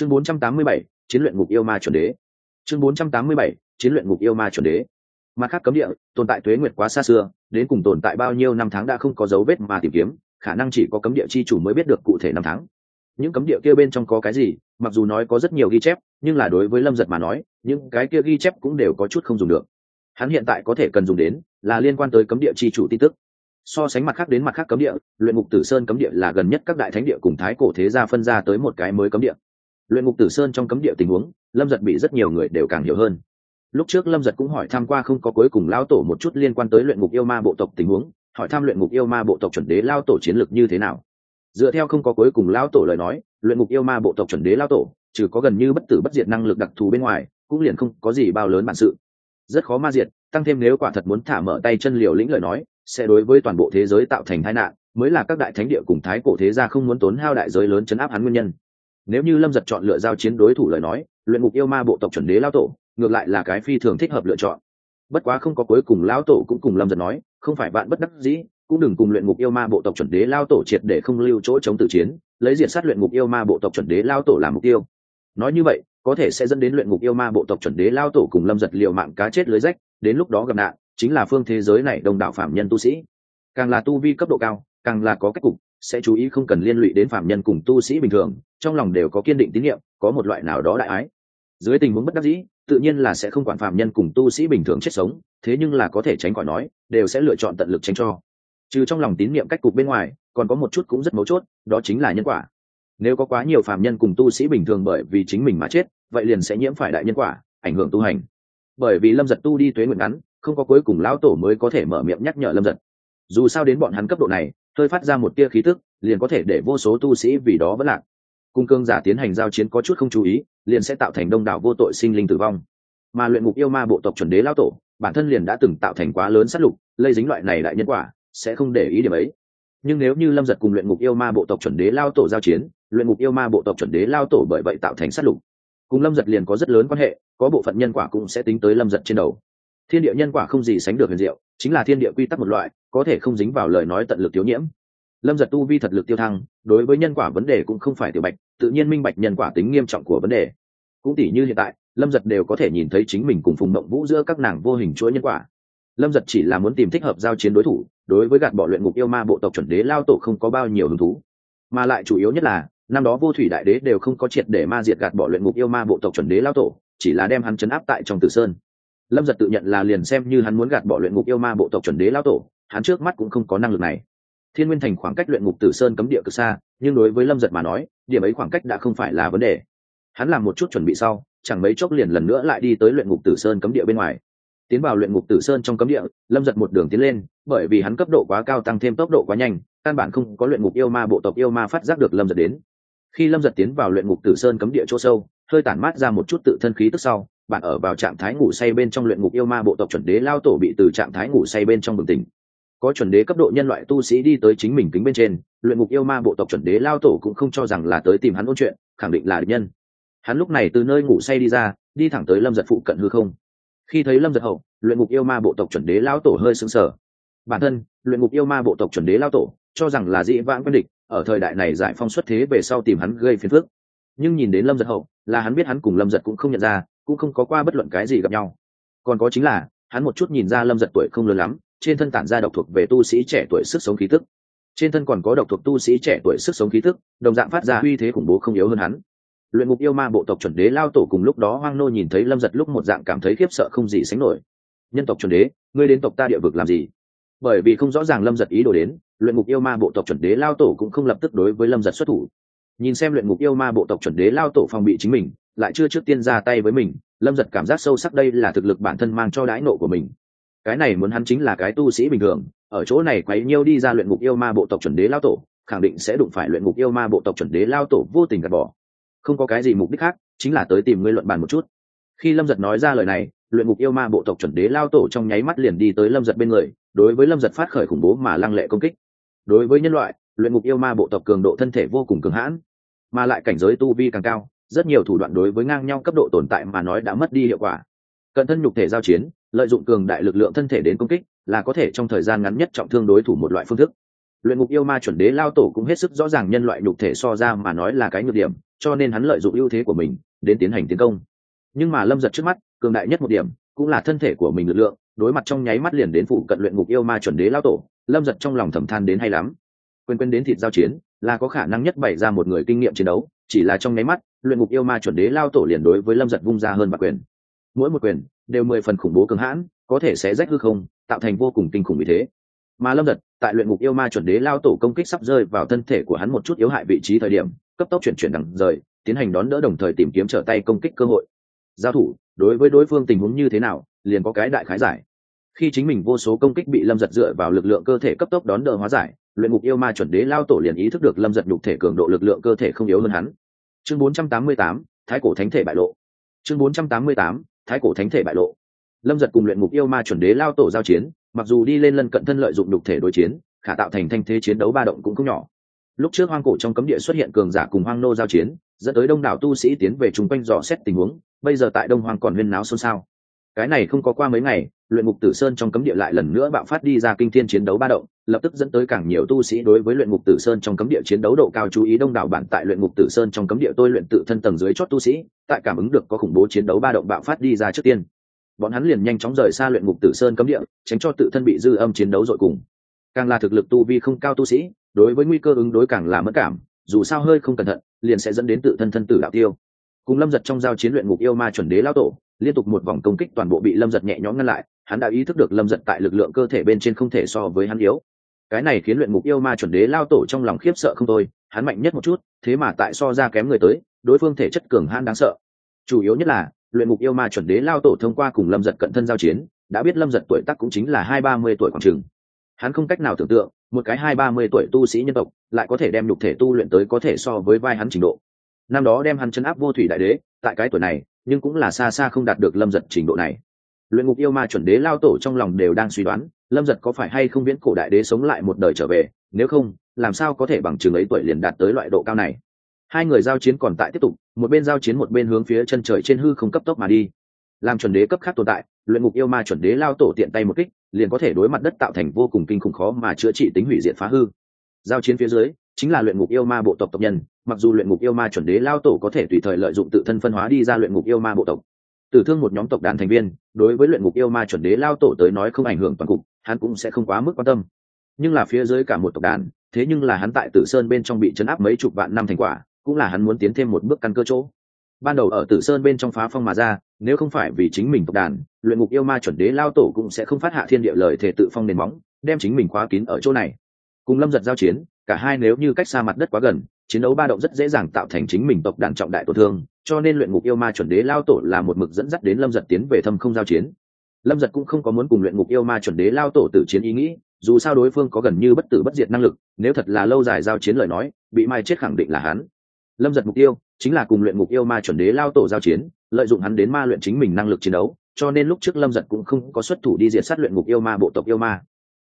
chương 487, chiến luyện ngục yêu ma chuẩn đế. Chương 487, chiến luyện ngục yêu ma chuẩn đế. Mặt khác cấm địa tồn tại tuế nguyệt quá xa xưa đến cùng tồn tại bao nhiêu năm tháng đã không có dấu vết mà tìm kiếm khả năng chỉ có cấm địa chi chủ mới biết được cụ thể năm tháng. Những cấm địa kia bên trong có cái gì mặc dù nói có rất nhiều ghi chép nhưng là đối với lâm giật mà nói những cái kia ghi chép cũng đều có chút không dùng được. Hắn hiện tại có thể cần dùng đến là liên quan tới cấm địa chi chủ tin tức. So sánh mặt khác đến mặt khác cấm địa luyện ngục tử sơn cấm địa là gần nhất các đại thánh địa cùng thái cổ thế gia phân ra tới một cái mới cấm địa luyện ngục tử sơn trong cấm địa tình huống, lâm giật bị rất nhiều người đều càng hiểu hơn. Lúc trước lâm giật cũng hỏi tham q u a không có cuối cùng lao tổ một chút liên quan tới luyện ngục yêu ma bộ tộc tình huống, hỏi tham luyện ngục yêu ma bộ tộc chuẩn đế lao tổ chiến lược như thế nào. Dựa theo không có cuối cùng lao tổ lời nói, luyện ngục yêu ma bộ tộc chuẩn đế lao tổ, trừ có gần như bất tử bất diệt năng lực đặc thù bên ngoài, cũng liền không có gì bao lớn bản sự. Rất khó ma diệt, tăng thêm nếu quả thật muốn thả mở tay chân liều lĩnh lời nói, sẽ đối với toàn bộ thế giới tạo thành tai nạn, mới là các đại thánh địa cùng thái cổ thế gia không muốn tốn hao đại giới lớn chấn áp hắn nguyên nhân nếu như lâm giật chọn lựa giao chiến đối thủ lời nói, luyện ngục yêu ma bộ tộc chuẩn đế lao tổ, ngược lại là cái phi thường thích hợp lựa chọn. Bất quá không có cuối cùng lão tổ cũng cùng lâm giật nói, không phải bạn bất đắc dĩ, cũng đừng cùng luyện ngục yêu ma bộ tộc chuẩn đế lao tổ triệt để không lưu chỗ chống tự chiến, lấy diện sát luyện ngục yêu ma bộ tộc chuẩn đế lao tổ làm mục tiêu. Nói như vậy, có thể sẽ dẫn đến luyện ngục yêu ma bộ tộc chuẩn đế lao tổ cùng lâm giật liệu mạng cá chết lưới rách, đến lúc đó gặp nạn, chính là phương thế giới này đông đảo phạm nhân tu sĩ. Càng là tu vi cấp độ cao, càng là có cách cục sẽ chú ý không cần liên lụy đến phạm nhân cùng tu sĩ bình thường, trong lòng đều có kiên định tín nhiệm, có một loại nào đó đại ái. Dưới tình huống bất đắc dĩ, tự nhiên là sẽ không quản phạm nhân cùng tu sĩ bình thường chết sống, thế nhưng là có thể tránh khỏi nói, đều sẽ lựa chọn tận lực tránh cho. Trừ trong lòng tín nhiệm cách cục bên ngoài, còn có một chút cũng rất mấu chốt, đó chính là nhân quả. Nếu có quá nhiều phạm nhân cùng tu sĩ bình thường bởi vì chính mình mà chết, vậy liền sẽ nhiễm phải đại nhân quả, ảnh hưởng tu hành. Bởi vì lâm giật tu đi tuế nguyện ngắn, không có cuối cùng lão tổ mới có thể mở miệng nhắc nhở lâm giật. Dù sao đến bọn hắn cấp độ này hơi phát ra một tia khí tức, liền có thể để vô số tu sĩ vì đó vẫn lạc. Cung cương giả tiến hành giao chiến có chút không chú ý, liền sẽ tạo thành đông đảo vô tội sinh linh tử vong. Mà luyện ngục yêu ma bộ tộc chuẩn đế lao tổ, bản thân liền đã từng tạo thành quá lớn sát lục, lây dính loại này đại nhân quả, sẽ không để ý điểm ấy. Nhưng nếu như lâm giật cùng luyện ngục yêu ma bộ tộc chuẩn đế lao tổ giao chiến, luyện ngục yêu ma bộ tộc chuẩn đế lao tổ bởi vậy tạo thành sát lục. Cùng lâm giật liền có rất lớn quan hệ, có bộ phận nhân quả cũng sẽ tính tới lâm giật trên đầu thiên địa nhân quả không gì sánh được huyền diệu, chính là thiên địa quy tắc một loại, có thể không dính vào lời nói tận lực thiếu nhiễm. Lâm giật tu vi thật lực tiêu thăng, đối với nhân quả vấn đề cũng không phải tiểu bạch, tự nhiên minh bạch nhân quả tính nghiêm trọng của vấn đề. Cũng tỷ như hiện tại, lâm giật đều có thể nhìn thấy chính mình cùng phùng mộng vũ giữa các nàng vô hình chuỗi nhân quả. Lâm giật chỉ là muốn tìm thích hợp giao chiến đối thủ, đối với gạt bỏ luyện ngục yêu ma bộ tộc chuẩn đế lao tổ không có bao nhiêu hứng thú. Mà lại chủ yếu nhất là, năm đó vô thủy đại đế đều không có triệt để ma diệt gạt bỏ luyện ngục yêu ma bộ tộc chuẩn đế lao tổ, chỉ là đem hắn chấn áp tại trong tử sơn lâm giật tự nhận là liền xem như hắn muốn gạt bỏ luyện ngục yêu ma bộ tộc chuẩn đế lao tổ, hắn trước mắt cũng không có năng lực này. Thiên nguyên thành khoảng cách luyện ngục tử sơn cấm địa cực xa, nhưng đối với lâm giật mà nói, điểm ấy khoảng cách đã không phải là vấn đề. Hắn làm một chút chuẩn bị sau, chẳng mấy chốc liền lần nữa lại đi tới luyện ngục tử sơn cấm địa bên ngoài. Tiến vào luyện ngục tử sơn trong cấm địa, lâm giật một đường tiến lên, bởi vì hắn cấp độ quá cao tăng thêm tốc độ quá nhanh, căn bản không có luyện ngục yêu ma bộ tộc yêu ma phát giác được lâm giật đến. Khi lâm giật tiến vào luyện ngục tử sơn cấm địa chỗ sâu, hơi tản mát ra một chút tự thân khí tức sau bạn ở vào trạng thái ngủ say bên trong luyện ngục yêu ma bộ tộc chuẩn đế lao tổ bị từ trạng thái ngủ say bên trong bừng tỉnh. Có chuẩn đế cấp độ nhân loại tu sĩ đi tới chính mình kính bên trên, luyện ngục yêu ma bộ tộc chuẩn đế lao tổ cũng không cho rằng là tới tìm hắn ôn chuyện, khẳng định là địch nhân. Hắn lúc này từ nơi ngủ say đi ra, đi thẳng tới lâm giật phụ cận hư không. Khi thấy lâm giật hậu, luyện ngục yêu ma bộ tộc chuẩn đế lao tổ hơi sững sờ. Bản thân, luyện ngục yêu ma bộ tộc chuẩn đế lao tổ, cho rằng là dĩ vãng quân địch, ở thời đại này giải phong xuất thế về sau tìm hắn gây phiền phức. Nhưng nhìn đến lâm giật hậu, là hắn biết hắn cùng lâm giật cũng không nhận ra cũng không có qua bất luận cái gì gặp nhau. Còn có chính là, hắn một chút nhìn ra lâm giật tuổi không lớn lắm, trên thân tản ra độc thuộc về tu sĩ trẻ tuổi sức sống khí tức. Trên thân còn có độc thuộc tu sĩ trẻ tuổi sức sống khí tức, đồng dạng phát ra uy thế khủng bố không yếu hơn hắn. Luyện ngục yêu ma bộ tộc chuẩn đế lao tổ cùng lúc đó hoang nô nhìn thấy lâm giật lúc một dạng cảm thấy khiếp sợ không gì sánh nổi. Nhân tộc chuẩn đế, ngươi đến tộc ta địa vực làm gì? Bởi vì không rõ ràng lâm giật ý đồ đến, luyện ngục yêu ma bộ tộc chuẩn đế lao tổ cũng không lập tức đối với lâm giật xuất thủ. Nhìn xem luyện ngục yêu ma bộ tộc chuẩn đế lao tổ phòng bị chính mình lại chưa trước tiên ra tay với mình, lâm giật cảm giác sâu sắc đây là thực lực bản thân mang cho đãi nộ của mình. Cái này muốn hắn chính là cái tu sĩ bình thường, ở chỗ này quấy nhiêu đi ra luyện ngục yêu ma bộ tộc chuẩn đế lao tổ, khẳng định sẽ đụng phải luyện ngục yêu ma bộ tộc chuẩn đế lao tổ vô tình gạt bỏ. Không có cái gì mục đích khác, chính là tới tìm ngươi luận bàn một chút. Khi lâm giật nói ra lời này, luyện ngục yêu ma bộ tộc chuẩn đế lao tổ trong nháy mắt liền đi tới lâm giật bên người, đối với lâm giật phát khởi khủng bố mà lăng lệ công kích. Đối với nhân loại, luyện ngục yêu ma bộ tộc cường độ thân thể vô cùng cường hãn, mà lại cảnh giới tu vi càng cao rất nhiều thủ đoạn đối với ngang nhau cấp độ tồn tại mà nói đã mất đi hiệu quả. Cận thân nhục thể giao chiến, lợi dụng cường đại lực lượng thân thể đến công kích, là có thể trong thời gian ngắn nhất trọng thương đối thủ một loại phương thức. Luyện ngục yêu ma chuẩn đế lao tổ cũng hết sức rõ ràng nhân loại nhục thể so ra mà nói là cái nhược điểm, cho nên hắn lợi dụng ưu thế của mình đến tiến hành tiến công. Nhưng mà lâm giật trước mắt, cường đại nhất một điểm cũng là thân thể của mình lực lượng, đối mặt trong nháy mắt liền đến phụ cận luyện ngục yêu ma chuẩn đế lao tổ, lâm giật trong lòng thầm than đến hay lắm. Quên quên đến thịt giao chiến, là có khả năng nhất bày ra một người kinh nghiệm chiến đấu, chỉ là trong nháy mắt luyện ngục yêu ma chuẩn đế lao tổ liền đối với lâm giật vung ra hơn bạc quyền. Mỗi một quyền đều mười phần khủng bố cường hãn, có thể sẽ rách hư không, tạo thành vô cùng kinh khủng vì thế. Mà lâm giật, tại luyện ngục yêu ma chuẩn đế lao tổ công kích sắp rơi vào thân thể của hắn một chút yếu hại vị trí thời điểm, cấp tốc chuyển chuyển đằng rời, tiến hành đón đỡ đồng thời tìm kiếm trở tay công kích cơ hội. Giao thủ, đối với đối phương tình huống như thế nào, liền có cái đại khái giải. Khi chính mình vô số công kích bị lâm giật dựa vào lực lượng cơ thể cấp tốc đón đỡ hóa giải, luyện ngục yêu ma chuẩn đế lao tổ liền ý thức được lâm giật nhục thể cường độ lực lượng cơ thể không yếu hơn hắn chương 488, thái cổ thánh thể bại lộ. Chương 488, thái cổ thánh thể bại lộ. Lâm giật cùng luyện ngục yêu ma chuẩn đế lao tổ giao chiến mặc dù đi lên lân cận thân lợi dụng đục thể đối chiến khả tạo thành thanh thế chiến đấu ba động cũng không nhỏ. Lúc trước hoang cổ trong cấm địa xuất hiện cường giả cùng hoang nô giao chiến dẫn tới đông đảo tu sĩ tiến về chung quanh dò xét tình huống bây giờ tại đông hoàng còn huyên náo xôn xao. Cái này không có qua mấy ngày luyện ngục tử sơn trong cấm địa lại lần nữa bạo phát đi ra kinh thiên chiến đấu ba động, lập tức dẫn tới càng nhiều tu sĩ đối với luyện ngục tử sơn trong cấm địa chiến đấu độ cao chú ý đông đảo bản tại luyện ngục tử sơn trong cấm địa tôi luyện tự thân tầng dưới chót tu sĩ, tại cảm ứng được có khủng bố chiến đấu ba động bạo phát đi ra trước tiên. Bọn hắn liền nhanh chóng rời xa luyện ngục tử sơn cấm địa, tránh cho tự thân bị dư âm chiến đấu dội cùng. Càng là thực lực tu vi không cao tu sĩ, đối với nguy cơ ứng đối càng là mất cảm, dù sao hơi không cẩn thận, liền sẽ dẫn đến tự thân thân tử đạo tiêu. Cùng lâm giật trong giao chiến luyện ngục yêu ma chuẩn đế lao tổ liên tục một vòng công kích toàn bộ bị lâm giật nhẹ nhõm ngăn lại, hắn đã ý thức được lâm giật tại lực lượng cơ thể bên trên không thể so với hắn yếu. Cái này khiến luyện mục yêu ma chuẩn đế lao tổ trong lòng khiếp sợ không thôi, hắn mạnh nhất một chút, thế mà tại so ra kém người tới, đối phương thể chất cường hắn đáng sợ. Chủ yếu nhất là, luyện mục yêu ma chuẩn đế lao tổ thông qua cùng lâm giật cận thân giao chiến, đã biết lâm giật tuổi tác cũng chính là hai ba mươi tuổi quảng trường hắn không cách nào tưởng tượng, một cái hai ba mươi tuổi tu sĩ nhân tộc lại có thể đem nhục thể tu luyện tới có thể so với vai hắn trình độ. Năm đó đem hắn chấn áp vô thủy đại đế, tại cái tuổi này nhưng cũng là xa xa không đạt được lâm giật trình độ này. Luyện ngục yêu ma chuẩn đế lao tổ trong lòng đều đang suy đoán, lâm giật có phải hay không viễn cổ đại đế sống lại một đời trở về, nếu không, làm sao có thể bằng chừng ấy tuổi liền đạt tới loại độ cao này. Hai người giao chiến còn tại tiếp tục, một bên giao chiến một bên hướng phía chân trời trên hư không cấp tốc mà đi. Làm chuẩn đế cấp khác tồn tại, luyện ngục yêu ma chuẩn đế lao tổ tiện tay một kích, liền có thể đối mặt đất tạo thành vô cùng kinh khủng khó mà chữa trị tính hủy diệt phá hư. Giao chiến phía dưới chính là luyện ngục yêu ma bộ tộc tộc nhân, mặc dù luyện ngục yêu ma chuẩn đế lao tổ có thể tùy thời lợi dụng tự thân phân hóa đi ra luyện ngục yêu ma bộ tộc. Tử thương một nhóm tộc đàn thành viên, đối với luyện ngục yêu ma chuẩn đế lao tổ tới nói không ảnh hưởng toàn cục, hắn cũng sẽ không quá mức quan tâm. Nhưng là phía dưới cả một tộc đàn, thế nhưng là hắn tại tử sơn bên trong bị chấn áp mấy chục vạn năm thành quả, cũng là hắn muốn tiến thêm một bước căn cơ chỗ. Ban đầu ở tử sơn bên trong phá phong mà ra, nếu không phải vì chính mình tộc đàn, luyện ngục yêu ma chuẩn đế lao tổ cũng sẽ không phát hạ thiên địa lời thể tự phong nền móng, đem chính mình khóa kín ở chỗ này. Cùng lâm giật giao chiến cả hai nếu như cách xa mặt đất quá gần, chiến đấu ba động rất dễ dàng tạo thành chính mình tộc đàn trọng đại tổn thương, cho nên luyện ngục yêu ma chuẩn đế lao tổ là một mực dẫn dắt đến lâm giật tiến về thâm không giao chiến. Lâm giật cũng không có muốn cùng luyện ngục yêu ma chuẩn đế lao tổ tử chiến ý nghĩ, dù sao đối phương có gần như bất tử bất diệt năng lực, nếu thật là lâu dài giao chiến lời nói, bị mai chết khẳng định là hắn. Lâm giật mục tiêu chính là cùng luyện ngục yêu ma chuẩn đế lao tổ giao chiến, lợi dụng hắn đến ma luyện chính mình năng lực chiến đấu, cho nên lúc trước lâm giật cũng không có xuất thủ đi diệt sát luyện ngục yêu ma bộ tộc yêu ma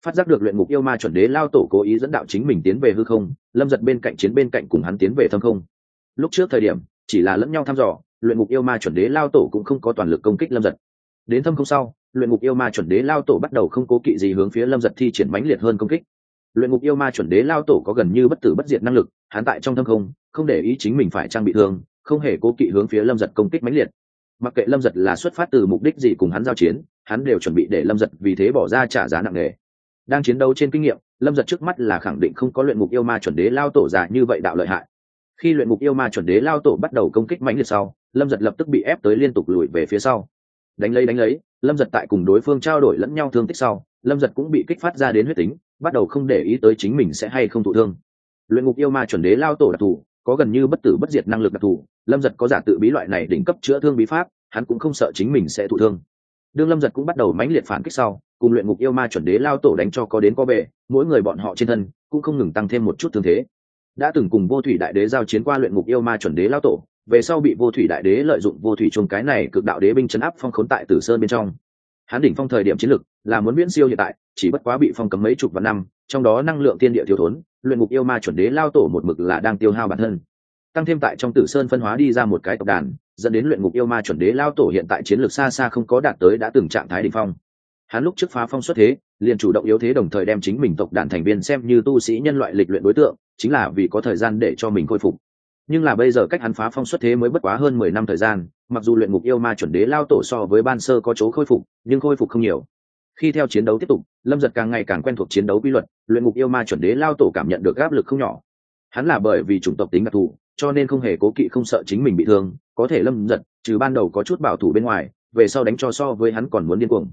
phát giác được luyện ngục yêu ma chuẩn đế lao tổ cố ý dẫn đạo chính mình tiến về hư không, lâm giật bên cạnh chiến bên cạnh cùng hắn tiến về thâm không. Lúc trước thời điểm, chỉ là lẫn nhau thăm dò, luyện ngục yêu ma chuẩn đế lao tổ cũng không có toàn lực công kích lâm giật. Đến thâm không sau, luyện ngục yêu ma chuẩn đế lao tổ bắt đầu không cố kỵ gì hướng phía lâm giật thi triển mãnh liệt hơn công kích. Luyện ngục yêu ma chuẩn đế lao tổ có gần như bất tử bất diệt năng lực, hắn tại trong thâm không không để ý chính mình phải trang bị thương, không hề cố kỵ hướng phía lâm giật công kích mãnh liệt. Mặc kệ lâm giật là xuất phát từ mục đích gì cùng hắn giao chiến, hắn đều chuẩn bị để lâm giật vì thế bỏ ra trả giá nặng nề đang chiến đấu trên kinh nghiệm, lâm giật trước mắt là khẳng định không có luyện mục yêu ma chuẩn đế lao tổ già như vậy đạo lợi hại. Khi luyện mục yêu ma chuẩn đế lao tổ bắt đầu công kích mãnh liệt sau, lâm giật lập tức bị ép tới liên tục lùi về phía sau. Đánh lấy đánh lấy, lâm giật tại cùng đối phương trao đổi lẫn nhau thương tích sau, lâm giật cũng bị kích phát ra đến huyết tính, bắt đầu không để ý tới chính mình sẽ hay không thụ thương. Luyện ngục yêu ma chuẩn đế lao tổ đặc thù, có gần như bất tử bất diệt năng lực đặc thù, lâm giật có giả tự bí loại này đỉnh cấp chữa thương bí pháp, hắn cũng không sợ chính mình sẽ thụ thương đương lâm giật cũng bắt đầu mãnh liệt phản kích sau, cùng luyện ngục yêu ma chuẩn đế lao tổ đánh cho có đến có bệ mỗi người bọn họ trên thân cũng không ngừng tăng thêm một chút thương thế. Đã từng cùng vô thủy đại đế giao chiến qua luyện ngục yêu ma chuẩn đế lao tổ, về sau bị vô thủy đại đế lợi dụng vô thủy chung cái này cực đạo đế binh chấn áp phong khốn tại tử sơn bên trong. Hán đỉnh phong thời điểm chiến lực là muốn viễn siêu hiện tại, chỉ bất quá bị phong cấm mấy chục vạn năm, trong đó năng lượng tiên địa thiếu thốn, luyện ngục yêu ma chuẩn đế lao tổ một mực là đang tiêu hao bản thân. Tăng thêm tại trong tử sơn phân hóa đi ra một cái tộc đàn dẫn đến luyện ngục yêu ma chuẩn đế lao tổ hiện tại chiến lược xa xa không có đạt tới đã từng trạng thái đ ỉ n h phong. Hắn lúc trước phá phong xuất thế, liền chủ động yếu thế đồng thời đem chính mình tộc đàn thành viên xem như tu sĩ nhân loại lịch luyện đối tượng, chính là vì có thời gian để cho mình khôi phục. Nhưng là bây giờ cách hắn phá phong xuất thế mới bất quá hơn mười năm thời gian, mặc dù luyện ngục yêu ma chuẩn đế lao tổ so với ban sơ có chỗ khôi phục, nhưng khôi phục không nhiều. Khi theo chiến đấu tiếp tục, lâm giật càng ngày càng quen thuộc chiến đấu quy luật, luyện ngục yêu ma chuẩn đế lao tổ cảm nhận được áp lực không nhỏ. Hắn là bởi vì chủng tộc tính đặc thù cho nên không hề cố kỵ không sợ chính mình bị thương, có thể lâm giật, trừ ban đầu có chút bảo thủ bên ngoài, về sau đánh cho so với hắn còn muốn điên cuồng.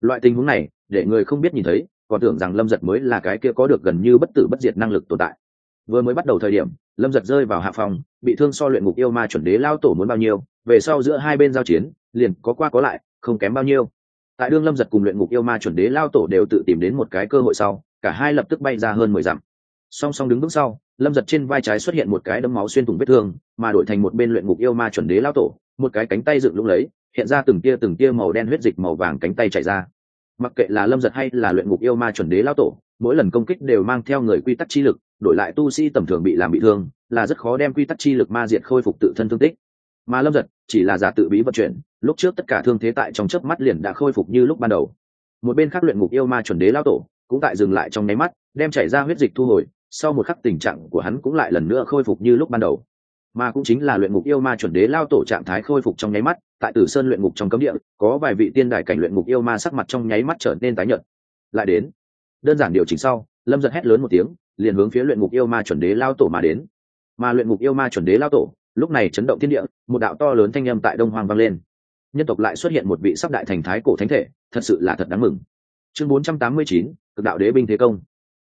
Loại tình huống này, để người không biết nhìn thấy, còn tưởng rằng lâm giật mới là cái kia có được gần như bất tử bất diệt năng lực tồn tại. Vừa mới bắt đầu thời điểm, lâm giật rơi vào hạ phòng, bị thương so luyện ngục yêu ma chuẩn đế lao tổ muốn bao nhiêu, về sau giữa hai bên giao chiến, liền có qua có lại, không kém bao nhiêu. Tại đương lâm giật cùng luyện ngục yêu ma chuẩn đế lao tổ đều tự tìm đến một cái cơ hội sau, cả hai lập tức bay ra hơn mười dặm. Song song đứng bước sau lâm giật trên vai trái xuất hiện một cái đấm máu xuyên thủng vết thương, mà đổi thành một bên luyện ngục yêu ma chuẩn đế lao tổ, một cái cánh tay dựng lũng lấy, hiện ra từng tia từng tia màu đen huyết dịch màu vàng cánh tay chạy ra. Mặc kệ là lâm giật hay là luyện ngục yêu ma chuẩn đế lao tổ, mỗi lần công kích đều mang theo người quy tắc chi lực, đổi lại tu sĩ tầm thường bị làm bị thương, là rất khó đem quy tắc chi lực ma diệt khôi phục tự thân thương tích. Mà lâm giật chỉ là giả tự bí vận chuyển, lúc trước tất cả thương thế tại trong chớp mắt liền đã khôi phục như lúc ban đầu. Một bên khác luyện ngục yêu ma chuẩn đế lao tổ cũng tại dừng lại trong nháy mắt, đem chảy ra huyết dịch thu hồi sau một khắc tình trạng của hắn cũng lại lần nữa khôi phục như lúc ban đầu. Mà cũng chính là luyện ngục yêu ma chuẩn đế lao tổ trạng thái khôi phục trong nháy mắt tại tử sơn luyện ngục trong cấm địa có vài vị tiên đài cảnh luyện ngục yêu ma sắc mặt trong nháy mắt trở nên tái nhợt. Lại đến đơn giản điều chỉnh sau lâm giật hét lớn một tiếng liền hướng phía luyện ngục yêu ma chuẩn đế lao tổ mà đến. Mà luyện ngục yêu ma chuẩn đế lao tổ lúc này chấn động thiên địa một đạo to lớn thanh â m tại đông hoàng vang lên. Nhân tộc lại xuất hiện một vị sắp đại thành thái cổ thánh thể thật sự là thật đáng mừng. Chương 489, cực đạo đế binh thế công.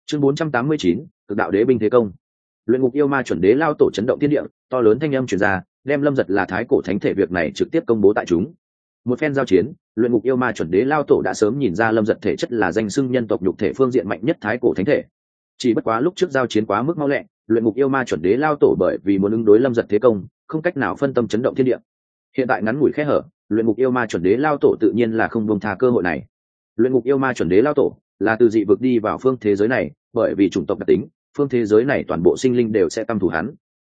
Chương 489, cực đạo đế binh thế công. Luyện ngục yêu ma chuẩn đế lao tổ chấn động thiên địa, to lớn thanh âm truyền ra, đem lâm giật là thái cổ thánh thể việc này trực tiếp công bố tại chúng. Một phen giao chiến, luyện ngục yêu ma chuẩn đế lao tổ đã sớm nhìn ra lâm giật thể chất là danh xưng nhân tộc nhục thể phương diện mạnh nhất thái cổ thánh thể. Chỉ bất quá lúc trước giao chiến quá mức mau lẹ, luyện ngục yêu ma chuẩn đế lao tổ bởi vì muốn ứng đối lâm giật thế công, không cách nào phân tâm chấn động thiên địa. Hiện tại ngắn ngủi khe hở, luyện ngục yêu ma chuẩn đế lao tổ tự nhiên là không buông tha cơ hội này. Luyện ngục yêu ma chuẩn đế lao tổ là từ dị vực đi vào phương thế giới này bởi vì chủng tộc đặc tính, phương thế giới này toàn bộ sinh linh đều sẽ tâm thủ hắn.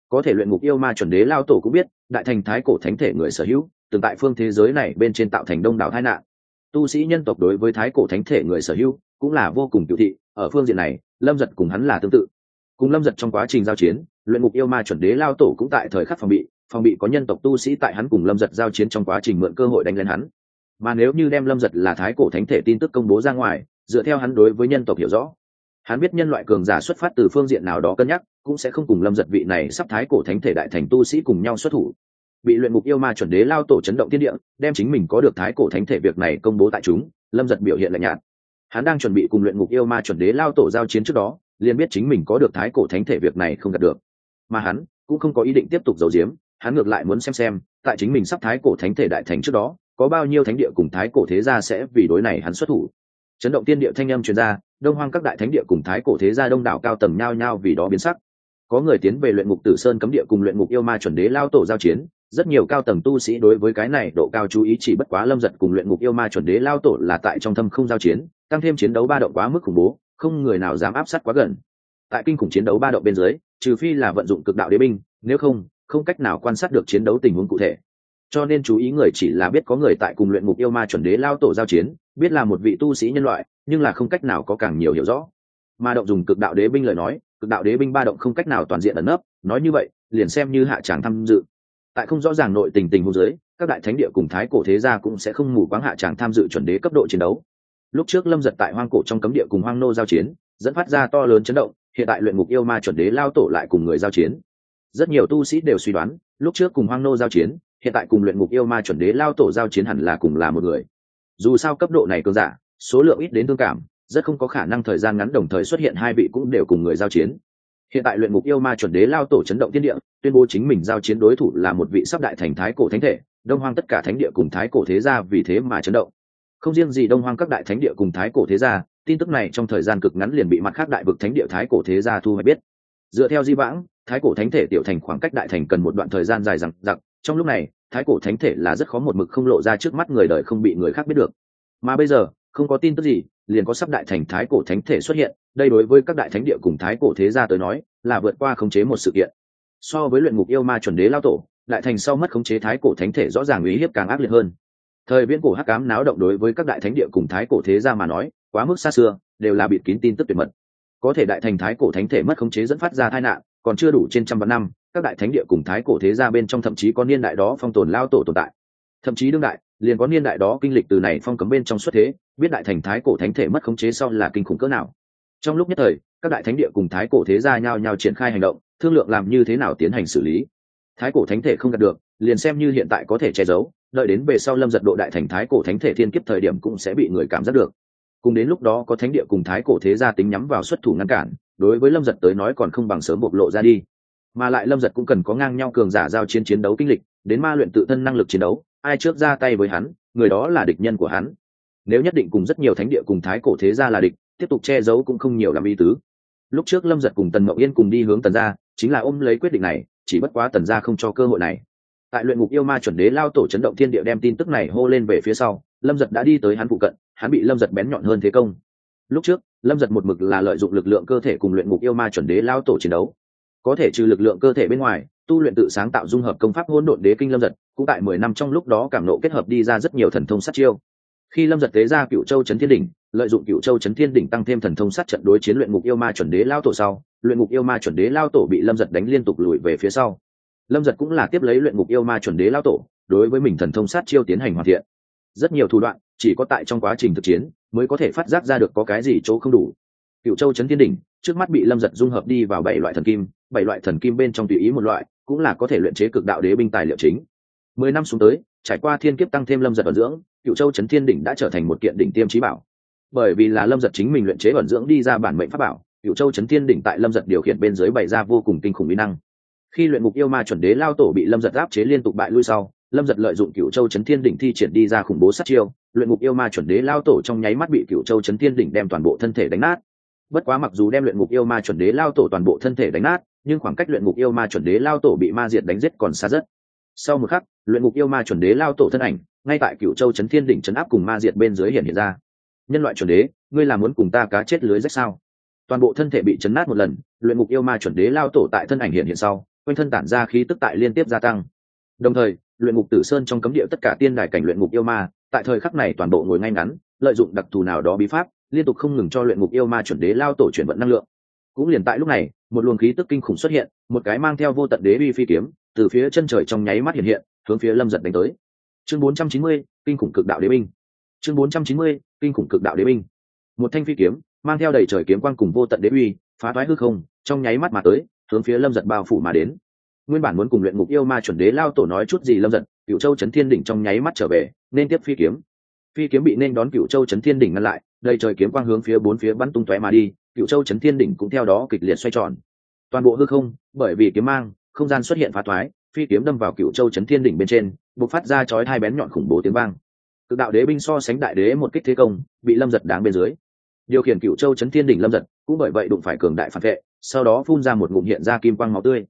Có thể luyện ngục yêu ma chuẩn đế lao tổ cũng biết, đại thành thái cổ thánh thể người sở hữu, từng tại phương thế giới này bên trên tạo thành đông đảo tai nạn. Tu sĩ nhân tộc đối với thái cổ thánh thể người sở hữu, cũng là vô cùng cựu thị, ở phương diện này, lâm giật cùng hắn là tương tự. Cùng lâm giật trong quá trình giao chiến, luyện ngục yêu ma chuẩn đế lao tổ cũng tại thời khắc phòng bị phòng bị có nhân tộc tu sĩ tại hắn cùng lâm giật giao chiến trong quá trình mượn cơ hội đánh lên hắn. Mà nếu như đem lâm giật là thái cổ thánh thể tin tức công bố ra ngoài, dựa theo hắn đối với nhân tộc hiểu rõ hắn biết nhân loại cường giả xuất phát từ phương diện nào đó cân nhắc, cũng sẽ không cùng lâm giật vị này sắp thái cổ thánh thể đại thành tu sĩ cùng nhau xuất thủ. Bị luyện mục yêu ma chuẩn đế lao tổ chấn động tiên địa, đem chính mình có được thái cổ thánh thể việc này công bố tại chúng, lâm giật biểu hiện lạnh nhạt. Hắn đang chuẩn bị cùng luyện mục yêu ma chuẩn đế lao tổ giao chiến trước đó, liền biết chính mình có được thái cổ thánh thể việc này không đạt được. Mà hắn cũng không có ý định tiếp tục giấu giếm, hắn ngược lại muốn xem xem, tại chính mình sắp thái cổ thánh thể đại thành trước đó, có bao nhiêu thánh địa cùng thái cổ thế gia sẽ vì đối này hắn xuất thủ chấn động tiên địa thanh âm truyền ra, đông hoang các đại thánh địa cùng thái cổ thế gia đông đảo cao tầng nhao nhao vì đó biến sắc. Có người tiến về luyện ngục tử sơn cấm địa cùng luyện ngục yêu ma chuẩn đế lao tổ giao chiến, rất nhiều cao tầng tu sĩ đối với cái này độ cao chú ý chỉ bất quá lâm giật cùng luyện ngục yêu ma chuẩn đế lao tổ là tại trong thâm không giao chiến, tăng thêm chiến đấu ba động quá mức khủng bố, không người nào dám áp sát quá gần. Tại kinh khủng chiến đấu ba động bên dưới, trừ phi là vận dụng cực đạo đế binh, nếu không không cách nào quan sát được chiến đấu tình huống cụ thể cho nên chú ý người chỉ là biết có người tại cùng luyện ngục yêu ma chuẩn đế lao tổ giao chiến, biết là một vị tu sĩ nhân loại, nhưng là không cách nào có càng nhiều hiểu rõ. Mà động dùng cực đạo đế binh lời nói, cực đạo đế binh ba động không cách nào toàn diện ẩn nấp, nói như vậy, liền xem như hạ tràng tham dự. Tại không rõ ràng nội tình tình hôn giới các đại thánh địa cùng thái cổ thế gia cũng sẽ không mù quáng hạ tràng tham dự chuẩn đế cấp độ chiến đấu. Lúc trước lâm giật tại hoang cổ trong cấm địa cùng hoang nô giao chiến, dẫn phát ra to lớn chấn động, hiện tại luyện ngục yêu ma chuẩn đế lao tổ lại cùng người giao chiến. Rất nhiều tu sĩ đều suy đoán, lúc trước cùng hoang nô giao chiến hiện tại cùng luyện ngục yêu ma chuẩn đế lao tổ giao chiến hẳn là cùng là một người. Dù sao cấp độ này cường giả, số lượng ít đến thương cảm, rất không có khả năng thời gian ngắn đồng thời xuất hiện hai vị cũng đều cùng người giao chiến. Hiện tại luyện ngục yêu ma chuẩn đế lao tổ chấn động tiên địa, tuyên bố chính mình giao chiến đối thủ là một vị sắp đại thành thái cổ thánh thể, đông hoang tất cả thánh địa cùng thái cổ thế gia vì thế mà chấn động. Không riêng gì đông hoang các đại thánh địa cùng thái cổ thế gia, tin tức này trong thời gian cực ngắn liền bị mặt khác đại vực thánh địa thái cổ thế gia thu hoạch biết. Dựa theo di vãng, thái cổ thánh thể tiểu thành khoảng cách đại thành cần một đoạn thời gian dài rằng giặc trong lúc này, thái cổ thánh thể là rất khó một mực không lộ ra trước mắt người đời không bị người khác biết được. Mà bây giờ, không có tin tức gì, liền có sắp đại thành thái cổ thánh thể xuất hiện, đây đối với các đại thánh địa cùng thái cổ thế gia tới nói, là vượt qua khống chế một sự kiện. So với luyện ngục yêu ma chuẩn đế lao tổ, đại thành sau mất khống chế thái cổ thánh thể rõ ràng uy hiếp càng ác liệt hơn. Thời viễn cổ hắc cám náo động đối với các đại thánh địa cùng thái cổ thế gia mà nói, quá mức xa xưa, đều là bịt kín tin tức tuyệt mật. Có thể đại thành thái cổ thánh thể mất khống chế dẫn phát ra tai nạn, còn chưa đủ trên trăm vạn năm các đại thánh địa cùng thái cổ thế gia bên trong thậm chí có niên đại đó phong tồn lao tổ tồn tại. Thậm chí đương đại, liền có niên đại đó kinh lịch từ này phong cấm bên trong xuất thế, biết đại thành thái cổ thánh thể mất khống chế sau là kinh khủng cỡ nào. Trong lúc nhất thời, các đại thánh địa cùng thái cổ thế gia nhao nhao triển khai hành động, thương lượng làm như thế nào tiến hành xử lý. Thái cổ thánh thể không đạt được, liền xem như hiện tại có thể che giấu, đợi đến về sau lâm giật độ đại thành thái cổ thánh thể thiên kiếp thời điểm cũng sẽ bị người cảm giác được. Cùng đến lúc đó có thánh địa cùng thái cổ thế gia tính nhắm vào xuất thủ ngăn cản, đối với lâm giật tới nói còn không bằng sớm bộc lộ ra đi mà lại lâm giật cũng cần có ngang nhau cường giả giao chiến chiến đấu kinh lịch, đến ma luyện tự thân năng lực chiến đấu, ai trước ra tay với hắn, người đó là địch nhân của hắn. Nếu nhất định cùng rất nhiều thánh địa cùng thái cổ thế gia là địch, tiếp tục che giấu cũng không nhiều làm ý tứ. Lúc trước lâm giật cùng tần mậu yên cùng đi hướng tần gia, chính là ôm lấy quyết định này, chỉ bất quá tần gia không cho cơ hội này. Tại luyện ngục yêu ma chuẩn đế lao tổ chấn động thiên địa đem tin tức này hô lên về phía sau, lâm giật đã đi tới hắn phụ cận, hắn bị lâm giật bén nhọn hơn thế công. Lúc trước, lâm giật một mực là lợi dụng lực lượng cơ thể cùng luyện ngục yêu ma chuẩn đế lao tổ chiến đấu có thể trừ lực lượng cơ thể bên ngoài, tu luyện tự sáng tạo dung hợp công pháp hỗn độn đế kinh lâm giật, cũng tại mười năm trong lúc đó cảm nộ kết hợp đi ra rất nhiều thần thông sát chiêu. Khi lâm giật tế ra cựu châu trấn thiên đỉnh, lợi dụng cựu châu trấn thiên đỉnh tăng thêm thần thông sát trận đối chiến luyện ngục yêu ma chuẩn đế lao tổ sau, luyện ngục yêu ma chuẩn đế lao tổ bị lâm giật đánh liên tục lùi về phía sau. Lâm giật cũng là tiếp lấy luyện ngục yêu ma chuẩn đế lao tổ, đối với mình thần thông sát chiêu tiến hành hoàn thiện. Rất nhiều thủ đoạn, chỉ có tại trong quá trình thực chiến, mới có thể phát giác ra được có cái gì chỗ không đủ. Cựu châu trấn thiên đỉnh, trước mắt bị lâm giật dung hợp đi vào bảy loại thần kim bảy loại thần kim bên trong tùy ý một loại, cũng là có thể luyện chế cực đạo đế binh tài liệu chính. Mười năm xuống tới, trải qua thiên kiếp tăng thêm lâm giật ẩn dưỡng, cựu châu trấn thiên đỉnh đã trở thành một kiện đỉnh tiêm trí bảo. Bởi vì là lâm giật chính mình luyện chế ẩn dưỡng đi ra bản mệnh pháp bảo, cựu châu trấn thiên đỉnh tại lâm giật điều khiển bên dưới bày ra vô cùng kinh khủng mỹ năng. Khi luyện mục yêu ma chuẩn đế lao tổ bị lâm giật áp chế liên tục bại lui sau, lâm giật lợi dụng cựu châu chấn thiên đỉnh thi triển đi ra khủng bố sát chiêu, luyện mục yêu ma chuẩn đế lao tổ trong nháy mắt bị cựu châu chấn thiên đỉnh đem toàn bộ thân thể đánh nát bất quá mặc dù đem luyện ngục yêu ma chuẩn đế lao tổ toàn bộ thân thể đánh nát, nhưng khoảng cách luyện ngục yêu ma chuẩn đế lao tổ bị ma diệt đánh giết còn xa rất. Sau một khắc, luyện ngục yêu ma chuẩn đế lao tổ thân ảnh, ngay tại cựu châu chấn thiên đỉnh chấn áp cùng ma diệt bên dưới hiện hiện ra. Nhân loại chuẩn đế, ngươi là muốn cùng ta cá chết lưới rách sao? Toàn bộ thân thể bị chấn nát một lần, luyện ngục yêu ma chuẩn đế lao tổ tại thân ảnh hiện hiện sau, quanh thân tản ra khí tức tại liên tiếp gia tăng. Đồng thời, luyện ngục tử sơn trong cấm địa tất cả tiên đài cảnh luyện ngục yêu ma, tại thời khắc này toàn bộ ngồi ngay ngắn, lợi dụng đặc thù nào đó bí pháp liên tục không ngừng cho luyện ngục yêu ma chuẩn đế lao tổ chuyển vận năng lượng. Cũng liền tại lúc này một luồng khí tức kinh khủng xuất hiện một cái mang theo vô tận đế uy phi kiếm từ phía chân trời trong nháy mắt hiện hiện hướng phía lâm giật đánh tới. Chương 490, kinh khủng cực đạo đế binh. Chương 490, kinh khủng cực đạo đế binh. Một thanh phi kiếm mang theo đầy trời kiếm quang cùng vô tận đế uy phá toái hư không trong nháy mắt mà tới hướng phía lâm giật bao phủ mà đến. Nguyên bản muốn cùng luyện ngục yêu ma chuẩn đế lao tổ nói chút gì lâm giật cựu châu trấn thiên đỉnh trong nháy mắt trở về nên tiếp phi kiếm. Phi kiếm bị nên đón cựu châu trấn thiên đỉnh ngăn lại đầy trời kiếm quang hướng phía bốn phía bắn tung tóe mà đi cựu châu trấn thiên đỉnh cũng theo đó kịch liệt xoay tròn. Toàn bộ hư không, bởi vì kiếm mang, không gian xuất hiện phá thoái, phi kiếm đâm vào cựu châu trấn thiên đỉnh bên trên, bộc phát ra chói hai bén nhọn khủng bố tiếng vang. Cực đạo đế binh so sánh đại đế một kích thế công, bị lâm giật đáng bên dưới. Điều khiển cựu châu trấn thiên đỉnh lâm giật, cũng bởi vậy đụng phải cường đại phản vệ, sau đó phun ra một ngụm hiện ra kim quang máu tươi.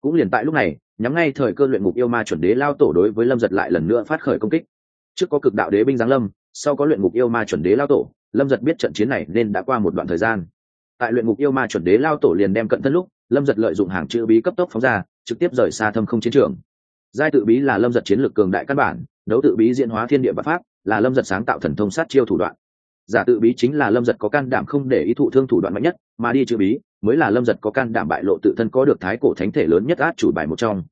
Cũng liền tại lúc này, nhắm ngay thời cơ luyện ngục yêu ma chuẩn đế lao tổ đối với lâm giật lại lần nữa phát khởi công kích. Trước có cực đạo đế binh giáng lâm, sau có luyện ngục yêu ma chuẩn đế lao tổ lâm giật biết trận chiến này nên đã qua một đoạn thời gian. Tại luyện ngục yêu ma chuẩn đế lao tổ liền đem cận thân lúc, lâm giật lợi dụng hàng chữ bí cấp tốc phóng ra, trực tiếp rời xa thâm không chiến trường. Giai tự bí là lâm giật chiến lược cường đại căn bản, đấu tự bí diễn hóa thiên địa và pháp, là lâm giật sáng tạo thần thông sát chiêu thủ đoạn. Giả tự bí chính là lâm giật có can đảm không để ý thụ thương thủ đoạn mạnh nhất, mà đi chữ bí mới là lâm giật có can đảm bại lộ tự thân có được thái cổ thánh thể lớn nhất át chủ bài một trong.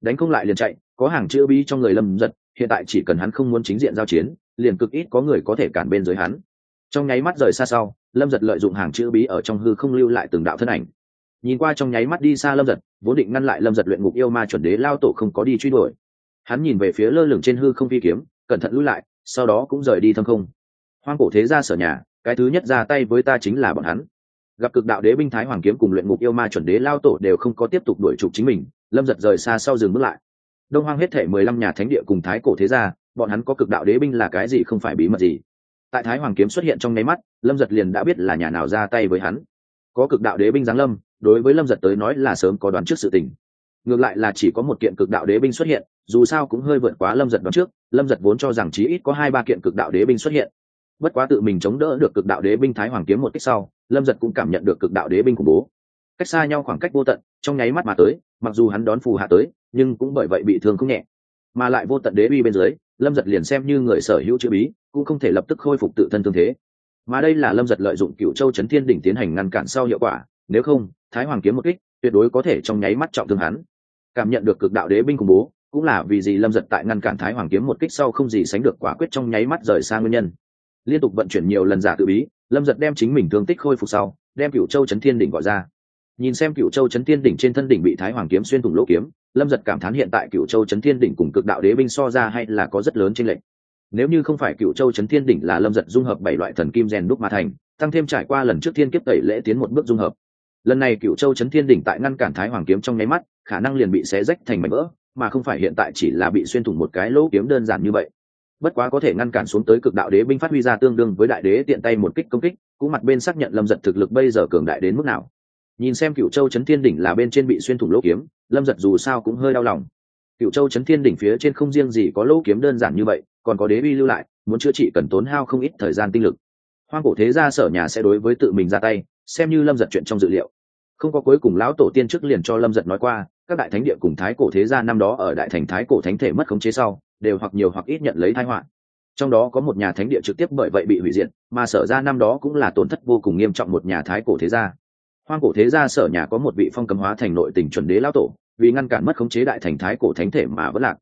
Đánh không lại liền chạy, có hàng chữ bí trong người lâm giật, hiện tại chỉ cần hắn không muốn chính diện giao chiến, liền cực ít có người có thể cản bên dưới hắn trong nháy mắt rời xa sau, lâm giật lợi dụng hàng chữ bí ở trong hư không lưu lại từng đạo thân ảnh. Nhìn qua trong nháy mắt đi xa lâm giật, vốn định ngăn lại lâm giật luyện ngục yêu ma chuẩn đế lao tổ không có đi truy đuổi. Hắn nhìn về phía lơ lửng trên hư không phi kiếm, cẩn thận lui lại, sau đó cũng rời đi thâm không. Hoang cổ thế ra sở nhà, cái thứ nhất ra tay với ta chính là bọn hắn. Gặp cực đạo đế binh thái hoàng kiếm cùng luyện ngục yêu ma chuẩn đế lao tổ đều không có tiếp tục đuổi trục chính mình, lâm giật rời xa sau dừng bước lại. Đông hoang hết thể mười lăm nhà thánh địa cùng thái cổ thế gia, bọn hắn có cực đạo đế binh là cái gì không phải bí mật gì tại thái hoàng kiếm xuất hiện trong nháy mắt, lâm giật liền đã biết là nhà nào ra tay với hắn. Có cực đạo đế binh giáng lâm, đối với lâm giật tới nói là sớm có đoán trước sự tình. Ngược lại là chỉ có một kiện cực đạo đế binh xuất hiện, dù sao cũng hơi vượt quá lâm giật đoán trước, lâm giật vốn cho rằng chí ít có hai ba kiện cực đạo đế binh xuất hiện. Bất quá tự mình chống đỡ được cực đạo đế binh thái hoàng kiếm một cách sau, lâm giật cũng cảm nhận được cực đạo đế binh khủng bố. Cách xa nhau khoảng cách vô tận, trong nháy mắt mà tới, mặc dù hắn đón phù hạ tới, nhưng cũng bởi vậy bị thương không nhẹ. Mà lại vô tận đế uy bên dưới lâm giật liền xem như người sở hữu chữ bí, cũng không thể lập tức khôi phục tự thân thương thế. Mà đây là lâm giật lợi dụng cựu châu Trấn thiên đỉnh tiến hành ngăn cản sau hiệu quả, nếu không, thái hoàng kiếm một kích, tuyệt đối có thể trong nháy mắt trọng thương hắn. Cảm nhận được cực đạo đế binh khủng bố, cũng là vì gì lâm giật tại ngăn cản thái hoàng kiếm một kích sau không gì sánh được quả quyết trong nháy mắt rời xa nguyên nhân. Liên tục vận chuyển nhiều lần giả tự bí, lâm giật đem chính mình thương tích khôi phục sau, đem cựu châu Trấn thiên đỉnh gọi ra nhìn xem cựu châu chấn thiên đỉnh trên thân đỉnh bị thái hoàng kiếm xuyên thủng lỗ kiếm, lâm giật cảm thán hiện tại cựu châu chấn thiên đỉnh cùng cực đạo đế binh so ra hay là có rất lớn trên lệnh nếu như không phải cựu châu chấn thiên đỉnh là lâm giật dung hợp bảy loại thần kim rèn đúc mà thành, tăng thêm trải qua lần trước thiên kiếp tẩy lễ tiến một bước dung hợp. Lần này cựu châu chấn thiên đỉnh tại ngăn cản thái hoàng kiếm trong nháy mắt, khả năng liền bị xé rách thành mảnh vỡ, mà không phải hiện tại chỉ là bị xuyên thủng một cái lỗ kiếm đơn giản như vậy. Bất quá có thể ngăn cản xuống tới cực đạo đế binh phát huy ra tương đương với đại đế tiện tay một kích công kích, cũng mặt bên xác nhận lâm giật thực lực bây giờ cường đại đến mức nào nhìn xem cựu châu chấn thiên đỉnh là bên trên bị xuyên thủng lỗ kiếm, lâm giật dù sao cũng hơi đau lòng. Cựu châu chấn thiên đỉnh phía trên không riêng gì có lỗ kiếm đơn giản như vậy, còn có đế vi lưu lại, muốn chữa trị cần tốn hao không ít thời gian tinh lực. Hoang cổ thế gia sở nhà sẽ đối với tự mình ra tay, xem như lâm giật chuyện trong dự liệu. Không có cuối cùng lão tổ tiên trước liền cho lâm giật nói qua, các đại thánh địa cùng thái cổ thế gia năm đó ở đại thành thái cổ thánh thể mất khống chế sau, đều hoặc nhiều hoặc ít nhận lấy thái họa. Trong đó có một nhà thánh địa trực tiếp bởi vậy bị hủy diệt, mà sở ra năm đó cũng là tổn thất vô cùng nghiêm trọng một nhà thái cổ thế gia hoang cổ thế gia sở nhà có một vị phong cấm hóa thành nội tỉnh chuẩn đế lão tổ, vì ngăn cản mất khống chế đại thành thái cổ thánh thể mà vẫn lạc.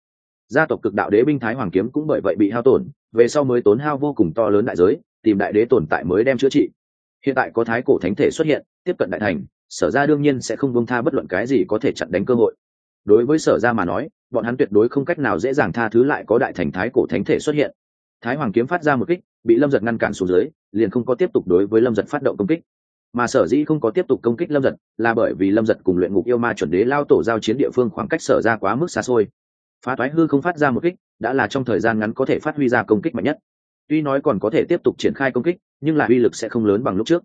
Gia tộc cực đạo đế binh thái hoàng kiếm cũng bởi vậy bị hao tổn, về sau mới tốn hao vô cùng to lớn đại giới, tìm đại đế tồn tại mới đem chữa trị. Hiện tại có thái cổ thánh thể xuất hiện, tiếp cận đại thành, sở ra đương nhiên sẽ không buông tha bất luận cái gì có thể chặn đánh cơ hội. Đối với sở ra mà nói, bọn hắn tuyệt đối không cách nào dễ dàng tha thứ lại có đại thành thái cổ thánh thể xuất hiện. Thái hoàng kiếm phát ra một kích, bị lâm giật ngăn cản xuống dưới, liền không có tiếp tục đối với lâm giật phát động công kích mà sở dĩ không có tiếp tục công kích lâm giật là bởi vì lâm giật cùng luyện ngục yêu ma chuẩn đế lao tổ giao chiến địa phương khoảng cách sở ra quá mức xa xôi. Phá toái hư không phát ra một kích đã là trong thời gian ngắn có thể phát huy ra công kích mạnh nhất. Tuy nói còn có thể tiếp tục triển khai công kích nhưng là uy lực sẽ không lớn bằng lúc trước.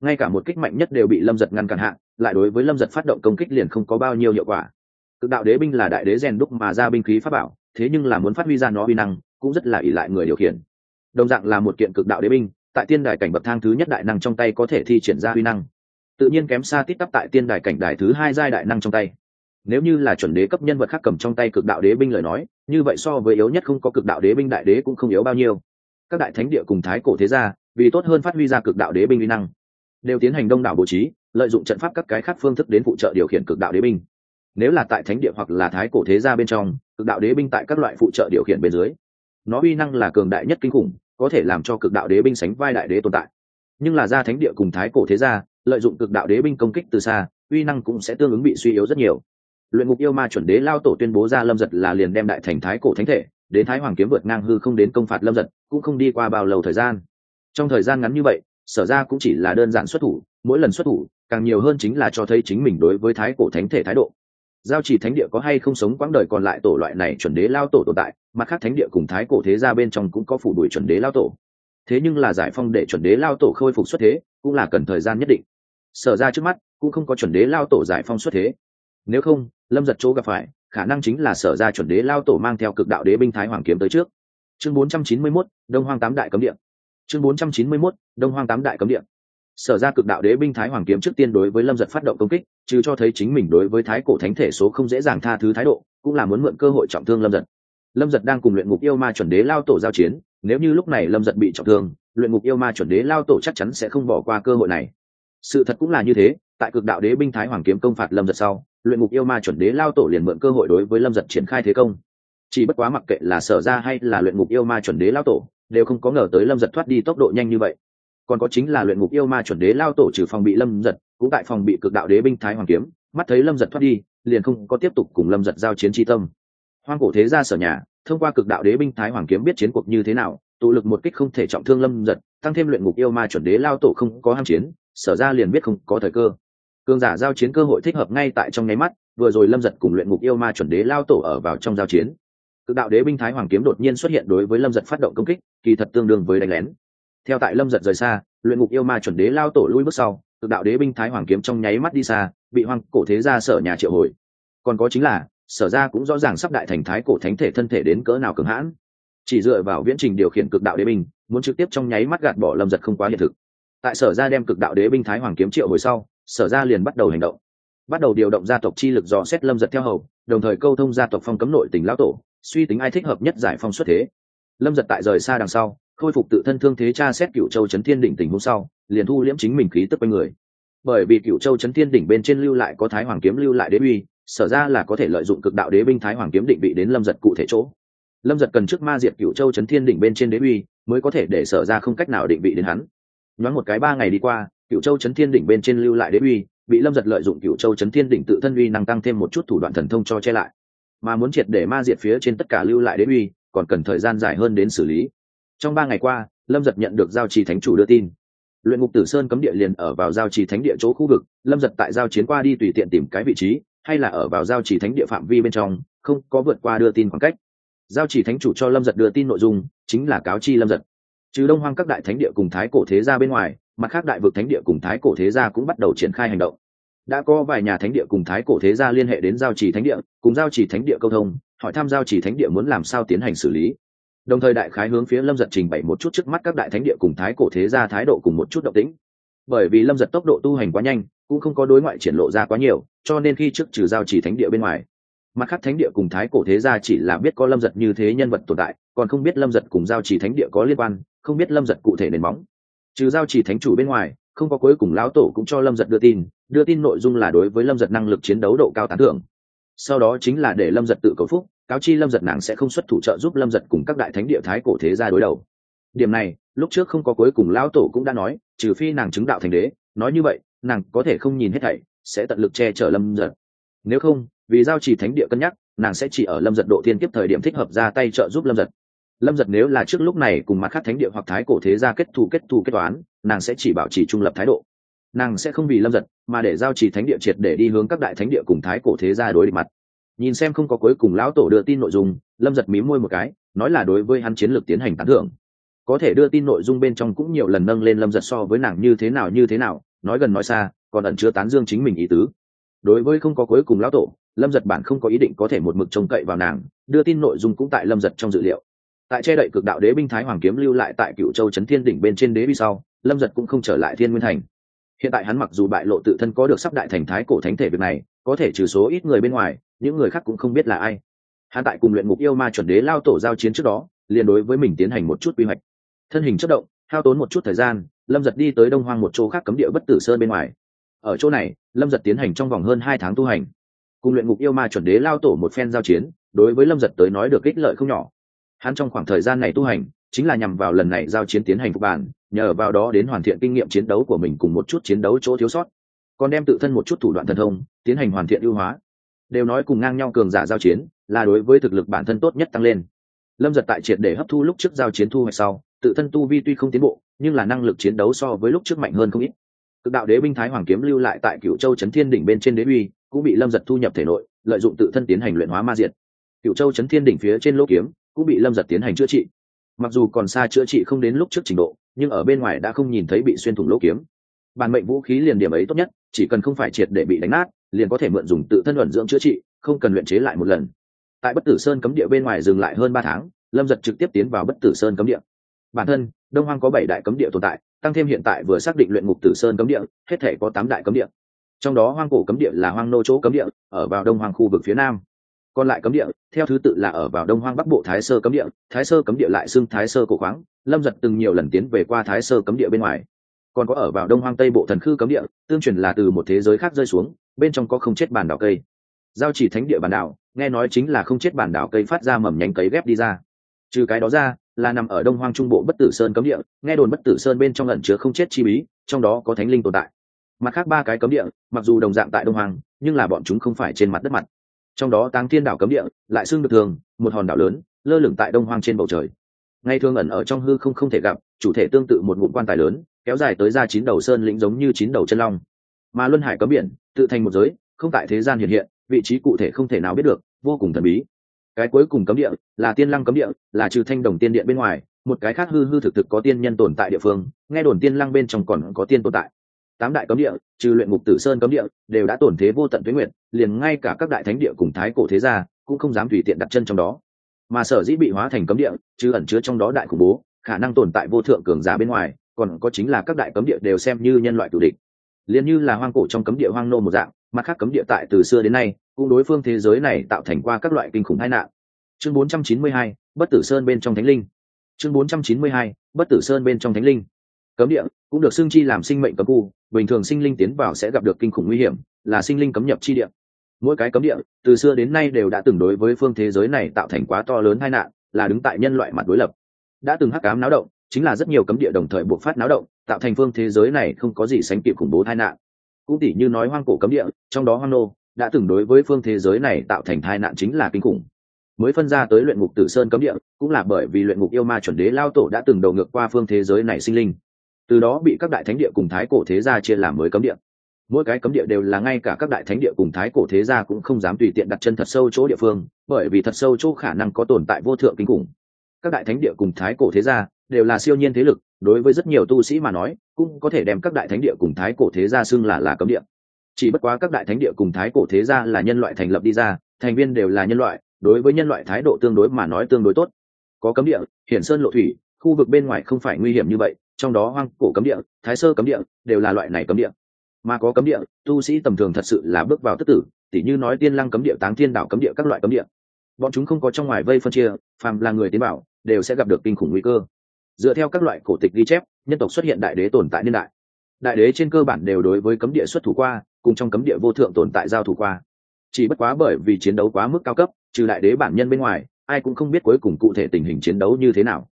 Ngay cả một kích mạnh nhất đều bị lâm giật ngăn cản hạ, lại đối với lâm giật phát động công kích liền không có bao nhiêu hiệu quả. Cực đạo đế binh là đại đế rèn đúc mà ra binh khí pháp bảo thế nhưng là muốn phát huy ra nó uy năng cũng rất là ỷ lại người điều khiển. Đồng dạng là một kiện cực đạo đế binh tại tiên đài cảnh bậc thang thứ nhất đại năng trong tay có thể thi triển ra uy năng. Tự nhiên kém xa tít tắp tại tiên đài cảnh đài thứ hai giai đại năng trong tay. Nếu như là chuẩn đế cấp nhân vật khác cầm trong tay cực đạo đế binh lời nói, như vậy so với yếu nhất không có cực đạo đế binh đại đế cũng không yếu bao nhiêu. Các đại thánh địa cùng thái cổ thế gia, vì tốt hơn phát huy ra cực đạo đế binh uy năng, đều tiến hành đông đảo bố trí, lợi dụng trận pháp các cái khác phương thức đến phụ trợ điều khiển cực đạo đế binh. Nếu là tại thánh địa hoặc là thái cổ thế gia bên trong, cực đạo đế binh tại các loại phụ trợ điều khiển bên dưới, nó uy năng là cường đại nhất kinh khủng có thể làm cho cực đạo đế binh sánh vai đại đế tồn tại. Nhưng là ra thánh địa cùng thái cổ thế gia, lợi dụng cực đạo đế binh công kích từ xa, uy năng cũng sẽ tương ứng bị suy yếu rất nhiều. Luyện ngục yêu ma chuẩn đế lao tổ tuyên bố ra lâm giật là liền đem đại thành thái cổ thánh thể đến thái hoàng kiếm vượt ngang hư không đến công phạt lâm giật, cũng không đi qua bao lâu thời gian. Trong thời gian ngắn như vậy, sở ra cũng chỉ là đơn giản xuất thủ, mỗi lần xuất thủ, càng nhiều hơn chính là cho thấy chính mình đối với thái cổ thánh thể thái độ giao chỉ thánh địa có hay không sống quãng đời còn lại tổ loại này chuẩn đế lao tổ tồn tại mặt khác thánh địa cùng thái cổ thế ra bên trong cũng có phủ đuổi chuẩn đế lao tổ. Thế nhưng là giải phong để chuẩn đế lao tổ khôi phục xuất thế cũng là cần thời gian nhất định. Sở ra trước mắt cũng không có chuẩn đế lao tổ giải phong xuất thế. Nếu không lâm giật chỗ gặp phải khả năng chính là sở ra chuẩn đế lao tổ mang theo cực đạo đế binh thái hoàng kiếm tới trước. Chương 491, đông hoang tám đại cấm địa. Chương 491, đông hoang tám đại cấm địa sở ra cực đạo đế binh thái hoàng kiếm trước tiên đối với lâm giật phát động công kích, chứ cho thấy chính mình đối với thái cổ thánh thể số không dễ dàng tha thứ thái độ, cũng là muốn mượn cơ hội trọng thương lâm giật. Lâm giật đang cùng luyện ngục yêu ma chuẩn đế lao tổ giao chiến, nếu như lúc này lâm giật bị trọng thương, luyện ngục yêu ma chuẩn đế lao tổ chắc chắn sẽ không bỏ qua cơ hội này. Sự thật cũng là như thế, tại cực đạo đế binh thái hoàng kiếm công phạt lâm giật sau, luyện ngục yêu ma chuẩn đế lao tổ liền mượn cơ hội đối với lâm giật triển khai thế công. Chỉ bất quá mặc kệ là sở ra hay là luyện ngục yêu ma chuẩn đế lao tổ, đều không có ngờ tới lâm giật thoát đi tốc độ nhanh như vậy còn có chính là luyện ngục yêu ma chuẩn đế lao tổ trừ phòng bị lâm giật, cũng tại phòng bị cực đạo đế binh thái hoàng kiếm, mắt thấy lâm giật thoát đi, liền không có tiếp tục cùng lâm giật giao chiến tri tâm. Hoang cổ thế ra sở nhà, thông qua cực đạo đế binh thái hoàng kiếm biết chiến cuộc như thế nào, tụ lực một kích không thể trọng thương lâm giật, tăng thêm luyện ngục yêu ma chuẩn đế lao tổ không có ham chiến, sở ra liền biết không có thời cơ. Cường giả giao chiến cơ hội thích hợp ngay tại trong nháy mắt, vừa rồi lâm giật cùng luyện ngục yêu ma chuẩn đế lao tổ ở vào trong giao chiến. Cực đạo đế binh thái hoàng kiếm đột nhiên xuất hiện đối với lâm giật phát động công kích, kỳ thật tương đương với đánh lén theo tại lâm giật rời xa, luyện ngục yêu ma chuẩn đế lao tổ lui bước sau cực đạo đế binh thái hoàng kiếm trong nháy mắt đi xa, bị hoang cổ thế ra sở nhà triệu hồi. Còn có chính là, sở ra cũng rõ ràng sắp đại thành thái cổ thánh thể thân thể đến cỡ nào cường hãn. Chỉ dựa vào viễn trình điều khiển cực đạo đế binh, muốn trực tiếp trong nháy mắt gạt bỏ lâm giật không quá hiện thực. Tại sở ra đem cực đạo đế binh thái hoàng kiếm triệu hồi sau, sở ra liền bắt đầu hành động. Bắt đầu điều động gia tộc chi lực dò xét lâm giật theo hầu, đồng thời câu thông gia tộc phong cấm nội tỉnh lão tổ, suy tính ai thích hợp nhất giải phong xuất thế. Lâm giật tại rời xa đằng sau khôi phục tự thân thương thế cha xét cựu châu chấn thiên đỉnh tình hôm sau, liền thu liễm chính mình khí tức quanh người. Bởi vì cựu châu chấn thiên đỉnh bên trên lưu lại có thái hoàng kiếm lưu lại đế uy, sở ra là có thể lợi dụng cực đạo đế binh thái hoàng kiếm định vị đến lâm giật cụ thể chỗ. Lâm giật cần trước ma diệt cựu châu chấn thiên đỉnh bên trên đế uy, mới có thể để sở ra không cách nào định vị đến hắn. Nhoáng một cái ba ngày đi qua cựu châu chấn thiên đỉnh bên trên lưu lại đế uy, bị lâm giật lợi dụng cựu châu chấn thiên đỉnh tự thân uy năng tăng thêm một chút thủ đoạn thần thông cho che lại. Mà muốn triệt để ma diệt phía trên tất cả lưu lại đế uy, còn cần thời gian dài hơn đến xử lý trong ba ngày qua, lâm giật nhận được giao trì thánh chủ đưa tin. Luyện ngục tử sơn cấm địa liền ở vào giao trì thánh địa chỗ khu vực, lâm giật tại giao chiến qua đi tùy tiện tìm cái vị trí, hay là ở vào giao trì thánh địa phạm vi bên trong, không có vượt qua đưa tin khoảng cách. Giao trì thánh chủ cho lâm giật đưa tin nội dung, chính là cáo chi lâm giật. Trừ đông hoang các đại thánh địa cùng thái cổ thế gia bên ngoài, mặt khác đại vực thánh địa cùng thái cổ thế gia cũng bắt đầu triển khai hành động. Đã có vài nhà thánh địa cùng thái cổ thế gia liên hệ đến giao trì thánh địa, cùng giao trì thánh địa câu thông, hỏi thăm giao trì thánh địa muốn làm sao tiến hành xử lý đồng thời đại khái hướng phía lâm giật trình bày một chút trước mắt các đại thánh địa cùng thái cổ thế gia thái độ cùng một chút động tĩnh. Bởi vì lâm giật tốc độ tu hành quá nhanh, cũng không có đối ngoại triển lộ ra quá nhiều, cho nên khi trước trừ giao chỉ thánh địa bên ngoài, mặt khác thánh địa cùng thái cổ thế gia chỉ là biết có lâm giật như thế nhân vật tồn tại, còn không biết lâm giật cùng giao chỉ thánh địa có liên quan, không biết lâm giật cụ thể nền móng. Trừ giao chỉ thánh chủ bên ngoài, không có cuối cùng lão tổ cũng cho lâm giật đưa tin đưa tin nội dung là đối với lâm giật năng lực chiến đấu độ cao tán thưởng. Sau đó chính là để lâm giật tự cầu phúc cáo chi lâm giật nàng sẽ không xuất thủ trợ giúp lâm giật cùng các đại thánh địa thái cổ thế gia đối đầu. Điểm này, lúc trước không có cuối cùng lão tổ cũng đã nói, trừ phi nàng chứng đạo thành đế, nói như vậy, nàng có thể không nhìn hết thảy, sẽ tận lực che chở lâm giật. Nếu không, vì giao chỉ thánh địa cân nhắc, nàng sẽ chỉ ở lâm giật độ thiên kiếp thời điểm thích hợp ra tay trợ giúp lâm giật. Lâm giật nếu là trước lúc này cùng mặt khác thánh địa hoặc thái cổ thế gia kết thù kết thù kết toán, nàng sẽ chỉ bảo trì trung lập thái độ. Nàng sẽ không vì lâm giật mà để giao trì thánh địa triệt để đi hướng các đại thánh địa cùng thái cổ thế gia đối địch mặt nhìn xem không có cuối cùng lão tổ đưa tin nội dung, lâm giật mí môi một cái, nói là đối với hắn chiến lược tiến hành tán thưởng. Có thể đưa tin nội dung bên trong cũng nhiều lần nâng lên lâm giật so với nàng như thế nào như thế nào, nói gần nói xa, còn ẩn chứa tán dương chính mình ý tứ. Đối với không có cuối cùng lão tổ, lâm giật bản không có ý định có thể một mực trông cậy vào nàng, đưa tin nội dung cũng tại lâm giật trong dự liệu. Tại che đậy cực đạo đế binh thái hoàng kiếm lưu lại tại cựu châu trấn thiên đỉnh bên trên đế bi sau, lâm giật cũng không trở lại thiên nguyên thành. Hiện tại hắn mặc dù bại lộ tự thân có được sắp đại thành thái cổ thánh thể việc này, có thể trừ số ít người bên ngoài những người khác cũng không biết là ai. Hắn tại cùng luyện ngục yêu ma chuẩn đế lao tổ giao chiến trước đó, liền đối với mình tiến hành một chút quy hoạch. Thân hình chất động, hao tốn một chút thời gian, lâm giật đi tới đông hoang một chỗ khác cấm địa bất tử sơn bên ngoài. Ở chỗ này, lâm giật tiến hành trong vòng hơn hai tháng tu hành. Cùng luyện ngục yêu ma chuẩn đế lao tổ một phen giao chiến, đối với lâm giật tới nói được ích lợi không nhỏ. Hắn trong khoảng thời gian này tu hành, chính là nhằm vào lần này giao chiến tiến hành phục bản, nhờ vào đó đến hoàn thiện kinh nghiệm chiến đấu của mình cùng một chút chiến đấu chỗ thiếu sót. Còn đem tự thân một chút thủ đoạn thần thông, tiến hành hoàn thiện ưu hóa đều nói cùng ngang nhau cường giả giao chiến, là đối với thực lực bản thân tốt nhất tăng lên. Lâm giật tại triệt để hấp thu lúc trước giao chiến thu hoạch sau, tự thân tu vi tuy không tiến bộ, nhưng là năng lực chiến đấu so với lúc trước mạnh hơn không ít. Cực đạo đế binh thái hoàng kiếm lưu lại tại cựu châu trấn thiên đỉnh bên trên đế uy, cũng bị lâm giật thu nhập thể nội, lợi dụng tự thân tiến hành luyện hóa ma diệt. Cựu châu trấn thiên đỉnh phía trên lỗ kiếm, cũng bị lâm giật tiến hành chữa trị. Mặc dù còn xa chữa trị không đến lúc trước trình độ, nhưng ở bên ngoài đã không nhìn thấy bị xuyên thủng lỗ kiếm. Bản mệnh vũ khí liền điểm ấy tốt nhất chỉ cần không phải triệt để bị đánh nát, liền có thể mượn dùng tự thân luận dưỡng chữa trị, không cần luyện chế lại một lần. Tại bất tử sơn cấm địa bên ngoài dừng lại hơn ba tháng, lâm giật trực tiếp tiến vào bất tử sơn cấm địa. Bản thân, đông hoang có bảy đại cấm địa tồn tại, tăng thêm hiện tại vừa xác định luyện ngục tử sơn cấm địa, hết thể có tám đại cấm địa. Trong đó hoang cổ cấm địa là hoang nô chỗ cấm địa, ở vào đông hoang khu vực phía nam. Còn lại cấm địa, theo thứ tự là ở vào đông hoang bắc bộ thái sơ cấm địa, thái sơ cấm địa lại xưng thái sơ cổ khoáng. Lâm giật từng nhiều lần tiến về qua thái sơ cấm địa bên ngoài còn có ở vào đông hoang tây bộ thần khư cấm địa, tương truyền là từ một thế giới khác rơi xuống, bên trong có không chết bản đảo cây. Giao chỉ thánh địa bản đảo, nghe nói chính là không chết bản đảo cây phát ra mầm nhánh cấy ghép đi ra. Trừ cái đó ra, là nằm ở đông hoang trung bộ bất tử sơn cấm địa, nghe đồn bất tử sơn bên trong ẩn chứa không chết chi bí, trong đó có thánh linh tồn tại. Mặt khác ba cái cấm địa, mặc dù đồng dạng tại đông hoang, nhưng là bọn chúng không phải trên mặt đất mặt. Trong đó tăng thiên đảo cấm địa, lại xưng được thường, một hòn đảo lớn, lơ lửng tại đông hoang trên bầu trời. Ngay thường ẩn ở trong hư không không thể gặp, chủ thể tương tự một ngụm quan tài lớn kéo dài tới ra chín đầu sơn lĩnh giống như chín đầu chân long. Mà luân hải cấm biển, tự thành một giới, không tại thế gian hiện hiện, vị trí cụ thể không thể nào biết được, vô cùng thần bí. Cái cuối cùng cấm địa là tiên lăng cấm địa, là trừ thanh đồng tiên điện bên ngoài, một cái khác hư hư thực thực có tiên nhân tồn tại địa phương, nghe đồn tiên lăng bên trong còn có tiên tồn tại. Tám đại cấm địa, trừ luyện ngục tử sơn cấm địa, đều đã tổn thế vô tận tuế nguyện liền ngay cả các đại thánh địa cùng thái cổ thế gia cũng không dám tùy tiện đặt chân trong đó. Mà sở dĩ bị hóa thành cấm địa chứ ẩn chứa trong đó đại khủng bố, khả năng tồn tại vô thượng cường giả bên ngoài còn có chính là các đại cấm địa đều xem như nhân loại cử địch. Liền như là hoang cổ trong cấm địa hoang nô một dạng mặt khác cấm địa tại từ xưa đến nay cũng đối phương thế giới này tạo thành qua các loại kinh khủng tai nạn. Chương 492, bất tử sơn bên trong thánh linh. Chương 492, bất tử sơn bên trong thánh linh. Cấm địa cũng được xưng chi làm sinh mệnh cấm khu bình thường sinh linh tiến vào sẽ gặp được kinh khủng nguy hiểm là sinh linh cấm nhập chi địa. Mỗi cái cấm địa từ xưa đến nay đều đã từng đối với phương thế giới này tạo thành quá to lớn tai nạn là đứng tại nhân loại mặt đối lập. Đã từng hắc ám náo động chính là rất nhiều cấm địa đồng thời buộc phát náo động, tạo thành phương thế giới này không có gì sánh kịp khủng bố tai nạn. Cũng tỉ như nói hoang cổ cấm địa, trong đó hoang nô, đã từng đối với phương thế giới này tạo thành tai nạn chính là kinh khủng. Mới phân ra tới luyện ngục tử sơn cấm địa, cũng là bởi vì luyện ngục yêu ma chuẩn đế lao tổ đã từng đầu ngược qua phương thế giới này sinh linh. Từ đó bị các đại thánh địa cùng thái cổ thế gia chia làm mới cấm địa. Mỗi cái cấm địa đều là ngay cả các đại thánh địa cùng thái cổ thế gia cũng không dám tùy tiện đặt chân thật sâu chỗ địa phương, bởi vì thật sâu chỗ khả năng có tồn tại vô thượng kinh khủng. Các đại thánh địa cùng thái cổ thế gia đều là siêu nhiên thế lực, đối với rất nhiều tu sĩ mà nói, cũng có thể đem các đại thánh địa cùng thái cổ thế gia xưng là là cấm địa. Chỉ bất quá các đại thánh địa cùng thái cổ thế gia là nhân loại thành lập đi ra, thành viên đều là nhân loại, đối với nhân loại thái độ tương đối mà nói tương đối tốt. Có cấm địa, hiển sơn lộ thủy, khu vực bên ngoài không phải nguy hiểm như vậy, trong đó hoang cổ cấm địa, thái sơ cấm địa, đều là loại này cấm địa. Mà có cấm địa, tu sĩ tầm thường thật sự là bước vào tất tử, tỉ như nói tiên lăng cấm địa, táng thiên đảo cấm địa các loại cấm địa. Bọn chúng không có trong ngoài vây phân chia, phàm là người tiến bảo đều sẽ gặp được kinh khủng nguy cơ dựa theo các loại cổ tịch ghi chép, nhân tộc xuất hiện đại đế tồn tại niên đại. Đại đế trên cơ bản đều đối với cấm địa xuất thủ qua, cùng trong cấm địa vô thượng tồn tại giao thủ qua. Chỉ bất quá bởi vì chiến đấu quá mức cao cấp, trừ đại đế bản nhân bên ngoài, ai cũng không biết cuối cùng cụ thể tình hình chiến đấu như thế nào.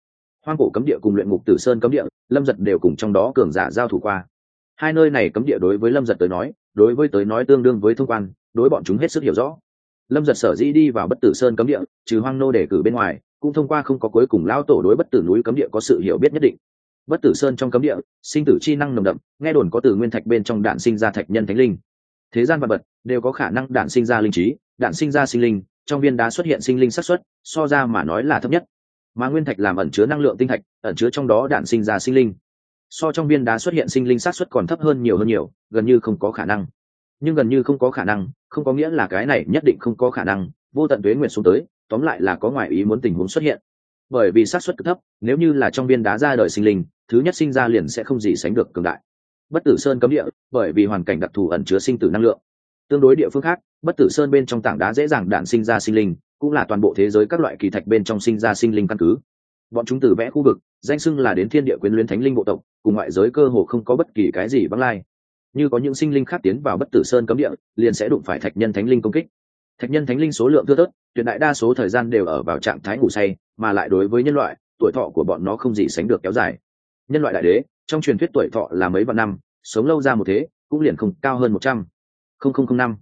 Hoang cổ cấm địa cùng luyện ngục tử sơn cấm địa, lâm giật đều cùng trong đó cường giả giao thủ qua. Hai nơi này cấm địa đối với lâm giật tới nói, đối với tới nói tương đương với thông quan, đối bọn chúng hết sức hiểu rõ. Lâm giật sở dĩ đi vào bất tử sơn cấm địa, trừ hoang nô đề cử bên ngoài cũng thông qua không có cuối cùng lao tổ đối bất tử núi cấm địa có sự hiểu biết nhất định. Bất tử sơn trong cấm địa, sinh tử chi năng nồng đậm, nghe đồn có từ nguyên thạch bên trong đạn sinh ra thạch nhân thánh linh. Thế gian vật vật đều có khả năng đạn sinh ra linh trí, đạn sinh ra sinh linh, trong viên đá xuất hiện sinh linh xác suất, so ra mà nói là thấp nhất. Mà nguyên thạch làm ẩn chứa năng lượng tinh thạch, ẩn chứa trong đó đạn sinh ra sinh linh. So trong viên đá xuất hiện sinh linh xác suất còn thấp hơn nhiều hơn nhiều, gần như không có khả năng. Nhưng gần như không có khả năng, không có nghĩa là cái này nhất định không có khả năng, vô tận tuế nguyện xuống tới tóm lại là có ngoại ý muốn tình huống xuất hiện. Bởi vì xác suất cực thấp, nếu như là trong viên đá ra đời sinh linh, thứ nhất sinh ra liền sẽ không gì sánh được cường đại. Bất tử sơn cấm địa, bởi vì hoàn cảnh đặc thù ẩn chứa sinh tử năng lượng. Tương đối địa phương khác, bất tử sơn bên trong tảng đá dễ dàng đạn sinh ra sinh linh, cũng là toàn bộ thế giới các loại kỳ thạch bên trong sinh ra sinh linh căn cứ. Bọn chúng từ vẽ khu vực, danh xưng là đến thiên địa quyến luyến thánh linh bộ tộc, cùng ngoại giới cơ hồ không có bất kỳ cái gì vắng lai. Như có những sinh linh khác tiến vào bất tử sơn cấm địa, liền sẽ đụng phải thạch nhân thánh linh công kích thạch nhân thánh linh số lượng thưa thớt, tuyệt đại đa số thời gian đều ở vào trạng thái ngủ say, mà lại đối với nhân loại, tuổi thọ của bọn nó không gì sánh được kéo dài. Nhân loại đại đế, trong truyền thuyết tuổi thọ là mấy vạn năm, sống lâu ra một thế, cũng liền không cao hơn một trăm. Không không không năm.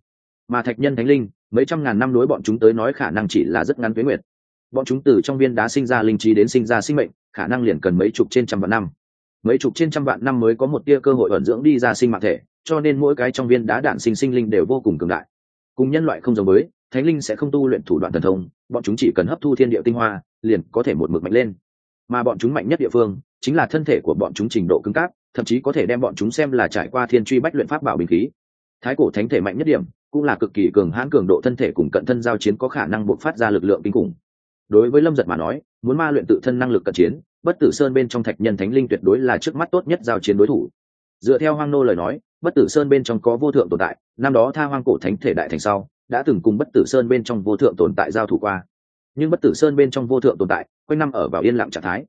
Mà thạch nhân thánh linh, mấy trăm ngàn năm đối bọn chúng tới nói khả năng chỉ là rất ngắn tuế nguyệt. Bọn chúng từ trong viên đá sinh ra linh trí đến sinh ra sinh mệnh, khả năng liền cần mấy chục trên trăm vạn năm. Mấy chục trên trăm vạn năm mới có một tia cơ hội ẩn dưỡng đi ra sinh mạng thể, cho nên mỗi cái trong viên đá đạn sinh sinh linh đều vô cùng cường đại cùng nhân loại không giống với, thánh linh sẽ không tu luyện thủ đoạn thần thông, bọn chúng chỉ cần hấp thu thiên địa tinh hoa, liền có thể một mực mạnh lên. Mà bọn chúng mạnh nhất địa phương, chính là thân thể của bọn chúng trình độ cứng cáp, thậm chí có thể đem bọn chúng xem là trải qua thiên truy bách luyện pháp bảo bình khí. Thái cổ thánh thể mạnh nhất điểm, cũng là cực kỳ cường hãn cường độ thân thể cùng cận thân giao chiến có khả năng bộc phát ra lực lượng kinh khủng. Đối với lâm giật mà nói, muốn ma luyện tự thân năng lực cận chiến, bất tử sơn bên trong thạch nhân thánh linh tuyệt đối là trước mắt tốt nhất giao chiến đối thủ dựa theo hoang nô lời nói, bất tử sơn bên trong có vô thượng tồn tại, năm đó tha hoang cổ thánh thể đại thành sau, đã từng cùng bất tử sơn bên trong vô thượng tồn tại giao thủ qua. Nhưng bất tử sơn bên trong vô thượng tồn tại, quanh năm ở vào yên lặng trạng thái.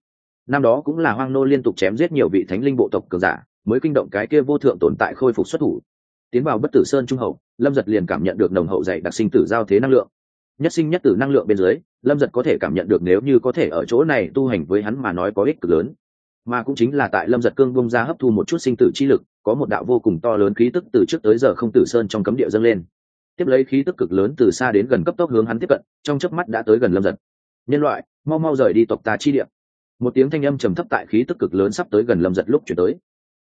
Năm đó cũng là hoang nô liên tục chém giết nhiều vị thánh linh bộ tộc cường giả, mới kinh động cái kia vô thượng tồn tại khôi phục xuất thủ. Tiến vào bất tử sơn trung hậu, lâm giật liền cảm nhận được nồng hậu dạy đặc sinh tử giao thế năng lượng. Nhất sinh nhất tử năng lượng bên dưới, lâm giật có thể cảm nhận được nếu như có thể ở chỗ này tu hành với hắn mà nói có ích cực lớn mà cũng chính là tại lâm giật cương bông ra hấp thu một chút sinh tử chi lực, có một đạo vô cùng to lớn khí tức từ trước tới giờ không tử sơn trong cấm địa dâng lên. Tiếp lấy khí tức cực lớn từ xa đến gần cấp tốc hướng hắn tiếp cận, trong chớp mắt đã tới gần lâm giật. Nhân loại, mau mau rời đi tộc ta chi địa. Một tiếng thanh âm trầm thấp tại khí tức cực lớn sắp tới gần lâm giật lúc chuyển tới.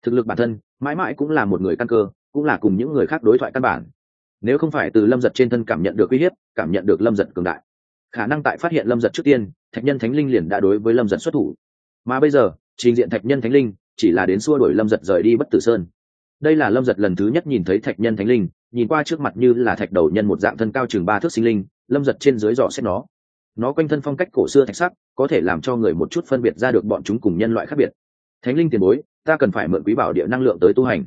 Thực lực bản thân, mãi mãi cũng là một người căn cơ, cũng là cùng những người khác đối thoại căn bản. Nếu không phải từ lâm giật trên thân cảm nhận được uy hiếp, cảm nhận được lâm giật cường đại, khả năng tại phát hiện lâm giật trước tiên, thạch nhân thánh linh liền đã đối với lâm giật xuất thủ. Mà bây giờ trình diện thạch nhân thánh linh, chỉ là đến xua đuổi lâm giật rời đi bất tử sơn. Đây là lâm giật lần thứ nhất nhìn thấy thạch nhân thánh linh, nhìn qua trước mặt như là thạch đầu nhân một dạng thân cao chừng ba thước sinh linh, lâm giật trên dưới dò xét nó. Nó quanh thân phong cách cổ xưa thạch sắc, có thể làm cho người một chút phân biệt ra được bọn chúng cùng nhân loại khác biệt. Thánh linh tiền bối, ta cần phải mượn quý bảo địa năng lượng tới tu hành.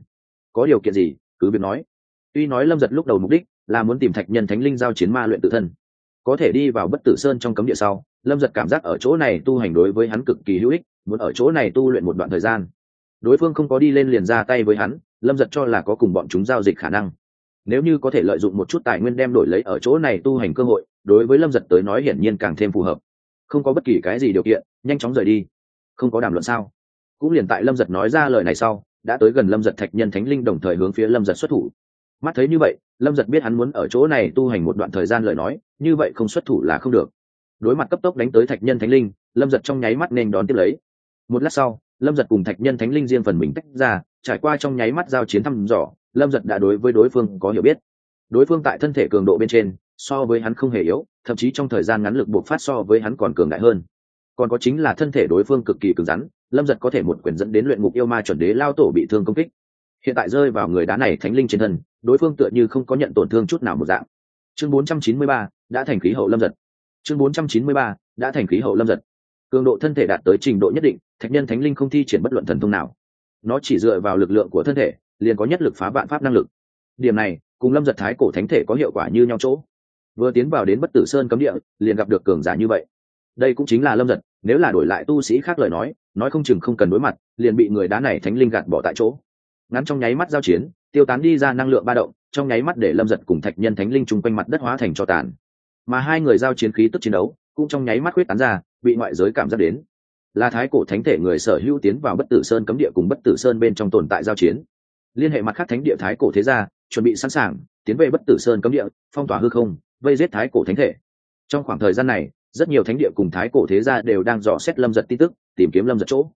Có điều kiện gì? Cứ việc nói. Tuy nói lâm giật lúc đầu mục đích là muốn tìm thạch nhân thánh linh giao chiến ma luyện tự thân. Có thể đi vào bất tử sơn trong cấm địa sau, lâm giật cảm giác ở chỗ này tu hành đối với hắn cực kỳ hữu ích muốn ở chỗ này tu luyện một đoạn thời gian. Đối phương không có đi lên liền ra tay với hắn, lâm giật cho là có cùng bọn chúng giao dịch khả năng. Nếu như có thể lợi dụng một chút tài nguyên đem đổi lấy ở chỗ này tu hành cơ hội, đối với lâm giật tới nói hiển nhiên càng thêm phù hợp. Không có bất kỳ cái gì điều kiện, nhanh chóng rời đi. Không có đàm luận sao? Cũng liền tại lâm giật nói ra lời này sau, đã tới gần lâm giật thạch nhân thánh linh đồng thời hướng phía lâm giật xuất thủ. Mắt thấy như vậy, lâm giật biết hắn muốn ở chỗ này tu hành một đoạn thời gian lời nói, như vậy không xuất thủ là không được. Đối mặt cấp tốc đánh tới thạch nhân thánh linh, lâm giật trong nháy mắt nên đón tiếp lấy một lát sau lâm giật cùng thạch nhân thánh linh riêng phần mình tách ra trải qua trong nháy mắt giao chiến thăm dò lâm giật đã đối với đối phương có hiểu biết. Đối phương tại thân thể cường độ bên trên so với hắn không hề yếu thậm chí trong thời gian ngắn lực buộc phát so với hắn còn cường đại hơn. Còn có chính là thân thể đối phương cực kỳ cứng rắn lâm giật có thể một quyền dẫn đến luyện ngục yêu ma chuẩn đế lao tổ bị thương công kích. Hiện tại rơi vào người đá này thánh linh trên thân đối phương tựa như không có nhận tổn thương chút nào một dạng. Chương 493, đã thành khí hậu lâm giật. Chương 493, đã thành khí hậu lâm giật cường độ thân thể đạt tới trình độ nhất định, thạch nhân thánh linh không thi triển bất luận thần thông nào. Nó chỉ dựa vào lực lượng của thân thể, liền có nhất lực phá vạn pháp năng lực. Điểm này, cùng lâm giật thái cổ thánh thể có hiệu quả như nhau chỗ. Vừa tiến vào đến bất tử sơn cấm địa, liền gặp được cường giả như vậy. Đây cũng chính là lâm giật, nếu là đổi lại tu sĩ khác lời nói nói không chừng không cần đối mặt, liền bị người đá này thánh linh gạt bỏ tại chỗ. Ngắn trong nháy mắt giao chiến, tiêu tán đi ra năng lượng ba động, trong nháy mắt để lâm giật cùng thạch nhân thánh linh chung quanh mặt đất hóa thành cho tàn. Mà hai người giao chiến khí tức chiến đấu, cũng trong nháy mắt huyết tán ra bị ngoại giới cảm giác đến. Là thái cổ thánh thể người sở hữu tiến vào bất tử sơn cấm địa cùng bất tử sơn bên trong tồn tại giao chiến. Liên hệ mặt khác thánh địa thái cổ thế gia, chuẩn bị sẵn sàng, tiến về bất tử sơn cấm địa, phong tỏa hư không, vây giết thái cổ thánh thể. Trong khoảng thời gian này, rất nhiều thánh địa cùng thái cổ thế gia đều đang dò xét lâm giật tin tức, tìm kiếm lâm giật chỗ.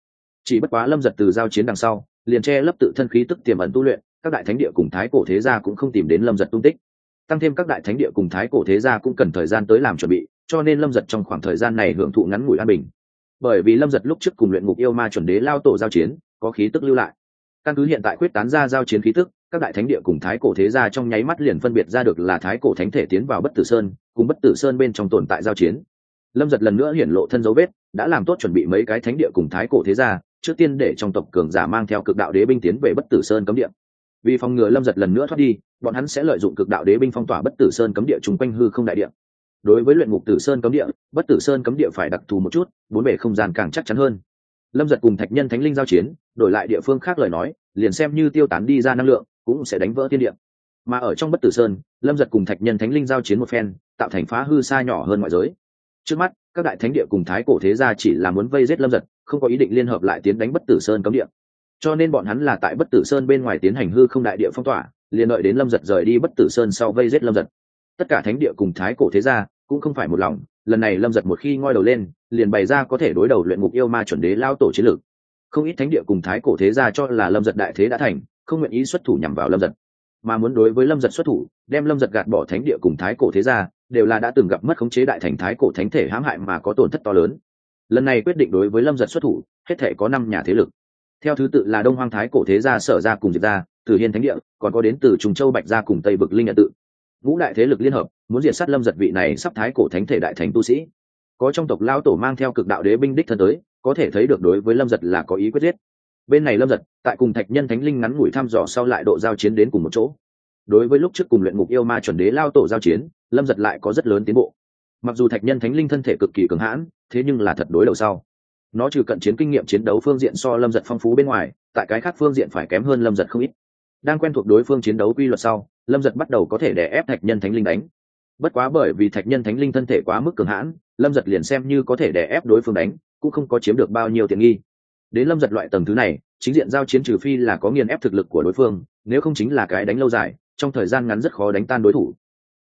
Chỉ bất quá lâm giật từ giao chiến đằng sau, liền che lấp tự thân khí tức tiềm ẩn tu luyện, các đại thánh địa cùng thái cổ thế gia cũng không tìm đến lâm giật tung tích. Tăng thêm các đại thánh địa cùng thái cổ thế gia cũng cần thời gian tới làm chuẩn bị cho nên lâm giật trong khoảng thời gian này hưởng thụ ngắn ngủi an bình. Bởi vì lâm giật lúc trước cùng luyện ngục yêu ma chuẩn đế lao tổ giao chiến, có khí tức lưu lại. Căn cứ hiện tại quyết tán ra giao chiến khí tức, các đại thánh địa cùng thái cổ thế gia trong nháy mắt liền phân biệt ra được là thái cổ thánh thể tiến vào bất tử sơn, cùng bất tử sơn bên trong tồn tại giao chiến. Lâm giật lần nữa hiển lộ thân dấu vết, đã làm tốt chuẩn bị mấy cái thánh địa cùng thái cổ thế gia, trước tiên để trong tộc cường giả mang theo cực đạo đế binh tiến về bất tử sơn cấm địa. Vì phòng ngừa lâm giật lần nữa thoát đi, bọn hắn sẽ lợi dụng cực đạo đế binh phong tỏa bất tử sơn cấm địa chung quanh hư không đại địa đối với luyện ngục tử sơn cấm địa, bất tử sơn cấm địa phải đặc thù một chút, bốn bể không gian càng chắc chắn hơn. Lâm giật cùng thạch nhân thánh linh giao chiến, đổi lại địa phương khác lời nói, liền xem như tiêu tán đi ra năng lượng, cũng sẽ đánh vỡ thiên địa. Mà ở trong bất tử sơn, lâm giật cùng thạch nhân thánh linh giao chiến một phen, tạo thành phá hư xa nhỏ hơn ngoại giới. Trước mắt, các đại thánh địa cùng thái cổ thế gia chỉ là muốn vây giết lâm giật, không có ý định liên hợp lại tiến đánh bất tử sơn cấm địa. Cho nên bọn hắn là tại bất tử sơn bên ngoài tiến hành hư không đại địa phong tỏa, liền đợi đến lâm giật rời đi bất tử sơn sau vây giết lâm giật. Tất cả thánh địa cùng thái cổ thế gia cũng không phải một lòng, lần này lâm giật một khi ngoi đầu lên, liền bày ra có thể đối đầu luyện ngục yêu ma chuẩn đế lao tổ chiến lược. Không ít thánh địa cùng thái cổ thế gia cho là lâm giật đại thế đã thành, không nguyện ý xuất thủ nhằm vào lâm giật. Mà muốn đối với lâm giật xuất thủ, đem lâm giật gạt bỏ thánh địa cùng thái cổ thế gia, đều là đã từng gặp mất khống chế đại thành thái cổ thánh thể hãm hại mà có tổn thất to lớn. Lần này quyết định đối với lâm giật xuất thủ, hết thể có năm nhà thế lực. Theo thứ tự là đông hoang thái cổ thế gia sở gia cùng diệt gia từ hiên thánh địa, còn có đến từ trùng châu bạch gia cùng tây vực linh nhận tự. Ngũ đại thế lực liên hợp muốn diệt sát lâm giật vị này sắp thái cổ thánh thể đại thánh tu sĩ. Có trong tộc lao tổ mang theo cực đạo đế binh đích thân tới, có thể thấy được đối với lâm giật là có ý quyết giết. Bên này lâm giật, tại cùng thạch nhân thánh linh ngắn ngủi thăm dò sau lại độ giao chiến đến cùng một chỗ. Đối với lúc trước cùng luyện ngục yêu ma chuẩn đế lao tổ giao chiến, lâm giật lại có rất lớn tiến bộ. Mặc dù thạch nhân thánh linh thân thể cực kỳ cường hãn, thế nhưng là thật đối đầu sau. Nó trừ cận chiến kinh nghiệm chiến đấu phương diện so lâm giật phong phú bên ngoài, tại cái khác phương diện phải kém hơn lâm giật không ít. Đang quen thuộc đối phương chiến đấu quy luật sau, lâm giật bắt đầu có thể đè ép thạch nhân thánh linh đánh bất quá bởi vì thạch nhân thánh linh thân thể quá mức cường hãn, lâm giật liền xem như có thể đè ép đối phương đánh, cũng không có chiếm được bao nhiêu tiện nghi. Đến lâm giật loại tầng thứ này, chính diện giao chiến trừ phi là có nghiền ép thực lực của đối phương, nếu không chính là cái đánh lâu dài, trong thời gian ngắn rất khó đánh tan đối thủ.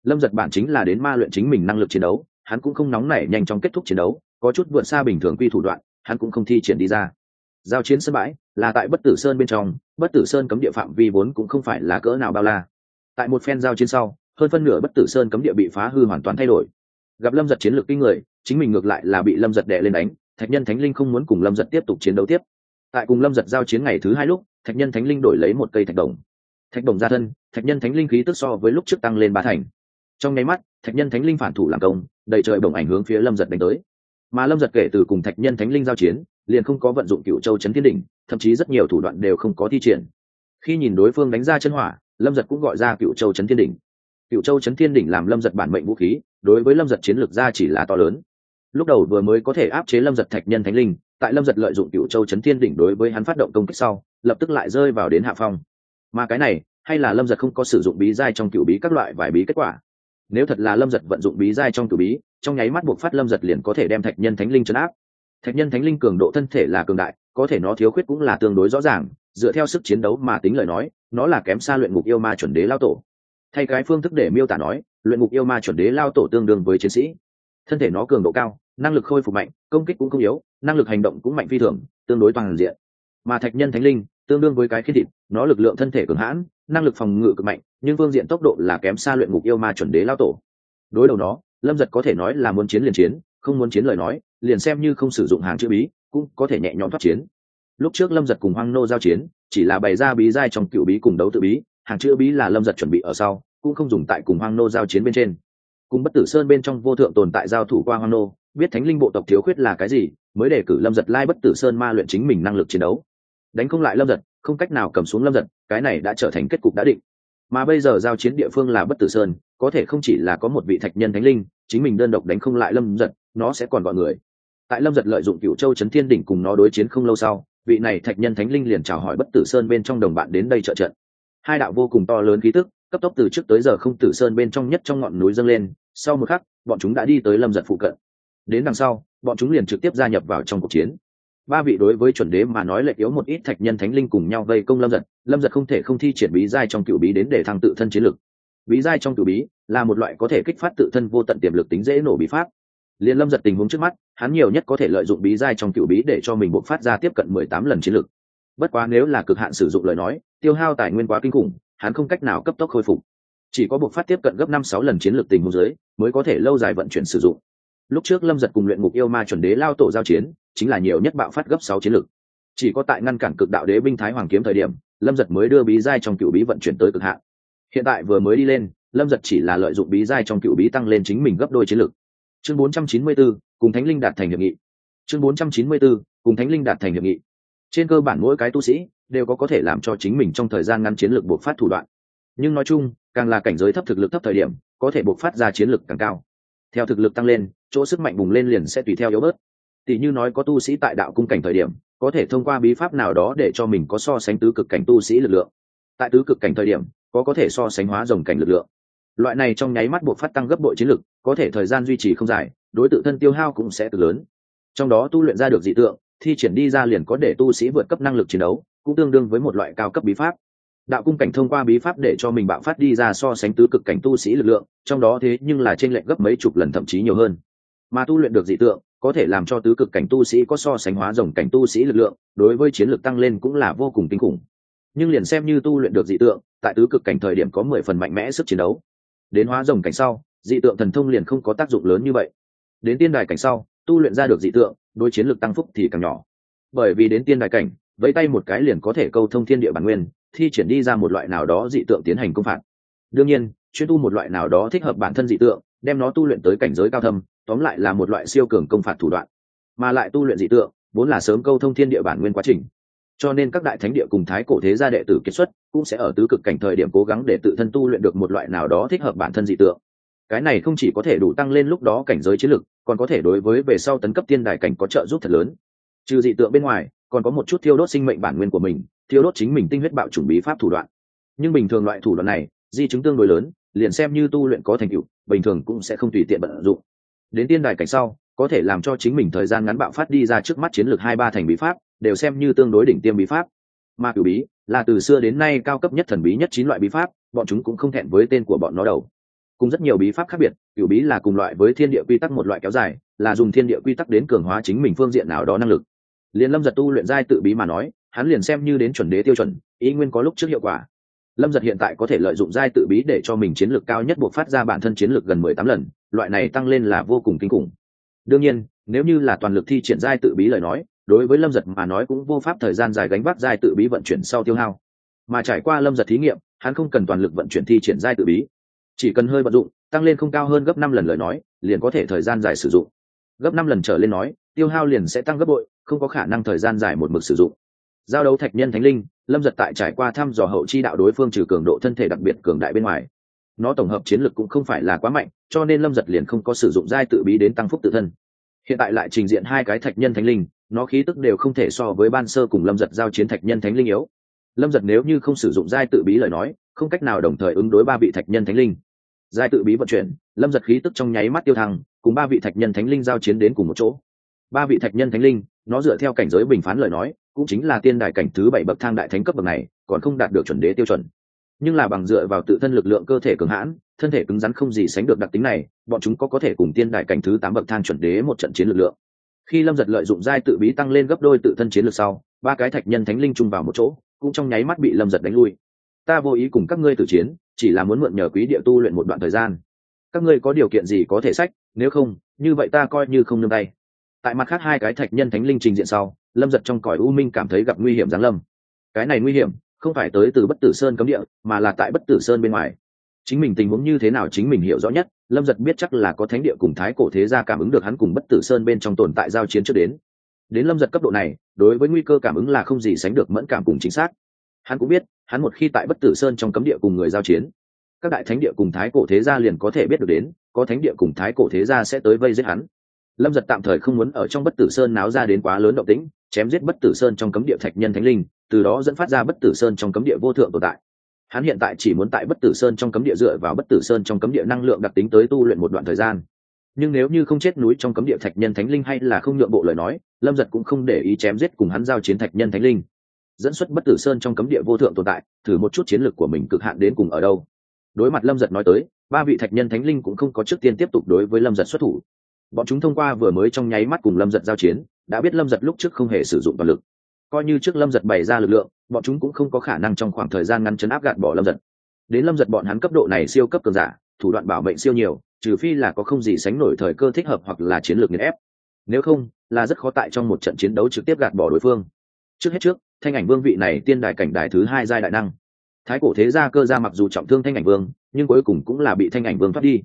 Lâm giật bản chính là đến ma luyện chính mình năng lực chiến đấu, hắn cũng không nóng nảy nhanh chóng kết thúc chiến đấu, có chút vượt xa bình thường quy thủ đoạn, hắn cũng không thi triển đi ra. Giao chiến sân bãi là tại bất tử sơn bên trong, bất tử sơn cấm địa phạm vi vốn cũng không phải là cỡ nào bao la. Tại một phen giao chiến sau hơn phân nửa bất tử sơn cấm địa bị phá hư hoàn toàn thay đổi. Gặp lâm giật chiến lược kinh người, chính mình ngược lại là bị lâm giật đè lên đánh, thạch nhân thánh linh không muốn cùng lâm giật tiếp tục chiến đấu tiếp. Tại cùng lâm giật giao chiến ngày thứ hai lúc, thạch nhân thánh linh đổi lấy một cây thạch đồng. Thạch đồng ra thân, thạch nhân thánh linh khí tức so với lúc trước tăng lên ba thành. Trong nháy mắt, thạch nhân thánh linh phản thủ làm công, đầy trời bổng ảnh hướng phía lâm giật đánh tới. Mà lâm giật kể từ cùng thạch nhân thánh linh giao chiến, liền không có vận dụng cựu châu chấn thiên đỉnh, thậm chí rất nhiều thủ đoạn đều không có thi triển. Khi nhìn đối phương đánh ra chân hỏa, lâm giật cũng gọi ra cựu châu chấn thiên đỉnh cựu châu chấn thiên đỉnh làm lâm giật bản mệnh vũ khí, đối với lâm giật chiến lược ra chỉ là to lớn. Lúc đầu vừa mới có thể áp chế lâm giật thạch nhân thánh linh, tại lâm giật lợi dụng cựu châu chấn thiên đỉnh đối với hắn phát động công kích sau, lập tức lại rơi vào đến hạ phong. Mà cái này, hay là lâm giật không có sử dụng bí giai trong cựu bí các loại vài bí kết quả? Nếu thật là lâm giật vận dụng bí giai trong cựu bí, trong nháy mắt buộc phát lâm giật liền có thể đem thạch nhân thánh linh chấn áp. Thạch nhân thánh linh cường độ thân thể là cường đại, có thể nó thiếu khuyết cũng là tương đối rõ ràng, dựa theo sức chiến đấu mà tính lời nói, nó là kém xa luyện ngục yêu ma chuẩn đế lao tổ thay cái phương thức để miêu tả nói, luyện ngục yêu ma chuẩn đế lao tổ tương đương với chiến sĩ. Thân thể nó cường độ cao, năng lực khôi phục mạnh, công kích cũng không yếu, năng lực hành động cũng mạnh phi thường, tương đối toàn diện. Mà thạch nhân thánh linh, tương đương với cái khiết thịt, nó lực lượng thân thể cường hãn, năng lực phòng ngự cực mạnh, nhưng phương diện tốc độ là kém xa luyện ngục yêu ma chuẩn đế lao tổ. Đối đầu nó, lâm giật có thể nói là muốn chiến liền chiến, không muốn chiến lời nói, liền xem như không sử dụng hàng chữ bí, cũng có thể nhẹ nhõm thoát chiến. Lúc trước lâm giật cùng hoang nô giao chiến, chỉ là bày ra bí giai trong cựu bí cùng đấu tự bí hàng chữ bí là lâm giật chuẩn bị ở sau, cũng không dùng tại cùng hoang nô giao chiến bên trên. Cùng bất tử sơn bên trong vô thượng tồn tại giao thủ qua hoang nô, biết thánh linh bộ tộc thiếu khuyết là cái gì, mới đề cử lâm giật lai bất tử sơn ma luyện chính mình năng lực chiến đấu. Đánh không lại lâm giật, không cách nào cầm xuống lâm giật, cái này đã trở thành kết cục đã định. Mà bây giờ giao chiến địa phương là bất tử sơn, có thể không chỉ là có một vị thạch nhân thánh linh, chính mình đơn độc đánh không lại lâm giật, nó sẽ còn gọi người. Tại lâm giật lợi dụng cựu châu trấn thiên đỉnh cùng nó đối chiến không lâu sau, vị này thạch nhân thánh linh liền chào hỏi bất tử sơn bên trong đồng bạn đến đây trợ trận hai đạo vô cùng to lớn khí tức, cấp tốc từ trước tới giờ không tử sơn bên trong nhất trong ngọn núi dâng lên, sau một khắc, bọn chúng đã đi tới lâm giật phụ cận. Đến đằng sau, bọn chúng liền trực tiếp gia nhập vào trong cuộc chiến. Ba vị đối với chuẩn đế mà nói lệ yếu một ít thạch nhân thánh linh cùng nhau vây công lâm giật lâm giật không thể không thi triển bí giai trong cựu bí đến để thăng tự thân chiến lực. Bí giai trong cựu bí là một loại có thể kích phát tự thân vô tận tiềm lực tính dễ nổ bí pháp. Liền lâm giật tình huống trước mắt, hắn nhiều nhất có thể lợi dụng bí giai trong cựu bí để cho mình buộc phát ra tiếp cận mười tám lần chiến lực. Bất quá nếu là cực hạn sử dụng lời nói tiêu hao tài nguyên quá kinh khủng hắn không cách nào cấp tốc khôi phục. Chỉ có buộc phát tiếp cận gấp năm sáu lần chiến lược tình huống dưới mới có thể lâu dài vận chuyển sử dụng. Lúc trước lâm giật cùng luyện ngục yêu ma chuẩn đế lao tổ giao chiến chính là nhiều nhất bạo phát gấp sáu chiến lược. Chỉ có tại ngăn cản cực đạo đế binh thái hoàng kiếm thời điểm lâm giật mới đưa bí giai trong cựu bí vận chuyển tới cực hạn. Hiện tại vừa mới đi lên lâm giật chỉ là lợi dụng bí giai trong cựu bí tăng lên chính mình gấp đôi chiến lược. Chương 494, cùng thánh linh đạt thành hiệp nghị. Chương 494, cùng thánh linh đạt thành hiệp nghị. Trên cơ bản mỗi cái tu sĩ đều có có thể làm cho chính mình trong thời gian ngắn chiến lược buộc phát thủ đoạn. Nhưng nói chung, càng là cảnh giới thấp thực lực thấp thời điểm, có thể buộc phát ra chiến lược càng cao. Theo thực lực tăng lên, chỗ sức mạnh bùng lên liền sẽ tùy theo yếu bớt. Tỷ như nói có tu sĩ tại đạo cung cảnh thời điểm, có thể thông qua bí pháp nào đó để cho mình có so sánh tứ cực cảnh tu sĩ lực lượng. Tại tứ cực cảnh thời điểm, có có thể so sánh hóa rồng cảnh lực lượng. Loại này trong nháy mắt buộc phát tăng gấp bội chiến lực, có thể thời gian duy trì không dài, đối tự thân tiêu hao cũng sẽ từ lớn. Trong đó tu luyện ra được dị tượng, thi triển đi ra liền có để tu sĩ vượt cấp năng lực chiến đấu cũng tương đương với một loại cao cấp bí pháp. Đạo cung cảnh thông qua bí pháp để cho mình bạo phát đi ra so sánh tứ cực cảnh tu sĩ lực lượng, trong đó thế nhưng là trên lệnh gấp mấy chục lần thậm chí nhiều hơn. Mà tu luyện được dị tượng, có thể làm cho tứ cực cảnh tu sĩ có so sánh hóa rồng cảnh tu sĩ lực lượng, đối với chiến lược tăng lên cũng là vô cùng kinh khủng. Nhưng liền xem như tu luyện được dị tượng, tại tứ cực cảnh thời điểm có mười phần mạnh mẽ sức chiến đấu. Đến hóa rồng cảnh sau, dị tượng thần thông liền không có tác dụng lớn như vậy. Đến tiên đài cảnh sau, tu luyện ra được dị tượng, đối chiến lược tăng phúc thì càng nhỏ. Bởi vì đến tiên đài cảnh vẫy tay một cái liền có thể câu thông thiên địa bản nguyên, thi triển đi ra một loại nào đó dị tượng tiến hành công phạt. Đương nhiên, chuyên tu một loại nào đó thích hợp bản thân dị tượng, đem nó tu luyện tới cảnh giới cao thâm, tóm lại là một loại siêu cường công phạt thủ đoạn. Mà lại tu luyện dị tượng, vốn là sớm câu thông thiên địa bản nguyên quá trình. Cho nên các đại thánh địa cùng thái cổ thế gia đệ tử kết xuất cũng sẽ ở tứ cực cảnh thời điểm cố gắng để tự thân tu luyện được một loại nào đó thích hợp bản thân dị tượng. Cái này không chỉ có thể đủ tăng lên lúc đó cảnh giới chiến lực, còn có thể đối với về sau tấn cấp tiên đại cảnh có trợ giúp thật lớn. Trừ dị tượng bên ngoài còn có một chút thiêu đốt sinh mệnh bản nguyên của mình, thiêu đốt chính mình tinh huyết bạo chủng bí pháp thủ đoạn. Nhưng bình thường loại thủ đoạn này, di chứng tương đối lớn, liền xem như tu luyện có thành tựu, bình thường cũng sẽ không tùy tiện vận dụng. Đến tiên đài cảnh sau, có thể làm cho chính mình thời gian ngắn bạo phát đi ra trước mắt chiến lược hai ba thành bí pháp, đều xem như tương đối đỉnh tiêm bí pháp. Mà cửu bí là từ xưa đến nay cao cấp nhất thần bí nhất chín loại bí pháp, bọn chúng cũng không thẹn với tên của bọn nó đầu cùng rất nhiều bí pháp khác biệt, cửu bí là cùng loại với thiên địa quy tắc một loại kéo dài, là dùng thiên địa quy tắc đến cường hóa chính mình phương diện nào đó năng lực liền lâm giật tu luyện giai tự bí mà nói, hắn liền xem như đến chuẩn đế tiêu chuẩn, ý nguyên có lúc trước hiệu quả. Lâm giật hiện tại có thể lợi dụng giai tự bí để cho mình chiến lược cao nhất buộc phát ra bản thân chiến lược gần mười tám lần, loại này tăng lên là vô cùng kinh khủng. Đương nhiên, nếu như là toàn lực thi triển giai tự bí lời nói, đối với lâm giật mà nói cũng vô pháp thời gian dài gánh vác giai tự bí vận chuyển sau tiêu hao. Mà trải qua lâm giật thí nghiệm, hắn không cần toàn lực vận chuyển thi triển giai tự bí. Chỉ cần hơi vận dụng, tăng lên không cao hơn gấp năm lần lời nói, liền có thể thời gian dài sử dụng. Gấp năm lần trở lên nói, tiêu hao liền sẽ tăng gấp bội không có khả năng thời gian dài một mực sử dụng. Giao đấu thạch nhân thánh linh, lâm giật tại trải qua thăm dò hậu chi đạo đối phương trừ cường độ thân thể đặc biệt cường đại bên ngoài, nó tổng hợp chiến lược cũng không phải là quá mạnh, cho nên lâm giật liền không có sử dụng giai tự bí đến tăng phúc tự thân. Hiện tại lại trình diện hai cái thạch nhân thánh linh, nó khí tức đều không thể so với ban sơ cùng lâm giật giao chiến thạch nhân thánh linh yếu. Lâm giật nếu như không sử dụng giai tự bí lời nói, không cách nào đồng thời ứng đối ba vị thạch nhân thánh linh. Giai tự bí vận chuyển, lâm giật khí tức trong nháy mắt tiêu thăng, cùng ba vị thạch nhân thánh linh giao chiến đến cùng một chỗ. Ba vị thạch nhân thánh linh nó dựa theo cảnh giới bình phán lời nói, cũng chính là tiên đài cảnh thứ bảy bậc thang đại thánh cấp bậc này, còn không đạt được chuẩn đế tiêu chuẩn. Nhưng là bằng dựa vào tự thân lực lượng cơ thể cường hãn, thân thể cứng rắn không gì sánh được đặc tính này, bọn chúng có có thể cùng tiên đài cảnh thứ tám bậc thang chuẩn đế một trận chiến lực lượng. Khi lâm giật lợi dụng giai tự bí tăng lên gấp đôi tự thân chiến lược sau, ba cái thạch nhân thánh linh chung vào một chỗ, cũng trong nháy mắt bị lâm giật đánh lui. Ta vô ý cùng các ngươi tử chiến, chỉ là muốn mượn nhờ quý địa tu luyện một đoạn thời gian. Các ngươi có điều kiện gì có thể sách, nếu không, như vậy ta coi như không nương tay tại mặt khác hai cái thạch nhân thánh linh trình diện sau, lâm giật trong cõi u minh cảm thấy gặp nguy hiểm giáng lâm. Cái này nguy hiểm, không phải tới từ bất tử sơn cấm địa, mà là tại bất tử sơn bên ngoài. Chính mình tình huống như thế nào chính mình hiểu rõ nhất, lâm giật biết chắc là có thánh địa cùng thái cổ thế gia cảm ứng được hắn cùng bất tử sơn bên trong tồn tại giao chiến trước đến. Đến lâm giật cấp độ này, đối với nguy cơ cảm ứng là không gì sánh được mẫn cảm cùng chính xác. Hắn cũng biết, hắn một khi tại bất tử sơn trong cấm địa cùng người giao chiến, các đại thánh địa cùng thái cổ thế gia liền có thể biết được đến, có thánh địa cùng thái cổ thế gia sẽ tới vây giết hắn lâm giật tạm thời không muốn ở trong bất tử sơn náo ra đến quá lớn động tĩnh, chém giết bất tử sơn trong cấm địa thạch nhân thánh linh, từ đó dẫn phát ra bất tử sơn trong cấm địa vô thượng tồn tại. Hắn hiện tại chỉ muốn tại bất tử sơn trong cấm địa dựa vào bất tử sơn trong cấm địa năng lượng đặc tính tới tu luyện một đoạn thời gian. Nhưng nếu như không chết núi trong cấm địa thạch nhân thánh linh hay là không nhượng bộ lời nói, lâm giật cũng không để ý chém giết cùng hắn giao chiến thạch nhân thánh linh. Dẫn xuất bất tử sơn trong cấm địa vô thượng tồn tại, thử một chút chiến lược của mình cực hạn đến cùng ở đâu. Đối mặt lâm giật nói tới, ba vị thạch nhân thánh linh cũng không có trước tiên tiếp tục đối với lâm giật xuất thủ bọn chúng thông qua vừa mới trong nháy mắt cùng lâm giật giao chiến, đã biết lâm giật lúc trước không hề sử dụng toàn lực. Coi như trước lâm giật bày ra lực lượng, bọn chúng cũng không có khả năng trong khoảng thời gian ngắn chấn áp gạt bỏ lâm giật. Đến lâm giật bọn hắn cấp độ này siêu cấp cường giả, thủ đoạn bảo mệnh siêu nhiều, trừ phi là có không gì sánh nổi thời cơ thích hợp hoặc là chiến lược nghiền ép. Nếu không, là rất khó tại trong một trận chiến đấu trực tiếp gạt bỏ đối phương. Trước hết trước, thanh ảnh vương vị này tiên đài cảnh đài thứ hai giai đại năng. Thái cổ thế gia cơ gia mặc dù trọng thương thanh ảnh vương, nhưng cuối cùng cũng là bị thanh ảnh vương thoát đi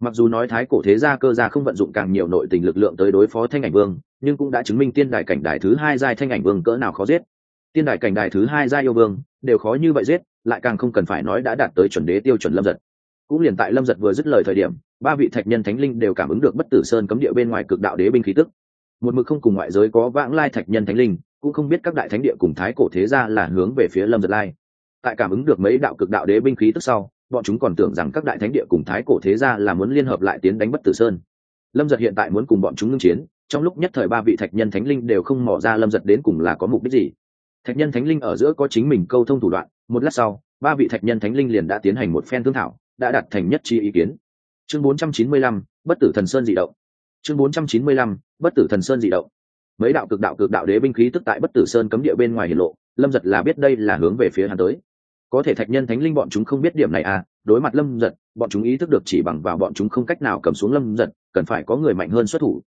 mặc dù nói thái cổ thế gia cơ gia không vận dụng càng nhiều nội tình lực lượng tới đối phó thanh ảnh vương, nhưng cũng đã chứng minh tiên đài cảnh đài thứ hai giai thanh ảnh vương cỡ nào khó giết. Tiên đài cảnh đài thứ hai giai yêu vương, đều khó như vậy giết, lại càng không cần phải nói đã đạt tới chuẩn đế tiêu chuẩn lâm giật. Cũng liền tại lâm giật vừa dứt lời thời điểm, ba vị thạch nhân thánh linh đều cảm ứng được bất tử sơn cấm địa bên ngoài cực đạo đế binh khí tức. Một mực không cùng ngoại giới có vãng lai thạch nhân thánh linh, cũng không biết các đại thánh địa cùng thái cổ thế gia là hướng về phía lâm giật lai. Tại cảm ứng được mấy đạo cực đạo đế binh khí tức sau bọn chúng còn tưởng rằng các đại thánh địa cùng thái cổ thế gia là muốn liên hợp lại tiến đánh bất tử sơn. Lâm giật hiện tại muốn cùng bọn chúng ngưng chiến trong lúc nhất thời ba vị thạch nhân thánh linh đều không mò ra lâm giật đến cùng là có mục đích gì. Thạch nhân thánh linh ở giữa có chính mình câu thông thủ đoạn một lát sau ba vị thạch nhân thánh linh liền đã tiến hành một phen thương thảo đã đặt thành nhất chi ý kiến. Chương 495, bất tử thần sơn dị động. Chương 495, bất tử thần sơn dị động. Mấy đạo cực đạo cực đạo đế binh khí tức tại bất tử sơn cấm địa bên ngoài hiển lộ lâm giật là biết đây là hướng về phía hắn tới có thể thạch nhân thánh linh bọn chúng không biết điểm này à? Đối mặt lâm giật, bọn chúng ý thức được chỉ bằng vào bọn chúng không cách nào cầm xuống lâm giật, cần phải có người mạnh hơn xuất thủ.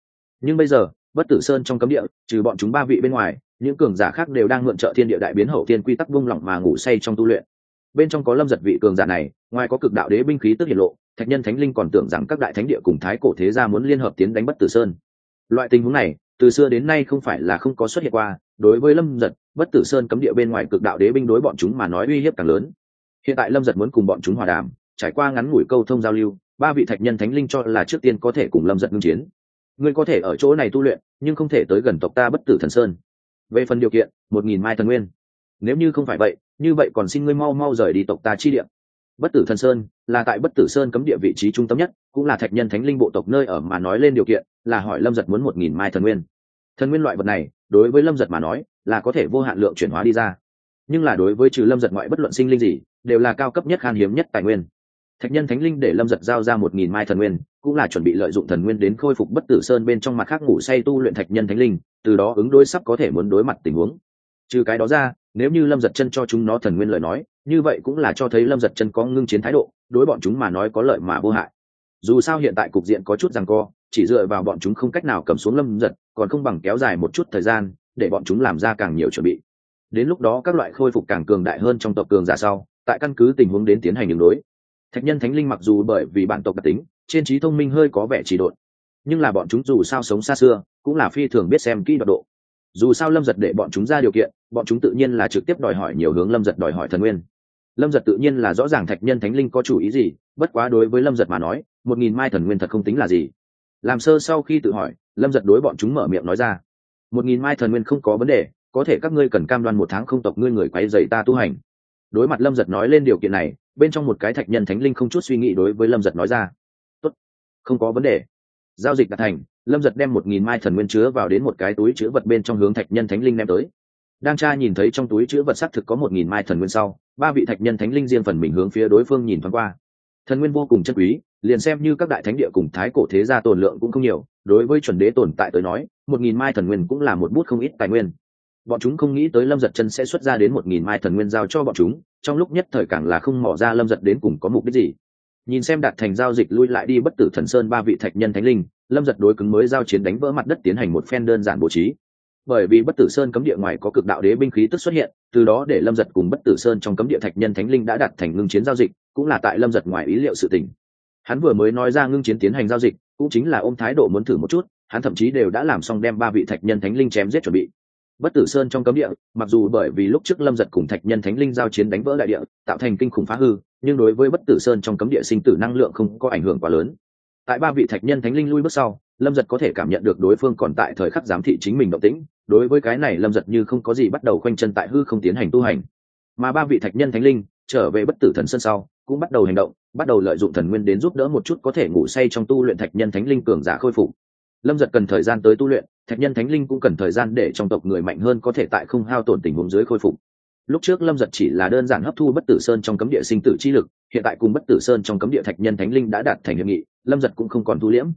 Nhưng bây giờ, bất tử sơn trong cấm địa, trừ bọn chúng ba vị bên ngoài, những cường giả khác đều đang mượn trợ thiên địa đại biến hậu thiên quy tắc vung lỏng mà ngủ say trong tu luyện. Bên trong có lâm giật vị cường giả này, ngoài có cực đạo đế binh khí tức hiển lộ, thạch nhân thánh linh còn tưởng rằng các đại thánh địa cùng thái cổ thế gia muốn liên hợp tiến đánh bất tử sơn. Loại tình huống này, từ xưa đến nay không phải là không có xuất hiện qua đối với lâm giật, bất tử sơn cấm địa bên ngoài cực đạo đế binh đối bọn chúng mà nói uy hiếp càng lớn. Hiện tại lâm giật muốn cùng bọn chúng hòa đàm, trải qua ngắn ngủi câu thông giao lưu, ba vị thạch nhân thánh linh cho là trước tiên có thể cùng lâm giật ngưng chiến. Ngươi có thể ở chỗ này tu luyện, nhưng không thể tới gần tộc ta bất tử thần sơn. Về phần điều kiện, một nghìn mai thần nguyên. Nếu như không phải vậy, như vậy còn xin ngươi mau mau rời đi tộc ta chi địa. Bất tử thần sơn là tại bất tử sơn cấm địa vị trí trung tâm nhất, cũng là thạch nhân thánh linh bộ tộc nơi ở mà nói lên điều kiện, là hỏi lâm giật muốn một nghìn mai thần nguyên. Thần nguyên loại vật này đối với lâm giật mà nói, là có thể vô hạn lượng chuyển hóa đi ra. Nhưng là đối với trừ lâm giật ngoại bất luận sinh linh gì, đều là cao cấp nhất khan hiếm nhất tài nguyên. Thạch nhân thánh linh để lâm giật giao ra một nghìn mai thần nguyên, cũng là chuẩn bị lợi dụng thần nguyên đến khôi phục bất tử sơn bên trong mặt khác ngủ say tu luyện thạch nhân thánh linh, từ đó ứng đối sắp có thể muốn đối mặt tình huống. Trừ cái đó ra, nếu như lâm giật chân cho chúng nó thần nguyên lời nói, như vậy cũng là cho thấy lâm giật chân có ngưng chiến thái độ, đối bọn chúng mà nói có lợi mà vô hại. Dù sao hiện tại cục diện có chút rằng co chỉ dựa vào bọn chúng không cách nào cầm xuống lâm giật, còn không bằng kéo dài một chút thời gian, để bọn chúng làm ra càng nhiều chuẩn bị. Đến lúc đó các loại khôi phục càng cường đại hơn trong tộc cường giả sau, tại căn cứ tình huống đến tiến hành đường đối thạch nhân thánh linh mặc dù bởi vì bản tộc đặc tính, trên trí thông minh hơi có vẻ trì độn, nhưng là bọn chúng dù sao sống xa xưa, cũng là phi thường biết xem kỹ đoạt độ. Dù sao lâm giật để bọn chúng ra điều kiện, bọn chúng tự nhiên là trực tiếp đòi hỏi nhiều hướng lâm giật đòi hỏi thần nguyên. Lâm giật tự nhiên là rõ ràng thạch nhân thánh linh có chủ ý gì, bất quá đối với lâm giật mà nói, một nghìn mai thần nguyên thật không tính là gì làm sơ sau khi tự hỏi, lâm giật đối bọn chúng mở miệng nói ra. Một nghìn mai thần nguyên không có vấn đề, có thể các ngươi cần cam đoan một tháng không tộc ngươi người quay dày ta tu hành. Đối mặt lâm giật nói lên điều kiện này, bên trong một cái thạch nhân thánh linh không chút suy nghĩ đối với lâm giật nói ra. Tốt, không có vấn đề. Giao dịch đã thành, lâm giật đem một nghìn mai thần nguyên chứa vào đến một cái túi chứa vật bên trong hướng thạch nhân thánh linh ném tới. Đang tra nhìn thấy trong túi chứa vật xác thực có một nghìn mai thần nguyên sau, ba vị thạch nhân thánh linh riêng phần mình hướng phía đối phương nhìn thoáng qua. Thần nguyên vô cùng chất quý liền xem như các đại thánh địa cùng thái cổ thế gia tồn lượng cũng không nhiều, đối với chuẩn đế tồn tại tới nói, một nghìn mai thần nguyên cũng là một bút không ít tài nguyên. Bọn chúng không nghĩ tới lâm giật chân sẽ xuất ra đến một nghìn mai thần nguyên giao cho bọn chúng, trong lúc nhất thời càng là không mỏ ra lâm giật đến cùng có mục đích gì. Nhìn xem đạt thành giao dịch lui lại đi bất tử thần sơn ba vị thạch nhân thánh linh, lâm giật đối cứng mới giao chiến đánh vỡ mặt đất tiến hành một phen đơn giản bố trí. Bởi vì bất tử sơn cấm địa ngoài có cực đạo đế binh khí tức xuất hiện, từ đó để lâm giật cùng bất tử sơn trong cấm địa thạch nhân thánh linh đã đặt thành ngưng chiến giao dịch, cũng là tại lâm giật ngoài ý liệu sự tình hắn vừa mới nói ra ngưng chiến tiến hành giao dịch, cũng chính là ôm thái độ muốn thử một chút, hắn thậm chí đều đã làm xong đem ba vị thạch nhân thánh linh chém giết chuẩn bị. Bất tử sơn trong cấm địa, mặc dù bởi vì lúc trước lâm giật cùng thạch nhân thánh linh giao chiến đánh vỡ đại địa, tạo thành kinh khủng phá hư, nhưng đối với bất tử sơn trong cấm địa sinh tử năng lượng không có ảnh hưởng quá lớn. Tại ba vị thạch nhân thánh linh lui bước sau, lâm giật có thể cảm nhận được đối phương còn tại thời khắc giám thị chính mình động tĩnh, đối với cái này lâm giật như không có gì bắt đầu khoanh chân tại hư không tiến hành tu hành. Mà ba vị thạch nhân thánh linh trở về bất tử thần sân sau, cũng bắt đầu hành động bắt đầu lợi dụng thần nguyên đến giúp đỡ một chút có thể ngủ say trong tu luyện thạch nhân thánh linh cường giả khôi phục. Lâm giật cần thời gian tới tu luyện, thạch nhân thánh linh cũng cần thời gian để trong tộc người mạnh hơn có thể tại không hao tổn tình huống dưới khôi phục. Lúc trước lâm giật chỉ là đơn giản hấp thu bất tử sơn trong cấm địa sinh tử chi lực, hiện tại cùng bất tử sơn trong cấm địa thạch nhân thánh linh đã đạt thành hiệp nghị, lâm giật cũng không còn thu liễm.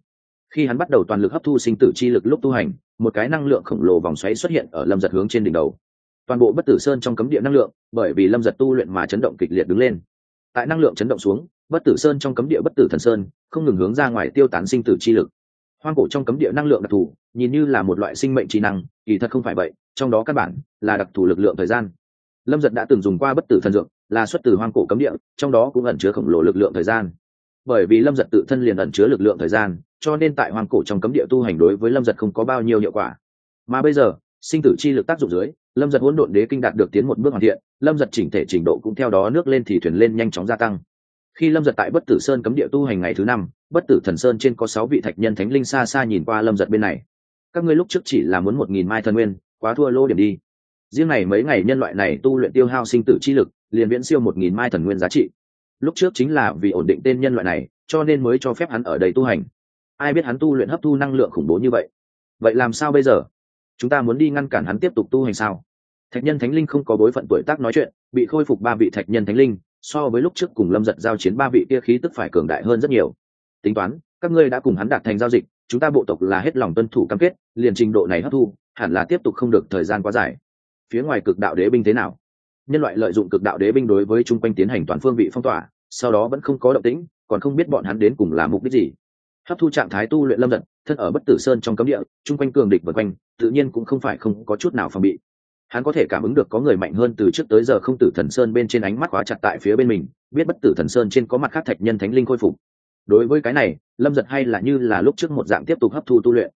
Khi hắn bắt đầu toàn lực hấp thu sinh tử chi lực lúc tu hành, một cái năng lượng khổng lồ vòng xoáy xuất hiện ở lâm giật hướng trên đỉnh đầu. Toàn bộ bất tử sơn trong cấm địa năng lượng, bởi vì lâm giật tu luyện mà chấn động kịch liệt đứng lên. Tại năng lượng chấn động xuống bất tử sơn trong cấm địa bất tử thần sơn, không ngừng hướng ra ngoài tiêu tán sinh tử chi lực. Hoang cổ trong cấm địa năng lượng đặc thù, nhìn như là một loại sinh mệnh trí năng, kỳ thật không phải vậy, trong đó căn bản là đặc thù lực lượng thời gian. Lâm giật đã từng dùng qua bất tử thần dược, là xuất từ hoang cổ cấm địa, trong đó cũng ẩn chứa khổng lồ lực lượng thời gian. Bởi vì lâm giật tự thân liền ẩn chứa lực lượng thời gian, cho nên tại hoang cổ trong cấm địa tu hành đối với lâm giật không có bao nhiêu hiệu quả. Mà bây giờ, sinh tử chi lực tác dụng dưới, lâm giật hỗn độn đế kinh đạt được tiến một bước hoàn thiện, lâm giật chỉnh thể trình độ cũng theo đó nước lên thì thuyền lên nhanh chóng gia tăng khi lâm giật tại bất tử sơn cấm địa tu hành ngày thứ năm, bất tử thần sơn trên có sáu vị thạch nhân thánh linh xa xa nhìn qua lâm giật bên này. Các ngươi lúc trước chỉ là muốn một nghìn mai thần nguyên, quá thua lô điểm đi. Riêng này mấy ngày nhân loại này tu luyện tiêu hao sinh tử chi lực, liền viễn siêu một nghìn mai thần nguyên giá trị. Lúc trước chính là vì ổn định tên nhân loại này, cho nên mới cho phép hắn ở đây tu hành. Ai biết hắn tu luyện hấp thu năng lượng khủng bố như vậy? Vậy làm sao bây giờ? Chúng ta muốn đi ngăn cản hắn tiếp tục tu hành sao? Thạch nhân thánh linh không có bối phận tuổi tác nói chuyện, bị khôi phục ba vị thạch nhân thánh linh so với lúc trước cùng lâm giật giao chiến, ba vị kia khí tức phải cường đại hơn rất nhiều. Tính toán, các ngươi đã cùng hắn đạt thành giao dịch, chúng ta bộ tộc là hết lòng tuân thủ cam kết, liền trình độ này hấp thu, hẳn là tiếp tục không được thời gian quá dài. Phía ngoài cực đạo đế binh thế nào? Nhân loại lợi dụng cực đạo đế binh đối với chung quanh tiến hành toàn phương vị phong tỏa, sau đó vẫn không có động tĩnh, còn không biết bọn hắn đến cùng là mục đích gì. Hấp thu trạng thái tu luyện lâm giật, thân ở bất tử sơn trong cấm địa, chung quanh cường địch vượt quanh, tự nhiên cũng không phải không có chút nào phòng bị hắn có thể cảm ứng được có người mạnh hơn từ trước tới giờ không tử thần sơn bên trên ánh mắt khóa chặt tại phía bên mình biết bất tử thần sơn trên có mặt khác thạch nhân thánh linh khôi phục. Đối với cái này lâm giật hay là như là lúc trước một dạng tiếp tục hấp thu tu luyện.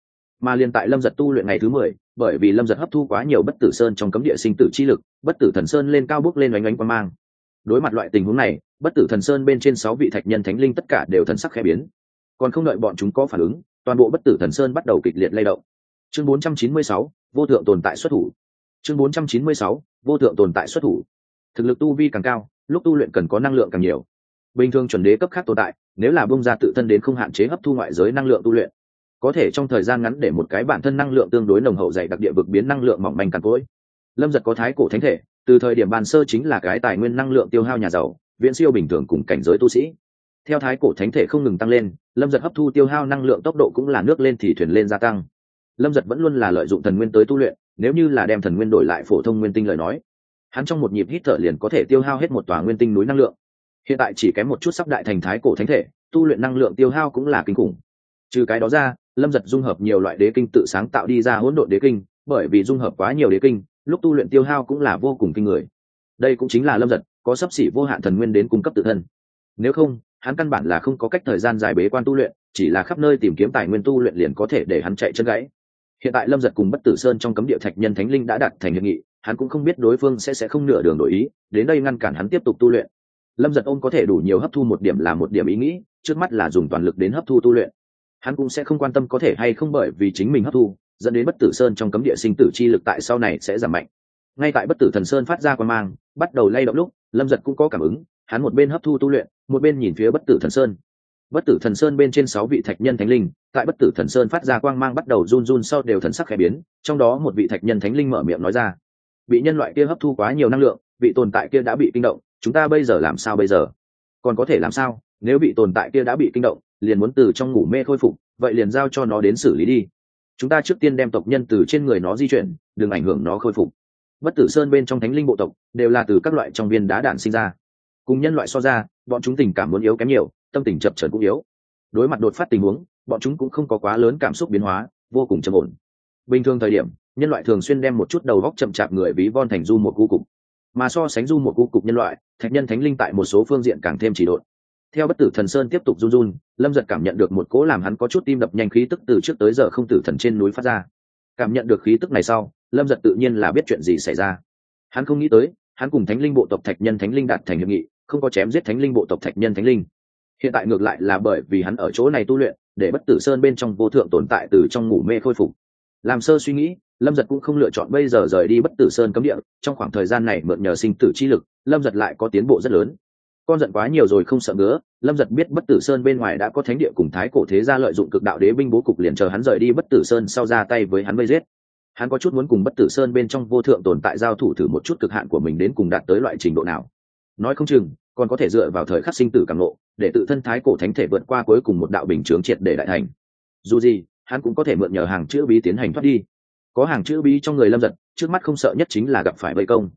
Mà liền tại lâm giật tu luyện ngày thứ mười bởi vì lâm giật hấp thu quá nhiều bất tử sơn trong cấm địa sinh tử chi lực bất tử thần sơn lên cao bước lên oanh oanh quan mang. Đối mặt loại tình huống này bất tử thần sơn bên trên sáu vị thạch nhân thánh linh tất cả đều thần sắc khẽ biến. Còn không đợi bọn chúng có phản ứng toàn bộ bất tử thần sơn bắt đầu kịch liệt lay động. Chương 496, vô thượng tồn tại xuất thủ chương 496, vô thượng tồn tại xuất thủ. Thực lực tu vi càng cao lúc tu luyện cần có năng lượng càng nhiều. Bình thường chuẩn đế cấp khác tồn tại nếu là bông ra tự thân đến không hạn chế hấp thu ngoại giới năng lượng tu luyện có thể trong thời gian ngắn để một cái bản thân năng lượng tương đối nồng hậu dày đặc địa vực biến năng lượng mỏng manh càn cỗi. Lâm giật có thái cổ thánh thể từ thời điểm bàn sơ chính là cái tài nguyên năng lượng tiêu hao nhà giàu viễn siêu bình thường cùng cảnh giới tu sĩ. Theo thái cổ thánh thể không ngừng tăng lên lâm giật hấp thu tiêu hao năng lượng tốc độ cũng là nước lên thì thuyền lên gia tăng. Lâm giật vẫn luôn là lợi dụng thần nguyên tới tu luyện nếu như là đem thần nguyên đổi lại phổ thông nguyên tinh lời nói, hắn trong một nhịp hít thở liền có thể tiêu hao hết một tòa nguyên tinh núi năng lượng. Hiện tại chỉ kém một chút sắp đại thành thái cổ thánh thể, tu luyện năng lượng tiêu hao cũng là kinh khủng. Trừ cái đó ra, lâm giật dung hợp nhiều loại đế kinh tự sáng tạo đi ra hỗn độn đế kinh, bởi vì dung hợp quá nhiều đế kinh, lúc tu luyện tiêu hao cũng là vô cùng kinh người. Đây cũng chính là lâm giật có sắp xỉ vô hạn thần nguyên đến cung cấp tự thân. Nếu không, hắn căn bản là không có cách thời gian dài bế quan tu luyện, chỉ là khắp nơi tìm kiếm tài nguyên tu luyện liền có thể để hắn chạy chân gãy hiện tại lâm giật cùng bất tử sơn trong cấm địa thạch nhân thánh linh đã đặt thành hiệp nghị, hắn cũng không biết đối phương sẽ sẽ không nửa đường đổi ý, đến đây ngăn cản hắn tiếp tục tu luyện. Lâm giật ôm có thể đủ nhiều hấp thu một điểm là một điểm ý nghĩ, trước mắt là dùng toàn lực đến hấp thu tu luyện. Hắn cũng sẽ không quan tâm có thể hay không bởi vì chính mình hấp thu, dẫn đến bất tử sơn trong cấm địa sinh tử chi lực tại sau này sẽ giảm mạnh. Ngay tại bất tử thần sơn phát ra quan mang, bắt đầu lay động lúc, lâm giật cũng có cảm ứng, hắn một bên hấp thu tu luyện, một bên nhìn phía bất tử thần sơn bất tử thần sơn bên trên sáu vị thạch nhân thánh linh, tại bất tử thần sơn phát ra quang mang bắt đầu run run sau đều thần sắc khẽ biến, trong đó một vị thạch nhân thánh linh mở miệng nói ra bị nhân loại kia hấp thu quá nhiều năng lượng, vị tồn tại kia đã bị kinh động, chúng ta bây giờ làm sao bây giờ? Còn có thể làm sao? Nếu vị tồn tại kia đã bị kinh động, liền muốn từ trong ngủ mê khôi phục, vậy liền giao cho nó đến xử lý đi. Chúng ta trước tiên đem tộc nhân từ trên người nó di chuyển, đừng ảnh hưởng nó khôi phục. Bất tử sơn bên trong thánh linh bộ tộc đều là từ các loại trong viên đá đạn sinh ra. Cùng nhân loại so ra, bọn chúng tình cảm muốn yếu kém nhiều tâm tình chập chờn cũng yếu. Đối mặt đột phát tình huống, bọn chúng cũng không có quá lớn cảm xúc biến hóa, vô cùng trầm ổn. Bình thường thời điểm, nhân loại thường xuyên đem một chút đầu góc chậm chạp người ví von thành du một cu cục. Mà so sánh du một cu cục nhân loại, thạch nhân thánh linh tại một số phương diện càng thêm chỉ độn. Theo bất tử thần sơn tiếp tục run run, lâm giật cảm nhận được một cố làm hắn có chút tim đập nhanh khí tức từ trước tới giờ không tử thần trên núi phát ra. Cảm nhận được khí tức này sau, lâm giật tự nhiên là biết chuyện gì xảy ra. Hắn không nghĩ tới, hắn cùng thánh linh bộ tộc thạch nhân thánh linh đạt thành hiệp nghị, không có chém giết thánh linh bộ tộc thạch nhân thánh linh hiện tại ngược lại là bởi vì hắn ở chỗ này tu luyện, để bất tử sơn bên trong vô thượng tồn tại từ trong ngủ mê khôi phục. Làm sơ suy nghĩ, lâm giật cũng không lựa chọn bây giờ rời đi bất tử sơn cấm địa, trong khoảng thời gian này mượn nhờ sinh tử chi lực, lâm giật lại có tiến bộ rất lớn. Con giận quá nhiều rồi không sợ ngứa, lâm giật biết bất tử sơn bên ngoài đã có thánh địa cùng thái cổ thế gia lợi dụng cực đạo đế binh bố cục liền chờ hắn rời đi bất tử sơn sau ra tay với hắn vây giết. Hắn có chút muốn cùng bất tử sơn bên trong vô thượng tồn tại giao thủ thử một chút cực hạn của mình đến cùng đạt tới loại trình độ nào. Nói không chừng còn có thể dựa vào thời khắc sinh tử càng lộ để tự thân thái cổ thánh thể vượt qua cuối cùng một đạo bình chướng triệt để đại thành. Dù gì, hắn cũng có thể mượn nhờ hàng chữ bí tiến hành thoát đi. Có hàng chữ bí trong người lâm giật trước mắt không sợ nhất chính là gặp phải vây công.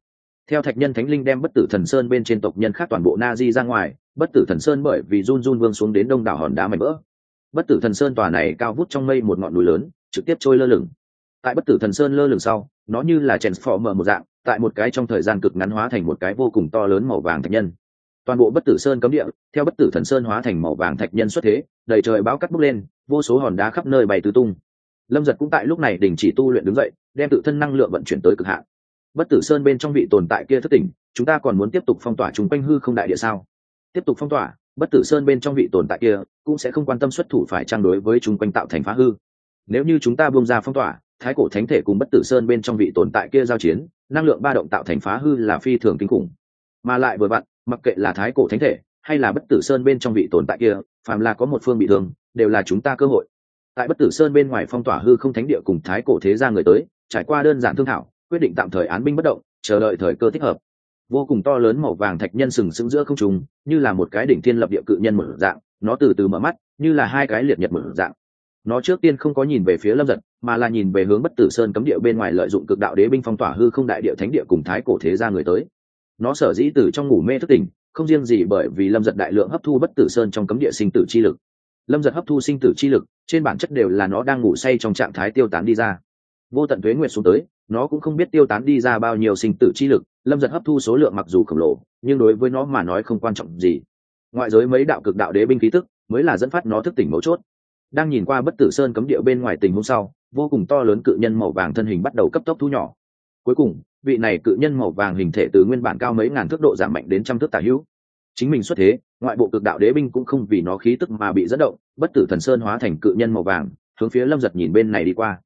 Theo thạch nhân thánh linh đem bất tử thần sơn bên trên tộc nhân khác toàn bộ na di ra ngoài, bất tử thần sơn bởi vì run run vương xuống đến đông đảo hòn đá mảnh vỡ. Bất tử thần sơn tòa này cao vút trong mây một ngọn núi lớn, trực tiếp trôi lơ lửng. Tại bất tử thần sơn lơ lửng sau, nó như là chèn phò mở một dạng, tại một cái trong thời gian cực ngắn hóa thành một cái vô cùng to lớn màu vàng thạch nhân toàn bộ bất tử sơn cấm địa, theo bất tử thần sơn hóa thành màu vàng thạch nhân xuất thế, đầy trời bão cắt bốc lên, vô số hòn đá khắp nơi bày tứ tung. Lâm giật cũng tại lúc này đình chỉ tu luyện đứng dậy, đem tự thân năng lượng vận chuyển tới cực hạn. Bất tử sơn bên trong vị tồn tại kia thất tỉnh, chúng ta còn muốn tiếp tục phong tỏa chúng quanh hư không đại địa sao? Tiếp tục phong tỏa, bất tử sơn bên trong vị tồn tại kia cũng sẽ không quan tâm xuất thủ phải trang đối với chúng quanh tạo thành phá hư. Nếu như chúng ta buông ra phong tỏa, thái cổ thánh thể cùng bất tử sơn bên trong vị tồn tại kia giao chiến, năng lượng ba động tạo thành phá hư là phi thường kinh khủng. Mà lại vừa vặn mặc kệ là thái cổ thánh thể hay là bất tử sơn bên trong vị tồn tại kia, phàm là có một phương bị thương, đều là chúng ta cơ hội. Tại bất tử sơn bên ngoài phong tỏa hư không thánh địa cùng thái cổ thế gia người tới, trải qua đơn giản thương thảo, quyết định tạm thời án binh bất động, chờ đợi thời cơ thích hợp. Vô cùng to lớn màu vàng thạch nhân sừng sững giữa không trùng như là một cái đỉnh thiên lập địa cự nhân mở dạng, nó từ từ mở mắt, như là hai cái liệt nhật mở dạng. Nó trước tiên không có nhìn về phía lâm giật, mà là nhìn về hướng bất tử sơn cấm địa bên ngoài lợi dụng cực đạo đế binh phong tỏa hư không đại địa thánh địa cùng thái cổ thế gia người tới nó sở dĩ từ trong ngủ mê thức tỉnh, không riêng gì bởi vì lâm giật đại lượng hấp thu bất tử sơn trong cấm địa sinh tử chi lực. Lâm giật hấp thu sinh tử chi lực, trên bản chất đều là nó đang ngủ say trong trạng thái tiêu tán đi ra. Vô tận thuế nguyệt xuống tới, nó cũng không biết tiêu tán đi ra bao nhiêu sinh tử chi lực, lâm giật hấp thu số lượng mặc dù khổng lồ, nhưng đối với nó mà nói không quan trọng gì. Ngoại giới mấy đạo cực đạo đế binh khí tức mới là dẫn phát nó thức tỉnh mấu chốt. Đang nhìn qua bất tử sơn cấm địa bên ngoài tình hôm sau, vô cùng to lớn cự nhân màu vàng thân hình bắt đầu cấp tốc thu nhỏ. Cuối cùng vị này cự nhân màu vàng hình thể từ nguyên bản cao mấy ngàn thước độ giảm mạnh đến trăm thước tả hữu. Chính mình xuất thế, ngoại bộ cực đạo đế binh cũng không vì nó khí tức mà bị dẫn động, bất tử thần sơn hóa thành cự nhân màu vàng, hướng phía lâm giật nhìn bên này đi qua.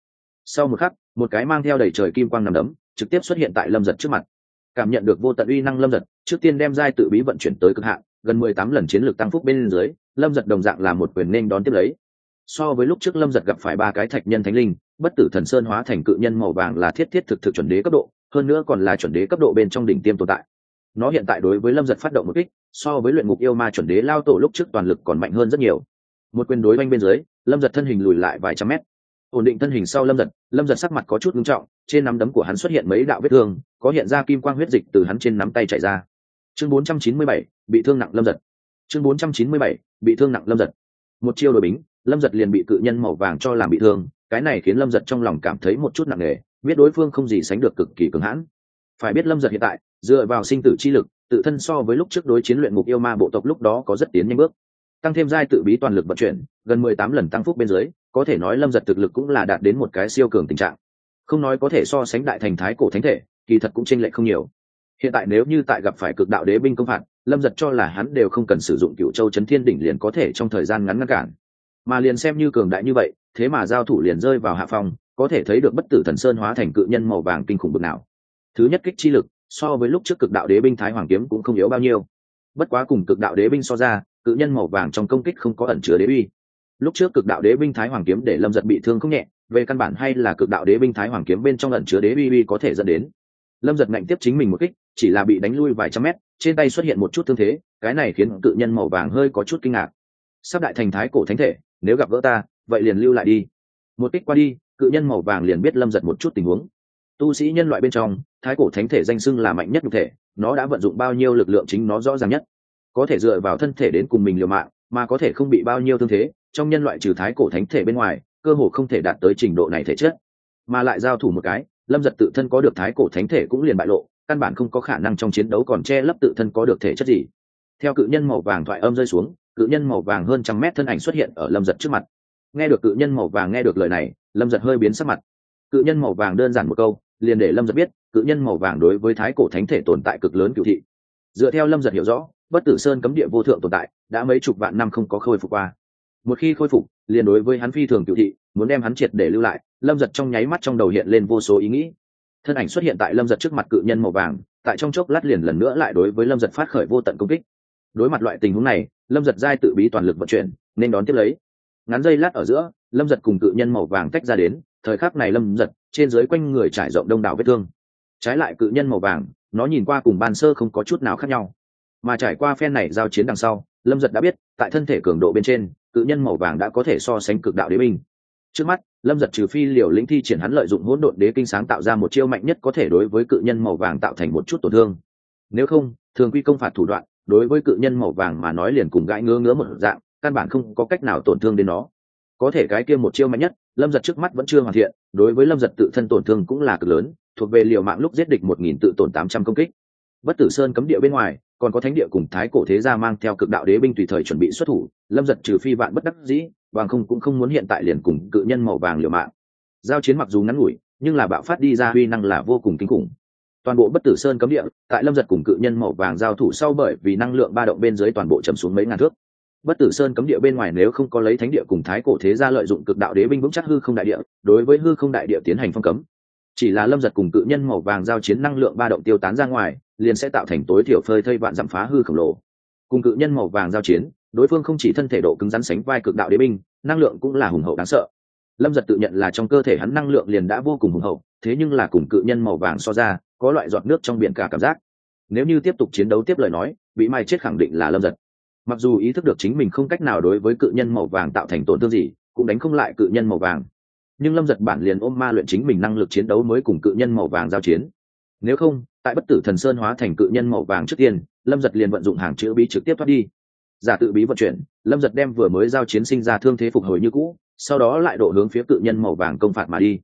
Sau một khắc, một cái mang theo đầy trời kim quang nằm đấm, trực tiếp xuất hiện tại lâm giật trước mặt. Cảm nhận được vô tận uy năng lâm giật, trước tiên đem giai tự bí vận chuyển tới cực hạn, gần mười tám lần chiến lược tăng phúc bên dưới, lâm giật đồng dạng là một quyền nên đón tiếp lấy. So với lúc trước lâm giật gặp phải ba cái thạch nhân thánh linh, bất tử thần sơn hóa thành cự nhân màu vàng là thiết thiết thực thực chuẩn đế cấp độ hơn nữa còn là chuẩn đế cấp độ bên trong đỉnh tiêm tồn tại. Nó hiện tại đối với lâm giật phát động một kích so với luyện ngục yêu ma chuẩn đế lao tổ lúc trước toàn lực còn mạnh hơn rất nhiều. Một quyền đối oanh bên dưới lâm giật thân hình lùi lại vài trăm mét. Ổn định thân hình sau lâm giật lâm giật sắc mặt có chút nghiêm trọng trên nắm đấm của hắn xuất hiện mấy đạo vết thương có hiện ra kim quang huyết dịch từ hắn trên nắm tay chạy ra. Chương 497, bị thương nặng lâm giật. Chương 497, bị thương nặng lâm giật. Một chiêu đội bính lâm giật liền bị cự nhân màu vàng cho làm bị thương cái này khiến lâm giật trong lòng cảm thấy một chút nặng nề biết đối phương không gì sánh được cực kỳ cứng hãn. Phải biết lâm giật hiện tại, dựa vào sinh tử chi lực, tự thân so với lúc trước đối chiến luyện ngục yêu ma bộ tộc lúc đó có rất tiến nhanh bước. Tăng thêm giai tự bí toàn lực vận chuyển, gần mười tám lần tăng phúc bên dưới, có thể nói lâm giật thực lực cũng là đạt đến một cái siêu cường tình trạng. Không nói có thể so sánh đại thành thái cổ thánh thể, kỳ thật cũng chênh lệch không nhiều. Hiện tại nếu như tại gặp phải cực đạo đế binh công phạt, lâm giật cho là hắn đều không cần sử dụng cựu châu chấn thiên đỉnh liền có thể trong thời gian ngắn ngăn cản. Mà liền xem như cường đại như vậy, thế mà giao thủ liền rơi vào hạ phong có thể thấy được bất tử thần sơn hóa thành cự nhân màu vàng kinh khủng bực nào. Thứ nhất kích chi lực, so với lúc trước cực đạo đế binh thái hoàng kiếm cũng không yếu bao nhiêu. Bất quá cùng cực đạo đế binh so ra, cự nhân màu vàng trong công kích không có ẩn chứa đế uy. Lúc trước cực đạo đế binh thái hoàng kiếm để lâm giật bị thương không nhẹ, về căn bản hay là cực đạo đế binh thái hoàng kiếm bên trong ẩn chứa đế uy uy có thể dẫn đến. Lâm giật ngạnh tiếp chính mình một kích, chỉ là bị đánh lui vài trăm mét, trên tay xuất hiện một chút thương thế, cái này khiến cự nhân màu vàng hơi có chút kinh ngạc. Sắp đại thành thái cổ thánh thể, nếu gặp gỡ ta, vậy liền lưu lại đi. Một kích qua đi cự nhân màu vàng liền biết lâm giật một chút tình huống. Tu sĩ nhân loại bên trong, thái cổ thánh thể danh xưng là mạnh nhất nhục thể, nó đã vận dụng bao nhiêu lực lượng chính nó rõ ràng nhất. Có thể dựa vào thân thể đến cùng mình liều mạng, mà có thể không bị bao nhiêu thương thế, trong nhân loại trừ thái cổ thánh thể bên ngoài, cơ hồ không thể đạt tới trình độ này thể chất. Mà lại giao thủ một cái, lâm giật tự thân có được thái cổ thánh thể cũng liền bại lộ, căn bản không có khả năng trong chiến đấu còn che lấp tự thân có được thể chất gì. Theo cự nhân màu vàng thoại âm rơi xuống, cự nhân màu vàng hơn trăm mét thân ảnh xuất hiện ở lâm giật trước mặt. Nghe được cự nhân màu vàng nghe được lời này lâm giật hơi biến sắc mặt. Cự nhân màu vàng đơn giản một câu, liền để lâm giật biết, cự nhân màu vàng đối với thái cổ thánh thể tồn tại cực lớn cựu thị. Dựa theo lâm giật hiểu rõ, bất tử sơn cấm địa vô thượng tồn tại, đã mấy chục vạn năm không có khôi phục qua. Một khi khôi phục, liền đối với hắn phi thường cựu thị, muốn đem hắn triệt để lưu lại, lâm giật trong nháy mắt trong đầu hiện lên vô số ý nghĩ. Thân ảnh xuất hiện tại lâm giật trước mặt cự nhân màu vàng, tại trong chốc lát liền lần nữa lại đối với lâm giật phát khởi vô tận công kích. Đối mặt loại tình huống này, lâm giật giai tự bí toàn lực vận chuyển, nên đón tiếp lấy ngắn dây lát ở giữa, lâm giật cùng cự nhân màu vàng tách ra đến, thời khắc này lâm giật trên dưới quanh người trải rộng đông đảo vết thương. Trái lại cự nhân màu vàng, nó nhìn qua cùng ban sơ không có chút nào khác nhau. Mà trải qua phen này giao chiến đằng sau, lâm giật đã biết, tại thân thể cường độ bên trên, cự nhân màu vàng đã có thể so sánh cực đạo đế binh. Trước mắt, lâm giật trừ phi liều lĩnh thi triển hắn lợi dụng hỗn độn đế kinh sáng tạo ra một chiêu mạnh nhất có thể đối với cự nhân màu vàng tạo thành một chút tổn thương. Nếu không, thường quy công phạt thủ đoạn, đối với cự nhân màu vàng mà nói liền cùng gãi ngứa ngứa một dạng căn bản không có cách nào tổn thương đến nó. Có thể cái kia một chiêu mạnh nhất, lâm giật trước mắt vẫn chưa hoàn thiện, đối với lâm giật tự thân tổn thương cũng là cực lớn, thuộc về liều mạng lúc giết địch một nghìn tự tổn tám trăm công kích. Bất tử sơn cấm địa bên ngoài, còn có thánh địa cùng thái cổ thế gia mang theo cực đạo đế binh tùy thời chuẩn bị xuất thủ, lâm giật trừ phi vạn bất đắc dĩ vàng không cũng không muốn hiện tại liền cùng cự nhân màu vàng liều mạng. Giao chiến mặc dù ngắn ngủi, nhưng là bạo phát đi ra huy năng là vô cùng kinh khủng. Toàn bộ bất tử sơn cấm địa, tại lâm giật cùng cự nhân màu vàng giao thủ sau bởi vì năng lượng ba động bên dưới toàn bộ chầm xuống mấy ngàn thước bất tử sơn cấm địa bên ngoài nếu không có lấy thánh địa cùng thái cổ thế gia lợi dụng cực đạo đế binh vững chắc hư không đại địa, đối với hư không đại địa tiến hành phong cấm. Chỉ là lâm giật cùng cự nhân màu vàng giao chiến năng lượng ba động tiêu tán ra ngoài, liền sẽ tạo thành tối thiểu phơi thây vạn dặm phá hư khổng lồ. Cùng cự nhân màu vàng giao chiến, đối phương không chỉ thân thể độ cứng rắn sánh vai cực đạo đế binh, năng lượng cũng là hùng hậu đáng sợ. Lâm giật tự nhận là trong cơ thể hắn năng lượng liền đã vô cùng hùng hậu, thế nhưng là cùng cự nhân màu vàng so ra, có loại giọt nước trong biển cả cảm giác. Nếu như tiếp tục chiến đấu tiếp lời nói, bị mai chết khẳng định là lâm giật mặc dù ý thức được chính mình không cách nào đối với cự nhân màu vàng tạo thành tổn thương gì, cũng đánh không lại cự nhân màu vàng. Nhưng lâm giật bản liền ôm ma luyện chính mình năng lực chiến đấu mới cùng cự nhân màu vàng giao chiến. Nếu không, tại bất tử thần sơn hóa thành cự nhân màu vàng trước tiên, lâm giật liền vận dụng hàng chữ bí trực tiếp thoát đi. Giả tự bí vận chuyển, lâm giật đem vừa mới giao chiến sinh ra thương thế phục hồi như cũ, sau đó lại độ hướng phía cự nhân màu vàng công phạt mà đi.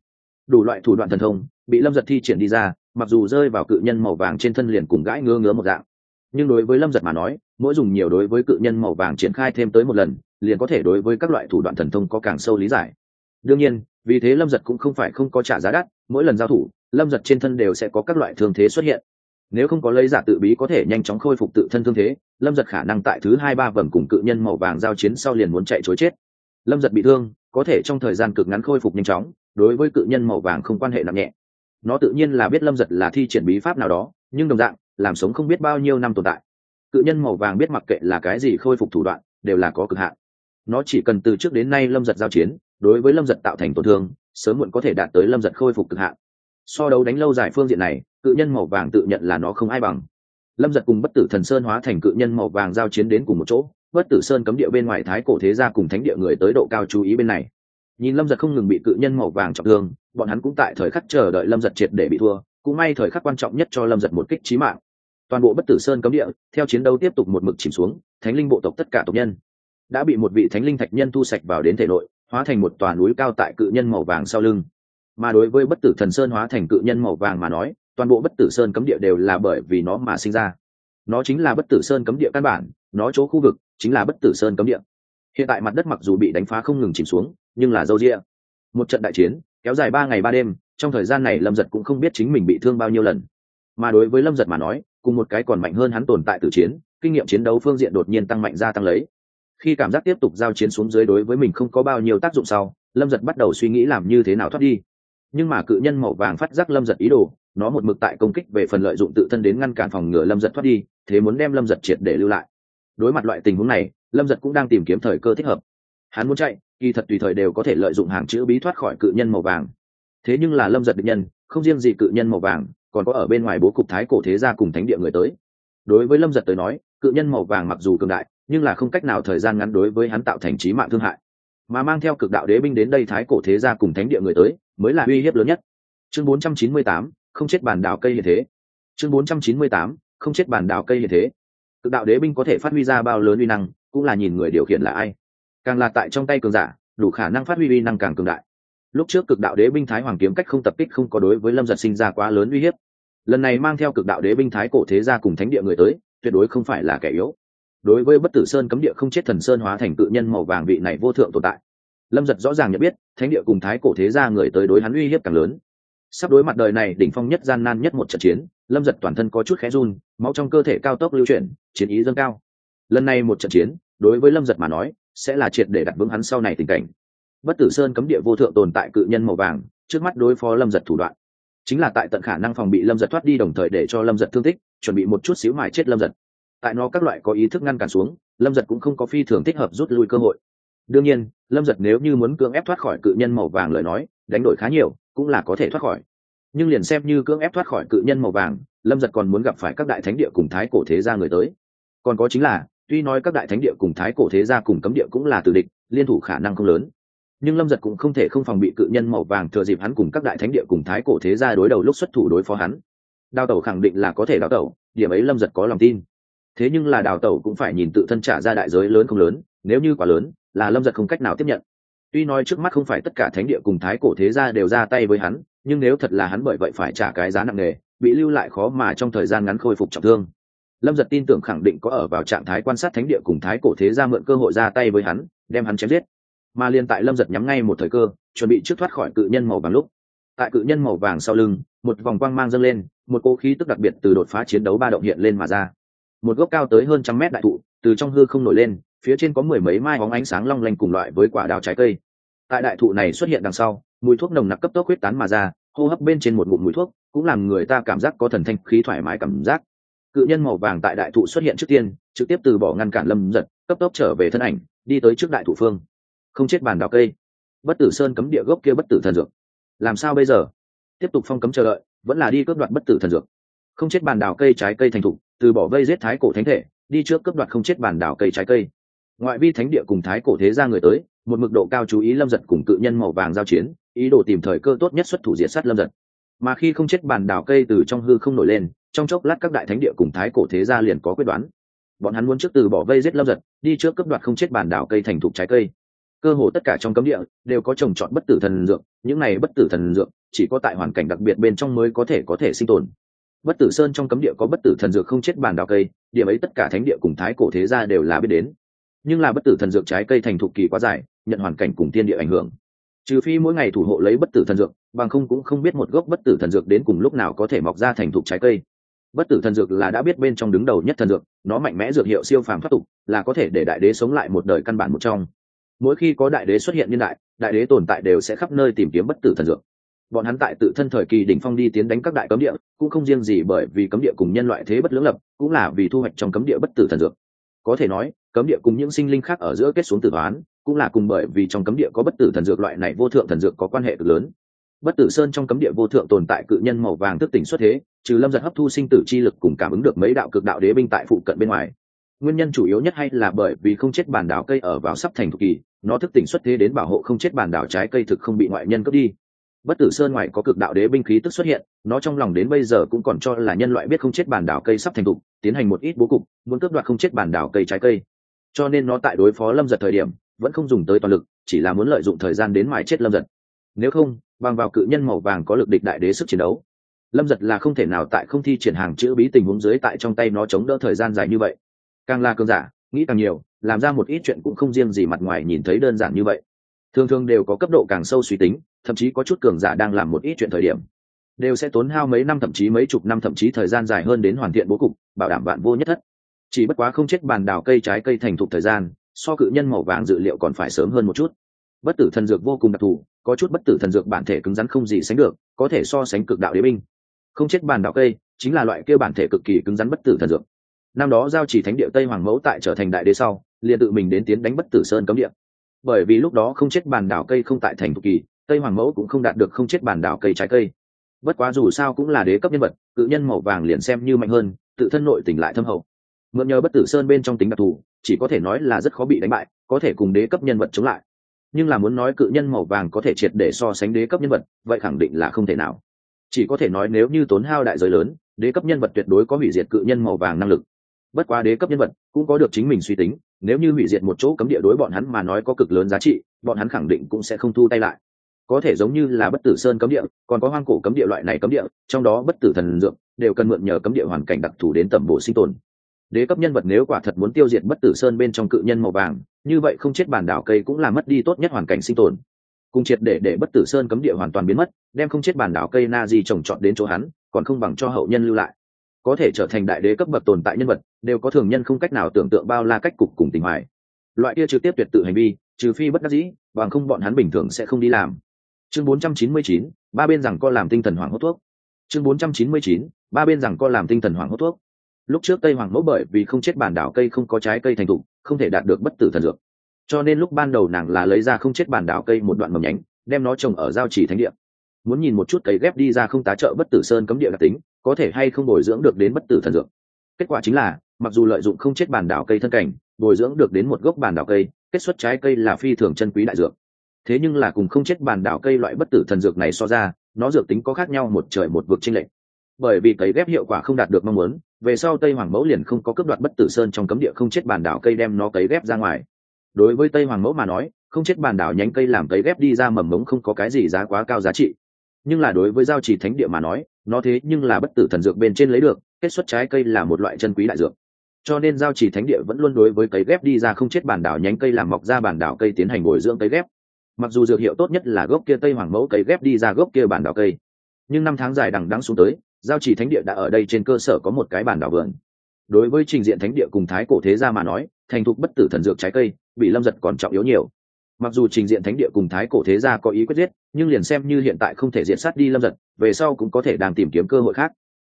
Đủ loại thủ đoạn thần thông, bị lâm giật thi triển đi ra, mặc dù rơi vào cự nhân màu vàng trên thân liền cùng gãi ngứa ngứa một dạng. Nhưng đối với lâm giật mà nói mỗi dùng nhiều đối với cự nhân màu vàng triển khai thêm tới một lần, liền có thể đối với các loại thủ đoạn thần thông có càng sâu lý giải. Đương nhiên, vì thế lâm giật cũng không phải không có trả giá đắt, mỗi lần giao thủ, lâm giật trên thân đều sẽ có các loại thương thế xuất hiện. Nếu không có lấy giả tự bí có thể nhanh chóng khôi phục tự thân thương thế, lâm giật khả năng tại thứ hai ba vầng cùng cự nhân màu vàng giao chiến sau liền muốn chạy chối chết. Lâm giật bị thương, có thể trong thời gian cực ngắn khôi phục nhanh chóng, đối với cự nhân màu vàng không quan hệ nặng nhẹ. Nó tự nhiên là biết lâm giật là thi triển bí pháp nào đó, nhưng đồng dạng, làm sống không biết bao nhiêu năm tồn tại cự nhân màu vàng biết mặc kệ là cái gì khôi phục thủ đoạn, đều là có cực hạn. Nó chỉ cần từ trước đến nay lâm giật giao chiến, đối với lâm giật tạo thành tổn thương, sớm muộn có thể đạt tới lâm giật khôi phục cực hạn. So đấu đánh lâu dài phương diện này, cự nhân màu vàng tự nhận là nó không ai bằng. Lâm giật cùng bất tử thần sơn hóa thành cự nhân màu vàng giao chiến đến cùng một chỗ, bất tử sơn cấm địa bên ngoài thái cổ thế gia cùng thánh địa người tới độ cao chú ý bên này. Nhìn lâm giật không ngừng bị cự nhân màu vàng trọng thương, bọn hắn cũng tại thời khắc chờ đợi lâm giật triệt để bị thua, cũng may thời khắc quan trọng nhất cho lâm giật một kích trí mạng toàn bộ bất tử sơn cấm địa, theo chiến đấu tiếp tục một mực chìm xuống, thánh linh bộ tộc tất cả tộc nhân đã bị một vị thánh linh thạch nhân thu sạch vào đến thể nội, hóa thành một tòa núi cao tại cự nhân màu vàng sau lưng. Mà đối với bất tử thần sơn hóa thành cự nhân màu vàng mà nói, toàn bộ bất tử sơn cấm địa đều là bởi vì nó mà sinh ra. Nó chính là bất tử sơn cấm địa căn bản, nó chỗ khu vực chính là bất tử sơn cấm địa. Hiện tại mặt đất mặc dù bị đánh phá không ngừng chìm xuống, nhưng là dâu rĩa một trận đại chiến, kéo dài ba ngày ba đêm, trong thời gian này lâm giật cũng không biết chính mình bị thương bao nhiêu lần. Mà đối với lâm giật mà nói cùng một cái còn mạnh hơn hắn tồn tại từ chiến, kinh nghiệm chiến đấu phương diện đột nhiên tăng mạnh gia tăng lấy. Khi cảm giác tiếp tục giao chiến xuống dưới đối với mình không có bao nhiêu tác dụng sau, lâm giật bắt đầu suy nghĩ làm như thế nào thoát đi. Nhưng mà cự nhân màu vàng phát giác lâm giật ý đồ, nó một mực tại công kích về phần lợi dụng tự thân đến ngăn cản phòng ngừa lâm giật thoát đi, thế muốn đem lâm giật triệt để lưu lại. Đối mặt loại tình huống này, lâm giật cũng đang tìm kiếm thời cơ thích hợp. Hắn muốn chạy, kỳ thật tùy thời đều có thể lợi dụng hàng chữ bí thoát khỏi cự nhân màu vàng. Thế nhưng là lâm giật định nhân, không riêng gì cự nhân màu vàng còn có ở bên ngoài bố cục thái cổ thế gia cùng thánh địa người tới. Đối với lâm giật tới nói cự nhân màu vàng mặc dù cường đại nhưng là không cách nào thời gian ngắn đối với hắn tạo thành trí mạng thương hại. Mà mang theo cực đạo đế binh đến đây thái cổ thế gia cùng thánh địa người tới mới là uy hiếp lớn nhất. Chương 498, không chết bản đảo cây hiện thế. Chương 498, không chết bản đảo cây hiện thế. Cực đạo đế binh có thể phát huy ra bao lớn uy năng cũng là nhìn người điều khiển là ai. Càng là tại trong tay cường giả đủ khả năng phát huy uy năng càng cường đại lúc trước cực đạo đế binh thái hoàng kiếm cách không tập kích không có đối với lâm giật sinh ra quá lớn uy hiếp. Lần này mang theo cực đạo đế binh thái cổ thế gia cùng thánh địa người tới, tuyệt đối không phải là kẻ yếu. Đối với bất tử sơn cấm địa không chết thần sơn hóa thành tự nhân màu vàng vị này vô thượng tồn tại. Lâm giật rõ ràng nhận biết, thánh địa cùng thái cổ thế gia người tới đối hắn uy hiếp càng lớn. Sắp đối mặt đời này đỉnh phong nhất gian nan nhất một trận chiến, lâm giật toàn thân có chút khẽ run, máu trong cơ thể cao tốc lưu chuyển, chiến ý dâng cao. Lần này một trận chiến, đối với lâm giật mà nói, sẽ là triệt để đặt vững hắn sau này tình cảnh bất tử sơn cấm địa vô thượng tồn tại cự nhân màu vàng, trước mắt đối phó lâm giật thủ đoạn. Chính là tại tận khả năng phòng bị lâm giật thoát đi đồng thời để cho lâm giật thương tích, chuẩn bị một chút xíu mài chết lâm giật. Tại nó các loại có ý thức ngăn cản xuống, lâm giật cũng không có phi thường thích hợp rút lui cơ hội. Đương nhiên, lâm giật nếu như muốn cưỡng ép thoát khỏi cự nhân màu vàng lời nói, đánh đổi khá nhiều, cũng là có thể thoát khỏi. Nhưng liền xem như cưỡng ép thoát khỏi cự nhân màu vàng, lâm giật còn muốn gặp phải các đại thánh địa cùng thái cổ thế gia người tới. Còn có chính là, tuy nói các đại thánh địa cùng thái cổ thế gia cùng cấm địa cũng là từ địch, liên thủ khả năng không lớn nhưng lâm giật cũng không thể không phòng bị cự nhân màu vàng thừa dịp hắn cùng các đại thánh địa cùng thái cổ thế gia đối đầu lúc xuất thủ đối phó hắn. Đào tẩu khẳng định là có thể đào tẩu, điểm ấy lâm giật có lòng tin. Thế nhưng là đào tẩu cũng phải nhìn tự thân trả ra đại giới lớn không lớn, nếu như quá lớn, là lâm giật không cách nào tiếp nhận. Tuy nói trước mắt không phải tất cả thánh địa cùng thái cổ thế gia đều ra tay với hắn, nhưng nếu thật là hắn bởi vậy phải trả cái giá nặng nề, bị lưu lại khó mà trong thời gian ngắn khôi phục trọng thương. Lâm giật tin tưởng khẳng định có ở vào trạng thái quan sát thánh địa cùng thái cổ thế gia mượn cơ hội ra tay với hắn, đem hắn chém giết mà liên tại lâm giật nhắm ngay một thời cơ, chuẩn bị trước thoát khỏi cự nhân màu vàng lúc. Tại cự nhân màu vàng sau lưng, một vòng quang mang dâng lên, một cô khí tức đặc biệt từ đột phá chiến đấu ba động hiện lên mà ra. Một gốc cao tới hơn trăm mét đại thụ, từ trong hư không nổi lên, phía trên có mười mấy mai bóng ánh sáng long lanh cùng loại với quả đào trái cây. Tại đại thụ này xuất hiện đằng sau, mùi thuốc nồng nặc cấp tốc huyết tán mà ra, hô hấp bên trên một ngụm mùi thuốc, cũng làm người ta cảm giác có thần thanh khí thoải mái cảm giác. Cự nhân màu vàng tại đại thụ xuất hiện trước tiên, trực tiếp từ bỏ ngăn cản lâm giật, cấp tốc trở về thân ảnh, đi tới trước đại thụ phương không chết bàn đào cây. Bất tử sơn cấm địa gốc kia bất tử thần dược. Làm sao bây giờ? Tiếp tục phong cấm chờ đợi, vẫn là đi cướp đoạt bất tử thần dược. Không chết bàn đào cây trái cây thành thục từ bỏ vây giết thái cổ thánh thể, đi trước cướp đoạt không chết bàn đào cây trái cây. Ngoại vi thánh địa cùng thái cổ thế ra người tới, một mực độ cao chú ý lâm giật cùng cự nhân màu vàng giao chiến, ý đồ tìm thời cơ tốt nhất xuất thủ diệt sát lâm giật mà khi không chết bàn đào cây từ trong hư không nổi lên, trong chốc lát các đại thánh địa cùng thái cổ thế gia liền có quyết đoán. Bọn hắn muốn trước từ bỏ vây giết lâm giật đi trước cấp đoạt không chết bàn đào cây thành thục trái cây cơ hồ tất cả trong cấm địa đều có trồng trọt bất tử thần dược, những này bất tử thần dược chỉ có tại hoàn cảnh đặc biệt bên trong mới có thể có thể sinh tồn. Bất tử sơn trong cấm địa có bất tử thần dược không chết bàn đào cây, điểm ấy tất cả thánh địa cùng thái cổ thế gia đều là biết đến. Nhưng là bất tử thần dược trái cây thành thục kỳ quá dài, nhận hoàn cảnh cùng tiên địa ảnh hưởng. Trừ phi mỗi ngày thủ hộ lấy bất tử thần dược, bằng không cũng không biết một gốc bất tử thần dược đến cùng lúc nào có thể mọc ra thành thục trái cây. Bất tử thần dược là đã biết bên trong đứng đầu nhất thần dược, nó mạnh mẽ dược hiệu siêu phàm thoát tục, là có thể để đại đế sống lại một đời căn bản một trong mỗi khi có đại đế xuất hiện niên đại đại đế tồn tại đều sẽ khắp nơi tìm kiếm bất tử thần dược. Bọn hắn tại tự thân thời kỳ đỉnh phong đi tiến đánh các đại cấm địa, cũng không riêng gì bởi vì cấm địa cùng nhân loại thế bất lưỡng lập, cũng là vì thu hoạch trong cấm địa bất tử thần dược. Có thể nói, cấm địa cùng những sinh linh khác ở giữa kết xuống tử toán, cũng là cùng bởi vì trong cấm địa có bất tử thần dược loại này vô thượng thần dược có quan hệ cực lớn. Bất tử sơn trong cấm địa vô thượng tồn tại cự nhân màu vàng thức tỉnh xuất thế, trừ lâm giật hấp thu sinh tử chi lực cùng cảm ứng được mấy đạo cực đạo đế binh tại phụ cận bên ngoài nguyên nhân chủ yếu nhất hay là bởi vì không chết bản đảo cây ở vào sắp thành thục kỳ, nó thức tỉnh xuất thế đến bảo hộ không chết bản đảo trái cây thực không bị ngoại nhân cướp đi. Bất tử sơn ngoài có cực đạo đế binh khí tức xuất hiện, nó trong lòng đến bây giờ cũng còn cho là nhân loại biết không chết bản đảo cây sắp thành thục, tiến hành một ít bố cục, muốn cướp đoạt không chết bản đảo cây trái cây. Cho nên nó tại đối phó lâm giật thời điểm, vẫn không dùng tới toàn lực, chỉ là muốn lợi dụng thời gian đến mài chết lâm giật. Nếu không, bằng vào cự nhân màu vàng có lực địch đại đế sức chiến đấu. Lâm giật là không thể nào tại không thi triển hàng chữ bí tình huống dưới tại trong tay nó chống đỡ thời gian dài như vậy càng là cường giả, nghĩ càng nhiều, làm ra một ít chuyện cũng không riêng gì mặt ngoài nhìn thấy đơn giản như vậy. Thường thường đều có cấp độ càng sâu suy tính, thậm chí có chút cường giả đang làm một ít chuyện thời điểm. Đều sẽ tốn hao mấy năm thậm chí mấy chục năm thậm chí thời gian dài hơn đến hoàn thiện bố cục, bảo đảm bạn vô nhất thất. Chỉ bất quá không chết bàn đào cây trái cây thành thục thời gian, so cự nhân màu vàng dự liệu còn phải sớm hơn một chút. Bất tử thần dược vô cùng đặc thù, có chút bất tử thần dược bản thể cứng rắn không gì sánh được, có thể so sánh cực đạo đế binh. Không chết bàn đạo cây chính là loại kêu bản thể cực kỳ cứng rắn bất tử thần dược năm đó giao chỉ thánh địa tây hoàng mẫu tại trở thành đại đế sau, liền tự mình đến tiến đánh bất tử sơn cấm địa. Bởi vì lúc đó không chết bàn đảo cây không tại thành thục kỳ, tây hoàng mẫu cũng không đạt được không chết bàn đảo cây trái cây. Bất quá dù sao cũng là đế cấp nhân vật, cự nhân màu vàng liền xem như mạnh hơn, tự thân nội tỉnh lại thâm hậu. Mượn nhờ bất tử sơn bên trong tính đặc thù, chỉ có thể nói là rất khó bị đánh bại, có thể cùng đế cấp nhân vật chống lại. Nhưng là muốn nói cự nhân màu vàng có thể triệt để so sánh đế cấp nhân vật, vậy khẳng định là không thể nào. Chỉ có thể nói nếu như tốn hao đại giới lớn, đế cấp nhân vật tuyệt đối có hủy diệt cự nhân màu vàng năng lực bất quá đế cấp nhân vật cũng có được chính mình suy tính, nếu như hủy diệt một chỗ cấm địa đối bọn hắn mà nói có cực lớn giá trị, bọn hắn khẳng định cũng sẽ không thu tay lại. Có thể giống như là bất tử sơn cấm địa, còn có hoang cổ cấm địa loại này cấm địa, trong đó bất tử thần dược đều cần mượn nhờ cấm địa hoàn cảnh đặc thù đến tầm bổ sinh tồn. Đế cấp nhân vật nếu quả thật muốn tiêu diệt bất tử sơn bên trong cự nhân màu vàng, như vậy không chết bản đảo cây cũng là mất đi tốt nhất hoàn cảnh sinh tồn. Cùng triệt để để bất tử sơn cấm địa hoàn toàn biến mất, đem không chết bản đảo cây na di trồng trọt đến chỗ hắn, còn không bằng cho hậu nhân lưu lại có thể trở thành đại đế cấp bậc tồn tại nhân vật đều có thường nhân không cách nào tưởng tượng bao la cách cục cùng tình hoài. Loại kia trực tiếp tuyệt tự hành vi trừ phi bất đắc dĩ bằng không bọn hắn bình thường sẽ không đi làm. Chương 499, ba bên rằng co làm tinh thần hoàng hốt thuốc. Chương 499, ba bên rằng co làm tinh thần hoàng hốt thuốc. Lúc trước tây hoàng mẫu bởi vì không chết bản đảo cây không có trái cây thành thục không thể đạt được bất tử thần dược. Cho nên lúc ban đầu nàng là lấy ra không chết bản đảo cây một đoạn mầm nhánh đem nó trồng ở giao chỉ thánh địa muốn nhìn một chút cấy ghép đi ra không tá trợ bất tử sơn cấm địa đặc tính, có thể hay không bồi dưỡng được đến bất tử thần dược. Kết quả chính là, mặc dù lợi dụng không chết bản đảo cây thân cảnh, bồi dưỡng được đến một gốc bản đảo cây, kết xuất trái cây là phi thường chân quý đại dược. Thế nhưng là cùng không chết bản đảo cây loại bất tử thần dược này so ra, nó dược tính có khác nhau một trời một vực chênh lệch. Bởi vì cấy ghép hiệu quả không đạt được mong muốn, về sau tây hoàng mẫu liền không có cướp đoạt bất tử sơn trong cấm địa không chết bản đảo cây đem nó cấy ghép ra ngoài. Đối với tây hoàng mẫu mà nói, không chết bản đảo nhánh cây làm cấy ghép đi ra mầm mống không có cái gì giá quá cao giá trị nhưng là đối với giao trì thánh địa mà nói, nó thế nhưng là bất tử thần dược bên trên lấy được, kết xuất trái cây là một loại chân quý đại dược. Cho nên giao trì thánh địa vẫn luôn đối với cấy ghép đi ra không chết bản đảo nhánh cây làm mọc ra bản đảo cây tiến hành bồi dưỡng cấy ghép. Mặc dù dược hiệu tốt nhất là gốc kia tây hoàng mẫu cấy ghép đi ra gốc kia bản đảo cây. Nhưng năm tháng dài đằng đắng xuống tới, giao trì thánh địa đã ở đây trên cơ sở có một cái bản đảo vườn. Đối với trình diện thánh địa cùng thái cổ thế gia mà nói, thành thục bất tử thần dược trái cây, bị lâm giật còn trọng yếu nhiều mặc dù trình diện thánh địa cùng thái cổ thế gia có ý quyết giết, nhưng liền xem như hiện tại không thể diện sát đi lâm giật, về sau cũng có thể đang tìm kiếm cơ hội khác.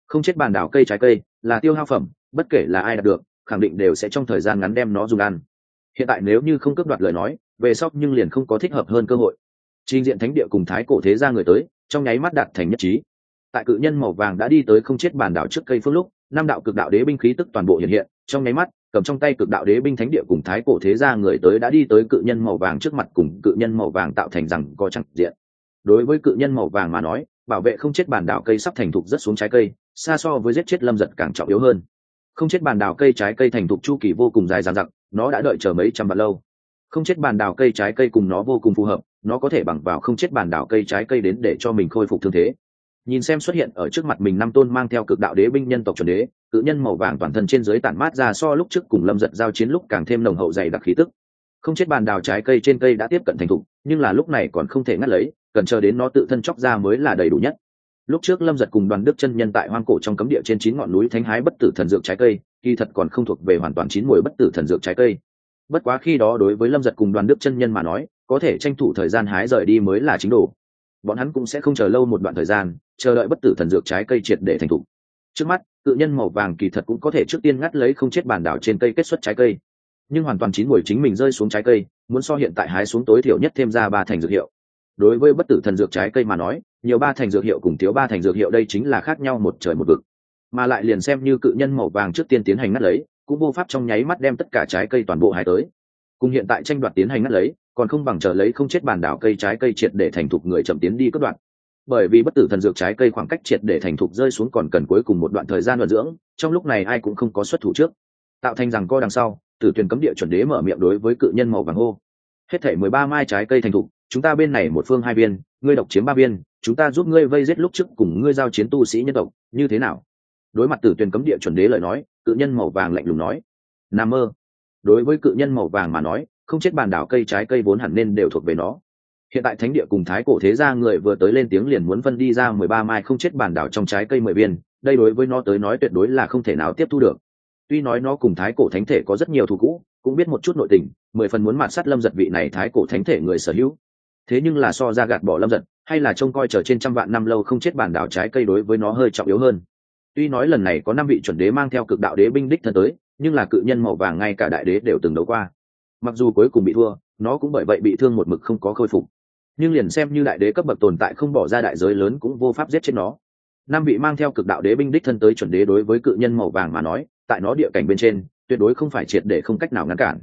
Không chết bàn đảo cây trái cây, là tiêu hao phẩm, bất kể là ai đạt được, khẳng định đều sẽ trong thời gian ngắn đem nó dùng ăn. Hiện tại nếu như không cướp đoạt lời nói, về sau nhưng liền không có thích hợp hơn cơ hội. Trình diện thánh địa cùng thái cổ thế gia người tới, trong nháy mắt đạt thành nhất trí. Tại cự nhân màu vàng đã đi tới không chết bàn đảo trước cây phương lúc, năm đạo cực đạo đế binh khí tức toàn bộ hiện hiện, trong nháy mắt cầm trong tay cực đạo đế binh thánh địa cùng thái cổ thế gia người tới đã đi tới cự nhân màu vàng trước mặt cùng cự nhân màu vàng tạo thành rằng có chẳng diện. Đối với cự nhân màu vàng mà nói, bảo vệ không chết bản đảo cây sắp thành thục rất xuống trái cây, xa so với giết chết lâm giật càng trọng yếu hơn. Không chết bản đảo cây trái cây thành thục chu kỳ vô cùng dài dằng dặc, nó đã đợi chờ mấy trăm vạn lâu. Không chết bản đảo cây trái cây cùng nó vô cùng phù hợp, nó có thể bằng vào không chết bản đảo cây trái cây đến để cho mình khôi phục thương thế nhìn xem xuất hiện ở trước mặt mình năm tôn mang theo cực đạo đế binh nhân tộc chuẩn đế, cự nhân màu vàng toàn thân trên dưới tản mát ra so lúc trước cùng lâm giật giao chiến lúc càng thêm nồng hậu dày đặc khí tức. Không chết bàn đào trái cây trên cây đã tiếp cận thành thục, nhưng là lúc này còn không thể ngắt lấy, cần chờ đến nó tự thân chóc ra mới là đầy đủ nhất. Lúc trước lâm giật cùng đoàn đức chân nhân tại hoang cổ trong cấm địa trên chín ngọn núi thánh hái bất tử thần dược trái cây, kỳ thật còn không thuộc về hoàn toàn chín mùi bất tử thần dược trái cây. Bất quá khi đó đối với lâm giật cùng đoàn đức chân nhân mà nói, có thể tranh thủ thời gian hái rời đi mới là chính đồ bọn hắn cũng sẽ không chờ lâu một đoạn thời gian, chờ đợi bất tử thần dược trái cây triệt để thành thục. Trước mắt, cự nhân màu vàng kỳ thật cũng có thể trước tiên ngắt lấy không chết bản đảo trên cây kết xuất trái cây. Nhưng hoàn toàn chín mùi chính mình rơi xuống trái cây, muốn so hiện tại hái xuống tối thiểu nhất thêm ra ba thành dược hiệu. Đối với bất tử thần dược trái cây mà nói, nhiều ba thành dược hiệu cùng thiếu ba thành dược hiệu đây chính là khác nhau một trời một vực. Mà lại liền xem như cự nhân màu vàng trước tiên tiến hành ngắt lấy, cũng vô pháp trong nháy mắt đem tất cả trái cây toàn bộ hái tới. Cùng hiện tại tranh đoạt tiến hành ngắt lấy còn không bằng chờ lấy không chết bản đảo cây trái cây triệt để thành thục người chậm tiến đi cất đoạn. Bởi vì bất tử thần dược trái cây khoảng cách triệt để thành thục rơi xuống còn cần cuối cùng một đoạn thời gian luận dưỡng, trong lúc này ai cũng không có xuất thủ trước. Tạo thành rằng co đằng sau, tử tuyển cấm địa chuẩn đế mở miệng đối với cự nhân màu vàng hô. Hết thể mười ba mai trái cây thành thục, chúng ta bên này một phương hai viên, ngươi độc chiếm ba viên, chúng ta giúp ngươi vây giết lúc trước cùng ngươi giao chiến tu sĩ nhân tộc, như thế nào? Đối mặt tử tuyển cấm địa chuẩn đế lời nói, cự nhân màu vàng lạnh lùng nói. Nam mơ. Đối với cự nhân màu vàng mà nói không chết bàn đảo cây trái cây vốn hẳn nên đều thuộc về nó. Hiện tại thánh địa cùng thái cổ thế gia người vừa tới lên tiếng liền muốn phân đi ra mười ba mai không chết bản đảo trong trái cây mười viên, đây đối với nó tới nói tuyệt đối là không thể nào tiếp thu được. Tuy nói nó cùng thái cổ thánh thể có rất nhiều thù cũ, cũng biết một chút nội tình, mười phần muốn mạt sát lâm giật vị này thái cổ thánh thể người sở hữu. Thế nhưng là so ra gạt bỏ lâm giật, hay là trông coi chờ trên trăm vạn năm lâu không chết bản đảo trái cây đối với nó hơi trọng yếu hơn. Tuy nói lần này có năm vị chuẩn đế mang theo cực đạo đế binh đích thân tới, nhưng là cự nhân màu vàng ngay cả đại đế đều từng đấu qua mặc dù cuối cùng bị thua, nó cũng bởi vậy bị thương một mực không có khôi phục. Nhưng liền xem như đại đế cấp bậc tồn tại không bỏ ra đại giới lớn cũng vô pháp giết chết nó. Nam vị mang theo cực đạo đế binh đích thân tới chuẩn đế đối với cự nhân màu vàng mà nói, tại nó địa cảnh bên trên, tuyệt đối không phải triệt để không cách nào ngăn cản.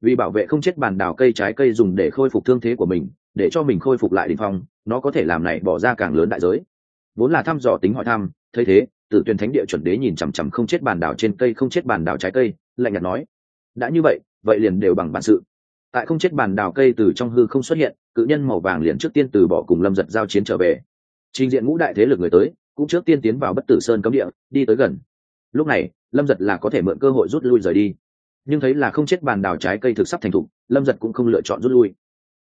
Vì bảo vệ không chết bàn đào cây trái cây dùng để khôi phục thương thế của mình, để cho mình khôi phục lại đình phong, nó có thể làm này bỏ ra càng lớn đại giới. Vốn là thăm dò tính hỏi thăm, thấy thế, tử tuyển thánh địa chuẩn đế nhìn chằm chằm không chết bàn đào trên cây không chết bàn đào trái cây, lạnh nhạt nói, đã như vậy vậy liền đều bằng bản sự. Tại không chết bàn đào cây từ trong hư không xuất hiện, cự nhân màu vàng liền trước tiên từ bỏ cùng lâm giật giao chiến trở về. Trình diện ngũ đại thế lực người tới, cũng trước tiên tiến vào bất tử sơn cấm địa, đi tới gần. Lúc này, lâm giật là có thể mượn cơ hội rút lui rời đi. Nhưng thấy là không chết bàn đào trái cây thực sắp thành thục, lâm giật cũng không lựa chọn rút lui.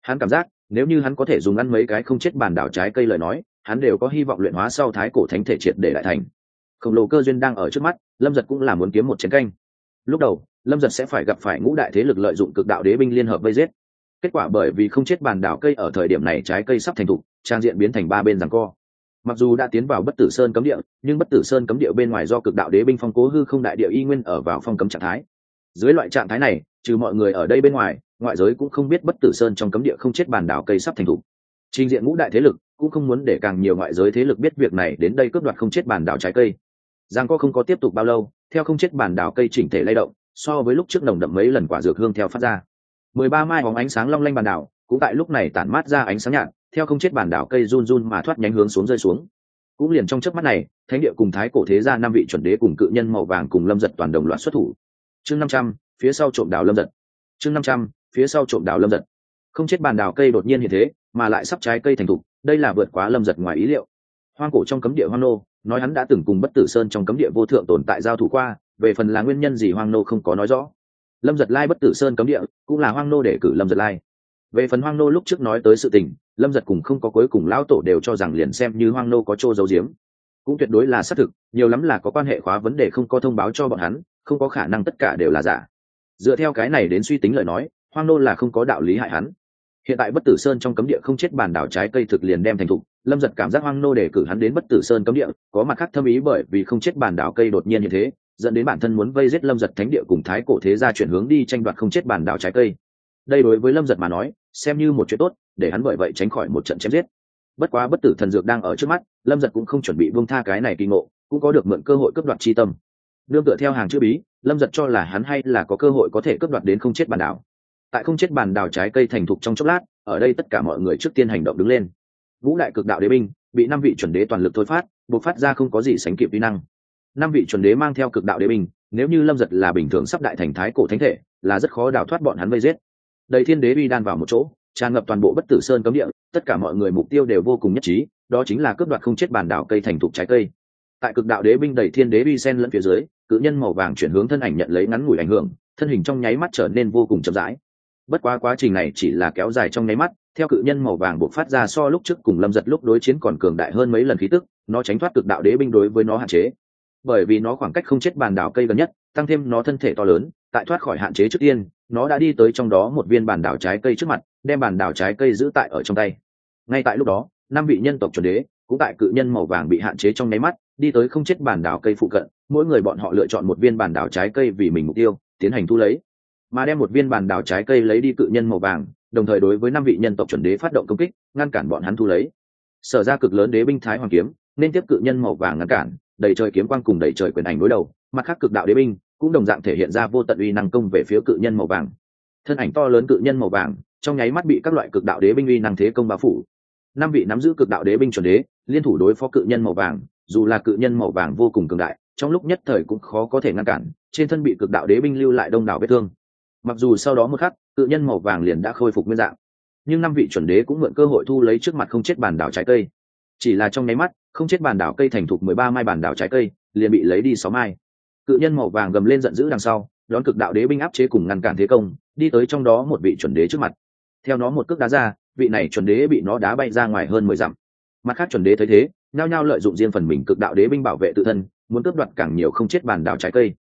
Hắn cảm giác, nếu như hắn có thể dùng ăn mấy cái không chết bàn đào trái cây lời nói, hắn đều có hy vọng luyện hóa sau thái cổ thánh thể triệt để lại thành. Khổng lồ cơ duyên đang ở trước mắt, lâm giật cũng là muốn kiếm một chiến canh. Lúc đầu lâm giật sẽ phải gặp phải ngũ đại thế lực lợi dụng cực đạo đế binh liên hợp vây giết. Kết quả bởi vì không chết bàn đảo cây ở thời điểm này trái cây sắp thành thục, trang diện biến thành ba bên rằng co. Mặc dù đã tiến vào bất tử sơn cấm địa, nhưng bất tử sơn cấm địa bên ngoài do cực đạo đế binh phong cố hư không đại địa y nguyên ở vào phong cấm trạng thái. Dưới loại trạng thái này, trừ mọi người ở đây bên ngoài, ngoại giới cũng không biết bất tử sơn trong cấm địa không chết bàn đảo cây sắp thành thục. Trình diện ngũ đại thế lực cũng không muốn để càng nhiều ngoại giới thế lực biết việc này đến đây cướp đoạt không chết bàn đảo trái cây. Giang co không có tiếp tục bao lâu, theo không chết bàn đảo cây chỉnh thể lay động so với lúc trước nồng đậm mấy lần quả dược hương theo phát ra. Mười ba mai bóng ánh sáng long lanh bàn đảo, cũng tại lúc này tản mát ra ánh sáng nhạt, theo không chết bàn đảo cây run run mà thoát nhánh hướng xuống rơi xuống. Cũng liền trong chớp mắt này, thánh địa cùng thái cổ thế ra năm vị chuẩn đế cùng cự nhân màu vàng cùng lâm giật toàn đồng loạt xuất thủ. Chương năm trăm, phía sau trộm đảo lâm giật. Chương năm trăm, phía sau trộm đảo lâm giật. Không chết bàn đảo cây đột nhiên như thế, mà lại sắp trái cây thành thục, đây là vượt quá lâm giật ngoài ý liệu. Hoang cổ trong cấm địa hoang nô, nói hắn đã từng cùng bất tử sơn trong cấm địa vô thượng tồn tại giao thủ qua về phần là nguyên nhân gì hoang nô không có nói rõ. Lâm giật lai bất tử sơn cấm địa, cũng là hoang nô để cử lâm giật lai. Về phần hoang nô lúc trước nói tới sự tình, lâm giật cùng không có cuối cùng lão tổ đều cho rằng liền xem như hoang nô có chỗ giấu giếm. Cũng tuyệt đối là xác thực, nhiều lắm là có quan hệ khóa vấn đề không có thông báo cho bọn hắn, không có khả năng tất cả đều là giả. Dựa theo cái này đến suy tính lời nói, hoang nô là không có đạo lý hại hắn. Hiện tại bất tử sơn trong cấm địa không chết bàn đảo trái cây thực liền đem thành thục, lâm giật cảm giác hoang nô để cử hắn đến bất tử sơn cấm địa, có mặt khác thâm ý bởi vì không chết bàn đảo cây đột nhiên như thế dẫn đến bản thân muốn vây giết lâm giật thánh địa cùng thái cổ thế gia chuyển hướng đi tranh đoạt không chết bản đảo trái cây. Đây đối với lâm giật mà nói, xem như một chuyện tốt, để hắn bởi vậy tránh khỏi một trận chém giết. Bất quá bất tử thần dược đang ở trước mắt, lâm giật cũng không chuẩn bị buông tha cái này kỳ ngộ, cũng có được mượn cơ hội cướp đoạt chi tâm. Nương tựa theo hàng chữ bí, lâm giật cho là hắn hay là có cơ hội có thể cướp đoạt đến không chết bản đảo. Tại không chết bản đảo trái cây thành thục trong chốc lát, ở đây tất cả mọi người trước tiên hành động đứng lên. Vũ đại cực đạo đế binh, bị năm vị chuẩn đế toàn lực thôi phát buộc phát ra không có gì sánh kịp vi năng năm vị chuẩn đế mang theo cực đạo đế binh, nếu như lâm giật là bình thường sắp đại thành thái cổ thánh thể, là rất khó đào thoát bọn hắn vây giết. Đầy thiên đế uy đan vào một chỗ, tràn ngập toàn bộ bất tử sơn cấm địa, tất cả mọi người mục tiêu đều vô cùng nhất trí, đó chính là cướp đoạt không chết bàn đảo cây thành thục trái cây. Tại cực đạo đế binh đầy thiên đế uy sen lẫn phía dưới, cự nhân màu vàng chuyển hướng thân ảnh nhận lấy ngắn ngủi ảnh hưởng, thân hình trong nháy mắt trở nên vô cùng chậm rãi. Bất quá quá trình này chỉ là kéo dài trong nháy mắt, theo cự nhân màu vàng buộc phát ra so lúc trước cùng lâm giật lúc đối chiến còn cường đại hơn mấy lần khí tức, nó tránh thoát cực đạo đế binh đối với nó hạn chế bởi vì nó khoảng cách không chết bàn đảo cây gần nhất, tăng thêm nó thân thể to lớn, tại thoát khỏi hạn chế trước tiên, nó đã đi tới trong đó một viên bàn đảo trái cây trước mặt, đem bàn đảo trái cây giữ tại ở trong tay. Ngay tại lúc đó, năm vị nhân tộc chuẩn đế, cũng tại cự nhân màu vàng bị hạn chế trong nháy mắt, đi tới không chết bàn đảo cây phụ cận, mỗi người bọn họ lựa chọn một viên bàn đảo trái cây vì mình mục tiêu, tiến hành thu lấy. Mà đem một viên bàn đảo trái cây lấy đi cự nhân màu vàng, đồng thời đối với năm vị nhân tộc chuẩn đế phát động công kích, ngăn cản bọn hắn thu lấy. Sở ra cực lớn đế binh thái hoàng kiếm, nên tiếp cự nhân màu vàng ngăn cản đầy trời kiếm quang cùng đầy trời quyền ảnh đối đầu, mặt khác cực đạo đế binh cũng đồng dạng thể hiện ra vô tận uy năng công về phía cự nhân màu vàng. Thân ảnh to lớn cự nhân màu vàng, trong nháy mắt bị các loại cực đạo đế binh uy năng thế công bao phủ. Năm vị nắm giữ cực đạo đế binh chuẩn đế, liên thủ đối phó cự nhân màu vàng, dù là cự nhân màu vàng vô cùng cường đại, trong lúc nhất thời cũng khó có thể ngăn cản, trên thân bị cực đạo đế binh lưu lại đông đảo vết thương. Mặc dù sau đó một khắc, cự nhân màu vàng liền đã khôi phục nguyên dạng, nhưng năm vị chuẩn đế cũng mượn cơ hội thu lấy trước mặt không chết bàn đảo trái cây chỉ là trong nháy mắt, không chết bàn đảo cây thành thục mười ba mai bàn đảo trái cây, liền bị lấy đi sáu mai. Cự nhân màu vàng gầm lên giận dữ đằng sau, đón cực đạo đế binh áp chế cùng ngăn cản thế công, đi tới trong đó một vị chuẩn đế trước mặt. Theo nó một cước đá ra, vị này chuẩn đế bị nó đá bay ra ngoài hơn mười dặm. Mặt khác chuẩn đế thấy thế, nhao nhao lợi dụng riêng phần mình cực đạo đế binh bảo vệ tự thân, muốn cướp đoạt càng nhiều không chết bàn đảo trái cây.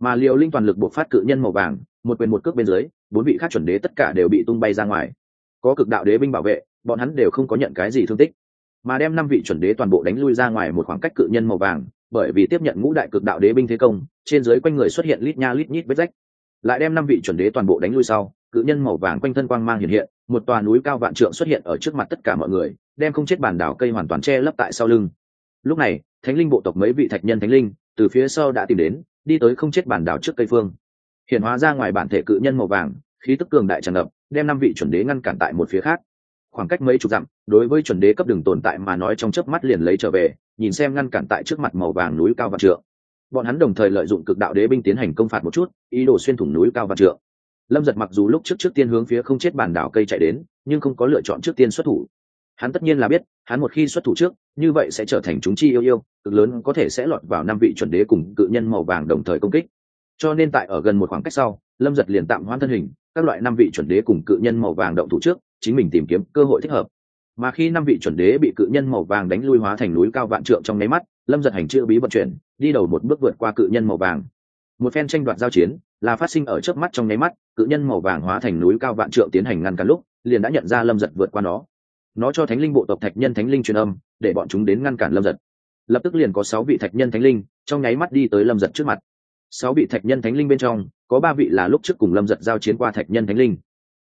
Mà liệu linh toàn lực buộc phát cự nhân màu vàng, một quyền một cước bên dưới, bốn vị khác chuẩn đế tất cả đều bị tung bay ra ngoài. Có cực đạo đế binh bảo vệ, bọn hắn đều không có nhận cái gì thương tích mà đem năm vị chuẩn đế toàn bộ đánh lui ra ngoài một khoảng cách cự nhân màu vàng, bởi vì tiếp nhận ngũ đại cực đạo đế binh thế công, trên dưới quanh người xuất hiện lít nha lít nhít vết rách. Lại đem năm vị chuẩn đế toàn bộ đánh lui sau, cự nhân màu vàng quanh thân quang mang hiện hiện, một tòa núi cao vạn trượng xuất hiện ở trước mặt tất cả mọi người, đem không chết bản đảo cây hoàn toàn che lấp tại sau lưng. Lúc này, thánh linh bộ tộc mấy vị thạch nhân thánh linh, từ phía sau đã tìm đến, đi tới không chết bản đảo trước cây phương. Hiện hóa ra ngoài bản thể cự nhân màu vàng, khí tức cường đại tràn ngập, đem năm vị chuẩn đế ngăn cản tại một phía khác khoảng cách mấy chục dặm, đối với chuẩn đế cấp đường tồn tại mà nói trong chớp mắt liền lấy trở về, nhìn xem ngăn cản tại trước mặt màu vàng núi cao vạn trượng. Bọn hắn đồng thời lợi dụng cực đạo đế binh tiến hành công phạt một chút, ý đồ xuyên thủng núi cao vạn trượng. Lâm giật mặc dù lúc trước trước tiên hướng phía không chết bản đảo cây chạy đến, nhưng không có lựa chọn trước tiên xuất thủ. Hắn tất nhiên là biết, hắn một khi xuất thủ trước, như vậy sẽ trở thành chúng chi yêu yêu, cực lớn có thể sẽ lọt vào năm vị chuẩn đế cùng cự nhân màu vàng đồng thời công kích. Cho nên tại ở gần một khoảng cách sau, lâm giật liền tạm hoãn thân hình, các loại năm vị chuẩn đế cùng cự nhân màu vàng động thủ trước chính mình tìm kiếm cơ hội thích hợp. Mà khi năm vị chuẩn đế bị cự nhân màu vàng đánh lui hóa thành núi cao vạn trượng trong nháy mắt, lâm giật hành chữ bí vận chuyển, đi đầu một bước vượt qua cự nhân màu vàng. Một phen tranh đoạt giao chiến, là phát sinh ở trước mắt trong nháy mắt, cự nhân màu vàng hóa thành núi cao vạn trượng tiến hành ngăn cản lúc, liền đã nhận ra lâm giật vượt qua nó. Nó cho thánh linh bộ tộc thạch nhân thánh linh truyền âm, để bọn chúng đến ngăn cản lâm giật. Lập tức liền có sáu vị thạch nhân thánh linh, trong nháy mắt đi tới lâm giật trước mặt. Sáu vị thạch nhân thánh linh bên trong, có ba vị là lúc trước cùng lâm giật giao chiến qua thạch nhân thánh linh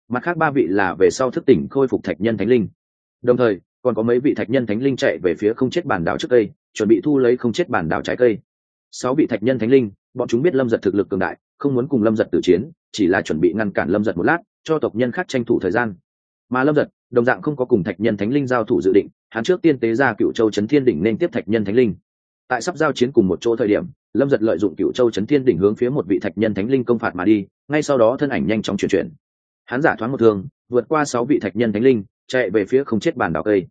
mặt khác ba vị là về sau thức tỉnh khôi phục thạch nhân thánh linh. Đồng thời, còn có mấy vị thạch nhân thánh linh chạy về phía không chết bản đảo trước cây, chuẩn bị thu lấy không chết bản đảo trái cây. Sáu vị thạch nhân thánh linh, bọn chúng biết lâm giật thực lực cường đại, không muốn cùng lâm giật tử chiến, chỉ là chuẩn bị ngăn cản lâm giật một lát, cho tộc nhân khác tranh thủ thời gian. Mà lâm giật, đồng dạng không có cùng thạch nhân thánh linh giao thủ dự định, hắn trước tiên tế ra cựu châu trấn thiên đỉnh nên tiếp thạch nhân thánh linh. Tại sắp giao chiến cùng một chỗ thời điểm, lâm giật lợi dụng cựu châu trấn thiên đỉnh hướng phía một vị thạch nhân thánh linh công phạt mà đi, ngay sau đó thân ảnh nhanh chóng chuyển chuyển hắn giả thoáng một thương, vượt qua sáu vị thạch nhân thánh linh, chạy về phía không chết bàn đảo cây.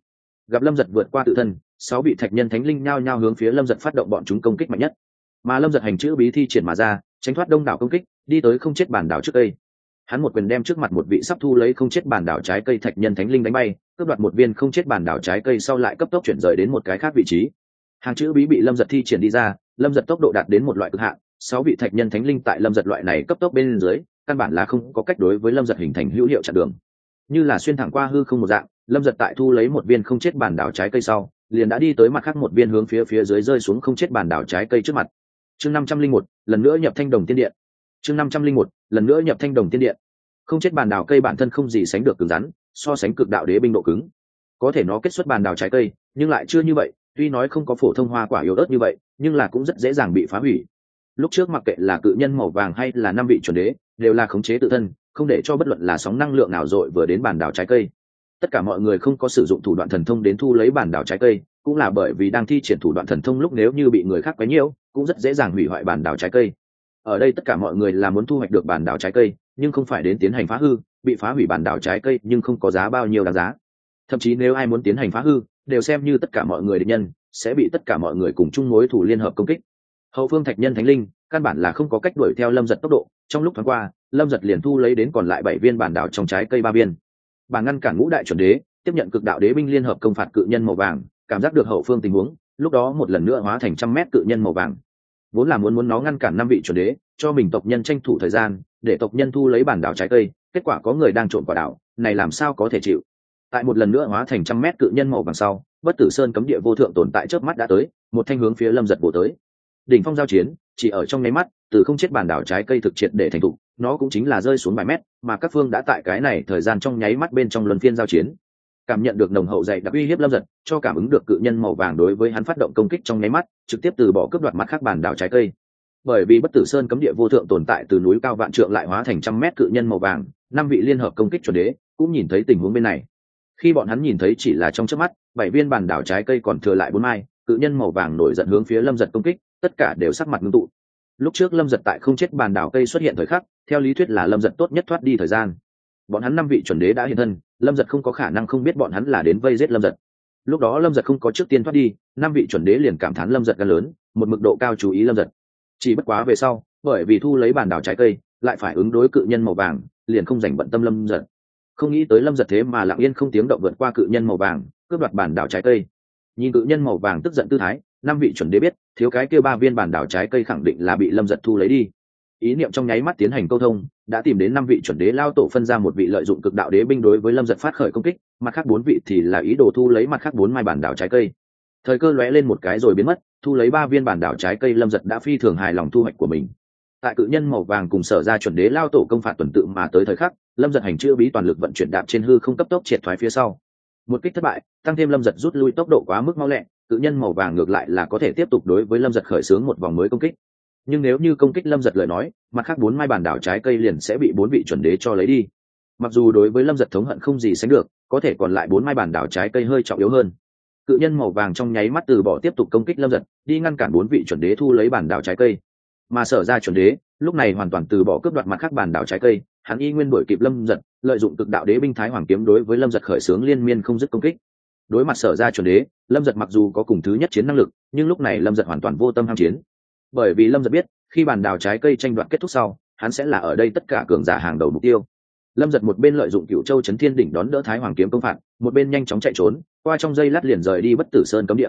Gặp lâm giật vượt qua tự thân, sáu vị thạch nhân thánh linh nhao nhao hướng phía lâm giật phát động bọn chúng công kích mạnh nhất. Mà lâm giật hành chữ bí thi triển mà ra, tránh thoát đông đảo công kích, đi tới không chết bản đảo trước cây. Hắn một quyền đem trước mặt một vị sắp thu lấy không chết bản đảo trái cây thạch nhân thánh linh đánh bay, cướp đoạt một viên không chết bản đảo trái cây sau lại cấp tốc chuyển rời đến một cái khác vị trí. Hàng chữ bí bị lâm giật thi triển đi ra, lâm giật tốc độ đạt đến một loại cực hạn, sáu vị thạch nhân thánh linh tại lâm giật loại này cấp tốc bên dưới căn bản là không có cách đối với lâm giật hình thành hữu hiệu chặn đường. Như là xuyên thẳng qua hư không một dạng, lâm giật tại thu lấy một viên không chết bản đảo trái cây sau, liền đã đi tới mặt khác một viên hướng phía phía dưới rơi xuống không chết bản đảo trái cây trước mặt. Chương năm trăm linh một, lần nữa nhập thanh đồng tiên điện. Chương năm trăm linh một, lần nữa nhập thanh đồng tiên điện. Không chết bản đảo cây bản thân không gì sánh được cứng rắn, so sánh cực đạo đế binh độ cứng. Có thể nó kết xuất bản đảo trái cây, nhưng lại chưa như vậy, tuy nói không có phổ thông hoa quả yếu ớt như vậy, nhưng là cũng rất dễ dàng bị phá hủy lúc trước mặc kệ là cự nhân màu vàng hay là năm vị chuẩn đế, đều là khống chế tự thân, không để cho bất luận là sóng năng lượng nào dội vừa đến bản đảo trái cây. Tất cả mọi người không có sử dụng thủ đoạn thần thông đến thu lấy bản đảo trái cây, cũng là bởi vì đang thi triển thủ đoạn thần thông lúc nếu như bị người khác quấy nhiễu, cũng rất dễ dàng hủy hoại bản đảo trái cây. Ở đây tất cả mọi người là muốn thu hoạch được bản đảo trái cây, nhưng không phải đến tiến hành phá hư, bị phá hủy bản đảo trái cây nhưng không có giá bao nhiêu đáng giá. Thậm chí nếu ai muốn tiến hành phá hư, đều xem như tất cả mọi người định nhân, sẽ bị tất cả mọi người cùng chung mối thủ liên hợp công kích hậu phương thạch nhân thánh linh, căn bản là không có cách đuổi theo lâm giật tốc độ. Trong lúc thoáng qua, lâm giật liền thu lấy đến còn lại bảy viên bản đảo trong trái cây ba viên. Bà ngăn cản ngũ đại chuẩn đế, tiếp nhận cực đạo đế binh liên hợp công phạt cự nhân màu vàng, cảm giác được hậu phương tình huống, lúc đó một lần nữa hóa thành trăm mét cự nhân màu vàng. Vốn là muốn muốn nó ngăn cản năm vị chuẩn đế, cho mình tộc nhân tranh thủ thời gian, để tộc nhân thu lấy bản đảo trái cây, kết quả có người đang trộm quả đảo, này làm sao có thể chịu? Tại một lần nữa hóa thành trăm mét cự nhân màu vàng sau, bất tử sơn cấm địa vô thượng tồn tại trước mắt đã tới, một thanh hướng phía lâm giật bổ tới đỉnh phong giao chiến, chỉ ở trong nháy mắt, từ không chết bản đảo trái cây thực triệt để thành thục, nó cũng chính là rơi xuống vài mét, mà các phương đã tại cái này thời gian trong nháy mắt bên trong luân phiên giao chiến. Cảm nhận được nồng hậu dày đặc uy hiếp lâm giật, cho cảm ứng được cự nhân màu vàng đối với hắn phát động công kích trong nháy mắt, trực tiếp từ bỏ cướp đoạt mặt khác bản đảo trái cây. Bởi vì bất tử sơn cấm địa vô thượng tồn tại từ núi cao vạn trượng lại hóa thành trăm mét cự nhân màu vàng, năm vị liên hợp công kích chuẩn đế, cũng nhìn thấy tình huống bên này. Khi bọn hắn nhìn thấy chỉ là trong chớp mắt, bảy viên bản đảo trái cây còn thừa lại bốn mai cự nhân màu vàng nổi giận hướng phía lâm giật công kích, tất cả đều sắc mặt ngưng tụ. Lúc trước lâm giật tại không chết bàn đảo cây xuất hiện thời khắc, theo lý thuyết là lâm giật tốt nhất thoát đi thời gian. Bọn hắn năm vị chuẩn đế đã hiện thân, lâm giật không có khả năng không biết bọn hắn là đến vây giết lâm giật. Lúc đó lâm giật không có trước tiên thoát đi, năm vị chuẩn đế liền cảm thán lâm giật gan lớn, một mực độ cao chú ý lâm giật. Chỉ bất quá về sau, bởi vì thu lấy bàn đảo trái cây, lại phải ứng đối cự nhân màu vàng, liền không dành bận tâm lâm giật. Không nghĩ tới lâm giật thế mà lặng yên không tiếng động vượt qua cự nhân màu vàng, cướp đoạt bản đảo trái cây nhìn cự nhân màu vàng tức giận tư thái, năm vị chuẩn đế biết, thiếu cái kêu ba viên bản đảo trái cây khẳng định là bị lâm giật thu lấy đi. Ý niệm trong nháy mắt tiến hành câu thông, đã tìm đến năm vị chuẩn đế lao tổ phân ra một vị lợi dụng cực đạo đế binh đối với lâm giật phát khởi công kích, mặt khác bốn vị thì là ý đồ thu lấy mặt khác bốn mai bản đảo trái cây. Thời cơ lóe lên một cái rồi biến mất, thu lấy ba viên bản đảo trái cây lâm giật đã phi thường hài lòng thu hoạch của mình. Tại cự nhân màu vàng cùng sở ra chuẩn đế lao tổ công phạt tuần tự mà tới thời khắc, lâm giật hành chữ bí toàn lực vận chuyển đạp trên hư không cấp tốc triệt thoái phía sau một kích thất bại, tăng thêm lâm giật rút lui tốc độ quá mức mau lẹ, cự nhân màu vàng ngược lại là có thể tiếp tục đối với lâm giật khởi xướng một vòng mới công kích. Nhưng nếu như công kích lâm giật lời nói, mặt khác bốn mai bản đảo trái cây liền sẽ bị bốn vị chuẩn đế cho lấy đi. Mặc dù đối với lâm giật thống hận không gì sánh được, có thể còn lại bốn mai bản đảo trái cây hơi trọng yếu hơn. Cự nhân màu vàng trong nháy mắt từ bỏ tiếp tục công kích lâm giật, đi ngăn cản bốn vị chuẩn đế thu lấy bản đảo trái cây. Mà sở ra chuẩn đế, lúc này hoàn toàn từ bỏ cướp đoạt mặt khác bản đảo trái cây hắn y nguyên đổi kịp lâm giật, lợi dụng cực đạo đế binh thái hoàng kiếm đối với lâm giật khởi xướng liên miên không dứt công kích. Đối mặt sở ra chuẩn đế, lâm giật mặc dù có cùng thứ nhất chiến năng lực, nhưng lúc này lâm giật hoàn toàn vô tâm ham chiến. Bởi vì lâm giật biết, khi bàn đào trái cây tranh đoạt kết thúc sau, hắn sẽ là ở đây tất cả cường giả hàng đầu mục tiêu. Lâm giật một bên lợi dụng cựu châu Trấn thiên đỉnh đón đỡ thái hoàng kiếm công phạt, một bên nhanh chóng chạy trốn, qua trong dây lát liền rời đi bất tử sơn cấm địa.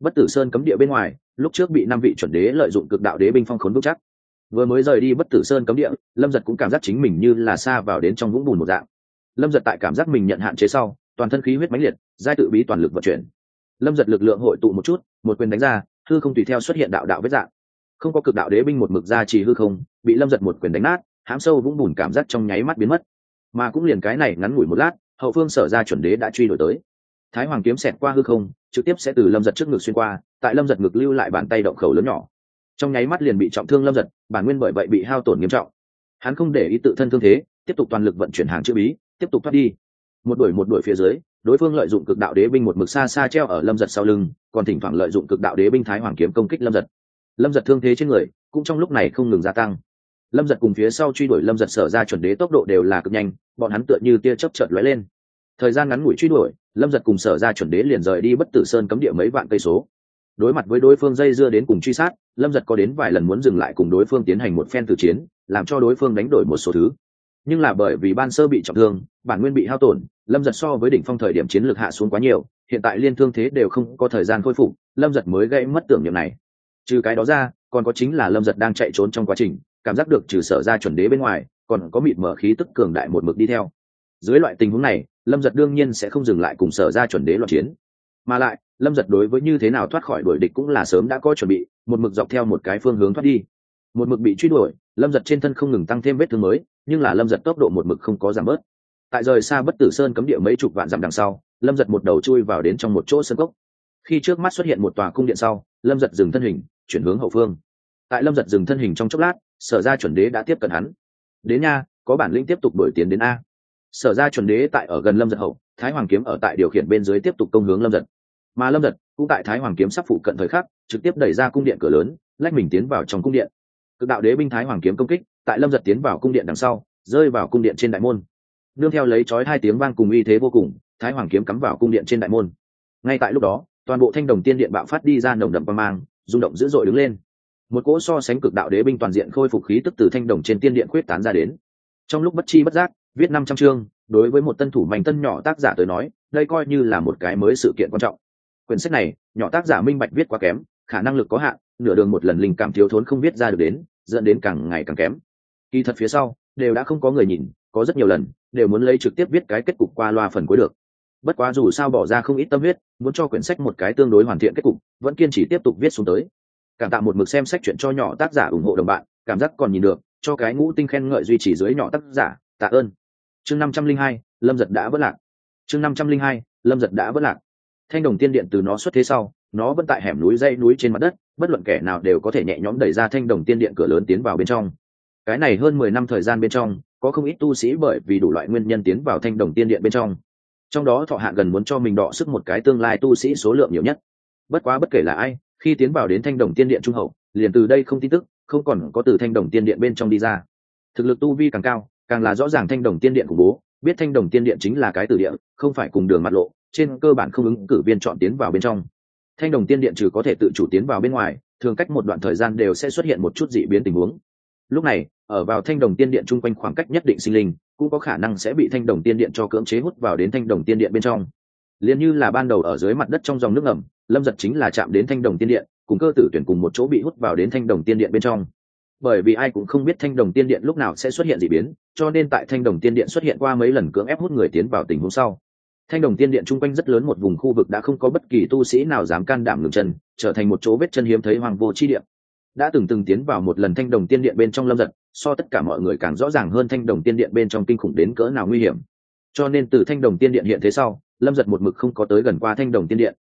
Bất tử sơn cấm địa bên ngoài, lúc trước bị năm vị chuẩn đế lợi dụng cực đạo đế binh phong khốn vững chắc vừa mới rời đi bất tử sơn cấm địa, lâm giật cũng cảm giác chính mình như là xa vào đến trong vũng bùn một dạng. Lâm giật tại cảm giác mình nhận hạn chế sau, toàn thân khí huyết mãnh liệt, giai tự bí toàn lực vận chuyển. Lâm giật lực lượng hội tụ một chút, một quyền đánh ra, hư không tùy theo xuất hiện đạo đạo vết dạng. Không có cực đạo đế binh một mực ra trì hư không, bị lâm giật một quyền đánh nát, hãm sâu vũng bùn cảm giác trong nháy mắt biến mất. Mà cũng liền cái này ngắn ngủi một lát, hậu phương sở ra chuẩn đế đã truy đuổi tới. Thái hoàng kiếm xẹt qua hư không, trực tiếp sẽ từ lâm giật trước ngực xuyên qua, tại lâm giật ngực lưu lại bàn tay động khẩu lớn nhỏ trong nháy mắt liền bị trọng thương lâm giật, bản nguyên bởi vậy bị hao tổn nghiêm trọng. Hắn không để ý tự thân thương thế, tiếp tục toàn lực vận chuyển hàng chữ bí, tiếp tục thoát đi. Một đuổi một đuổi phía dưới, đối phương lợi dụng cực đạo đế binh một mực xa xa treo ở lâm giật sau lưng, còn thỉnh thoảng lợi dụng cực đạo đế binh thái hoàng kiếm công kích lâm giật. Lâm giật thương thế trên người cũng trong lúc này không ngừng gia tăng. Lâm giật cùng phía sau truy đuổi lâm giật sở ra chuẩn đế tốc độ đều là cực nhanh, bọn hắn tựa như tia chấp chợt lóe lên. Thời gian ngắn ngủi truy đuổi, lâm giật cùng sở ra chuẩn đế liền rời đi bất tử sơn cấm địa mấy vạn cây số đối mặt với đối phương dây dưa đến cùng truy sát, lâm giật có đến vài lần muốn dừng lại cùng đối phương tiến hành một phen tử chiến, làm cho đối phương đánh đổi một số thứ. Nhưng là bởi vì ban sơ bị trọng thương, bản nguyên bị hao tổn, lâm giật so với đỉnh phong thời điểm chiến lược hạ xuống quá nhiều, hiện tại liên thương thế đều không có thời gian khôi phục, lâm giật mới gây mất tưởng niệm này. Trừ cái đó ra, còn có chính là lâm giật đang chạy trốn trong quá trình, cảm giác được trừ sở ra chuẩn đế bên ngoài, còn có mịt mở khí tức cường đại một mực đi theo. Dưới loại tình huống này, lâm giật đương nhiên sẽ không dừng lại cùng sở ra chuẩn đế loạn chiến mà lại, lâm giật đối với như thế nào thoát khỏi đuổi địch cũng là sớm đã có chuẩn bị, một mực dọc theo một cái phương hướng thoát đi. Một mực bị truy đuổi, lâm giật trên thân không ngừng tăng thêm vết thương mới, nhưng là lâm giật tốc độ một mực không có giảm bớt. Tại rời xa bất tử sơn cấm địa mấy chục vạn dặm đằng sau, lâm giật một đầu chui vào đến trong một chỗ sân cốc. Khi trước mắt xuất hiện một tòa cung điện sau, lâm giật dừng thân hình, chuyển hướng hậu phương. Tại lâm giật dừng thân hình trong chốc lát, sở ra chuẩn đế đã tiếp cận hắn. Đến nha, có bản lĩnh tiếp tục đổi tiến đến a. Sở ra chuẩn đế tại ở gần lâm giật hậu, thái hoàng kiếm ở tại điều khiển bên dưới tiếp tục công hướng lâm giật mà lâm giật cũng tại thái hoàng kiếm sắp phụ cận thời khắc, trực tiếp đẩy ra cung điện cửa lớn, lách mình tiến vào trong cung điện. Cực đạo đế binh thái hoàng kiếm công kích, tại lâm giật tiến vào cung điện đằng sau, rơi vào cung điện trên đại môn. Nương theo lấy chói hai tiếng vang cùng uy thế vô cùng, thái hoàng kiếm cắm vào cung điện trên đại môn. Ngay tại lúc đó, toàn bộ thanh đồng tiên điện bạo phát đi ra nồng đậm băng mang, rung động dữ dội đứng lên. Một cỗ so sánh cực đạo đế binh toàn diện khôi phục khí tức từ thanh đồng trên tiên điện quyết tán ra đến. Trong lúc bất chi bất giác, viết năm trăm chương, đối với một tân thủ mạnh tân nhỏ tác giả tới nói, đây coi như là một cái mới sự kiện quan trọng quyển sách này, nhỏ tác giả minh bạch viết quá kém, khả năng lực có hạn, nửa đường một lần linh cảm thiếu thốn không viết ra được đến, dẫn đến càng ngày càng kém. Kỳ thật phía sau, đều đã không có người nhìn, có rất nhiều lần, đều muốn lấy trực tiếp viết cái kết cục qua loa phần cuối được. Bất quá dù sao bỏ ra không ít tâm huyết, muốn cho quyển sách một cái tương đối hoàn thiện kết cục, vẫn kiên trì tiếp tục viết xuống tới. Cảm tạ một mực xem sách chuyện cho nhỏ tác giả ủng hộ đồng bạn, cảm giác còn nhìn được, cho cái ngũ tinh khen ngợi duy trì dưới nhỏ tác giả, tạ ơn. Chương năm trăm linh hai, lâm giật đã vất lạc. Chương năm trăm linh hai, lâm giật đã vất lạc thanh đồng tiên điện từ nó xuất thế sau, nó vẫn tại hẻm núi dây núi trên mặt đất, bất luận kẻ nào đều có thể nhẹ nhõm đẩy ra thanh đồng tiên điện cửa lớn tiến vào bên trong. Cái này hơn mười năm thời gian bên trong, có không ít tu sĩ bởi vì đủ loại nguyên nhân tiến vào thanh đồng tiên điện bên trong. Trong đó thọ hạn gần muốn cho mình đọ sức một cái tương lai tu sĩ số lượng nhiều nhất. Bất quá bất kể là ai, khi tiến vào đến thanh đồng tiên điện trung hậu, liền từ đây không tin tức, không còn có từ thanh đồng tiên điện bên trong đi ra. Thực lực tu vi càng cao, càng là rõ ràng thanh đồng tiên điện của bố, biết thanh đồng tiên điện chính là cái từ điện không phải cùng đường mặt lộ trên cơ bản không ứng cử viên chọn tiến vào bên trong. Thanh đồng tiên điện trừ có thể tự chủ tiến vào bên ngoài, thường cách một đoạn thời gian đều sẽ xuất hiện một chút dị biến tình huống. Lúc này, ở vào thanh đồng tiên điện chung quanh khoảng cách nhất định sinh linh, cũng có khả năng sẽ bị thanh đồng tiên điện cho cưỡng chế hút vào đến thanh đồng tiên điện bên trong. Liền như là ban đầu ở dưới mặt đất trong dòng nước ngầm, lâm giật chính là chạm đến thanh đồng tiên điện, cùng cơ tử tuyển cùng một chỗ bị hút vào đến thanh đồng tiên điện bên trong. Bởi vì ai cũng không biết thanh đồng tiên điện lúc nào sẽ xuất hiện d ị biến, cho nên tại thanh đồng tiên điện xuất hiện qua mấy lần cưỡng ép hút người tiến vào tình huống sau thanh đồng tiên điện chung quanh rất lớn một vùng khu vực đã không có bất kỳ tu sĩ nào dám can đảm ngừng chân, trở thành một chỗ vết chân hiếm thấy hoàng vô chi điện đã từng từng tiến vào một lần thanh đồng tiên điện bên trong lâm giật, so tất cả mọi người càng rõ ràng hơn thanh đồng tiên điện bên trong kinh khủng đến cỡ nào nguy hiểm. Cho nên từ thanh đồng tiên điện hiện thế sau, lâm giật một mực không có tới gần qua thanh đồng tiên điện.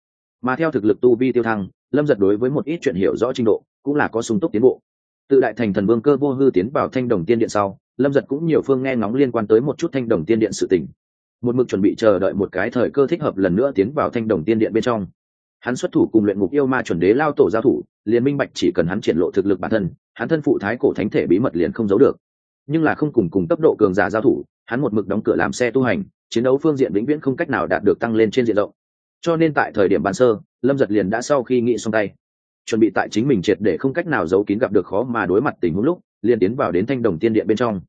Mà theo thực lực tu vi tiêu thăng, lâm giật đối với một ít chuyện hiểu rõ trình độ, cũng là có sung túc tiến bộ. Tự đại thành thần vương cơ vô hư tiến vào thanh đồng tiên điện sau, lâm giật cũng nhiều phương nghe ngóng liên quan tới một chút thanh đồng tiên điện sự tình một mực chuẩn bị chờ đợi một cái thời cơ thích hợp lần nữa tiến vào thanh đồng tiên điện bên trong. Hắn xuất thủ cùng luyện ngục yêu ma chuẩn đế lao tổ giao thủ, liền minh bạch chỉ cần hắn triển lộ thực lực bản thân, hắn thân phụ thái cổ thánh thể bí mật liền không giấu được. Nhưng là không cùng cùng tốc độ cường giả giao thủ, hắn một mực đóng cửa làm xe tu hành, chiến đấu phương diện vĩnh viễn không cách nào đạt được tăng lên trên diện rộng. Cho nên tại thời điểm ban sơ, lâm giật liền đã sau khi nghĩ xong tay, chuẩn bị tại chính mình triệt để không cách nào giấu kín gặp được khó mà đối mặt tình huống lúc, liền tiến vào đến thanh đồng tiên điện bên trong.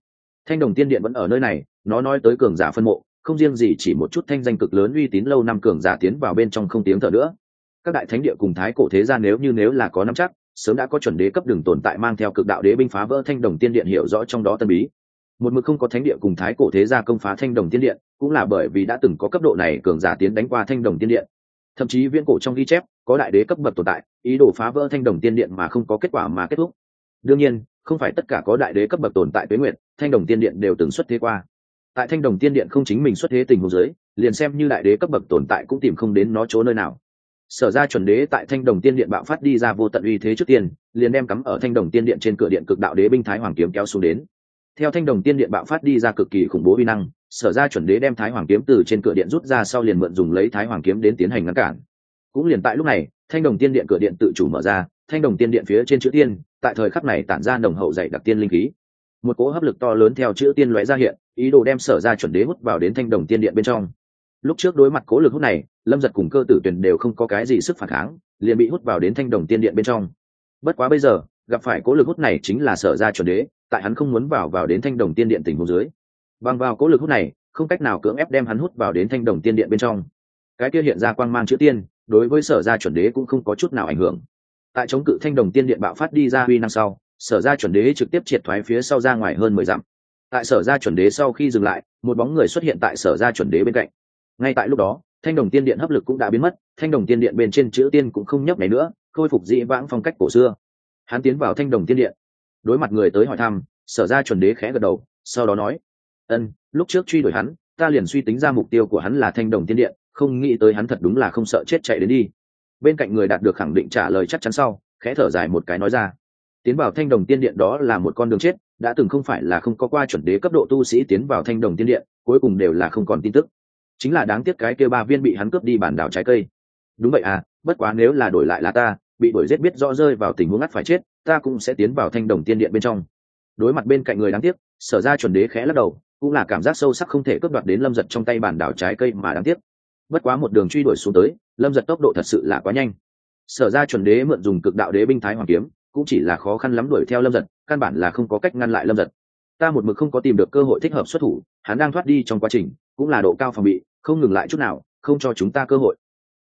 Thanh đồng tiên điện vẫn ở nơi này, nó nói tới cường giả phân mộ không riêng gì, chỉ một chút thanh danh cực lớn uy tín lâu năm cường giả tiến vào bên trong không tiếng thở nữa. Các đại thánh địa cùng thái cổ thế gia nếu như nếu là có nắm chắc, sớm đã có chuẩn đế cấp đường tồn tại mang theo cực đạo đế binh phá vỡ thanh đồng tiên điện hiểu rõ trong đó tân bí. Một mực không có thánh địa cùng thái cổ thế gia công phá thanh đồng tiên điện, cũng là bởi vì đã từng có cấp độ này cường giả tiến đánh qua thanh đồng tiên điện. Thậm chí viễn cổ trong ghi chép, có đại đế cấp bậc tồn tại, ý đồ phá vỡ thanh đồng tiên điện mà không có kết quả mà kết thúc. Đương nhiên, không phải tất cả có đại đế cấp bậc tồn tại tuế nguyện thanh đồng tiên điện đều từng xuất thế qua tại thanh đồng tiên điện không chính mình xuất thế tình hồ giới liền xem như đại đế cấp bậc tồn tại cũng tìm không đến nó chỗ nơi nào. Sở ra chuẩn đế tại thanh đồng tiên điện bạo phát đi ra vô tận uy thế trước tiên, liền đem cắm ở thanh đồng tiên điện trên cửa điện cực đạo đế binh thái hoàng kiếm kéo xuống đến. Theo thanh đồng tiên điện bạo phát đi ra cực kỳ khủng bố uy năng, sở ra chuẩn đế đem thái hoàng kiếm từ trên cửa điện rút ra sau liền mượn dùng lấy thái hoàng kiếm đến tiến hành ngăn cản. Cũng liền tại lúc này, thanh đồng tiên điện cửa điện tự chủ mở ra, thanh đồng tiên điện phía trên chữ tiên, tại thời khắc này tản ra nồng hậu dạy đặc tiên linh khí. Một cỗ hấp lực to lớn theo chữ tiên lóe ra hiện ý đồ đem sở ra chuẩn đế hút vào đến thanh đồng tiên điện bên trong. Lúc trước đối mặt cố lực hút này, lâm giật cùng cơ tử tuyển đều không có cái gì sức phản kháng, liền bị hút vào đến thanh đồng tiên điện bên trong. Bất quá bây giờ, gặp phải cố lực hút này chính là sở ra chuẩn đế, tại hắn không muốn vào vào đến thanh đồng tiên điện tình hồ dưới. Bằng vào cố lực hút này, không cách nào cưỡng ép đem hắn hút vào đến thanh đồng tiên điện bên trong. Cái kia hiện ra quang mang chữ tiên, đối với sở ra chuẩn đế cũng không có chút nào ảnh hưởng. Tại chống cự thanh đồng tiên điện bạo phát đi ra huy năng sau, sở ra chuẩn đế trực tiếp triệt thoái phía sau ra ngoài hơn mười dặm tại sở ra chuẩn đế sau khi dừng lại, một bóng người xuất hiện tại sở ra chuẩn đế bên cạnh. Ngay tại lúc đó, thanh đồng tiên điện hấp lực cũng đã biến mất, thanh đồng tiên điện bên trên chữ tiên cũng không nhấp này nữa, khôi phục dĩ vãng phong cách cổ xưa. Hắn tiến vào thanh đồng tiên điện, đối mặt người tới hỏi thăm, sở ra chuẩn đế khẽ gật đầu, sau đó nói, ân, lúc trước truy đuổi hắn, ta liền suy tính ra mục tiêu của hắn là thanh đồng tiên điện, không nghĩ tới hắn thật đúng là không sợ chết chạy đến đi. Bên cạnh người đạt được khẳng định trả lời chắc chắn sau, khẽ thở dài một cái nói ra tiến vào thanh đồng tiên điện đó là một con đường chết, đã từng không phải là không có qua chuẩn đế cấp độ tu sĩ tiến vào thanh đồng tiên điện, cuối cùng đều là không còn tin tức. Chính là đáng tiếc cái kêu ba viên bị hắn cướp đi bản đảo trái cây. Đúng vậy à bất quá nếu là đổi lại là ta, bị đổi giết biết rõ rơi vào tình huống ngắt phải chết, ta cũng sẽ tiến vào thanh đồng tiên điện bên trong. Đối mặt bên cạnh người đáng tiếc, sở ra chuẩn đế khẽ lắc đầu, cũng là cảm giác sâu sắc không thể cướp đoạt đến lâm giật trong tay bản đảo trái cây mà đáng tiếc. Bất quá một đường truy đuổi xuống tới, lâm giật tốc độ thật sự là quá nhanh. Sở ra chuẩn đế mượn dùng cực đạo đế binh thái hoàng kiếm cũng chỉ là khó khăn lắm đuổi theo lâm giật, căn bản là không có cách ngăn lại lâm giật. Ta một mực không có tìm được cơ hội thích hợp xuất thủ, hắn đang thoát đi trong quá trình, cũng là độ cao phòng bị, không ngừng lại chút nào, không cho chúng ta cơ hội.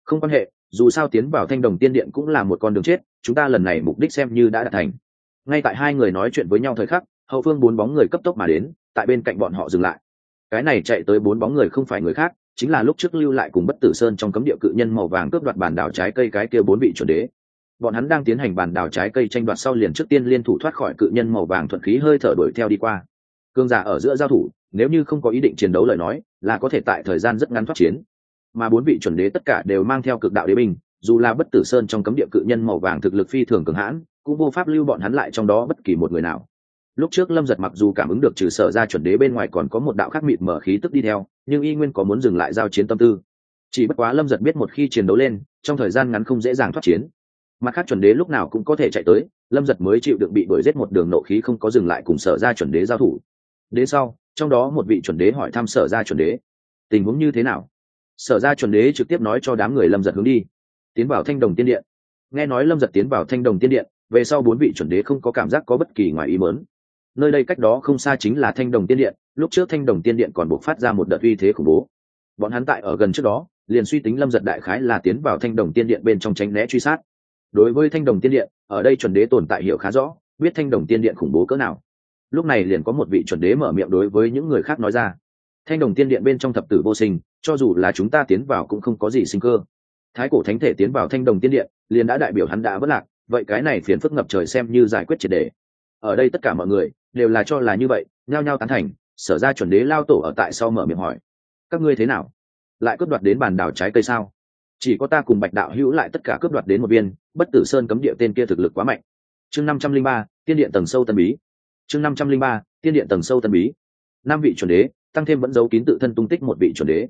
Không quan hệ, dù sao tiến vào thanh đồng tiên điện cũng là một con đường chết, chúng ta lần này mục đích xem như đã đạt thành. Ngay tại hai người nói chuyện với nhau thời khắc, hậu phương bốn bóng người cấp tốc mà đến, tại bên cạnh bọn họ dừng lại. Cái này chạy tới bốn bóng người không phải người khác, chính là lúc trước lưu lại cùng bất tử sơn trong cấm địa cự nhân màu vàng cướp đoạt bản đảo trái cây cái kia bốn vị chuẩn đế bọn hắn đang tiến hành bàn đào trái cây tranh đoạt sau liền trước tiên liên thủ thoát khỏi cự nhân màu vàng thuận khí hơi thở đuổi theo đi qua. Cương giả ở giữa giao thủ, nếu như không có ý định chiến đấu lời nói, là có thể tại thời gian rất ngắn thoát chiến. Mà bốn vị chuẩn đế tất cả đều mang theo cực đạo đế binh, dù là bất tử sơn trong cấm địa cự nhân màu vàng thực lực phi thường cường hãn, cũng vô pháp lưu bọn hắn lại trong đó bất kỳ một người nào. Lúc trước lâm giật mặc dù cảm ứng được trừ sở ra chuẩn đế bên ngoài còn có một đạo khác mịt mở khí tức đi theo, nhưng y nguyên có muốn dừng lại giao chiến tâm tư. Chỉ bất quá lâm giật biết một khi chiến đấu lên, trong thời gian ngắn không dễ dàng thoát chiến mặt khác chuẩn đế lúc nào cũng có thể chạy tới, lâm giật mới chịu được bị đuổi giết một đường nộ khí không có dừng lại cùng sở ra chuẩn đế giao thủ. Đến sau, trong đó một vị chuẩn đế hỏi thăm sở ra chuẩn đế. Tình huống như thế nào? Sở ra chuẩn đế trực tiếp nói cho đám người lâm giật hướng đi. Tiến vào thanh đồng tiên điện. Nghe nói lâm giật tiến vào thanh đồng tiên điện, về sau bốn vị chuẩn đế không có cảm giác có bất kỳ ngoài ý mớn nơi đây cách đó không xa chính là thanh đồng tiên điện, lúc trước thanh đồng tiên điện còn buộc phát ra một đợt uy thế khủng bố. Bọn hắn tại ở gần trước đó, liền suy tính lâm giật đại khái là tiến vào thanh đồng tiên điện bên trong tránh né truy sát đối với thanh đồng tiên điện, ở đây chuẩn đế tồn tại hiểu khá rõ, biết thanh đồng tiên điện khủng bố cỡ nào. Lúc này liền có một vị chuẩn đế mở miệng đối với những người khác nói ra. Thanh đồng tiên điện bên trong thập tử vô sinh, cho dù là chúng ta tiến vào cũng không có gì sinh cơ. Thái cổ thánh thể tiến vào thanh đồng tiên điện, liền đã đại biểu hắn đã vất lạc, vậy cái này phiền phức ngập trời xem như giải quyết triệt đề ở đây tất cả mọi người, đều là cho là như vậy, nhao nhao tán thành, sở ra chuẩn đế lao tổ ở tại sau mở miệng hỏi. Các ngươi thế nào? Lại cướp đoạt đến bàn đảo trái cây sao? Chỉ có ta cùng bạch đạo hữu lại tất cả cướp đoạt đến một viên bất tử sơn cấm địa tên kia thực lực quá mạnh. Chương năm trăm linh ba, tiên điện tầng sâu tân bí. Chương năm trăm linh ba, tiên điện tầng sâu tân bí. Năm vị chuẩn đế, tăng thêm vẫn giấu kín tự thân tung tích một vị chuẩn đế.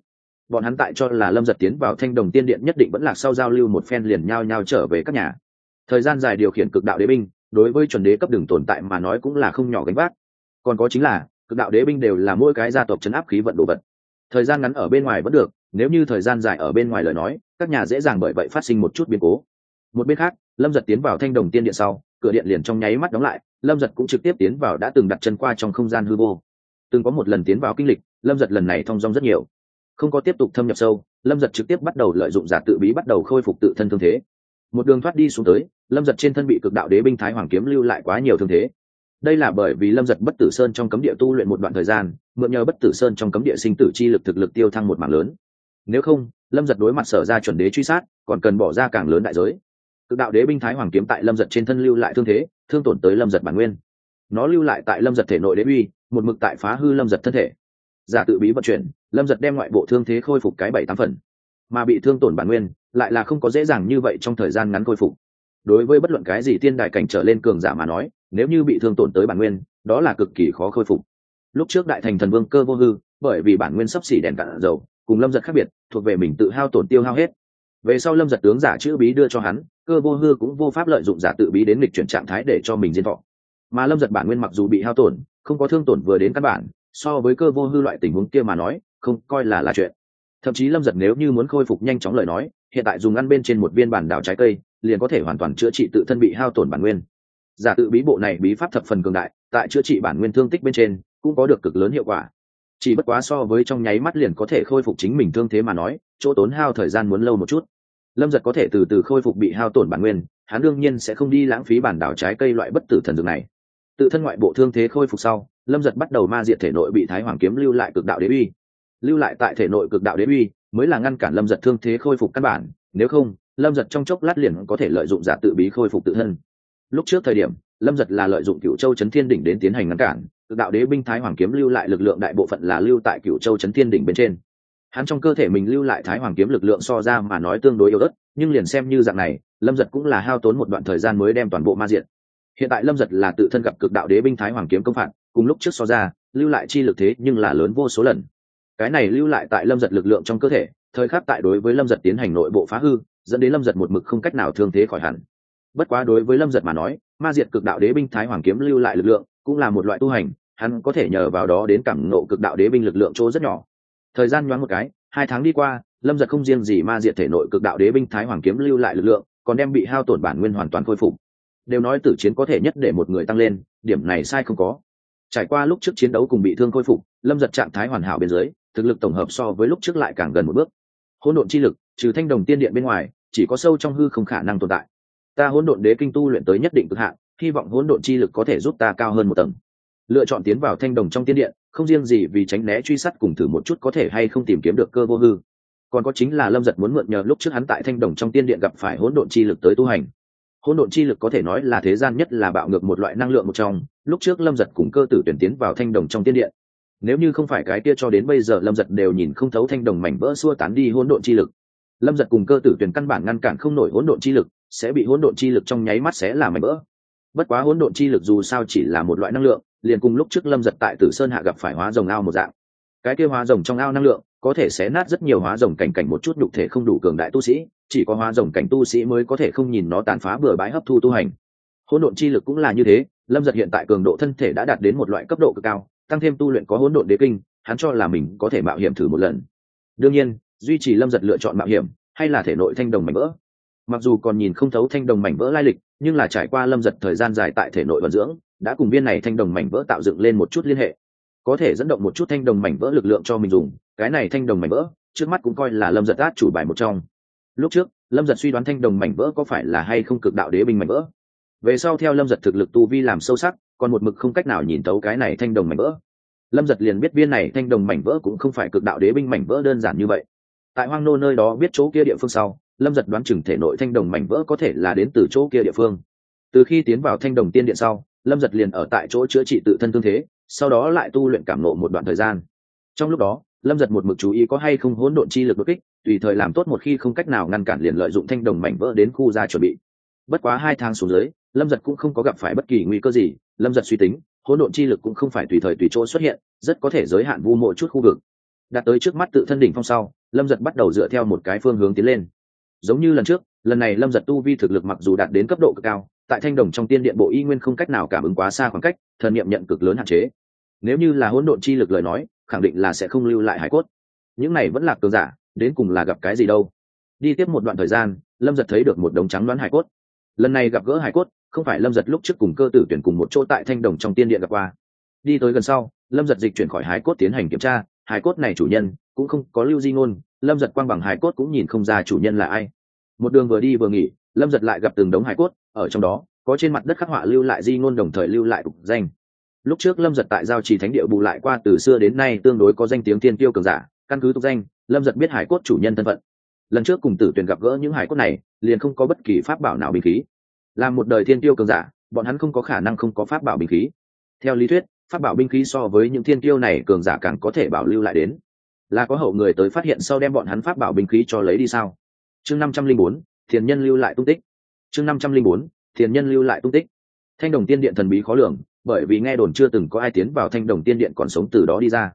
Bọn hắn tại cho là lâm giật tiến vào thanh đồng tiên điện nhất định vẫn là sau giao lưu một phen liền nhao nhao trở về các nhà. Thời gian dài điều khiển cực đạo đế binh, đối với chuẩn đế cấp đường tồn tại mà nói cũng là không nhỏ gánh vác. Còn có chính là, cực đạo đế binh đều là mỗi cái gia tộc chấn áp khí vận đồ vật. Thời gian ngắn ở bên ngoài vẫn được, nếu như thời gian dài ở bên ngoài lời nói, các nhà dễ dàng bởi vậy phát sinh một chút biến cố một bên khác, lâm giật tiến vào thanh đồng tiên điện sau, cửa điện liền trong nháy mắt đóng lại, lâm giật cũng trực tiếp tiến vào đã từng đặt chân qua trong không gian hư vô. Từng có một lần tiến vào kinh lịch, lâm giật lần này thong dong rất nhiều. Không có tiếp tục thâm nhập sâu, lâm giật trực tiếp bắt đầu lợi dụng giả tự bí bắt đầu khôi phục tự thân thương thế. Một đường thoát đi xuống tới, lâm giật trên thân bị cực đạo đế binh thái hoàng kiếm lưu lại quá nhiều thương thế. Đây là bởi vì lâm giật bất tử sơn trong cấm địa tu luyện một đoạn thời gian, mượn nhờ bất tử sơn trong cấm địa sinh tử chi lực thực lực tiêu thăng một mảng lớn. Nếu không, lâm giật đối mặt sở ra chuẩn đế truy sát, còn cần bỏ ra càng lớn đại giới cực đạo đế binh thái hoàng kiếm tại lâm giật trên thân lưu lại thương thế, thương tổn tới lâm giật bản nguyên. Nó lưu lại tại lâm giật thể nội đế uy, một mực tại phá hư lâm giật thân thể. Giả tự bí vận chuyển, lâm giật đem ngoại bộ thương thế khôi phục cái bảy tám phần. Mà bị thương tổn bản nguyên, lại là không có dễ dàng như vậy trong thời gian ngắn khôi phục. Đối với bất luận cái gì tiên đại cảnh trở lên cường giả mà nói, nếu như bị thương tổn tới bản nguyên, đó là cực kỳ khó khôi phục. Lúc trước đại thành thần vương cơ vô hư, bởi vì bản nguyên sắp xỉ đèn cạn dầu, cùng lâm giật khác biệt, thuộc về mình tự hao tổn tiêu hao hết về sau lâm giật tướng giả chữ bí đưa cho hắn, cơ vô hư cũng vô pháp lợi dụng giả tự bí đến lịch chuyển trạng thái để cho mình diên thọ. Mà lâm giật bản nguyên mặc dù bị hao tổn, không có thương tổn vừa đến căn bản, so với cơ vô hư loại tình huống kia mà nói, không, coi là là chuyện. Thậm chí lâm giật nếu như muốn khôi phục nhanh chóng lời nói, hiện tại dùng ăn bên trên một viên bản đào trái cây, liền có thể hoàn toàn chữa trị tự thân bị hao tổn bản nguyên. Giả tự bí bộ này bí pháp thập phần cường đại, tại chữa trị bản nguyên thương tích bên trên, cũng có được cực lớn hiệu quả. Chỉ bất quá so với trong nháy mắt liền có thể khôi phục chính mình thương thế mà nói, chỗ tốn hao thời gian muốn lâu một chút lâm giật có thể từ từ khôi phục bị hao tổn bản nguyên, hắn đương nhiên sẽ không đi lãng phí bản đảo trái cây loại bất tử thần dược này. Tự thân ngoại bộ thương thế khôi phục sau, lâm giật bắt đầu ma diệt thể nội bị thái hoàng kiếm lưu lại cực đạo đế uy. Lưu lại tại thể nội cực đạo đế uy mới là ngăn cản lâm giật thương thế khôi phục căn bản, nếu không, lâm giật trong chốc lát liền có thể lợi dụng giả tự bí khôi phục tự thân. Lúc trước thời điểm, lâm giật là lợi dụng cựu châu trấn thiên đỉnh đến tiến hành ngăn cản, cực đạo đế binh thái hoàng kiếm lưu lại lực lượng đại bộ phận là lưu tại cựu châu trấn thiên đỉnh bên trên hắn trong cơ thể mình lưu lại thái hoàng kiếm lực lượng so ra mà nói tương đối yếu ớt, nhưng liền xem như dạng này, lâm giật cũng là hao tốn một đoạn thời gian mới đem toàn bộ ma diện. Hiện tại lâm giật là tự thân gặp cực đạo đế binh thái hoàng kiếm công phạt, cùng lúc trước so ra, lưu lại chi lực thế nhưng là lớn vô số lần. Cái này lưu lại tại lâm giật lực lượng trong cơ thể, thời khắc tại đối với lâm giật tiến hành nội bộ phá hư, dẫn đến lâm giật một mực không cách nào thương thế khỏi hẳn. Bất quá đối với lâm giật mà nói, ma diệt cực đạo đế binh thái hoàng kiếm lưu lại lực lượng cũng là một loại tu hành, hắn có thể nhờ vào đó đến cảm nộ cực đạo đế binh lực lượng chỗ rất nhỏ thời gian nhoáng một cái, hai tháng đi qua, lâm giật không riêng gì ma diệt thể nội cực đạo đế binh thái hoàng kiếm lưu lại lực lượng, còn đem bị hao tổn bản nguyên hoàn toàn khôi phục. Đều nói tử chiến có thể nhất để một người tăng lên, điểm này sai không có. Trải qua lúc trước chiến đấu cùng bị thương khôi phục, lâm giật trạng thái hoàn hảo bên dưới, thực lực tổng hợp so với lúc trước lại càng gần một bước. Hỗn độn chi lực, trừ thanh đồng tiên điện bên ngoài, chỉ có sâu trong hư không khả năng tồn tại. Ta hỗn độn đế kinh tu luyện tới nhất định cực hạn, hy vọng hỗn độn chi lực có thể giúp ta cao hơn một tầng lựa chọn tiến vào thanh đồng trong tiên điện, không riêng gì vì tránh né truy sát cùng thử một chút có thể hay không tìm kiếm được cơ vô hư. Còn có chính là lâm giật muốn mượn nhờ lúc trước hắn tại thanh đồng trong tiên điện gặp phải hỗn độn chi lực tới tu hành. Hỗn độn chi lực có thể nói là thế gian nhất là bạo ngược một loại năng lượng một trong, lúc trước lâm giật cùng cơ tử tuyển tiến vào thanh đồng trong tiên điện. Nếu như không phải cái kia cho đến bây giờ lâm giật đều nhìn không thấu thanh đồng mảnh vỡ xua tán đi hỗn độn chi lực. Lâm giật cùng cơ tử tuyển căn bản ngăn cản không nổi hỗn độn chi lực, sẽ bị hỗn độn chi lực trong nháy mắt sẽ làm mảnh vỡ bất quá hỗn độn chi lực dù sao chỉ là một loại năng lượng, liền cùng lúc trước lâm giật tại tử sơn hạ gặp phải hóa rồng ao một dạng. Cái kia hóa rồng trong ao năng lượng, có thể xé nát rất nhiều hóa rồng cảnh cảnh một chút nhục thể không đủ cường đại tu sĩ, chỉ có hóa rồng cảnh tu sĩ mới có thể không nhìn nó tàn phá bừa bãi hấp thu tu hành. Hỗn độn chi lực cũng là như thế, lâm giật hiện tại cường độ thân thể đã đạt đến một loại cấp độ cực cao, tăng thêm tu luyện có hỗn độn đế kinh, hắn cho là mình có thể mạo hiểm thử một lần. Đương nhiên, duy trì lâm giật lựa chọn mạo hiểm, hay là thể nội thanh đồng mảnh vỡ mặc dù còn nhìn không thấu thanh đồng mảnh vỡ lai lịch, nhưng là trải qua lâm giật thời gian dài tại thể nội vận dưỡng, đã cùng viên này thanh đồng mảnh vỡ tạo dựng lên một chút liên hệ. Có thể dẫn động một chút thanh đồng mảnh vỡ lực lượng cho mình dùng, cái này thanh đồng mảnh vỡ, trước mắt cũng coi là lâm giật át chủ bài một trong. Lúc trước, lâm giật suy đoán thanh đồng mảnh vỡ có phải là hay không cực đạo đế binh mảnh vỡ. Về sau theo lâm giật thực lực tu vi làm sâu sắc, còn một mực không cách nào nhìn tấu cái này thanh đồng mảnh vỡ. Lâm giật liền biết viên này thanh đồng mảnh vỡ cũng không phải cực đạo đế binh mảnh vỡ đơn giản như vậy. Tại hoang nô nơi đó biết chỗ kia địa phương sau lâm giật đoán chừng thể nội thanh đồng mảnh vỡ có thể là đến từ chỗ kia địa phương. Từ khi tiến vào thanh đồng tiên điện sau, lâm giật liền ở tại chỗ chữa trị tự thân tương thế, sau đó lại tu luyện cảm nộ một đoạn thời gian. Trong lúc đó, lâm giật một mực chú ý có hay không hỗn độn chi lực đột kích, tùy thời làm tốt một khi không cách nào ngăn cản liền lợi dụng thanh đồng mảnh vỡ đến khu ra chuẩn bị. Bất quá hai tháng xuống dưới, lâm giật cũng không có gặp phải bất kỳ nguy cơ gì, lâm giật suy tính, hỗn độn chi lực cũng không phải tùy thời tùy chỗ xuất hiện, rất có thể giới hạn vu mộ chút khu vực. Đạt tới trước mắt tự thân đỉnh phong sau, lâm giật bắt đầu dựa theo một cái phương hướng tiến lên giống như lần trước, lần này lâm giật tu vi thực lực mặc dù đạt đến cấp độ cực cao, tại thanh đồng trong tiên điện bộ y nguyên không cách nào cảm ứng quá xa khoảng cách, thần niệm nhận cực lớn hạn chế. Nếu như là hỗn độn chi lực lời nói, khẳng định là sẽ không lưu lại hải cốt. Những này vẫn là cường giả, đến cùng là gặp cái gì đâu? Đi tiếp một đoạn thời gian, lâm giật thấy được một đống trắng đoán hải cốt. Lần này gặp gỡ hải cốt, không phải lâm giật lúc trước cùng cơ tử tuyển cùng một chỗ tại thanh đồng trong tiên điện gặp qua. Đi tới gần sau, lâm giật dịch chuyển khỏi hải cốt tiến hành kiểm tra, hải cốt này chủ nhân cũng không có lưu di ngôn lâm giật quang bằng hải cốt cũng nhìn không ra chủ nhân là ai. Một đường vừa đi vừa nghỉ, lâm giật lại gặp từng đống hải cốt, ở trong đó, có trên mặt đất khắc họa lưu lại di ngôn đồng thời lưu lại tục danh. Lúc trước lâm giật tại giao trì thánh địa bù lại qua từ xưa đến nay tương đối có danh tiếng Thiên tiêu cường giả, căn cứ tục danh, lâm giật biết hải cốt chủ nhân thân phận. Lần trước cùng tử tuyển gặp gỡ những hải cốt này, liền không có bất kỳ pháp bảo nào bình khí. Làm một đời thiên tiêu cường giả, bọn hắn không có khả năng không có pháp bảo bình khí. Theo lý thuyết, pháp bảo binh khí so với những thiên tiêu này cường giả càng có thể bảo lưu lại đến là có hậu người tới phát hiện sau đem bọn hắn pháp bảo binh khí cho lấy đi sao? Chương năm trăm linh bốn, thiền nhân lưu lại tung tích. Chương năm trăm linh bốn, thiền nhân lưu lại tung tích. Thanh đồng tiên điện thần bí khó lường, bởi vì nghe đồn chưa từng có ai tiến vào thanh đồng tiên điện còn sống từ đó đi ra.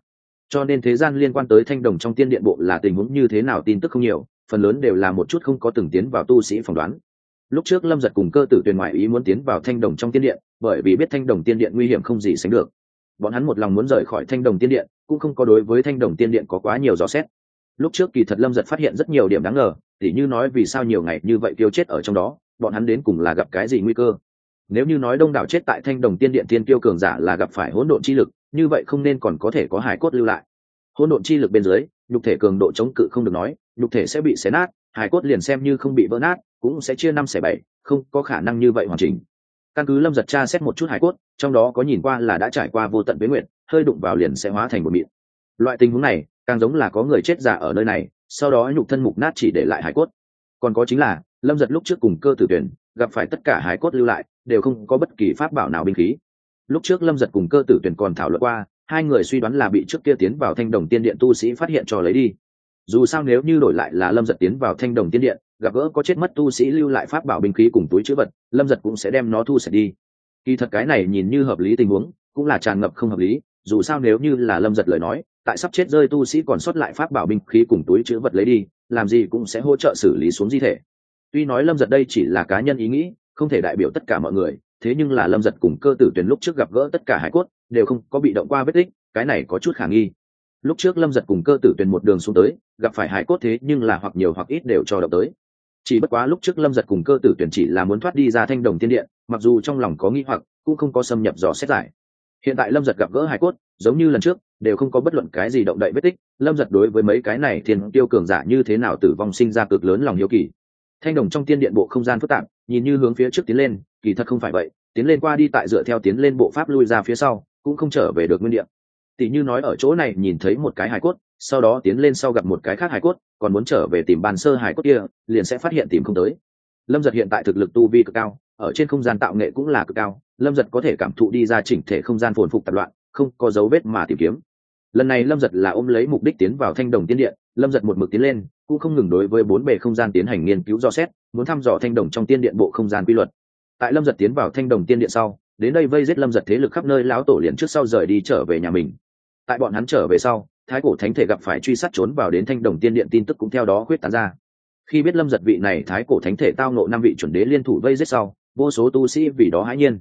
Cho nên thế gian liên quan tới thanh đồng trong tiên điện bộ là tình huống như thế nào tin tức không nhiều, phần lớn đều là một chút không có từng tiến vào tu sĩ phỏng đoán. Lúc trước lâm giật cùng cơ tử tuyền ngoại ý muốn tiến vào thanh đồng trong tiên điện, bởi vì biết thanh đồng tiên điện nguy hiểm không gì sánh được. Bọn hắn một lòng muốn rời khỏi thanh đồng tiên điện cũng không có đối với thanh đồng tiên điện có quá nhiều rõ xét. Lúc trước kỳ thật lâm giật phát hiện rất nhiều điểm đáng ngờ, tỉ như nói vì sao nhiều ngày như vậy tiêu chết ở trong đó, bọn hắn đến cùng là gặp cái gì nguy cơ. Nếu như nói đông đảo chết tại thanh đồng tiên điện tiên tiêu cường giả là gặp phải hỗn độn chi lực, như vậy không nên còn có thể có hải cốt lưu lại. Hỗn độn chi lực bên dưới, nhục thể cường độ chống cự không được nói, nhục thể sẽ bị xé nát hải cốt liền xem như không bị vỡ nát, cũng sẽ chia năm xẻ bảy, không có khả năng như vậy hoàn chỉnh căn cứ lâm giật tra xét một chút hải cốt, trong đó có nhìn qua là đã trải qua vô tận với nguyện hơi đụng vào liền sẽ hóa thành một mịn. Loại tình huống này, càng giống là có người chết giả ở nơi này, sau đó nhục thân mục nát chỉ để lại hải cốt. Còn có chính là, lâm giật lúc trước cùng cơ tử tuyển, gặp phải tất cả hải cốt lưu lại, đều không có bất kỳ pháp bảo nào binh khí. Lúc trước lâm giật cùng cơ tử tuyển còn thảo luận qua, hai người suy đoán là bị trước kia tiến vào thanh đồng tiên điện tu sĩ phát hiện cho lấy đi dù sao nếu như đổi lại là lâm giật tiến vào thanh đồng tiên điện, gặp gỡ có chết mất tu sĩ lưu lại pháp bảo binh khí cùng túi chữ vật, lâm giật cũng sẽ đem nó thu sạch đi. Kỳ thật cái này nhìn như hợp lý tình huống, cũng là tràn ngập không hợp lý, dù sao nếu như là lâm giật lời nói, tại sắp chết rơi tu sĩ còn sót lại pháp bảo binh khí cùng túi chữ vật lấy đi, làm gì cũng sẽ hỗ trợ xử lý xuống di thể. Tuy nói lâm giật đây chỉ là cá nhân ý nghĩ, không thể đại biểu tất cả mọi người, thế nhưng là lâm giật cùng cơ tử tuyển lúc trước gặp gỡ tất cả hải cốt, đều không có bị động qua vết tích, cái này có chút khả nghi lúc trước lâm giật cùng cơ tử tuyển một đường xuống tới, gặp phải hải cốt thế nhưng là hoặc nhiều hoặc ít đều cho động tới. Chỉ bất quá lúc trước lâm giật cùng cơ tử tuyển chỉ là muốn thoát đi ra thanh đồng tiên điện mặc dù trong lòng có nghi hoặc, cũng không có xâm nhập dò xét giải. Hiện tại lâm giật gặp gỡ hải cốt, giống như lần trước, đều không có bất luận cái gì động đậy vết tích, lâm giật đối với mấy cái này thiên tiêu cường giả như thế nào tử vong sinh ra cực lớn lòng hiếu kỳ. Thanh đồng trong tiên điện bộ không gian phức tạp, nhìn như hướng phía trước tiến lên, kỳ thật không phải vậy, tiến lên qua đi tại dựa theo tiến lên bộ pháp lui ra phía sau, cũng không trở về được nguyên điện tỷ như nói ở chỗ này nhìn thấy một cái hải cốt, sau đó tiến lên sau gặp một cái khác hải cốt, còn muốn trở về tìm bàn sơ hải cốt kia, liền sẽ phát hiện tìm không tới. Lâm giật hiện tại thực lực tu vi cực cao, ở trên không gian tạo nghệ cũng là cực cao, lâm giật có thể cảm thụ đi ra chỉnh thể không gian phồn phục tạp loạn, không có dấu vết mà tìm kiếm. Lần này lâm giật là ôm lấy mục đích tiến vào thanh đồng tiên điện, lâm giật một mực tiến lên, cũng không ngừng đối với bốn bề không gian tiến hành nghiên cứu do xét, muốn thăm dò thanh đồng trong tiên điện bộ không gian quy luật. Tại lâm giật tiến vào thanh đồng tiên điện sau, đến đây vây giết lâm giật thế lực khắp nơi lão tổ liền trước sau rời đi trở về nhà mình tại bọn hắn trở về sau, thái cổ thánh thể gặp phải truy sát trốn vào đến thanh đồng tiên điện tin tức cũng theo đó khuyết tán ra. Khi biết lâm giật vị này thái cổ thánh thể tao nộ năm vị chuẩn đế liên thủ vây giết sau, vô số tu sĩ vì đó hãi nhiên.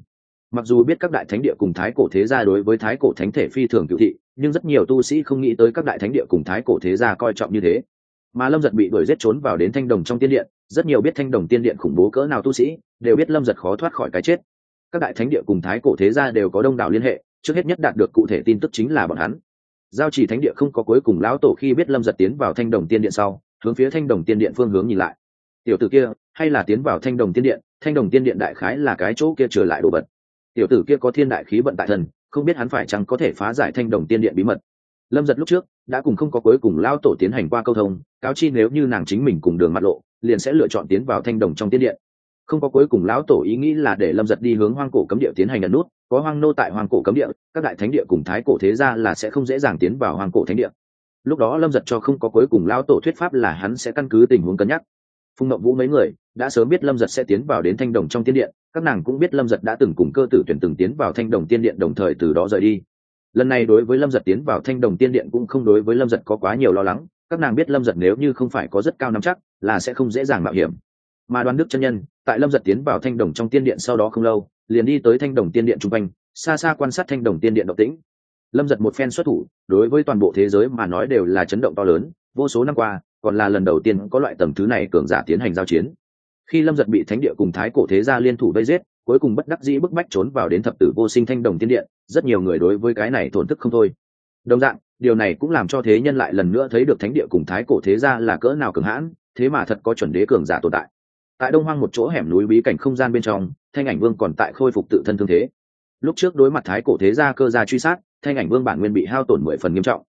Mặc dù biết các đại thánh địa cùng thái cổ thế gia đối với thái cổ thánh thể phi thường cựu thị, nhưng rất nhiều tu sĩ không nghĩ tới các đại thánh địa cùng thái cổ thế gia coi trọng như thế. Mà lâm giật bị đuổi giết trốn vào đến thanh đồng trong tiên điện, rất nhiều biết thanh đồng tiên điện khủng bố cỡ nào tu sĩ, đều biết lâm giật khó thoát khỏi cái chết. Các đại thánh địa cùng thái cổ thế gia đều có đông đảo liên hệ trước hết nhất đạt được cụ thể tin tức chính là bọn hắn. Giao chỉ thánh địa không có cuối cùng lão tổ khi biết lâm giật tiến vào thanh đồng tiên điện sau, hướng phía thanh đồng tiên điện phương hướng nhìn lại. Tiểu tử kia, hay là tiến vào thanh đồng tiên điện, thanh đồng tiên điện đại khái là cái chỗ kia trở lại đồ vật. Tiểu tử kia có thiên đại khí vận tại thần, không biết hắn phải chăng có thể phá giải thanh đồng tiên điện bí mật. Lâm giật lúc trước, đã cùng không có cuối cùng lao tổ tiến hành qua câu thông, cáo chi nếu như nàng chính mình cùng đường mặt lộ, liền sẽ lựa chọn tiến vào thanh đồng trong tiên điện không có cuối cùng lão tổ ý nghĩ là để lâm giật đi hướng hoang cổ cấm địa tiến hành ẩn nút, có hoang nô tại hoang cổ cấm địa, các đại thánh địa cùng thái cổ thế ra là sẽ không dễ dàng tiến vào hoang cổ thánh địa. Lúc đó lâm giật cho không có cuối cùng lão tổ thuyết pháp là hắn sẽ căn cứ tình huống cân nhắc. Phùng ngậm vũ mấy người đã sớm biết lâm giật sẽ tiến vào đến thanh đồng trong tiên điện, các nàng cũng biết lâm giật đã từng cùng cơ tử tuyển từng tiến vào thanh đồng tiên điện đồng thời từ đó rời đi. Lần này đối với lâm giật tiến vào thanh đồng tiên điện cũng không đối với lâm giật có quá nhiều lo lắng, các nàng biết lâm giật nếu như không phải có rất cao nắm chắc, là sẽ không dễ dàng mạo hiểm. Mà đoàn đức chân nhân tại lâm giật tiến vào thanh đồng trong tiên điện sau đó không lâu, liền đi tới thanh đồng tiên điện chung quanh, xa xa quan sát thanh đồng tiên điện động tĩnh. Lâm giật một phen xuất thủ, đối với toàn bộ thế giới mà nói đều là chấn động to lớn, vô số năm qua, còn là lần đầu tiên có loại tầng thứ này cường giả tiến hành giao chiến. Khi lâm giật bị thánh địa cùng thái cổ thế gia liên thủ vây giết, cuối cùng bất đắc dĩ bức bách trốn vào đến thập tử vô sinh thanh đồng tiên điện, rất nhiều người đối với cái này thổn thức không thôi. Đồng dạng, điều này cũng làm cho thế nhân lại lần nữa thấy được thánh địa cùng thái cổ thế gia là cỡ nào cường hãn, thế mà thật có chuẩn đế cường giả tồn tại tại đông hoang một chỗ hẻm núi bí cảnh không gian bên trong, thanh ảnh vương còn tại khôi phục tự thân thương thế. Lúc trước đối mặt thái cổ thế gia cơ gia truy sát, thanh ảnh vương bản nguyên bị hao tổn mười phần nghiêm trọng.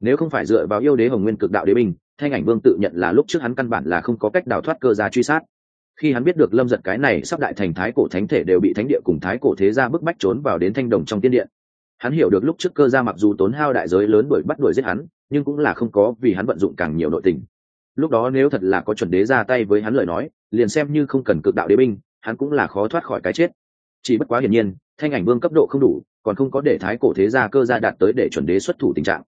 Nếu không phải dựa vào yêu đế hồng nguyên cực đạo đế binh thanh ảnh vương tự nhận là lúc trước hắn căn bản là không có cách đào thoát cơ gia truy sát. Khi hắn biết được lâm giật cái này sắp đại thành thái cổ thánh thể đều bị thánh địa cùng thái cổ thế gia bức bách trốn vào đến thanh đồng trong tiên điện. Hắn hiểu được lúc trước cơ gia mặc dù tốn hao đại giới lớn đuổi bắt đuổi giết hắn, nhưng cũng là không có vì hắn vận dụng càng nhiều nội tình lúc đó nếu thật là có chuẩn đế ra tay với hắn lời nói, liền xem như không cần cực đạo đế binh, hắn cũng là khó thoát khỏi cái chết. Chỉ bất quá hiển nhiên, thanh ảnh vương cấp độ không đủ, còn không có để thái cổ thế gia cơ gia đạt tới để chuẩn đế xuất thủ tình trạng.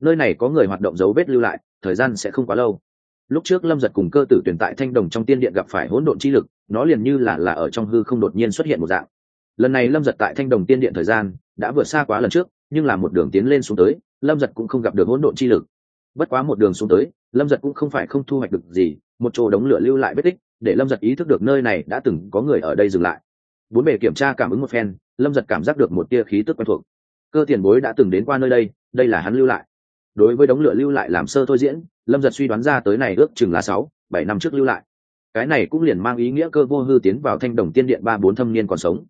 Nơi này có người hoạt động dấu vết lưu lại, thời gian sẽ không quá lâu. Lúc trước lâm giật cùng cơ tử tuyển tại thanh đồng trong tiên điện gặp phải hỗn độn chi lực, nó liền như là là ở trong hư không đột nhiên xuất hiện một dạng. Lần này lâm giật tại thanh đồng tiên điện thời gian, đã vượt xa quá lần trước, nhưng là một đường tiến lên xuống tới, lâm giật cũng không gặp được hỗn độn chi lực bất quá một đường xuống tới, lâm giật cũng không phải không thu hoạch được gì, một chỗ đống lửa lưu lại vết tích, để lâm giật ý thức được nơi này đã từng có người ở đây dừng lại. Bốn bề kiểm tra cảm ứng một phen, lâm giật cảm giác được một tia khí tức quen thuộc. Cơ tiền bối đã từng đến qua nơi đây đây là hắn lưu lại. Đối với đống lửa lưu lại làm sơ thôi diễn, lâm giật suy đoán ra tới này ước chừng là sáu, bảy năm trước lưu lại. Cái này cũng liền mang ý nghĩa cơ vô hư tiến vào thanh đồng tiên điện ba bốn thâm niên còn sống.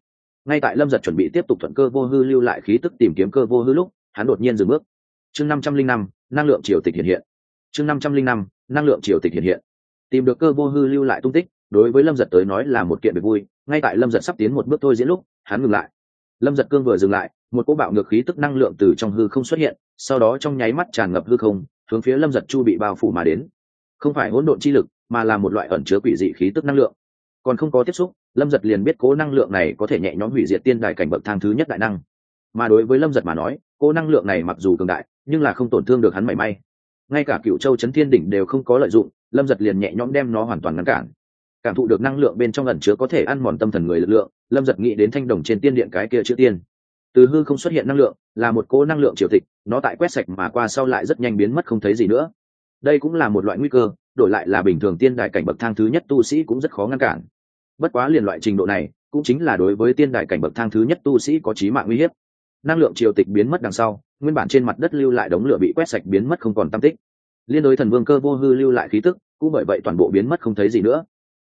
Ngay tại lâm giật chuẩn bị tiếp tục thuận cơ vô hư lưu lại khí tức tìm kiếm cơ vô hư lúc, hắn đột nhiên dừng bước chương năm trăm linh năm, năng lượng triều tịch hiện hiện. Chương năm trăm linh năm, năng lượng triều tịch hiện hiện. Tìm được cơ vô hư lưu lại tung tích, đối với lâm giật tới nói là một kiện việc vui, ngay tại lâm giật sắp tiến một bước thôi diễn lúc, hắn ngừng lại. Lâm giật cương vừa dừng lại, một cỗ bạo ngược khí tức năng lượng từ trong hư không xuất hiện, sau đó trong nháy mắt tràn ngập hư không, hướng phía lâm giật chu bị bao phủ mà đến. Không phải hỗn độn chi lực, mà là một loại ẩn chứa quỷ dị khí tức năng lượng. Còn không có tiếp xúc, lâm giật liền biết cố năng lượng này có thể nhẹ nhõm hủy diệt tiên đại cảnh bậc thang thứ nhất đại năng. Mà đối với lâm giật mà nói cô năng lượng này mặc dù cường đại, nhưng là không tổn thương được hắn mảy may. Ngay cả cựu châu chấn thiên đỉnh đều không có lợi dụng, lâm giật liền nhẹ nhõm đem nó hoàn toàn ngăn cản. Cảm thụ được năng lượng bên trong ẩn chứa có thể ăn mòn tâm thần người lực lượng, lâm giật nghĩ đến thanh đồng trên tiên điện cái kia chữ tiên. Từ hư không xuất hiện năng lượng, là một cô năng lượng triều tịch, nó tại quét sạch mà qua sau lại rất nhanh biến mất không thấy gì nữa. Đây cũng là một loại nguy cơ, đổi lại là bình thường tiên đại cảnh bậc thang thứ nhất tu sĩ cũng rất khó ngăn cản. Bất quá liền loại trình độ này, cũng chính là đối với tiên đại cảnh bậc thang thứ nhất tu sĩ có trí mạng uy hiếp năng lượng triều tịch biến mất đằng sau, nguyên bản trên mặt đất lưu lại đống lửa bị quét sạch biến mất không còn tam tích. Liên đối thần vương cơ vô hư lưu lại khí tức, cũng bởi vậy toàn bộ biến mất không thấy gì nữa.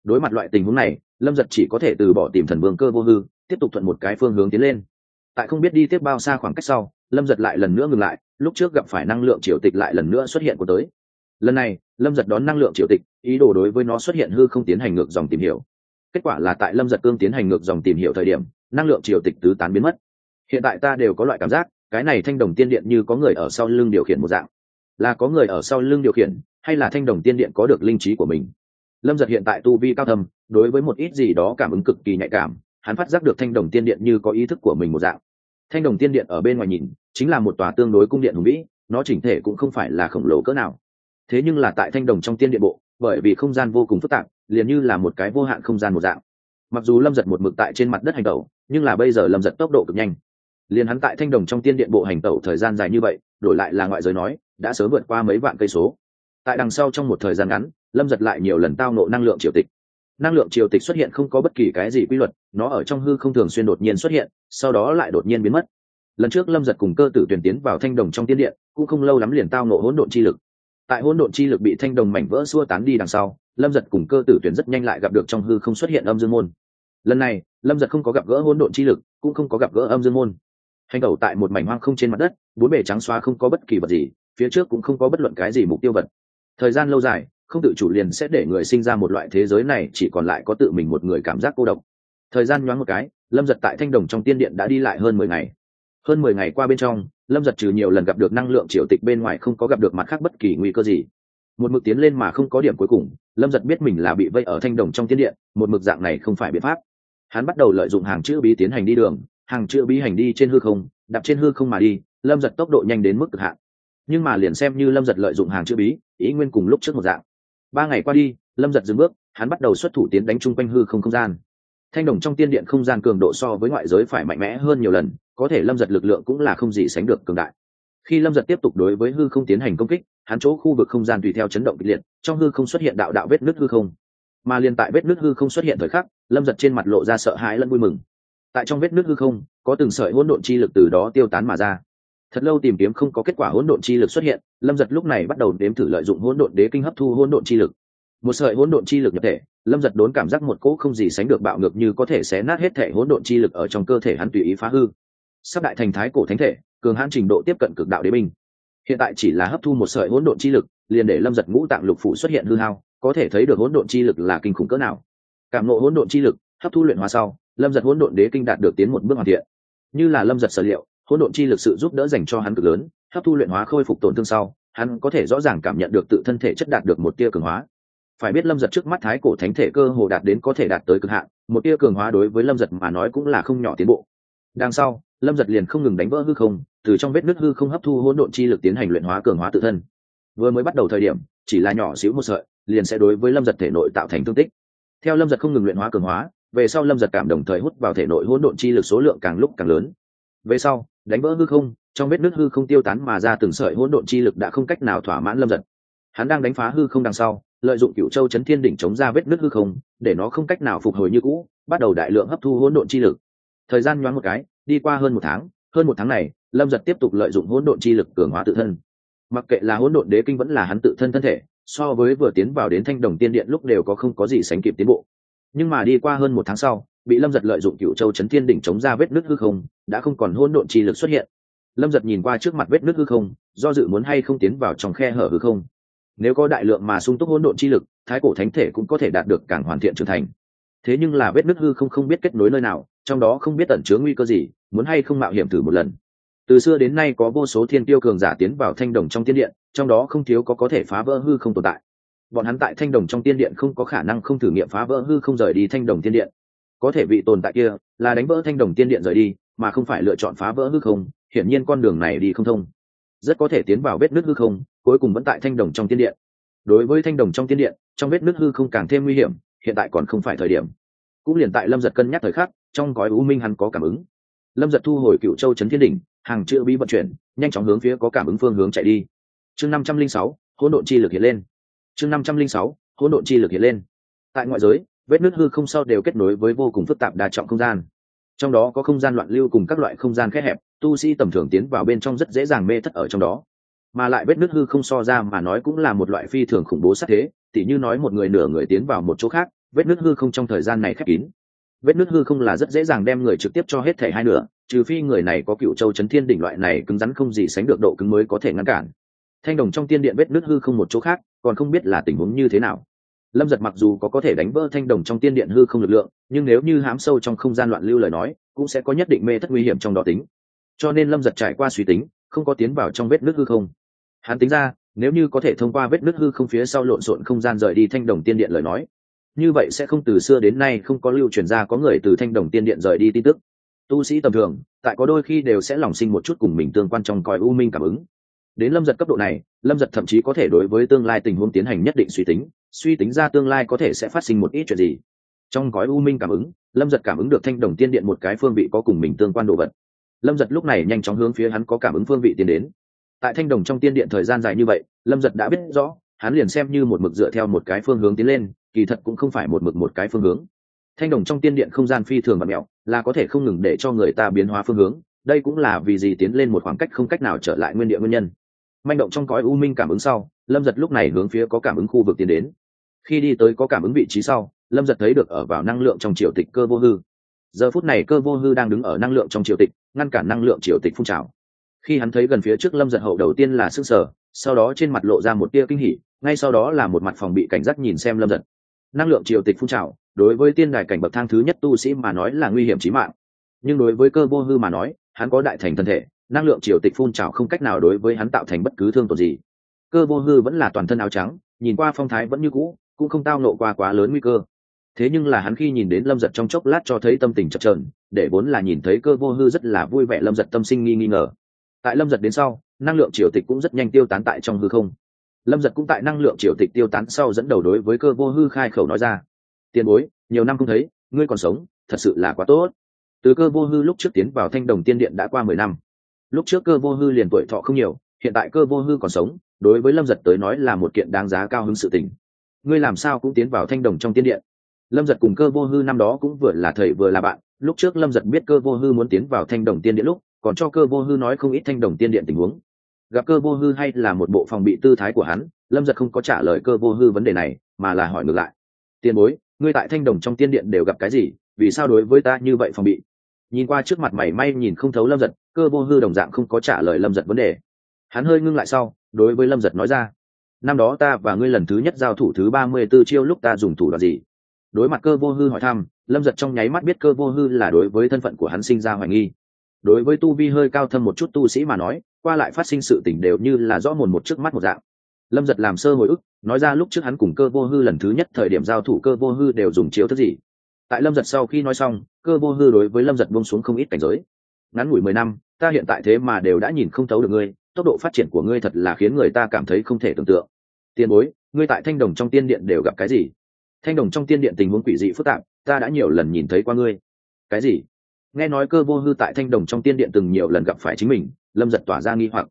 Đối mặt loại tình huống này, lâm giật chỉ có thể từ bỏ tìm thần vương cơ vô hư, tiếp tục thuận một cái phương hướng tiến lên. Tại không biết đi tiếp bao xa khoảng cách sau, lâm giật lại lần nữa ngừng lại, lúc trước gặp phải năng lượng triều tịch lại lần nữa xuất hiện của tới. Lần này, lâm giật đón năng lượng triều tịch, ý đồ đối với nó xuất hiện hư không tiến hành ngược dòng tìm hiểu. Kết quả là tại lâm giật cương tiến hành ngược dòng tìm hiểu thời điểm, năng lượng triều tịch tứ tán biến mất hiện tại ta đều có loại cảm giác, cái này thanh đồng tiên điện như có người ở sau lưng điều khiển một dạng. Là có người ở sau lưng điều khiển, hay là thanh đồng tiên điện có được linh trí của mình? Lâm giật hiện tại tu vi cao thầm đối với một ít gì đó cảm ứng cực kỳ nhạy cảm, hắn phát giác được thanh đồng tiên điện như có ý thức của mình một dạng. Thanh đồng tiên điện ở bên ngoài nhìn, chính là một tòa tương đối cung điện hùng vĩ, nó chỉnh thể cũng không phải là khổng lồ cỡ nào. Thế nhưng là tại thanh đồng trong tiên điện bộ, bởi vì không gian vô cùng phức tạp, liền như là một cái vô hạn không gian một dạng. Mặc dù lâm giật một mực tại trên mặt đất hành tẩu, nhưng là bây giờ lâm giật tốc độ cực nhanh liền hắn tại thanh đồng trong tiên điện bộ hành tẩu thời gian dài như vậy, đổi lại là ngoại giới nói, đã sớm vượt qua mấy vạn cây số. Tại đằng sau trong một thời gian ngắn, lâm giật lại nhiều lần tao nộ năng lượng triều tịch. Năng lượng triều tịch xuất hiện không có bất kỳ cái gì quy luật, nó ở trong hư không thường xuyên đột nhiên xuất hiện, sau đó lại đột nhiên biến mất. Lần trước lâm giật cùng cơ tử tuyển tiến vào thanh đồng trong tiên điện, cũng không lâu lắm liền tao nộ hỗn độn chi lực. Tại hỗn độn chi lực bị thanh đồng mảnh vỡ xua tán đi đằng sau, lâm giật cùng cơ tử tuyển rất nhanh lại gặp được trong hư không xuất hiện âm dương môn. Lần này, lâm giật không có gặp gỡ hỗn độn chi lực, cũng không có gặp gỡ âm dương môn hành tẩu tại một mảnh hoang không trên mặt đất, bốn bề trắng xóa không có bất kỳ vật gì, phía trước cũng không có bất luận cái gì mục tiêu vật. Thời gian lâu dài, không tự chủ liền sẽ để người sinh ra một loại thế giới này chỉ còn lại có tự mình một người cảm giác cô độc. Thời gian nhoáng một cái, lâm giật tại thanh đồng trong tiên điện đã đi lại hơn mười ngày. Hơn mười ngày qua bên trong, lâm giật trừ nhiều lần gặp được năng lượng triều tịch bên ngoài không có gặp được mặt khác bất kỳ nguy cơ gì. Một mực tiến lên mà không có điểm cuối cùng, lâm giật biết mình là bị vây ở thanh đồng trong tiên điện, một mực dạng này không phải biện pháp. Hắn bắt đầu lợi dụng hàng chữ bí tiến hành đi đường hàng chữ bí hành đi trên hư không, đạp trên hư không mà đi, lâm giật tốc độ nhanh đến mức cực hạn. Nhưng mà liền xem như lâm giật lợi dụng hàng chữ bí, ý nguyên cùng lúc trước một dạng. Ba ngày qua đi, lâm giật dừng bước, hắn bắt đầu xuất thủ tiến đánh chung quanh hư không không gian. Thanh đồng trong tiên điện không gian cường độ so với ngoại giới phải mạnh mẽ hơn nhiều lần, có thể lâm giật lực lượng cũng là không gì sánh được cường đại. Khi lâm giật tiếp tục đối với hư không tiến hành công kích, hắn chỗ khu vực không gian tùy theo chấn động kịch liệt, trong hư không xuất hiện đạo đạo vết nứt hư không. Mà liền tại vết nứt hư không xuất hiện thời khắc, lâm giật trên mặt lộ ra sợ hãi lẫn vui mừng tại trong vết nước hư không, có từng sợi hỗn độn chi lực từ đó tiêu tán mà ra. Thật lâu tìm kiếm không có kết quả hỗn độn chi lực xuất hiện, lâm giật lúc này bắt đầu đếm thử lợi dụng hỗn độn đế kinh hấp thu hỗn độn chi lực. Một sợi hỗn độn chi lực nhập thể, lâm giật đốn cảm giác một cỗ không gì sánh được bạo ngược như có thể xé nát hết thể hỗn độn chi lực ở trong cơ thể hắn tùy ý phá hư. Sắp đại thành thái cổ thánh thể, cường hãn trình độ tiếp cận cực đạo đế binh. Hiện tại chỉ là hấp thu một sợi hỗn độn chi lực, liền để lâm giật ngũ tạng lục phủ xuất hiện hư hao, có thể thấy được hỗn độn chi lực là kinh khủng cỡ nào. Cảm nộ hỗn độn chi lực, hấp thu luyện hóa sau lâm giật hỗn độn đế kinh đạt được tiến một bước hoàn thiện. Như là lâm giật sở liệu, hỗn độn chi lực sự giúp đỡ dành cho hắn cực lớn, hấp thu luyện hóa khôi phục tổn thương sau, hắn có thể rõ ràng cảm nhận được tự thân thể chất đạt được một tia cường hóa. Phải biết lâm giật trước mắt thái cổ thánh thể cơ hồ đạt đến có thể đạt tới cực hạn, một tia cường hóa đối với lâm giật mà nói cũng là không nhỏ tiến bộ. Đằng sau, lâm giật liền không ngừng đánh vỡ hư không, từ trong vết nứt hư không hấp thu hỗn độn chi lực tiến hành luyện hóa cường hóa tự thân. Vừa mới bắt đầu thời điểm, chỉ là nhỏ xíu một sợi, liền sẽ đối với lâm giật thể nội tạo thành thương tích. Theo lâm giật không ngừng luyện hóa cường hóa về sau lâm giật cảm đồng thời hút vào thể nội hỗn độn chi lực số lượng càng lúc càng lớn. Về sau, đánh vỡ hư không, trong vết nứt hư không tiêu tán mà ra từng sợi hỗn độn chi lực đã không cách nào thỏa mãn lâm giật. Hắn đang đánh phá hư không đằng sau, lợi dụng cựu châu chấn thiên đỉnh chống ra vết nứt hư không, để nó không cách nào phục hồi như cũ, bắt đầu đại lượng hấp thu hỗn độn chi lực. Thời gian nhoáng một cái, đi qua hơn một tháng, hơn một tháng này, lâm giật tiếp tục lợi dụng hỗn độn chi lực cường hóa tự thân. Mặc kệ là hỗn độn đế kinh vẫn là hắn tự thân thân thể, so với vừa tiến vào đến thanh đồng tiên điện lúc đều có không có gì sánh kịp tiến bộ nhưng mà đi qua hơn một tháng sau, bị lâm giật lợi dụng cựu châu chấn thiên đỉnh chống ra vết nước hư không, đã không còn hôn độn chi lực xuất hiện. Lâm giật nhìn qua trước mặt vết nước hư không, do dự muốn hay không tiến vào trong khe hở hư không. Nếu có đại lượng mà sung túc hôn độn chi lực, thái cổ thánh thể cũng có thể đạt được càng hoàn thiện trưởng thành. Thế nhưng là vết nước hư không không biết kết nối nơi nào, trong đó không biết tẩn chứa nguy cơ gì, muốn hay không mạo hiểm thử một lần. Từ xưa đến nay có vô số thiên tiêu cường giả tiến vào thanh đồng trong thiên điện trong đó không thiếu có có thể phá vỡ hư không tồn tại bọn hắn tại thanh đồng trong tiên điện không có khả năng không thử nghiệm phá vỡ hư không rời đi thanh đồng tiên điện. Có thể vị tồn tại kia là đánh vỡ thanh đồng tiên điện rời đi, mà không phải lựa chọn phá vỡ hư không, hiển nhiên con đường này đi không thông. Rất có thể tiến vào vết nước hư không, cuối cùng vẫn tại thanh đồng trong tiên điện. Đối với thanh đồng trong tiên điện, trong vết nước hư không càng thêm nguy hiểm, hiện tại còn không phải thời điểm. Cũng liền tại lâm giật cân nhắc thời khắc, trong gói u minh hắn có cảm ứng. Lâm giật thu hồi cựu châu trấn thiên đỉnh, hàng chữ bí vận chuyển, nhanh chóng hướng phía có cảm ứng phương hướng chạy đi. Chương năm trăm linh sáu, hỗn độn chi lực hiện lên chương năm trăm linh sáu, hỗn độn chi lực hiện lên. Tại ngoại giới, vết nước hư không sau đều kết nối với vô cùng phức tạp đa trọng không gian. Trong đó có không gian loạn lưu cùng các loại không gian khét hẹp, tu sĩ tầm thường tiến vào bên trong rất dễ dàng mê thất ở trong đó. Mà lại vết nước hư không so ra mà nói cũng là một loại phi thường khủng bố sát thế, tỉ như nói một người nửa người tiến vào một chỗ khác, vết nước hư không trong thời gian này khép kín. Vết nước hư không là rất dễ dàng đem người trực tiếp cho hết thể hai nửa, trừ phi người này có cựu châu chấn thiên đỉnh loại này cứng rắn không gì sánh được độ cứng mới có thể ngăn cản. Thanh đồng trong tiên điện vết nước hư không một chỗ khác còn không biết là tình huống như thế nào. Lâm giật mặc dù có có thể đánh vỡ thanh đồng trong tiên điện hư không lực lượng, nhưng nếu như hám sâu trong không gian loạn lưu lời nói, cũng sẽ có nhất định mê thất nguy hiểm trong đó tính. Cho nên lâm giật trải qua suy tính, không có tiến vào trong vết nước hư không. Hắn tính ra, nếu như có thể thông qua vết nước hư không phía sau lộn xộn không gian rời đi thanh đồng tiên điện lời nói, như vậy sẽ không từ xưa đến nay không có lưu truyền ra có người từ thanh đồng tiên điện rời đi tin tức. Tu sĩ tầm thường, tại có đôi khi đều sẽ lòng sinh một chút cùng mình tương quan trong coi u minh cảm ứng đến lâm giật cấp độ này, lâm giật thậm chí có thể đối với tương lai tình huống tiến hành nhất định suy tính suy tính ra tương lai có thể sẽ phát sinh một ít chuyện gì. Trong gói u minh cảm ứng, lâm giật cảm ứng được thanh đồng tiên điện một cái phương vị có cùng mình tương quan đồ vật. Lâm giật lúc này nhanh chóng hướng phía hắn có cảm ứng phương vị tiến đến. Tại thanh đồng trong tiên điện thời gian dài như vậy, lâm giật đã biết rõ, hắn liền xem như một mực dựa theo một cái phương hướng tiến lên, kỳ thật cũng không phải một mực một cái phương hướng. Thanh đồng trong tiên điện không gian phi thường và mẹo là có thể không ngừng để cho người ta biến hóa phương hướng, đây cũng là vì gì tiến lên một khoảng cách không cách nào trở lại nguyên địa nguyên nhân manh động trong cõi u minh cảm ứng sau, lâm giật lúc này hướng phía có cảm ứng khu vực tiến đến. Khi đi tới có cảm ứng vị trí sau, lâm giật thấy được ở vào năng lượng trong triều tịch cơ vô hư. Giờ phút này cơ vô hư đang đứng ở năng lượng trong triều tịch, ngăn cản năng lượng triều tịch phun trào. Khi hắn thấy gần phía trước lâm giật hậu đầu tiên là s ư n g sở, sau đó trên mặt lộ ra một tia kinh hỉ, ngay sau đó là một mặt phòng bị cảnh giác nhìn xem lâm giật. Năng lượng triều tịch phun trào, đối với tiên đài cảnh bậc thang thứ nhất tu sĩ mà nói là nguy hiểm trí mạng. Nhưng đối với cơ vô hư mà nói, hắn có đại thành thân thể năng lượng triều tịch phun trào không cách nào đối với hắn tạo thành bất cứ thương tổn gì. Cơ vô hư vẫn là toàn thân áo trắng, nhìn qua phong thái vẫn như cũ, cũng không tao nộ qua quá lớn nguy cơ. Thế nhưng là hắn khi nhìn đến lâm giật trong chốc lát cho thấy tâm tình chập trờn để vốn là nhìn thấy cơ vô hư rất là vui vẻ lâm giật tâm sinh nghi nghi ngờ. Tại lâm giật đến sau, năng lượng triều tịch cũng rất nhanh tiêu tán tại trong hư không. Lâm giật cũng tại năng lượng triều tịch tiêu tán sau dẫn đầu đối với cơ vô hư khai khẩu nói ra. Tiền bối, nhiều năm không thấy, ngươi còn sống, thật sự là quá tốt. Từ cơ vô hư lúc trước tiến vào thanh đồng tiên điện đã qua mười năm lúc trước cơ vô hư liền tuổi thọ không nhiều, hiện tại cơ vô hư còn sống, đối với lâm giật tới nói là một kiện đáng giá cao hứng sự tình. Ngươi làm sao cũng tiến vào thanh đồng trong tiên điện. Lâm giật cùng cơ vô hư năm đó cũng vừa là thầy vừa là bạn, lúc trước lâm giật biết cơ vô hư muốn tiến vào thanh đồng tiên điện lúc, còn cho cơ vô hư nói không ít thanh đồng tiên điện tình huống. Gặp cơ vô hư hay là một bộ phòng bị tư thái của hắn, lâm giật không có trả lời cơ vô hư vấn đề này, mà là hỏi ngược lại. Tiền bối, ngươi tại thanh đồng trong tiên điện đều gặp cái gì? Vì sao đối với ta như vậy phòng bị? Nhìn qua trước mặt mày may nhìn không thấu lâm giật cơ vô hư đồng dạng không có trả lời lâm giật vấn đề. Hắn hơi ngưng lại sau, đối với lâm giật nói ra, năm đó ta và ngươi lần thứ nhất giao thủ thứ ba mươi b ố chiêu lúc ta dùng thủ đoạn gì? Đối mặt cơ vô hư hỏi thăm, lâm giật trong nháy mắt biết cơ vô hư là đối với thân phận của hắn sinh ra hoài nghi. Đối với tu vi hơi cao thâm một chút tu sĩ mà nói, qua lại phát sinh sự t ì n h đều như là rõ mồn một trước mắt một dạng. Lâm giật làm sơ hồi ức, nói ra lúc trước hắn cùng cơ vô hư lần thứ nhất thời điểm giao thủ cơ vô hư đều dùng chiếu thức gì. Tại lâm giật sau khi nói xong, cơ vô hư đối với lâm giật bông xuống không ít cảnh giới. Ngắn ngủi mười năm ta hiện tại thế mà đều đã nhìn không thấu được ngươi, tốc độ phát triển của ngươi thật là khiến người ta cảm thấy không thể tưởng tượng. Tiền bối, ngươi tại thanh đồng trong tiên điện đều gặp cái gì? Thanh đồng trong tiên điện tình huống quỷ dị phức tạp, ta đã nhiều lần nhìn thấy qua ngươi. Cái gì? Nghe nói cơ vô hư tại thanh đồng trong tiên điện từng nhiều lần gặp phải chính mình, lâm giật tỏa ra nghi hoặc.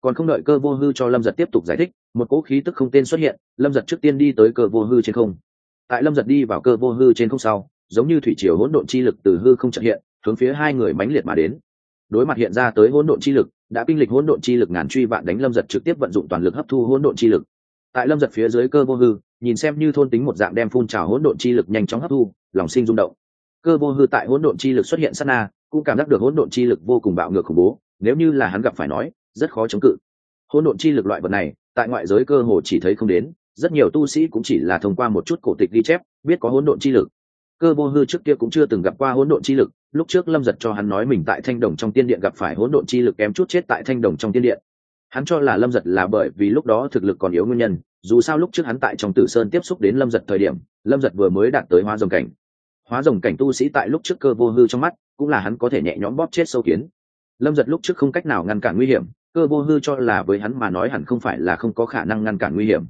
Còn không đợi cơ vô hư cho lâm giật tiếp tục giải thích, một cỗ khí tức không tên xuất hiện, lâm giật trước tiên đi tới cơ vô hư trên không. Tại lâm giật đi vào cơ vô hư trên không sau, giống như thủy triều hỗn độn chi lực từ hư không trợ hiện, hướng phía hai người mãnh liệt mà đến đối mặt hiện ra tới hỗn độn chi lực, đã kinh lịch hỗn độn chi lực ngàn truy vạn đánh lâm giật trực tiếp vận dụng toàn lực hấp thu hỗn độn chi lực. Tại lâm giật phía dưới cơ vô hư, nhìn xem như thôn tính một dạng đem phun trào hỗn độn chi lực nhanh chóng hấp thu, lòng sinh rung động. Cơ vô hư tại hỗn độn chi lực xuất hiện sát na, cũng cảm giác được hỗn độn chi lực vô cùng bạo ngược khủng bố, nếu như là hắn gặp phải nói, rất khó chống cự. Hỗn độn chi lực loại vật này, tại ngoại giới cơ hồ chỉ thấy không đến, rất nhiều tu sĩ cũng chỉ là thông qua một chút cổ tịch ghi chép, biết có hỗn độn chi lực cơ vô hư trước kia cũng chưa từng gặp qua hỗn độn chi lực, lúc trước lâm giật cho hắn nói mình tại thanh đồng trong tiên điện gặp phải hỗn độn chi lực kém chút chết tại thanh đồng trong tiên điện. Hắn cho là lâm giật là bởi vì lúc đó thực lực còn yếu nguyên nhân, dù sao lúc trước hắn tại trong tử sơn tiếp xúc đến lâm giật thời điểm, lâm giật vừa mới đạt tới hóa rồng cảnh. Hóa rồng cảnh tu sĩ tại lúc trước cơ vô hư trong mắt, cũng là hắn có thể nhẹ nhõm bóp chết sâu kiến. Lâm giật lúc trước không cách nào ngăn cản nguy hiểm, cơ vô hư cho là với hắn mà nói hẳn không phải là không có khả năng ngăn cản nguy hiểm.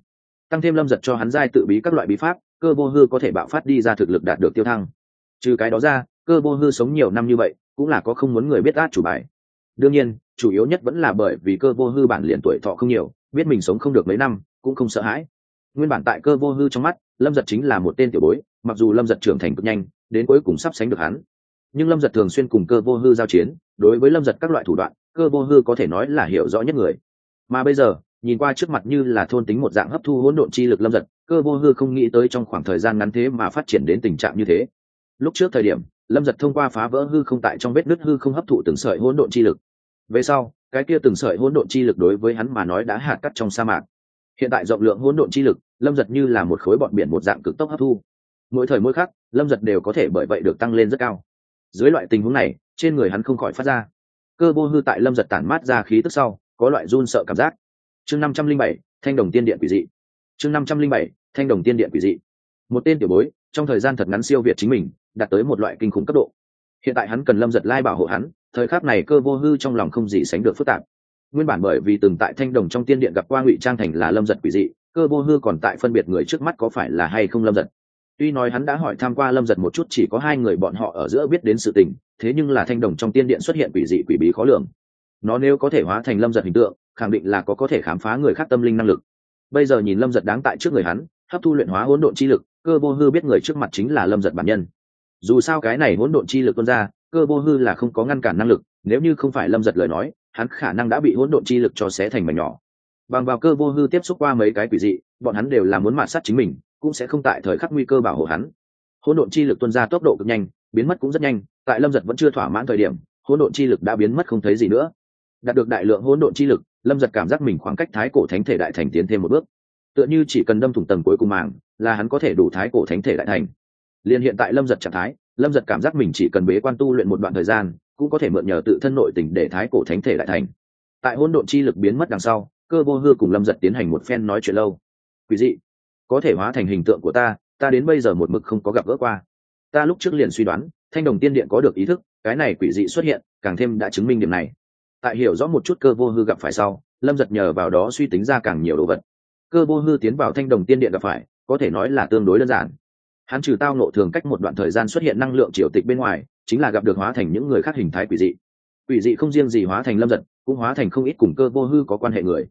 Tăng thêm lâm giật cho hắn giai tự bí các loại bí pháp cơ vô hư có thể bạo phát đi ra thực lực đạt được tiêu thăng. Trừ cái đó ra, cơ vô hư sống nhiều năm như vậy, cũng là có không muốn người biết át chủ bài. Đương nhiên, chủ yếu nhất vẫn là bởi vì cơ vô hư bản liền tuổi thọ không nhiều, biết mình sống không được mấy năm, cũng không sợ hãi. Nguyên bản tại cơ vô hư trong mắt, lâm giật chính là một tên tiểu bối, mặc dù lâm giật trưởng thành cực nhanh, đến cuối cùng sắp sánh được hắn. Nhưng lâm giật thường xuyên cùng cơ vô hư giao chiến, đối với lâm giật các loại thủ đoạn, cơ vô hư có thể nói là hiểu rõ nhất người. Mà bây giờ nhìn qua trước mặt như là thôn tính một dạng hấp thu hỗn độn chi lực lâm giật, cơ vô hư không nghĩ tới trong khoảng thời gian ngắn thế mà phát triển đến tình trạng như thế. Lúc trước thời điểm, lâm giật thông qua phá vỡ hư không tại trong vết nứt hư không hấp thụ từng sợi hỗn độn chi lực. Về sau, cái kia từng sợi hỗn độn chi lực đối với hắn mà nói đã hạt cắt trong sa mạc. Hiện tại rộng lượng hỗn độn chi lực, lâm giật như là một khối bọn biển một dạng cực tốc hấp thu. Mỗi thời mỗi khắc, lâm giật đều có thể bởi vậy được tăng lên rất cao. Dưới loại tình huống này, trên người hắn không khỏi phát ra. Cơ vô hư tại lâm giật tản mát ra khí tức sau, có loại run sợ cảm giác chương năm trăm linh bảy, thanh đồng tiên điện quỷ dị. Chương năm trăm linh bảy, thanh đồng tiên điện quỷ dị. Một tên tiểu bối, trong thời gian thật ngắn siêu việt chính mình, đạt tới một loại kinh khủng cấp độ. Hiện tại hắn cần lâm giật lai bảo hộ hắn, thời khắc này cơ vô hư trong lòng không gì sánh được phức tạp. Nguyên bản bởi vì từng tại thanh đồng trong tiên điện gặp qua ngụy trang thành là lâm giật quỷ dị, cơ vô hư còn tại phân biệt người trước mắt có phải là hay không lâm giật. Tuy nói hắn đã hỏi tham q u a lâm giật một chút chỉ có hai người bọn họ ở giữa biết đến sự tình, thế nhưng là thanh đồng trong tiên điện xuất hiện quỷ dị quỷ bí khó lường. Nó nếu có thể hóa thành lâm giật hình tượng khẳng định là có có thể khám phá người khác tâm linh năng lực. Bây giờ nhìn lâm giật đáng tại trước người hắn, hấp thu luyện hóa hỗn độn chi lực, cơ vô hư biết người trước mặt chính là lâm giật bản nhân. Dù sao cái này hỗn độn chi lực tuôn ra, cơ vô hư là không có ngăn cản năng lực, nếu như không phải lâm giật lời nói, hắn khả năng đã bị hỗn độn chi lực cho xé thành mảnh nhỏ. Bằng vào cơ vô hư tiếp xúc qua mấy cái quỷ dị, bọn hắn đều là muốn mạt sát chính mình, cũng sẽ không tại thời khắc nguy cơ bảo hộ hắn. Hỗn độn chi lực tuân ra tốc độ cực nhanh, biến mất cũng rất nhanh, tại lâm giật vẫn chưa thỏa mãn thời điểm, hỗn độn chi lực đã biến mất không thấy gì nữa đạt được đại lượng hỗn độn chi lực, lâm giật cảm giác mình khoảng cách thái cổ thánh thể đại thành tiến thêm một bước. Tựa như chỉ cần đâm thủng tầng cuối cùng màng, là hắn có thể đủ thái cổ thánh thể đại thành. Liền hiện tại lâm giật trạng thái, lâm giật cảm giác mình chỉ cần bế quan tu luyện một đoạn thời gian, cũng có thể mượn nhờ tự thân nội tình để thái cổ thánh thể đại thành. Tại hỗn độn chi lực biến mất đằng sau, cơ vô hư cùng lâm giật tiến hành một phen nói chuyện lâu. Quý dị, có thể hóa thành hình tượng của ta ta đến bây giờ một mực không có gặp gỡ qua. Ta lúc trước liền suy đoán, thanh đồng tiên điện có được ý thức, cái này quỷ dị xuất hiện, càng thêm đã chứng minh điểm này tại hiểu rõ một chút cơ vô hư gặp phải sau, lâm giật nhờ vào đó suy tính ra càng nhiều đồ vật. Cơ vô hư tiến vào thanh đồng tiên điện gặp phải, có thể nói là tương đối đơn giản. Hắn trừ tao nộ thường cách một đoạn thời gian xuất hiện năng lượng triều tịch bên ngoài, chính là gặp được hóa thành những người khác hình thái quỷ dị. Quỷ dị không riêng gì hóa thành lâm giật, cũng hóa thành không ít cùng cơ vô hư có quan hệ người.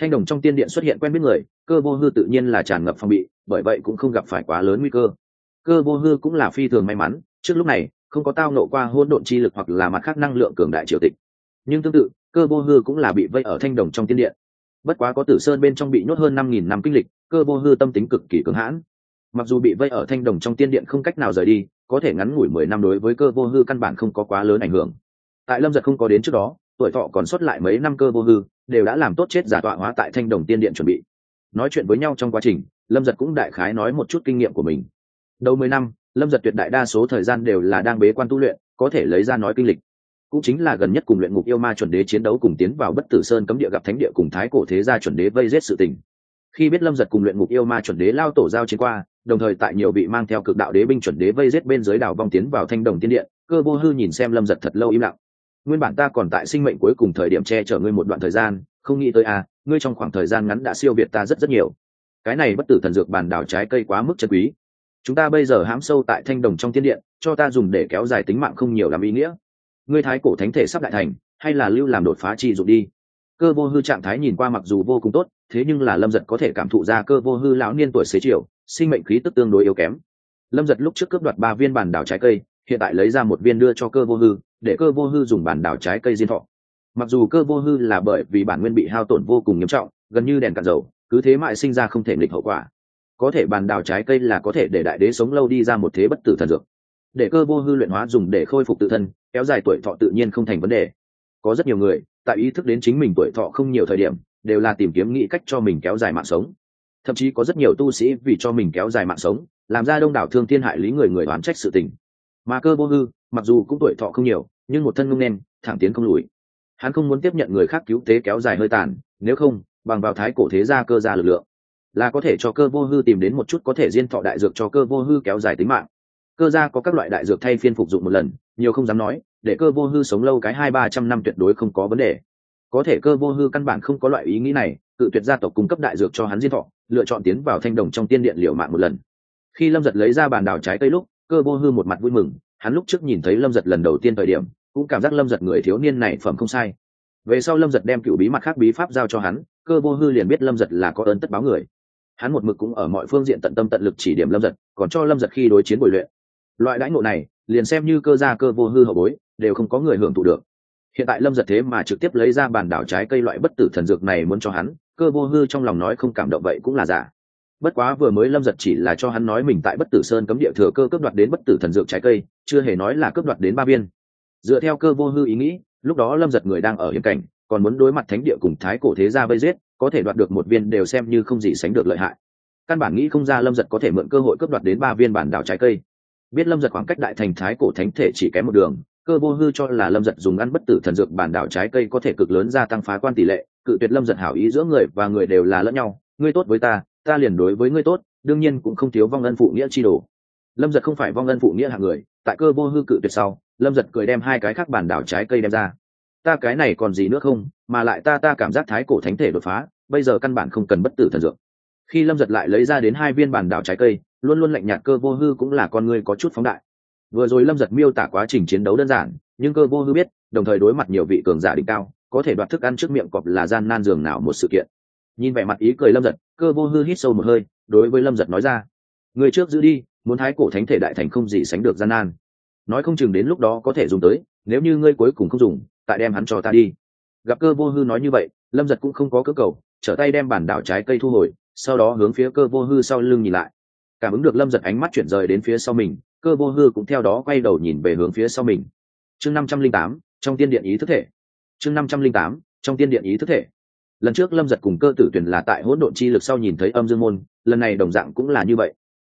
Thanh đồng trong tiên điện xuất hiện quen biết người, cơ vô hư tự nhiên là tràn ngập phong bị, bởi vậy cũng không gặp phải quá lớn nguy cơ. Cơ vô hư cũng là phi thường may mắn, trước lúc này, không có tao nộ qua hôn độn chi lực hoặc là mặt khác năng lượng cường đại triều tịch nhưng tương tự, cơ vô hư cũng là bị vây ở thanh đồng trong tiên điện. Bất quá có tử sơn bên trong bị nhốt hơn năm nghìn năm kinh lịch, cơ vô hư tâm tính cực kỳ cứng hãn. Mặc dù bị vây ở thanh đồng trong tiên điện không cách nào rời đi, có thể ngắn ngủi mười năm đối với cơ vô hư căn bản không có quá lớn ảnh hưởng. Tại lâm giật không có đến trước đó, tuổi thọ còn sót lại mấy năm cơ vô hư, đều đã làm tốt chết giả tọa hóa tại thanh đồng tiên điện chuẩn bị. Nói chuyện với nhau trong quá trình, lâm giật cũng đại khái nói một chút kinh nghiệm của mình. Đầu mười năm, lâm giật tuyệt đại đa số thời gian đều là đang bế quan tu luyện, có thể lấy ra nói kinh lịch cũng chính là gần nhất cùng luyện ngục yêu ma chuẩn đế chiến đấu cùng tiến vào bất tử sơn cấm địa gặp thánh địa cùng thái cổ thế gia chuẩn đế vây giết sự tình. Khi biết lâm giật cùng luyện ngục yêu ma chuẩn đế lao tổ giao chiến qua, đồng thời tại nhiều vị mang theo cực đạo đế binh chuẩn đế vây giết bên dưới đảo vong tiến vào thanh đồng tiên điện, cơ vô hư nhìn xem lâm giật thật lâu im lặng. Nguyên bản ta còn tại sinh mệnh cuối cùng thời điểm che chở ngươi một đoạn thời gian, không nghĩ tới à ngươi trong khoảng thời gian ngắn đã siêu việt ta rất rất nhiều. Cái này bất tử thần dược bàn đảo trái cây quá mức chân quý. Chúng ta bây giờ hãm sâu tại thanh đồng trong tiên điện, cho ta dùng để kéo dài tính mạng không nhiều làm ý nghĩa ngươi thái cổ thánh thể sắp đại thành, hay là lưu làm đột phá chi dụng đi? Cơ vô hư trạng thái nhìn qua mặc dù vô cùng tốt, thế nhưng là lâm giật có thể cảm thụ ra cơ vô hư lão niên tuổi xế chiều, sinh mệnh khí tức tương đối yếu kém. Lâm giật lúc trước cướp đoạt ba viên bản đảo trái cây, hiện tại lấy ra một viên đưa cho cơ vô hư, để cơ vô hư dùng bản đảo trái cây diên thọ. Mặc dù cơ vô hư là bởi vì bản nguyên bị hao tổn vô cùng nghiêm trọng, gần như đèn cạn dầu, cứ thế mại sinh ra không thể nghịch hậu quả. Có thể bàn đào trái cây là có thể để đại đế sống lâu đi ra một thế bất tử thần dược. Để cơ vô hư luyện hóa dùng để khôi phục tự thân kéo dài tuổi thọ tự nhiên không thành vấn đề. Có rất nhiều người, tại ý thức đến chính mình tuổi thọ không nhiều thời điểm, đều là tìm kiếm nghĩ cách cho mình kéo dài mạng sống. Thậm chí có rất nhiều tu sĩ vì cho mình kéo dài mạng sống, làm ra đông đảo thương thiên hại lý người người đoán trách sự tình. Mà cơ vô hư, mặc dù cũng tuổi thọ không nhiều, nhưng một thân ngông nen thẳng tiến không lùi. Hắn không muốn tiếp nhận người khác cứu tế kéo dài hơi tàn, nếu không, bằng vào thái cổ thế gia cơ gia lực lượng, là có thể cho cơ vô hư tìm đến một chút có thể diên thọ đại dược cho cơ vô hư kéo dài tính mạng. Cơ gia có các loại đại dược thay phiên phục dụng một lần nhiều không dám nói, để cơ vô hư sống lâu cái hai ba trăm năm tuyệt đối không có vấn đề. Có thể cơ vô hư căn bản không có loại ý nghĩ này tự tuyệt gia tộc cung cấp đại dược cho hắn diên thọ, lựa chọn tiến vào thanh đồng trong tiên điện liều mạng một lần. Khi lâm giật lấy ra bàn đào trái cây lúc, cơ vô hư một mặt vui mừng, hắn lúc trước nhìn thấy lâm giật lần đầu tiên thời điểm, cũng cảm giác lâm giật người thiếu niên này phẩm không sai. Về sau lâm giật đem cựu bí mật khác bí pháp giao cho hắn, cơ vô hư liền biết lâm giật là có ơn tất báo người. Hắn một mực cũng ở mọi phương diện tận tâm tận lực chỉ điểm lâm giật, còn cho lâm giật khi đối chiến bồi luyện. Loại đãi ngộ này liền xem như cơ gia cơ vô hư hậu bối, đều không có người hưởng thụ được. Hiện tại lâm giật thế mà trực tiếp lấy ra bàn đảo trái cây loại bất tử thần dược này muốn cho hắn, cơ vô hư trong lòng nói không cảm động vậy cũng là giả. Bất quá vừa mới lâm giật chỉ là cho hắn nói mình tại bất tử sơn cấm địa thừa cơ cướp đoạt đến bất tử thần dược trái cây, chưa hề nói là cướp đoạt đến ba viên. Dựa theo cơ vô hư ý nghĩ, lúc đó lâm giật người đang ở hiểm cảnh, còn muốn đối mặt thánh địa cùng thái cổ thế gia vây giết, có thể đoạt được một viên đều xem như không gì sánh được lợi hại. Căn bản nghĩ không ra lâm giật có thể mượn cơ hội cướp đoạt đến ba viên bản đảo trái cây biết lâm giật khoảng cách đại thành thái cổ thánh thể chỉ kém một đường, cơ vô hư cho là lâm giật dùng ăn bất tử thần dược bản đảo trái cây có thể cực lớn gia tăng phá quan tỷ lệ, cự tuyệt lâm giật hảo ý giữa người và người đều là lẫn nhau, ngươi tốt với ta ta liền đối với ngươi tốt, đương nhiên cũng không thiếu vong ân phụ nghĩa chi đồ. Lâm giật không phải vong ân phụ nghĩa hạng người, tại cơ vô hư cự tuyệt sau, lâm giật cười đem hai cái khác bản đảo trái cây đem ra. Ta cái này còn gì nữa không, mà lại ta ta cảm giác thái cổ thánh thể đột phá, bây giờ căn bản không cần bất tử thần dược. Khi lâm giật lại lấy ra đến hai viên bản đảo trái cây luôn luôn lạnh nhạt cơ vô hư cũng là con người có chút phóng đại. Vừa rồi lâm giật miêu tả quá trình chiến đấu đơn giản, nhưng cơ vô hư biết, đồng thời đối mặt nhiều vị cường giả đỉnh cao, có thể đoạt thức ăn trước miệng cọp là gian nan giường nào một sự kiện. Nhìn vẻ mặt ý cười lâm giật, cơ vô hư hít sâu một hơi, đối với lâm giật nói ra, người trước giữ đi, muốn thái cổ thánh thể đại thành không gì sánh được gian nan. Nói không chừng đến lúc đó có thể dùng tới, nếu như ngươi cuối cùng không dùng, tại đem hắn cho ta đi. Gặp cơ vô hư nói như vậy, lâm giật cũng không có cơ cầu, trở tay đem bản đảo trái cây thu hồi, sau đó hướng phía cơ vô hư sau lưng nhìn lại cảm ứng được lâm giật ánh mắt chuyển rời đến phía sau mình, cơ vô hư cũng theo đó quay đầu nhìn về hướng phía sau mình. Chương năm trăm linh tám, trong tiên điện ý thức thể. Chương năm trăm linh tám, trong tiên điện ý thức thể. Lần trước lâm giật cùng cơ tử tuyển là tại hỗn độn chi lực sau nhìn thấy âm dương môn, lần này đồng dạng cũng là như vậy.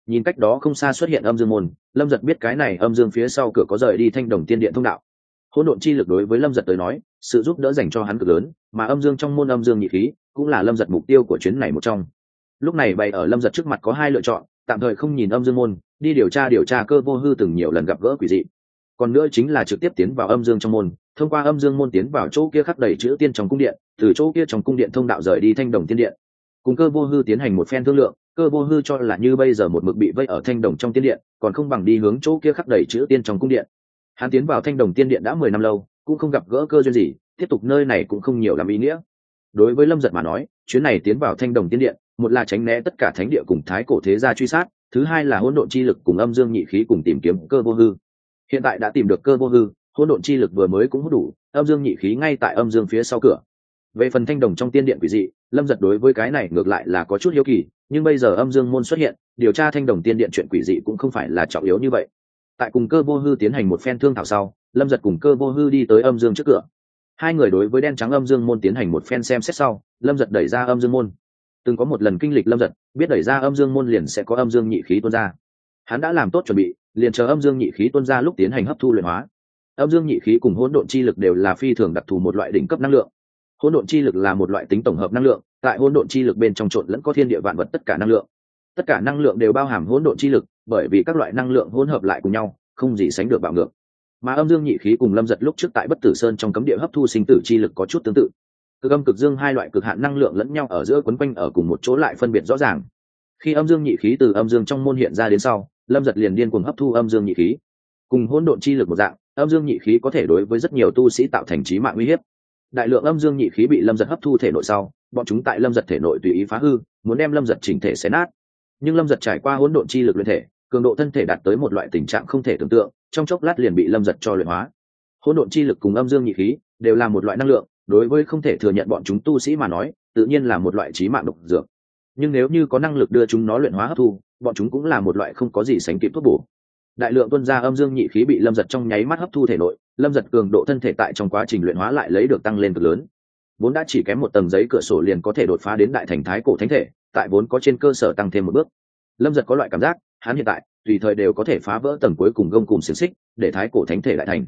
Nhìn cách đó không xa xuất hiện âm dương môn, lâm giật biết cái này âm dương phía sau cửa có rời đi thanh đồng tiên điện thông đạo. Hỗn độn chi lực đối với lâm giật tới nói, sự giúp đỡ dành cho hắn cực lớn, mà âm dương trong môn âm dương nhị khí cũng là lâm giật mục tiêu của chuyến này một trong. Lúc này bày ở lâm giật trước mặt có hai lựa chọn tạm thời không nhìn âm dương môn, đi điều tra điều tra cơ vô hư từng nhiều lần gặp gỡ quỷ dị. Còn nữa chính là trực tiếp tiến vào âm dương trong môn, thông qua âm dương môn tiến vào chỗ kia khắc đầy chữ tiên trong cung điện, từ chỗ kia trong cung điện thông đạo rời đi thanh đồng tiên điện. Cùng cơ vô hư tiến hành một phen thương lượng, cơ vô hư cho là như bây giờ một mực bị vây ở thanh đồng trong tiên điện, còn không bằng đi hướng chỗ kia khắc đầy chữ tiên trong cung điện. Hắn tiến vào thanh đồng tiên điện đã mười năm lâu, cũng không gặp gỡ cơ duyên gì, tiếp tục nơi này cũng không nhiều làm ý nghĩa. Đối với lâm giật mà nói, chuyến này tiến vào thanh đồng tiên điện một là tránh né tất cả thánh địa cùng thái cổ thế gia truy sát, thứ hai là hỗn độn chi lực cùng âm dương nhị khí cùng tìm kiếm cơ vô hư. Hiện tại đã tìm được cơ vô hư, hỗn độn chi lực vừa mới cũng hút đủ, âm dương nhị khí ngay tại âm dương phía sau cửa. Về phần thanh đồng trong tiên điện quỷ dị, lâm giật đối với cái này ngược lại là có chút hiếu kỳ, nhưng bây giờ âm dương môn xuất hiện, điều tra thanh đồng tiên điện chuyện quỷ dị cũng không phải là trọng yếu như vậy. Tại cùng cơ vô hư tiến hành một phen thương thảo sau, lâm giật cùng cơ vô hư đi tới âm dương trước cửa. Hai người đối với đen trắng âm dương môn tiến hành một phen xem xét sau, lâm giật đẩy ra âm dương môn từng có một lần kinh lịch lâm giật, biết đẩy ra âm dương môn liền sẽ có âm dương nhị khí tuôn ra. Hắn đã làm tốt chuẩn bị, liền chờ âm dương nhị khí tuôn ra lúc tiến hành hấp thu luyện hóa. Âm dương nhị khí cùng hỗn độn chi lực đều là phi thường đặc thù một loại đỉnh cấp năng lượng. Hỗn độn chi lực là một loại tính tổng hợp năng lượng, tại hỗn độn chi lực bên trong trộn lẫn có thiên địa vạn vật tất cả năng lượng. Tất cả năng lượng đều bao hàm hỗn độn chi lực, bởi vì các loại năng lượng hỗn hợp lại cùng nhau, không gì sánh được bạo ngược. Mà âm dương nhị khí cùng lâm giật lúc trước tại bất tử sơn trong cấm địa hấp thu sinh tử chi lực có chút tương tự cực âm cực dương hai loại cực hạn năng lượng lẫn nhau ở giữa quấn quanh ở cùng một chỗ lại phân biệt rõ ràng. Khi âm dương nhị khí từ âm dương trong môn hiện ra đến sau, lâm giật liền điên cuồng hấp thu âm dương nhị khí. Cùng hỗn độn chi lực một dạng, âm dương nhị khí có thể đối với rất nhiều tu sĩ tạo thành trí mạng uy hiếp. Đại lượng âm dương nhị khí bị lâm giật hấp thu thể nội sau, bọn chúng tại lâm giật thể nội tùy ý phá hư, muốn đem lâm giật chỉnh thể xé nát. Nhưng lâm giật trải qua hỗn độn chi lực luyện thể, cường độ thân thể đạt tới một loại tình trạng không thể tưởng tượng, trong chốc lát liền bị lâm giật cho luyện hóa. Hỗn độn chi lực cùng âm dương nhị khí đều là một loại năng lượng đối với không thể thừa nhận bọn chúng tu sĩ mà nói, tự nhiên là một loại trí mạng độc dược. Nhưng nếu như có năng lực đưa chúng nó luyện hóa hấp thu, bọn chúng cũng là một loại không có gì sánh kịp thuốc bổ. Đại lượng tuân ra âm dương nhị khí bị lâm giật trong nháy mắt hấp thu thể nội, lâm giật cường độ thân thể tại trong quá trình luyện hóa lại lấy được tăng lên cực lớn. Vốn đã chỉ kém một tầng giấy cửa sổ liền có thể đột phá đến đại thành thái cổ thánh thể, tại vốn có trên cơ sở tăng thêm một bước. Lâm giật có loại cảm giác, hắn hiện tại, tùy thời đều có thể phá vỡ tầng cuối cùng gông cùng xiềng xích, để thái cổ thánh thể lại thành.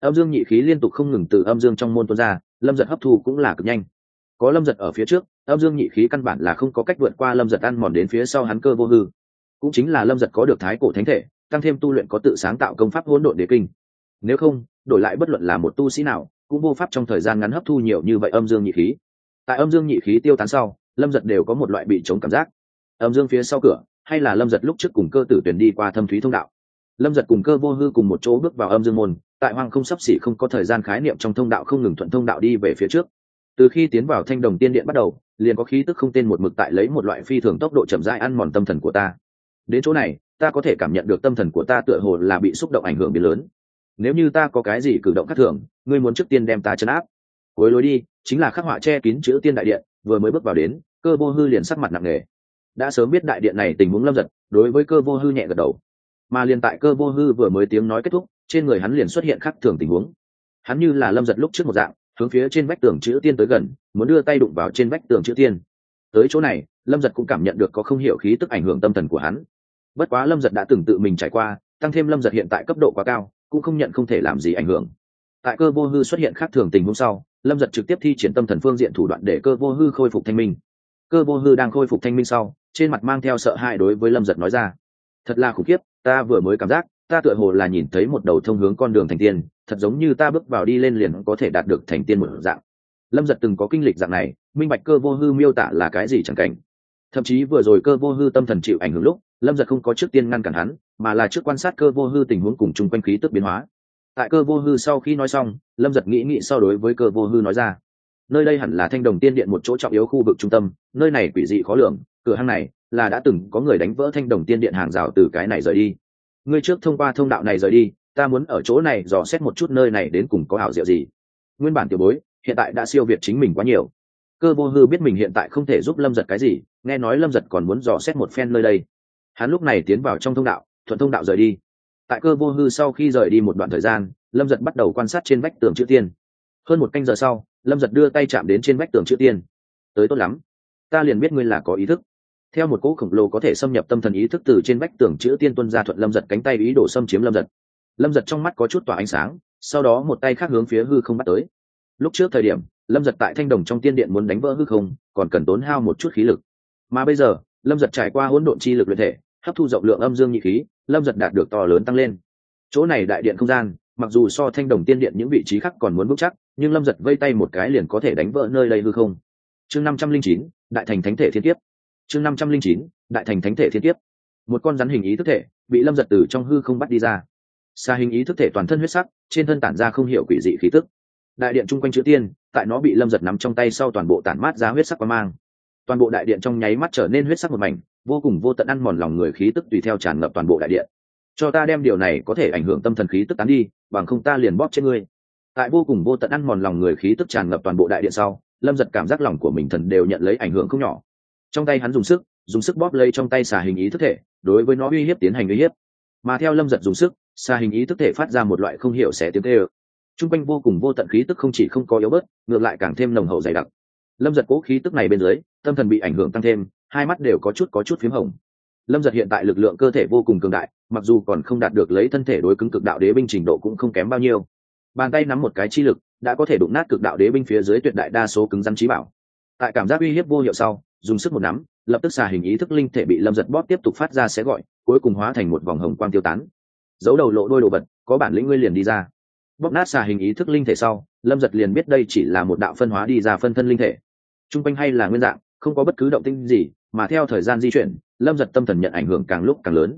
Âm dương nhị khí liên tục không ngừng từ âm dương trong môn tuôn ra lâm giật hấp thu cũng là cực nhanh. Có lâm giật ở phía trước, âm dương nhị khí căn bản là không có cách vượt qua lâm giật ăn mòn đến phía sau hắn cơ vô hư. Cũng chính là lâm giật có được thái cổ thánh thể, tăng thêm tu luyện có tự sáng tạo công pháp hỗn độn đế kinh. Nếu không, đổi lại bất luận là một tu sĩ nào, cũng vô pháp trong thời gian ngắn hấp thu nhiều như vậy âm dương nhị khí. Tại âm dương nhị khí tiêu tán sau, lâm giật đều có một loại bị chống cảm giác. Âm dương phía sau cửa, hay là lâm giật lúc trước cùng cơ tử tuyển đi qua thâm thúy thông đạo. Lâm giật cùng cơ vô hư cùng một chỗ bước vào âm dương môn tại hoang không sắp xỉ không có thời gian khái niệm trong thông đạo không ngừng thuận thông đạo đi về phía trước. Từ khi tiến vào thanh đồng tiên điện bắt đầu, liền có khí tức không tên một mực tại lấy một loại phi thường tốc độ chậm rãi ăn mòn tâm thần của ta. Đến chỗ này, ta có thể cảm nhận được tâm thần của ta tựa hồ là bị xúc động ảnh hưởng biến lớn. Nếu như ta có cái gì cử động khác thường, ngươi muốn trước tiên đem ta chấn áp. Cuối lối đi, chính là khắc họa che kín chữ tiên đại điện, vừa mới bước vào đến, cơ vô hư liền sắc mặt nặng nề. Đã sớm biết đại điện này tình huống lâm giật, đối với cơ vô hư nhẹ gật đầu. Mà liền tại cơ vô hư vừa mới tiếng nói kết thúc trên người hắn liền xuất hiện khác thường tình huống. Hắn như là lâm giật lúc trước một dạng, hướng phía trên vách tường chữ tiên tới gần, muốn đưa tay đụng vào trên vách tường chữ tiên. Tới chỗ này, lâm giật cũng cảm nhận được có không hiểu khí tức ảnh hưởng tâm thần của hắn. Bất quá lâm giật đã từng tự mình trải qua, tăng thêm lâm giật hiện tại cấp độ quá cao, cũng không nhận không thể làm gì ảnh hưởng. Tại cơ vô hư xuất hiện khác thường tình huống sau, lâm giật trực tiếp thi triển tâm thần phương diện thủ đoạn để cơ vô hư khôi phục thanh minh. Cơ vô hư đang khôi phục thanh minh sau, trên mặt mang theo sợ hãi đối với lâm giật nói ra, thật là khủng khiếp, ta vừa mới cảm giác ta tựa hồ là nhìn thấy một đầu thông hướng con đường thành tiên, thật giống như ta bước vào đi lên liền có thể đạt được thành tiên một dạng. Lâm giật từng có kinh lịch dạng này, minh bạch cơ vô hư miêu tả là cái gì chẳng cảnh. Thậm chí vừa rồi cơ vô hư tâm thần chịu ảnh hưởng lúc, lâm giật không có trước tiên ngăn cản hắn, mà là trước quan sát cơ vô hư tình huống cùng chung quanh khí tức biến hóa. Tại cơ vô hư sau khi nói xong, lâm giật nghĩ nghĩ so đối với cơ vô hư nói ra. Nơi đây hẳn là thanh đồng tiên điện một chỗ trọng yếu khu vực trung tâm, nơi này quỷ dị khó lường, cửa hang này là đã từng có người đánh vỡ thanh đồng tiên điện hàng rào từ cái này rời đi ngươi trước thông qua thông đạo này rời đi, ta muốn ở chỗ này dò xét một chút nơi này đến cùng có hảo diệu gì. Nguyên bản tiểu bối, hiện tại đã siêu việt chính mình quá nhiều. Cơ vô hư biết mình hiện tại không thể giúp lâm giật cái gì, nghe nói lâm giật còn muốn dò xét một phen nơi đây. Hắn lúc này tiến vào trong thông đạo, thuận thông đạo rời đi. Tại cơ vô hư sau khi rời đi một đoạn thời gian, lâm giật bắt đầu quan sát trên vách tường chữ tiên. Hơn một canh giờ sau, lâm giật đưa tay chạm đến trên vách tường chữ tiên. Tới tốt lắm. Ta liền biết ngươi là có ý thức theo một cỗ khổng lồ có thể xâm nhập tâm thần ý thức từ trên vách tường chữ tiên tuân ra thuận lâm giật cánh tay ý đồ xâm chiếm lâm giật. Lâm giật trong mắt có chút tỏa ánh sáng, sau đó một tay khác hướng phía hư không bắt tới. Lúc trước thời điểm, lâm giật tại thanh đồng trong tiên điện muốn đánh vỡ hư không, còn cần tốn hao một chút khí lực. Mà bây giờ, lâm giật trải qua hỗn độn chi lực luyện thể, hấp thu rộng lượng âm dương nhị khí, lâm giật đạt được to lớn tăng lên. Chỗ này đại điện không gian, mặc dù so thanh đồng tiên điện những vị trí khác còn muốn vững chắc, nhưng lâm giật vây tay một cái liền có thể đánh vỡ nơi đây hư không. Chương năm trăm linh chín, đại thành thánh thể thiên kiếp chương năm trăm linh chín đại thành thánh thể thiên tiếp, một con rắn hình ý thức thể bị lâm giật từ trong hư không bắt đi ra. Xa hình ý thức thể toàn thân huyết sắc trên thân tản ra không hiểu quỷ dị khí tức. Đại điện chung quanh chữ tiên tại nó bị lâm giật nắm trong tay sau toàn bộ tản mát ra huyết sắc qua mang. Toàn bộ đại điện trong nháy mắt trở nên huyết sắc một mảnh vô cùng vô tận ăn mòn lòng người khí tức tùy theo tràn ngập toàn bộ đại điện. Cho ta đem điều này có thể ảnh hưởng tâm thần khí tức tán đi bằng không ta liền bóp trên ngươi. Tại vô cùng vô tận ăn mòn lòng người khí tức tràn ngập toàn bộ đại điện sau lâm giật cảm giác lòng của mình thần đều nhận lấy ảnh hưởng không nhỏ trong tay hắn dùng sức dùng sức bóp lấy trong tay xà hình ý thức thể, đối với nó uy hiếp tiến hành uy hiếp. Mà theo lâm giật dùng sức, xà hình ý thức thể phát ra một loại không hiểu xẻ tiếng tê ơ. T r u n g quanh vô cùng vô tận khí tức không chỉ không có yếu bớt, ngược lại càng thêm nồng hậu dày đặc. Lâm giật cố khí tức này bên dưới, tâm thần bị ảnh hưởng tăng thêm, hai mắt đều có chút có chút p h í m hồng. Lâm giật hiện tại lực lượng cơ thể vô cùng cường đại, mặc dù còn không đạt được lấy thân thể đối cứng cực đạo đế binh trình độ cũng không kém bao nhiêu. Bàn tay nắm một cái chi lực, đã có thể đụng nát cực đạo đế binh phía dưới tuyệt đại đa số cứng rắn trí bảo. Tại cảm giác uy hiếp vô hiệu sau dùng sức một nắm, lập tức xà hình ý thức linh thể bị lâm giật bóp tiếp tục phát ra sẽ gọi, cuối cùng hóa thành một vòng hồng quang tiêu tán. Giấu đầu lộ đôi đồ vật, có bản lĩnh ngươi liền đi ra. Bóp nát xà hình ý thức linh thể sau, lâm giật liền biết đây chỉ là một đạo phân hóa đi ra phân thân linh thể. T r u n g quanh hay là nguyên dạng, không có bất cứ động tinh gì, mà theo thời gian di chuyển, lâm giật tâm thần nhận ảnh hưởng càng lúc càng lớn.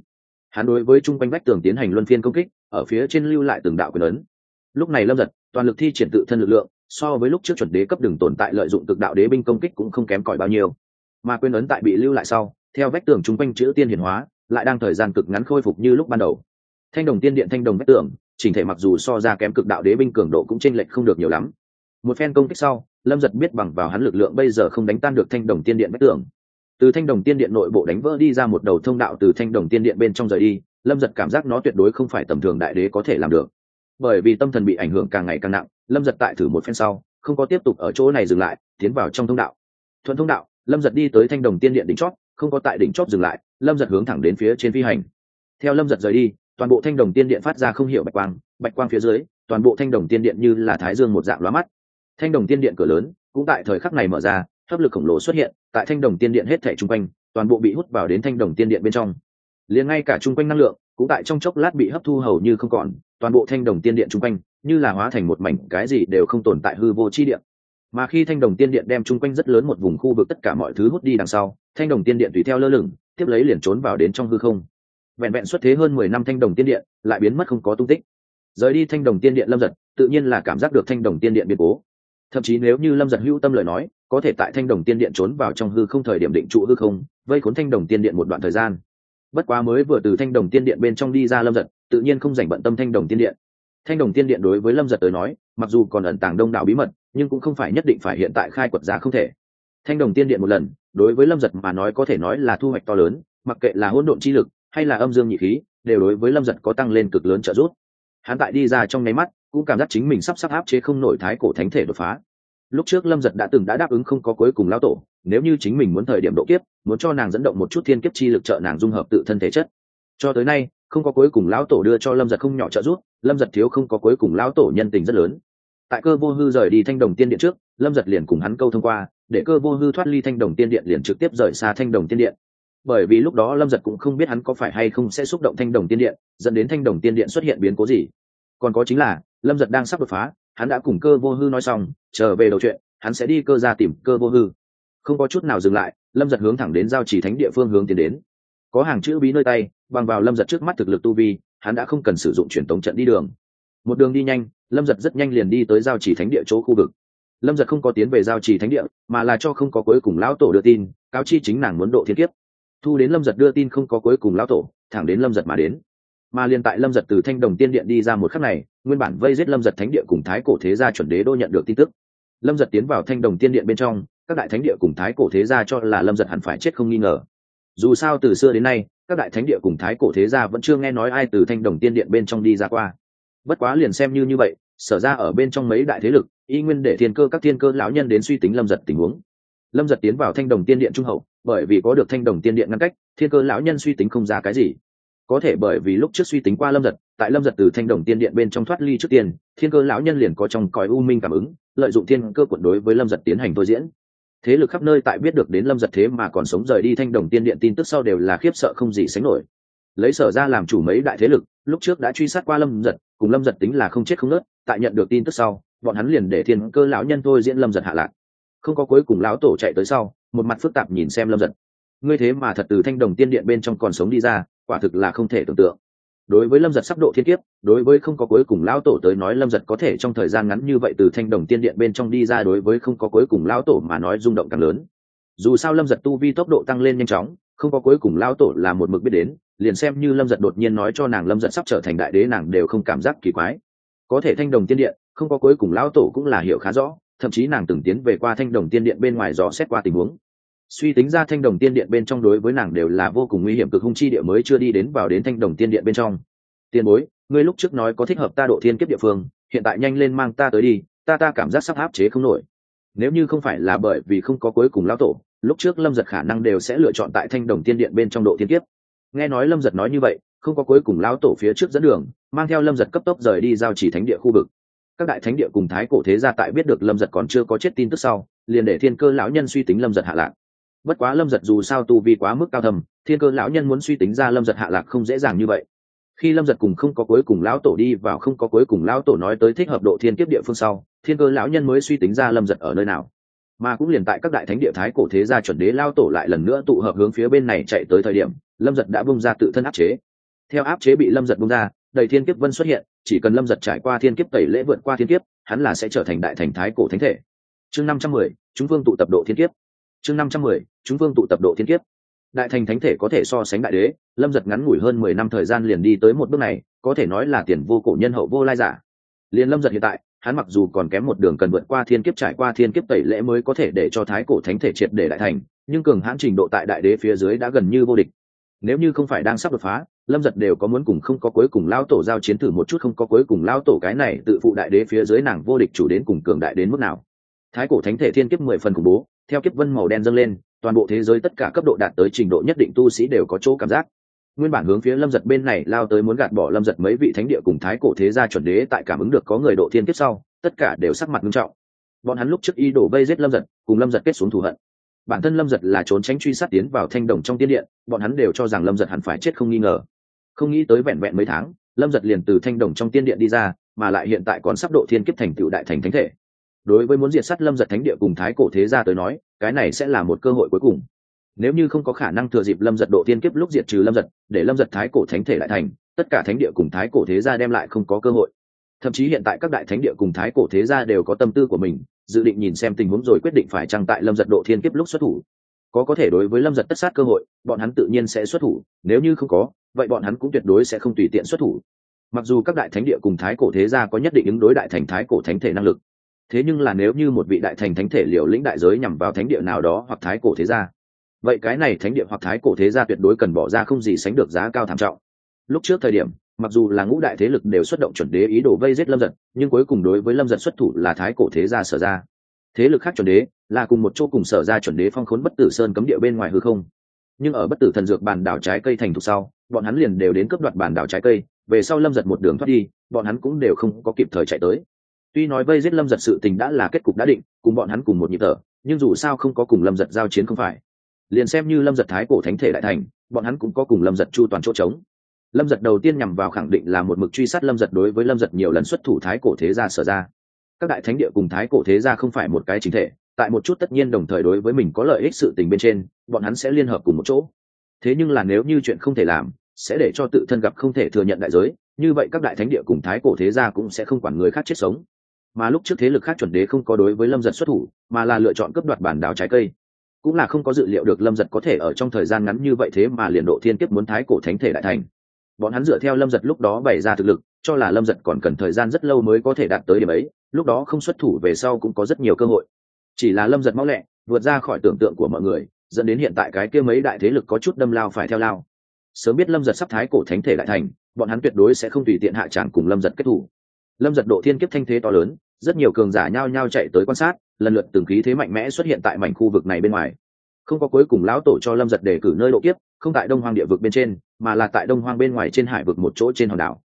Hắn đối với chung quanh vách tường tiến hành luân phiên công kích, ở phía trên lưu lại từng đạo quyền ấn. Lúc này lâm giật, toàn lực thi triển tự thân lực lượng, so với lúc trước chuẩn đế cấp đường tồn tại lợi dụng cực đạo đế binh công kích cũng không kém cỏi bao nhiêu mà quyền ấn tại bị lưu lại sau, theo vách tường chung quanh chữ tiên hiển hóa, lại đang thời gian cực ngắn khôi phục như lúc ban đầu. Thanh đồng tiên điện, thanh đồng vách tường, chỉnh thể mặc dù so ra kém cực đạo đế binh cường độ cũng chênh lệch không được nhiều lắm. Một phen công kích sau, lâm giật biết bằng vào hắn lực lượng bây giờ không đánh tan được thanh đồng tiên điện vách tường. Từ thanh đồng tiên điện nội bộ đánh vỡ đi ra một đầu thông đạo từ thanh đồng tiên điện bên trong rời đi, lâm giật cảm giác nó tuyệt đối không phải tầm thường đại đế có thể làm được. Bởi vì tâm thần bị ảnh hưởng càng ngày càng nặng, lâm giật tại thử một phen sau, không có tiếp tục ở chỗ này dừng lại, tiến vào trong thông đạo. Thuận thông đạo lâm giật đi tới thanh đồng tiên điện đỉnh chót, không có tại đỉnh chót dừng lại, lâm giật hướng thẳng đến phía trên phi hành. Theo lâm giật rời đi, toàn bộ thanh đồng tiên điện phát ra không hiểu bạch quang bạch quang phía dưới, toàn bộ thanh đồng tiên điện như là thái dương một dạng lóa mắt. Thanh đồng tiên điện cửa lớn, cũng tại thời khắc này mở ra, hấp lực khổng lồ xuất hiện, tại thanh đồng tiên điện hết thể chung quanh, toàn bộ bị hút vào đến thanh đồng tiên điện bên trong. Liền ngay cả chung quanh năng lượng, cũng tại trong chốc lát bị hấp thu hầu như không còn, toàn bộ thanh đồng tiên điện chung quanh, như là hóa thành một mảnh, cái gì đều không tồn tại hư vô chi điện mà khi thanh đồng tiên điện đem chung quanh rất lớn một vùng khu vực tất cả mọi thứ hút đi đằng sau thanh đồng tiên điện tùy theo lơ lửng tiếp lấy liền trốn vào đến trong hư không vẹn vẹn xuất thế hơn mười năm thanh đồng tiên điện lại biến mất không có tung tích rời đi thanh đồng tiên điện lâm giật tự nhiên là cảm giác được thanh đồng tiên điện biến cố thậm chí nếu như lâm giật hữu tâm lời nói có thể tại thanh đồng tiên điện trốn vào trong hư không thời điểm định trụ hư không vây khốn thanh đồng tiên điện một đoạn thời gian bất quá mới vừa từ thanh đồng tiên điện bên trong đi ra lâm giật tự nhiên không dành bận tâm thanh đồng tiên điện thanh đồng tiên điện đối với lâm giật tới nói mặc dù còn ẩn tàng đông đảo bí mật nhưng cũng không phải nhất định phải hiện tại khai quật ra không thể. Thanh đồng tiên điện một lần, đối với lâm giật mà nói có thể nói là thu hoạch to lớn, mặc kệ là hỗn độn chi lực hay là âm dương nhị khí, đều đối với lâm giật có tăng lên cực lớn trợ giúp. Hắn tại đi ra trong nháy mắt, cũng cảm giác chính mình sắp sắp áp chế không nổi thái cổ thánh thể đột phá. Lúc trước lâm giật đã từng đã đáp ứng không có cuối cùng lao tổ, nếu như chính mình muốn thời điểm độ kiếp, muốn cho nàng dẫn động một chút thiên kiếp chi lực trợ nàng dung hợp tự thân thể chất. Cho tới nay, không có cuối cùng lão tổ đưa cho lâm giật không nhỏ trợ giúp, lâm giật thiếu không có cuối cùng lão tổ nhân tình rất lớn tại cơ vô hư rời đi thanh đồng tiên điện trước, lâm giật liền cùng hắn câu thông qua, để cơ vô hư thoát ly thanh đồng tiên điện liền trực tiếp rời xa thanh đồng tiên điện. Bởi vì lúc đó lâm giật cũng không biết hắn có phải hay không sẽ xúc động thanh đồng tiên điện, dẫn đến thanh đồng tiên điện xuất hiện biến cố gì. Còn có chính là, lâm giật đang sắp đột phá, hắn đã cùng cơ vô hư nói xong, trở về đầu chuyện, hắn sẽ đi cơ ra tìm cơ vô hư. Không có chút nào dừng lại, lâm giật hướng thẳng đến giao chỉ thánh địa phương hướng tiến đến. Có hàng chữ bí nơi tay, bằng vào lâm giật trước mắt thực lực tu vi, hắn đã không cần sử dụng truyền tống trận đi đường một đường đi nhanh, lâm giật rất nhanh liền đi tới giao chỉ thánh địa chỗ khu vực. Lâm giật không có tiến về giao chỉ thánh địa, mà là cho không có cuối cùng lão tổ đưa tin, cáo chi chính nàng muốn độ thiên kiếp. Thu đến lâm giật đưa tin không có cuối cùng lão tổ, thẳng đến lâm giật mà đến. Mà liền tại lâm giật từ thanh đồng tiên điện đi ra một khắc này, nguyên bản vây giết lâm giật thánh địa cùng thái cổ thế gia chuẩn đế đô nhận được tin tức. Lâm giật tiến vào thanh đồng tiên điện bên trong, các đại thánh địa cùng thái cổ thế gia cho là lâm giật hẳn phải chết không nghi ngờ. Dù sao từ xưa đến nay, các đại thánh địa cùng thái cổ thế gia vẫn chưa nghe nói ai từ thanh đồng tiên điện bên trong đi ra qua bất quá liền xem như như vậy, sở ra ở bên trong mấy đại thế lực, y nguyên để thiên cơ các thiên cơ lão nhân đến suy tính lâm giật tình huống. Lâm giật tiến vào thanh đồng tiên điện trung hậu, bởi vì có được thanh đồng tiên điện ngăn cách, thiên cơ lão nhân suy tính không ra cái gì. Có thể bởi vì lúc trước suy tính qua lâm giật, tại lâm giật từ thanh đồng tiên điện bên trong thoát ly trước tiên, thiên cơ lão nhân liền có trong cõi u minh cảm ứng, lợi dụng thiên cơ quận đối với lâm giật tiến hành thôi diễn. Thế lực khắp nơi tại biết được đến lâm giật thế mà còn sống rời đi thanh đồng tiên điện tin tức sau đều là khiếp sợ không gì sánh nổi lấy sở ra làm chủ mấy đại thế lực, lúc trước đã truy sát qua lâm giật, cùng lâm giật tính là không chết không nớt, tại nhận được tin tức sau, bọn hắn liền để thiên cơ lão nhân thôi diễn lâm giật hạ lạc. Không có cuối cùng lão tổ chạy tới sau, một mặt phức tạp nhìn xem lâm giật. Ngươi thế mà thật từ thanh đồng tiên điện bên trong còn sống đi ra, quả thực là không thể tưởng tượng. Đối với lâm giật sắp độ thiên kiếp, đối với không có cuối cùng lão tổ tới nói lâm giật có thể trong thời gian ngắn như vậy từ thanh đồng tiên điện bên trong đi ra đối với không có cuối cùng lão tổ mà nói rung động càng lớn. Dù sao lâm giật tu vi tốc độ tăng lên nhanh chóng, không có cuối cùng lão tổ là một mực biết đến liền xem như lâm giật đột nhiên nói cho nàng lâm giật sắp trở thành đại đế nàng đều không cảm giác kỳ quái. Có thể thanh đồng tiên điện, không có cuối cùng lão tổ cũng là hiểu khá rõ, thậm chí nàng từng tiến về qua thanh đồng tiên điện bên ngoài dò xét qua tình huống. Suy tính ra thanh đồng tiên điện bên trong đối với nàng đều là vô cùng nguy hiểm, cực hung chi địa mới chưa đi đến vào đến thanh đồng tiên điện bên trong. Tiền bối, ngươi lúc trước nói có thích hợp ta độ thiên kiếp địa phương, hiện tại nhanh lên mang ta tới đi, ta ta cảm giác sắp áp chế không nổi. Nếu như không phải là bởi vì không có cuối cùng lão tổ, lúc trước lâm giật khả năng đều sẽ lựa chọn tại thanh đồng tiên điện bên trong độ thiên kiếp nghe nói lâm giật nói như vậy, không có cuối cùng lão tổ phía trước dẫn đường, mang theo lâm giật cấp tốc rời đi giao chỉ thánh địa khu vực. Các đại thánh địa cùng thái cổ thế gia tại biết được lâm giật còn chưa có chết tin tức sau, liền để thiên cơ lão nhân suy tính lâm giật hạ lạc. Bất quá lâm giật dù sao tu vi quá mức cao thầm thiên cơ lão nhân muốn suy tính ra lâm giật hạ lạc không dễ dàng như vậy. Khi lâm giật cùng không có cuối cùng lão tổ đi vào không có cuối cùng lão tổ nói tới thích hợp độ thiên kiếp địa phương sau, thiên cơ lão nhân mới suy tính ra lâm giật ở nơi nào. Mà cũng liền tại các đại thánh địa thái cổ thế gia chuẩn đế lao tổ lại lần nữa tụ hợp hướng phía bên này chạy tới thời điểm lâm giật đã bung ra tự thân áp chế. Theo áp chế bị lâm giật bung ra, đầy thiên kiếp vân xuất hiện, chỉ cần lâm giật trải qua thiên kiếp tẩy lễ vượt qua thiên kiếp, hắn là sẽ trở thành đại thành thái cổ thánh thể. Chương năm trăm mười, chúng vương tụ tập độ thiên kiếp. Chương năm trăm mười, chúng vương tụ tập độ thiên kiếp. Đại thành thánh thể có thể so sánh đại đế, lâm giật ngắn ngủi hơn mười năm thời gian liền đi tới một bước này, có thể nói là tiền vô cổ nhân hậu vô lai giả. Liền lâm giật hiện tại, hắn mặc dù còn kém một đường cần vượt qua thiên kiếp trải qua thiên kiếp tẩy lễ mới có thể để cho thái cổ thánh thể triệt để đại thành, nhưng cường hãn trình độ tại đại đế phía dưới đã gần như vô địch nếu như không phải đang sắp đột phá, lâm giật đều có muốn cùng không có cuối cùng lao tổ giao chiến thử một chút không có cuối cùng lao tổ cái này tự phụ đại đế phía dưới nàng vô địch chủ đến cùng cường đại đến mức nào. Thái cổ thánh thể thiên kiếp mười phần khủng bố, theo kiếp vân màu đen dâng lên, toàn bộ thế giới tất cả cấp độ đạt tới trình độ nhất định tu sĩ đều có chỗ cảm giác. Nguyên bản hướng phía lâm giật bên này lao tới muốn gạt bỏ lâm giật mấy vị thánh địa cùng thái cổ thế gia chuẩn đế tại cảm ứng được có người độ thiên kiếp sau, tất cả đều sắc mặt nghiêm trọng. Bọn hắn lúc trước y đổ vây giết lâm giật, cùng lâm giật kết xuống thù hận bản thân lâm giật là trốn tránh truy sát tiến vào thanh đồng trong tiên điện, bọn hắn đều cho rằng lâm giật hẳn phải chết không nghi ngờ. Không nghĩ tới vẹn vẹn mấy tháng, lâm giật liền từ thanh đồng trong tiên điện đi ra, mà lại hiện tại còn sắp độ thiên kiếp thành tựu đại thành thánh thể. Đối với muốn diệt sát lâm giật thánh địa cùng thái cổ thế gia tới nói, cái này sẽ là một cơ hội cuối cùng. Nếu như không có khả năng thừa dịp lâm giật độ thiên kiếp lúc diệt trừ lâm giật, để lâm giật thái cổ thánh thể lại thành, tất cả thánh địa cùng thái cổ thế gia đem lại không có cơ hội thậm chí hiện tại các đại thánh địa cùng thái cổ thế gia đều có tâm tư của mình, dự định nhìn xem tình huống rồi quyết định phải trăng tại lâm giật độ thiên kiếp lúc xuất thủ. Có có thể đối với lâm giật tất sát cơ hội, bọn hắn tự nhiên sẽ xuất thủ, nếu như không có, vậy bọn hắn cũng tuyệt đối sẽ không tùy tiện xuất thủ. Mặc dù các đại thánh địa cùng thái cổ thế gia có nhất định ứng đối đại thành thái cổ thánh thể năng lực, thế nhưng là nếu như một vị đại thành thánh thể liều lĩnh đại giới nhằm vào thánh địa nào đó hoặc thái cổ thế gia, vậy cái này thánh địa hoặc thái cổ thế gia tuyệt đối cần bỏ ra không gì sánh được giá cao thảm trọng. Lúc trước thời điểm mặc dù là ngũ đại thế lực đều xuất động chuẩn đế ý đồ vây giết lâm giật, nhưng cuối cùng đối với lâm giật xuất thủ là thái cổ thế gia sở ra. Thế lực khác chuẩn đế là cùng một chỗ cùng sở ra chuẩn đế phong khốn bất tử sơn cấm địa bên ngoài hư không. Nhưng ở bất tử thần dược bàn đảo trái cây thành thục sau, bọn hắn liền đều đến cướp đoạt bàn đảo trái cây, về sau lâm giật một đường thoát đi, bọn hắn cũng đều không có kịp thời chạy tới. Tuy nói vây giết lâm giật sự tình đã là kết cục đã định, cùng bọn hắn cùng một nhịp thở, nhưng dù sao không có cùng lâm giật giao chiến không phải. Liền xem như lâm giật thái cổ thánh thể đại thành, bọn hắn cũng có cùng lâm giật chu toàn chỗ trống lâm giật đầu tiên nhằm vào khẳng định là một mực truy sát lâm giật đối với lâm giật nhiều lần xuất thủ thái cổ thế gia sở ra. Các đại thánh địa cùng thái cổ thế gia không phải một cái chính thể, tại một chút tất nhiên đồng thời đối với mình có lợi ích sự tình bên trên, bọn hắn sẽ liên hợp cùng một chỗ. Thế nhưng là nếu như chuyện không thể làm, sẽ để cho tự thân gặp không thể thừa nhận đại giới, như vậy các đại thánh địa cùng thái cổ thế gia cũng sẽ không quản người khác chết sống. Mà lúc trước thế lực khác chuẩn đế không có đối với lâm giật xuất thủ, mà là lựa chọn cấp đoạt bản đảo trái cây. Cũng là không có dự liệu được lâm giật có thể ở trong thời gian ngắn như vậy thế mà liền độ thiên kiếp muốn thái cổ thánh thể đại thành bọn hắn dựa theo lâm giật lúc đó bày ra thực lực, cho là lâm giật còn cần thời gian rất lâu mới có thể đạt tới điểm ấy, lúc đó không xuất thủ về sau cũng có rất nhiều cơ hội. Chỉ là lâm giật mau lẹ, vượt ra khỏi tưởng tượng của mọi người, dẫn đến hiện tại cái kia mấy đại thế lực có chút đâm lao phải theo lao. Sớm biết lâm giật sắp thái cổ thánh thể đại thành, bọn hắn tuyệt đối sẽ không tùy tiện hạ tràng cùng lâm giật kết thủ. Lâm giật độ thiên kiếp thanh thế to lớn, rất nhiều cường giả nhao nhao chạy tới quan sát, lần lượt từng khí thế mạnh mẽ xuất hiện tại mảnh khu vực này bên ngoài. Không có cuối cùng lão tổ cho lâm giật đề cử nơi độ kiếp, không tại đông hoang địa vực bên trên mà là tại đông hoang bên ngoài trên hải vực một chỗ trên hòn đảo.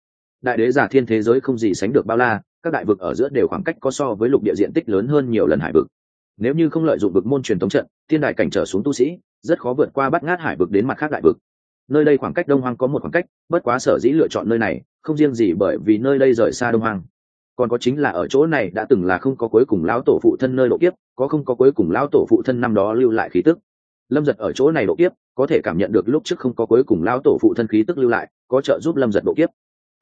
Đại đế giả thiên thế giới không gì sánh được bao la, các đại vực ở giữa đều khoảng cách có so với lục địa diện tích lớn hơn nhiều lần hải vực. Nếu như không lợi dụng vực môn truyền thống trận, thiên đại cảnh trở xuống tu sĩ, rất khó vượt qua bắt ngát hải vực đến mặt khác đại vực. Nơi đây khoảng cách đông hoang có một khoảng cách, bất quá sở dĩ lựa chọn nơi này, không riêng gì bởi vì nơi đây rời xa đông hoang. Còn có chính là ở chỗ này đã từng là không có cuối cùng lão tổ phụ thân nơi độ kiếp, có không có cuối cùng lão tổ phụ thân năm đó lưu lại khí tức lâm giật ở chỗ này độ kiếp, có thể cảm nhận được lúc trước không có cuối cùng lao tổ phụ thân khí tức lưu lại, có trợ giúp lâm giật độ kiếp.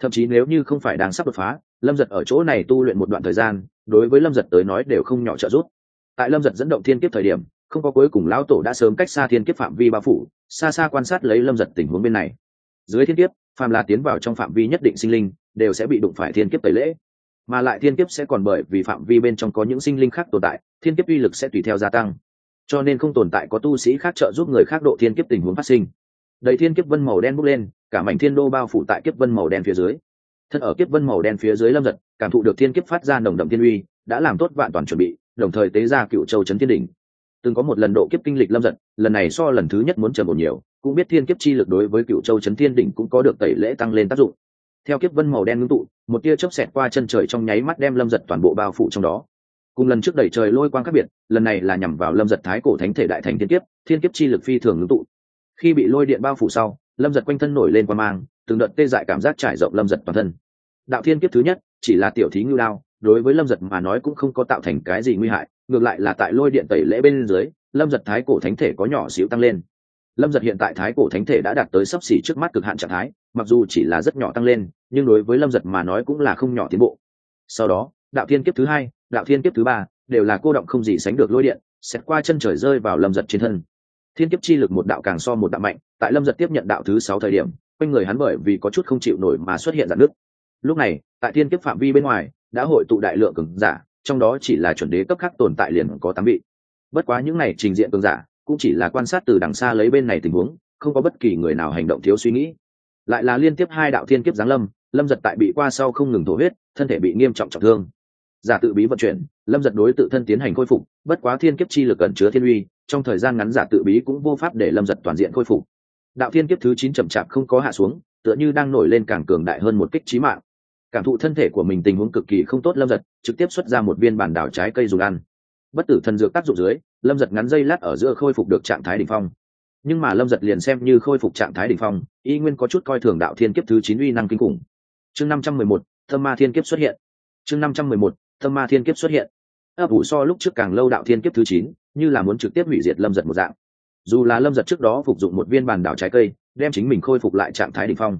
Thậm chí nếu như không phải đang sắp đột phá, lâm giật ở chỗ này tu luyện một đoạn thời gian, đối với lâm giật tới nói đều không nhỏ trợ giúp. Tại lâm giật dẫn động thiên kiếp thời điểm, không có cuối cùng lão tổ đã sớm cách xa thiên kiếp phạm vi bao phủ, xa xa quan sát lấy lâm giật tình huống bên này. Dưới thiên kiếp, phàm là tiến vào trong phạm vi nhất định sinh linh, đều sẽ bị đụng phải thiên kiếp tẩy lễ. Mà lại thiên kiếp sẽ còn bởi vì phạm vi bên trong có những sinh linh khác tồn tại, thiên kiếp uy lực sẽ tùy theo gia tăng cho nên không tồn tại có tu sĩ khác trợ giúp người khác độ thiên kiếp tình huống phát sinh. Đầy thiên kiếp vân màu đen bốc lên, cả mảnh thiên đô bao phủ tại kiếp vân màu đen phía dưới. Thân ở kiếp vân màu đen phía dưới lâm giật, cảm thụ được thiên kiếp phát ra nồng đậm thiên uy, đã làm tốt vạn toàn chuẩn bị, đồng thời tế ra cựu châu trấn thiên đỉnh. Từng có một lần độ kiếp kinh lịch lâm giật, lần này so lần thứ nhất muốn trầm một nhiều, cũng biết thiên kiếp chi lực đối với cựu châu trấn thiên đỉnh cũng có được tẩy lễ tăng lên tác dụng. Theo kiếp vân màu đen ngưng tụ, một tia chớp xẹt qua chân trời trong nháy mắt đem lâm giật toàn bộ bao phủ trong đó cùng lần trước đẩy trời lôi quang khác biệt, lần này là nhằm vào lâm giật thái cổ thánh thể đại thành thiên kiếp thiên kiếp chi lực phi thường ngưng tụ. Khi bị lôi điện bao phủ sau, lâm giật quanh thân nổi lên qua mang, từng đợt tê dại cảm giác trải rộng lâm giật toàn thân. Đạo thiên kiếp thứ nhất, chỉ là tiểu thí ngưu lao đối với lâm giật mà nói cũng không có tạo thành cái gì nguy hại, ngược lại là tại lôi điện tẩy lễ bên dưới, lâm giật thái cổ thánh thể có nhỏ xíu tăng lên. Lâm giật hiện tại thái cổ thánh thể đã đạt tới sấp xỉ trước mắt cực hạn trạng thái, mặc dù chỉ là rất nhỏ tăng lên, nhưng đối với lâm giật mà nói cũng là không nhỏ tiến bộ. Sau đó, đạo thiên kiếp thứ hai đạo thiên kiếp thứ ba, đều là cô động không gì sánh được lôi điện xét qua chân trời rơi vào lâm giật trên thân. Thiên kiếp chi lực một đạo càng so một đạo mạnh, tại lâm giật tiếp nhận đạo thứ sáu thời điểm, quanh người hắn bởi vì có chút không chịu nổi mà xuất hiện dạn nước lúc này, tại thiên kiếp phạm vi bên ngoài, đã hội tụ đại lượng cường giả, trong đó chỉ là chuẩn đế cấp khác tồn tại liền có tám vị. Bất quá những này trình diện cường giả, cũng chỉ là quan sát từ đằng xa lấy bên này tình huống, không có bất kỳ người nào hành động thiếu suy nghĩ. Lại là liên tiếp hai đạo thiên kiếp giáng lâm lâm giật tại bị qua sau không ngừng thổ huyết, thân thể bị nghiêm trọng trọng thương giả tự bí vận chuyển, lâm giật đối tự thân tiến hành khôi phục, bất quá thiên kiếp chi lực cẩn chứa thiên uy, trong thời gian ngắn giả tự bí cũng vô pháp để lâm giật toàn diện khôi phục. Đạo thiên kiếp thứ chín chậm chạp không có hạ xuống, tựa như đang nổi lên càng cường đại hơn một kích trí mạng. Cảm thụ thân thể của mình tình huống cực kỳ không tốt, lâm giật trực tiếp xuất ra một viên bản đảo trái cây dùng ăn. Bất tử thần dược tác dụng dưới, lâm giật ngắn dây lát ở giữa khôi phục được trạng thái đ ỉ n h phong. Nhưng mà lâm giật liền xem như khôi phục trạng thái đ ỉ n h phong, y nguyên có chút coi thường đạo thiên kiếp thứ chín uy năng kinh khủng. Chương năm trăm mười một, thâm ma thiên kiếp xuất hiện. Chương năm trăm mười một thâm ma thiên kiếp xuất hiện. Ấp ủ so lúc trước càng lâu đạo thiên kiếp thứ chín, như là muốn trực tiếp hủy diệt lâm giật một dạng. Dù là lâm giật trước đó phục dụng một viên bàn đảo trái cây, đem chính mình khôi phục lại trạng thái đ ỉ n h phong.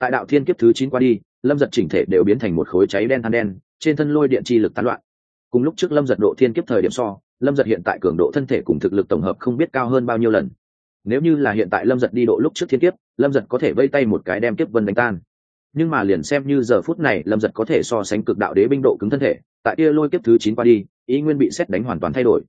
Tại đạo thiên kiếp thứ chín qua đi, lâm giật chỉnh thể đều biến thành một khối cháy đen than đen, trên thân lôi điện chi lực tán loạn. Cùng lúc trước lâm giật độ thiên kiếp thời điểm so, lâm giật hiện tại cường độ thân thể cùng thực lực tổng hợp không biết cao hơn bao nhiêu lần. Nếu như là hiện tại lâm giật đi độ lúc trước thiên kiếp, lâm giật có thể vây tay một cái đem kiếp vân đánh tan. Nhưng mà liền xem như giờ phút này, lâm giật có thể so sánh cực đạo đế binh độ cứng thân thể tại kia lôi kiếp thứ chín qua đi, ý nguyên bị xét đánh hoàn toàn thay đổi.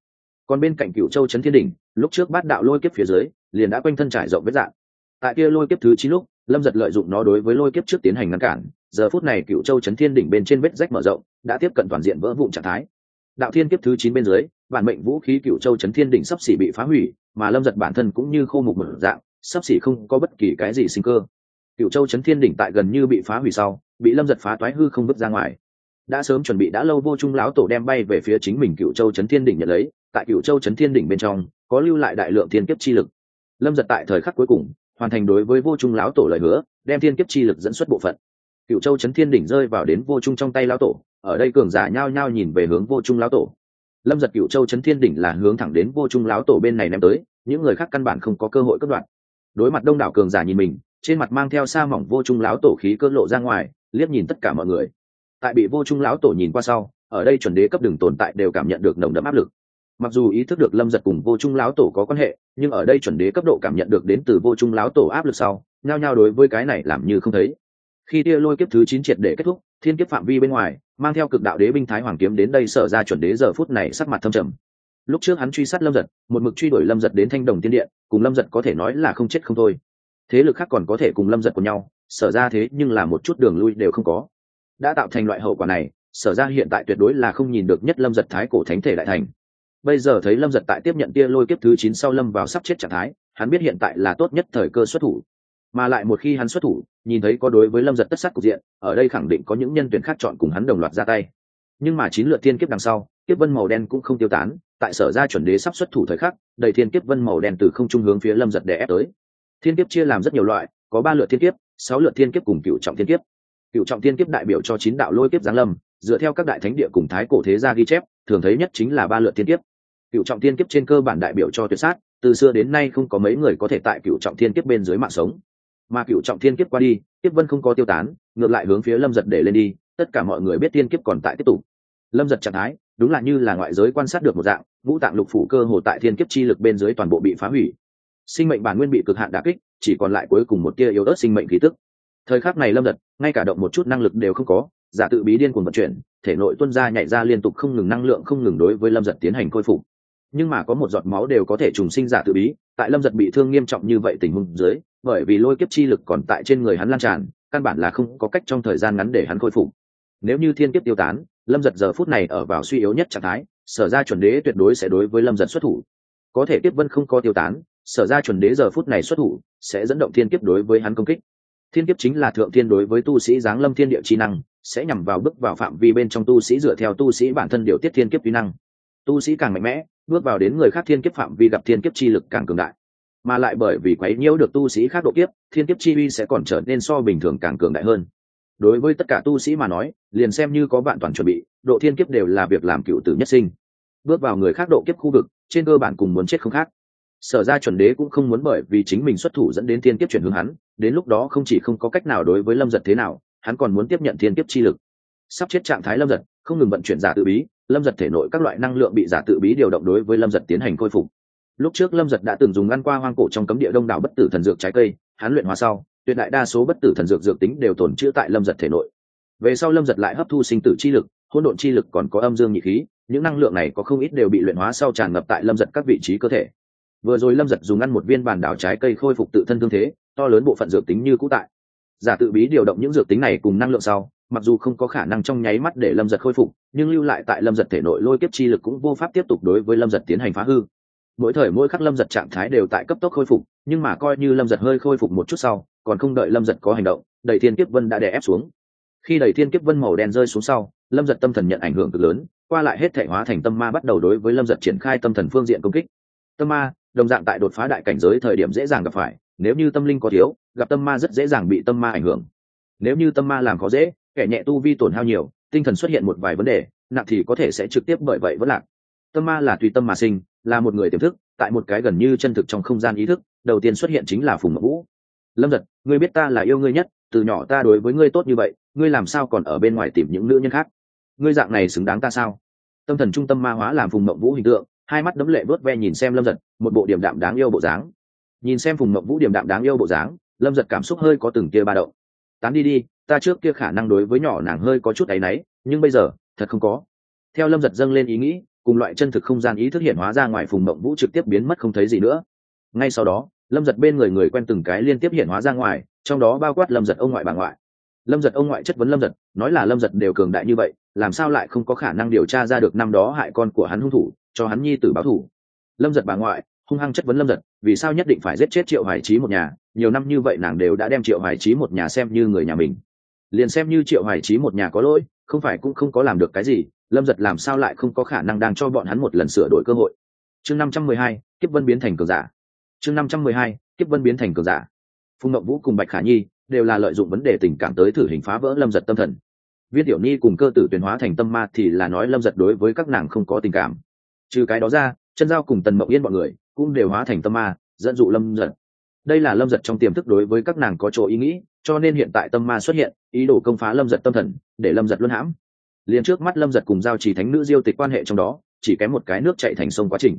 Còn bên cạnh cựu châu trấn thiên đỉnh, lúc trước bát đạo lôi kiếp phía dưới, liền đã quanh thân trải rộng vết dạng. Tại kia lôi kiếp thứ chín lúc, lâm giật lợi dụng nó đối với lôi kiếp trước tiến hành ngăn cản, giờ phút này cựu châu trấn thiên đỉnh bên trên vết rách mở rộng, đã tiếp cận toàn diện vỡ vụn trạng thái. Đạo thiên kiếp thứ chín bên dưới, bản mệnh vũ khí cựu châu chấn thiên đỉnh sắp xỉ bị phá hủy, mà lâm giật bản thân cũng như khô mục mở dạng, sắp xỉ không có bất kỳ cái gì sinh cơ. Cựu châu chấn thiên đỉnh tại gần như bị phá hủy sau, bị lâm giật phá toái hư không vứt ra ngoài đã sớm chuẩn bị đã lâu vô trung lão tổ đem bay về phía chính mình cựu châu chấn thiên đỉnh nhận lấy, tại cựu châu chấn thiên đỉnh bên trong, có lưu lại đại lượng thiên kiếp chi lực. Lâm giật tại thời khắc cuối cùng, hoàn thành đối với vô trung lão tổ lời hứa, đem thiên kiếp chi lực dẫn xuất bộ phận. Cựu châu chấn thiên đỉnh rơi vào đến vô trung trong tay lão tổ, ở đây cường giả nhao nhao nhìn về hướng vô trung lão tổ. Lâm giật cựu châu chấn thiên đỉnh là hướng thẳng đến vô trung lão tổ bên này ném tới, những người khác căn bản không có cơ hội cất đoạn. Đối mặt đông đảo cường giả nhìn mình, trên mặt mang theo sa mỏng vô trung lão tổ khí cơ lộ ra ngoài, liếc nhìn tất cả mọi người tại bị vô trung lão tổ nhìn qua sau, ở đây chuẩn đế cấp đường tồn tại đều cảm nhận được nồng đậm áp lực. Mặc dù ý thức được lâm giật cùng vô trung lão tổ có quan hệ, nhưng ở đây chuẩn đế cấp độ cảm nhận được đến từ vô trung lão tổ áp lực sau, nhao nhao đối với cái này làm như không thấy. Khi tia lôi kiếp thứ chín triệt để kết thúc, thiên kiếp phạm vi bên ngoài, mang theo cực đạo đế binh thái hoàng kiếm đến đây sở ra chuẩn đế giờ phút này sắc mặt thâm trầm. Lúc trước hắn truy sát lâm giật, một mực truy đuổi lâm giật đến thanh đồng tiên điện, cùng lâm giật có thể nói là không chết không thôi. Thế lực khác còn có thể cùng lâm giật của nhau, sở ra thế nhưng là một chút đường lui đều không có đã tạo thành loại hậu quả này, sở ra hiện tại tuyệt đối là không nhìn được nhất lâm giật thái cổ thánh thể đại thành. Bây giờ thấy lâm giật tại tiếp nhận tia lôi kiếp thứ chín sau lâm vào sắp chết trạng thái, hắn biết hiện tại là tốt nhất thời cơ xuất thủ. Mà lại một khi hắn xuất thủ, nhìn thấy có đối với lâm giật tất sát cục diện, ở đây khẳng định có những nhân tuyển khác chọn cùng hắn đồng loạt ra tay. Nhưng mà chín lượt thiên kiếp đằng sau, kiếp vân màu đen cũng không tiêu tán, tại sở ra chuẩn đế sắp xuất thủ thời khắc, đầy thiên kiếp vân màu đen từ không trung hướng phía lâm giật để ép tới. Thiên kiếp chia làm rất nhiều loại, có ba lượt thiên kiếp, sáu lượt thiên kiếp cùng cựu trọng thiên kiếp cựu trọng thiên kiếp đại biểu cho chín đạo lôi kiếp giáng lâm, dựa theo các đại thánh địa cùng thái cổ thế gia ghi chép, thường thấy nhất chính là ba lượt thiên kiếp. Cựu trọng thiên kiếp trên cơ bản đại biểu cho tuyệt sát, từ xưa đến nay không có mấy người có thể tại cựu trọng thiên kiếp bên dưới mạng sống. Mà cựu trọng thiên kiếp qua đi, kiếp vân không có tiêu tán, ngược lại hướng phía lâm giật để lên đi, tất cả mọi người biết thiên kiếp còn tại tiếp tục. Lâm giật trạng thái, đúng là như là ngoại giới quan sát được một dạng, vũ tạng lục phủ cơ hồ tại thiên kiếp chi lực bên dưới toàn bộ bị phá hủy. Sinh mệnh bản nguyên bị cực hạn đà kích, chỉ còn lại cuối cùng một tia yếu ớt sinh mệnh khí tức thời khắc này lâm giật, ngay cả động một chút năng lực đều không có, giả tự bí điên cuồng vận chuyển, thể nội tuân ra nhảy ra liên tục không ngừng năng lượng không ngừng đối với lâm giật tiến hành khôi phục. Nhưng mà có một giọt máu đều có thể trùng sinh giả tự bí, tại lâm giật bị thương nghiêm trọng như vậy tình huống dưới, bởi vì lôi kiếp chi lực còn tại trên người hắn lan tràn, căn bản là không có cách trong thời gian ngắn để hắn khôi phục. Nếu như thiên kiếp tiêu tán, lâm giật giờ phút này ở vào suy yếu nhất trạng thái, sở ra chuẩn đế tuyệt đối sẽ đối với lâm giật xuất thủ. Có thể kiếp vân không có tiêu tán, sở ra chuẩn đế giờ phút này xuất thủ, sẽ dẫn động thiên kiếp đối với hắn công kích thiên kiếp chính là thượng thiên đối với tu sĩ giáng lâm thiên địa trí năng, sẽ nhằm vào bước vào phạm vi bên trong tu sĩ dựa theo tu sĩ bản thân điều tiết thiên kiếp kỹ năng. Tu sĩ càng mạnh mẽ, bước vào đến người khác thiên kiếp phạm vi gặp thiên kiếp chi lực càng cường đại. Mà lại bởi vì quấy nhiễu được tu sĩ khác độ kiếp, thiên kiếp chi uy sẽ còn trở nên so bình thường càng cường đại hơn. Đối với tất cả tu sĩ mà nói, liền xem như có bạn toàn chuẩn bị, độ thiên kiếp đều là việc làm cựu tử nhất sinh. Bước vào người khác độ kiếp khu vực, trên cơ bản cùng muốn chết không khác sở ra chuẩn đế cũng không muốn bởi vì chính mình xuất thủ dẫn đến thiên kiếp chuyển hướng hắn, đến lúc đó không chỉ không có cách nào đối với lâm giật thế nào, hắn còn muốn tiếp nhận thiên kiếp chi lực. Sắp chết trạng thái lâm giật, không ngừng vận chuyển giả tự bí, lâm giật thể nội các loại năng lượng bị giả tự bí điều động đối với lâm giật tiến hành khôi phục. Lúc trước lâm giật đã từng dùng ngăn qua hoang cổ trong cấm địa đông đảo bất tử thần dược trái cây, hắn luyện hóa sau, tuyệt đại đa số bất tử thần dược dược tính đều tồn chữ tại lâm giật thể nội. Về sau lâm giật lại hấp thu sinh tử chi lực, hỗn độn chi lực còn có âm dương nhị khí, những năng lượng này có không ít đều bị luyện hóa sau tràn ngập tại lâm giật các vị trí cơ thể vừa rồi lâm giật dùng ăn một viên bản đảo trái cây khôi phục tự thân thương thế, to lớn bộ phận dược tính như cũ tại. Giả tự bí điều động những dược tính này cùng năng lượng sau, mặc dù không có khả năng trong nháy mắt để lâm giật khôi phục, nhưng lưu lại tại lâm giật thể nội lôi kiếp chi lực cũng vô pháp tiếp tục đối với lâm giật tiến hành phá hư. Mỗi thời mỗi khắc lâm giật trạng thái đều tại cấp tốc khôi phục, nhưng mà coi như lâm giật hơi khôi phục một chút sau, còn không đợi lâm giật có hành động, đầy thiên kiếp vân đã đè ép xuống. Khi đầy thiên kiếp vân màu đen rơi xuống sau, lâm giật tâm thần nhận ảnh hưởng cực lớn, qua lại hết thể hóa thành tâm ma bắt đầu đối với lâm giật triển khai tâm thần phương diện công kích. Tâm ma đồng dạng tại đột phá đại cảnh giới thời điểm dễ dàng gặp phải, nếu như tâm linh có thiếu, gặp tâm ma rất dễ dàng bị tâm ma ảnh hưởng. Nếu như tâm ma làm khó dễ, kẻ nhẹ tu vi tổn hao nhiều, tinh thần xuất hiện một vài vấn đề, nặng thì có thể sẽ trực tiếp bởi vậy vẫn lạc. Tâm ma là tùy tâm mà sinh, là một người tiềm thức, tại một cái gần như chân thực trong không gian ý thức, đầu tiên xuất hiện chính là phùng mậu vũ. Lâm giật, ngươi biết ta là yêu ngươi nhất, từ nhỏ ta đối với ngươi tốt như vậy, ngươi làm sao còn ở bên ngoài tìm những nữ nhân khác? Ngươi dạng này xứng đáng ta sao? Tâm thần trung tâm ma hóa làm phùng mậu vũ hình tượng hai mắt đấm lệ vớt ve nhìn xem lâm giật, một bộ điểm đạm đáng yêu bộ dáng. Nhìn xem phùng mậu vũ điểm đạm đáng yêu bộ dáng, lâm giật cảm xúc hơi có từng kia ba động. Tán đi đi, ta trước kia khả năng đối với nhỏ nàng hơi có chút áy náy, nhưng bây giờ, thật không có. Theo lâm giật dâng lên ý nghĩ, cùng loại chân thực không gian ý thức hiện hóa ra ngoài phùng mộng vũ trực tiếp biến mất không thấy gì nữa. Ngay sau đó, lâm giật bên người người quen từng cái liên tiếp hiện hóa ra ngoài, trong đó bao quát lâm giật ông ngoại bà ngoại. Lâm giật ông ngoại chất vấn lâm giật, nói là lâm giật đều cường đại như vậy, làm sao lại không có khả năng điều tra ra được năm đó hại con của hắn hung thủ cho hắn nhi tử báo thủ. Lâm giật bà ngoại, hung hăng chất vấn lâm giật, vì sao nhất định phải giết chết triệu hoài trí một nhà? Nhiều năm như vậy nàng đều đã đem triệu hoài trí một nhà xem như người nhà mình. Liền xem như triệu hoài trí một nhà có lỗi, không phải cũng không có làm được cái gì, lâm giật làm sao lại không có khả năng đang cho bọn hắn một lần sửa đổi cơ hội? Chương năm trăm mười hai, kiếp vân biến thành cường giả. Chương năm trăm mười hai, kiếp vân biến thành cường giả. Phùng ngậm vũ cùng bạch khả nhi đều là lợi dụng vấn đề tình cảm tới thử hình phá vỡ lâm giật tâm thần. Viên tiểu nhi cùng cơ tử tuyển hóa thành tâm ma thì là nói lâm giật đối với các nàng không có tình cảm trừ cái đó ra, chân giao cùng tần mộng yên b ọ n người cũng đều hóa thành tâm ma, dẫn dụ lâm giật. Đây là lâm giật trong tiềm thức đối với các nàng có chỗ ý nghĩ, cho nên hiện tại tâm ma xuất hiện, ý đồ công phá lâm giật tâm thần, để lâm giật luân hãm. Liền trước mắt lâm giật cùng giao trì thánh nữ diêu tịch quan hệ trong đó, chỉ kém một cái nước chạy thành sông quá trình.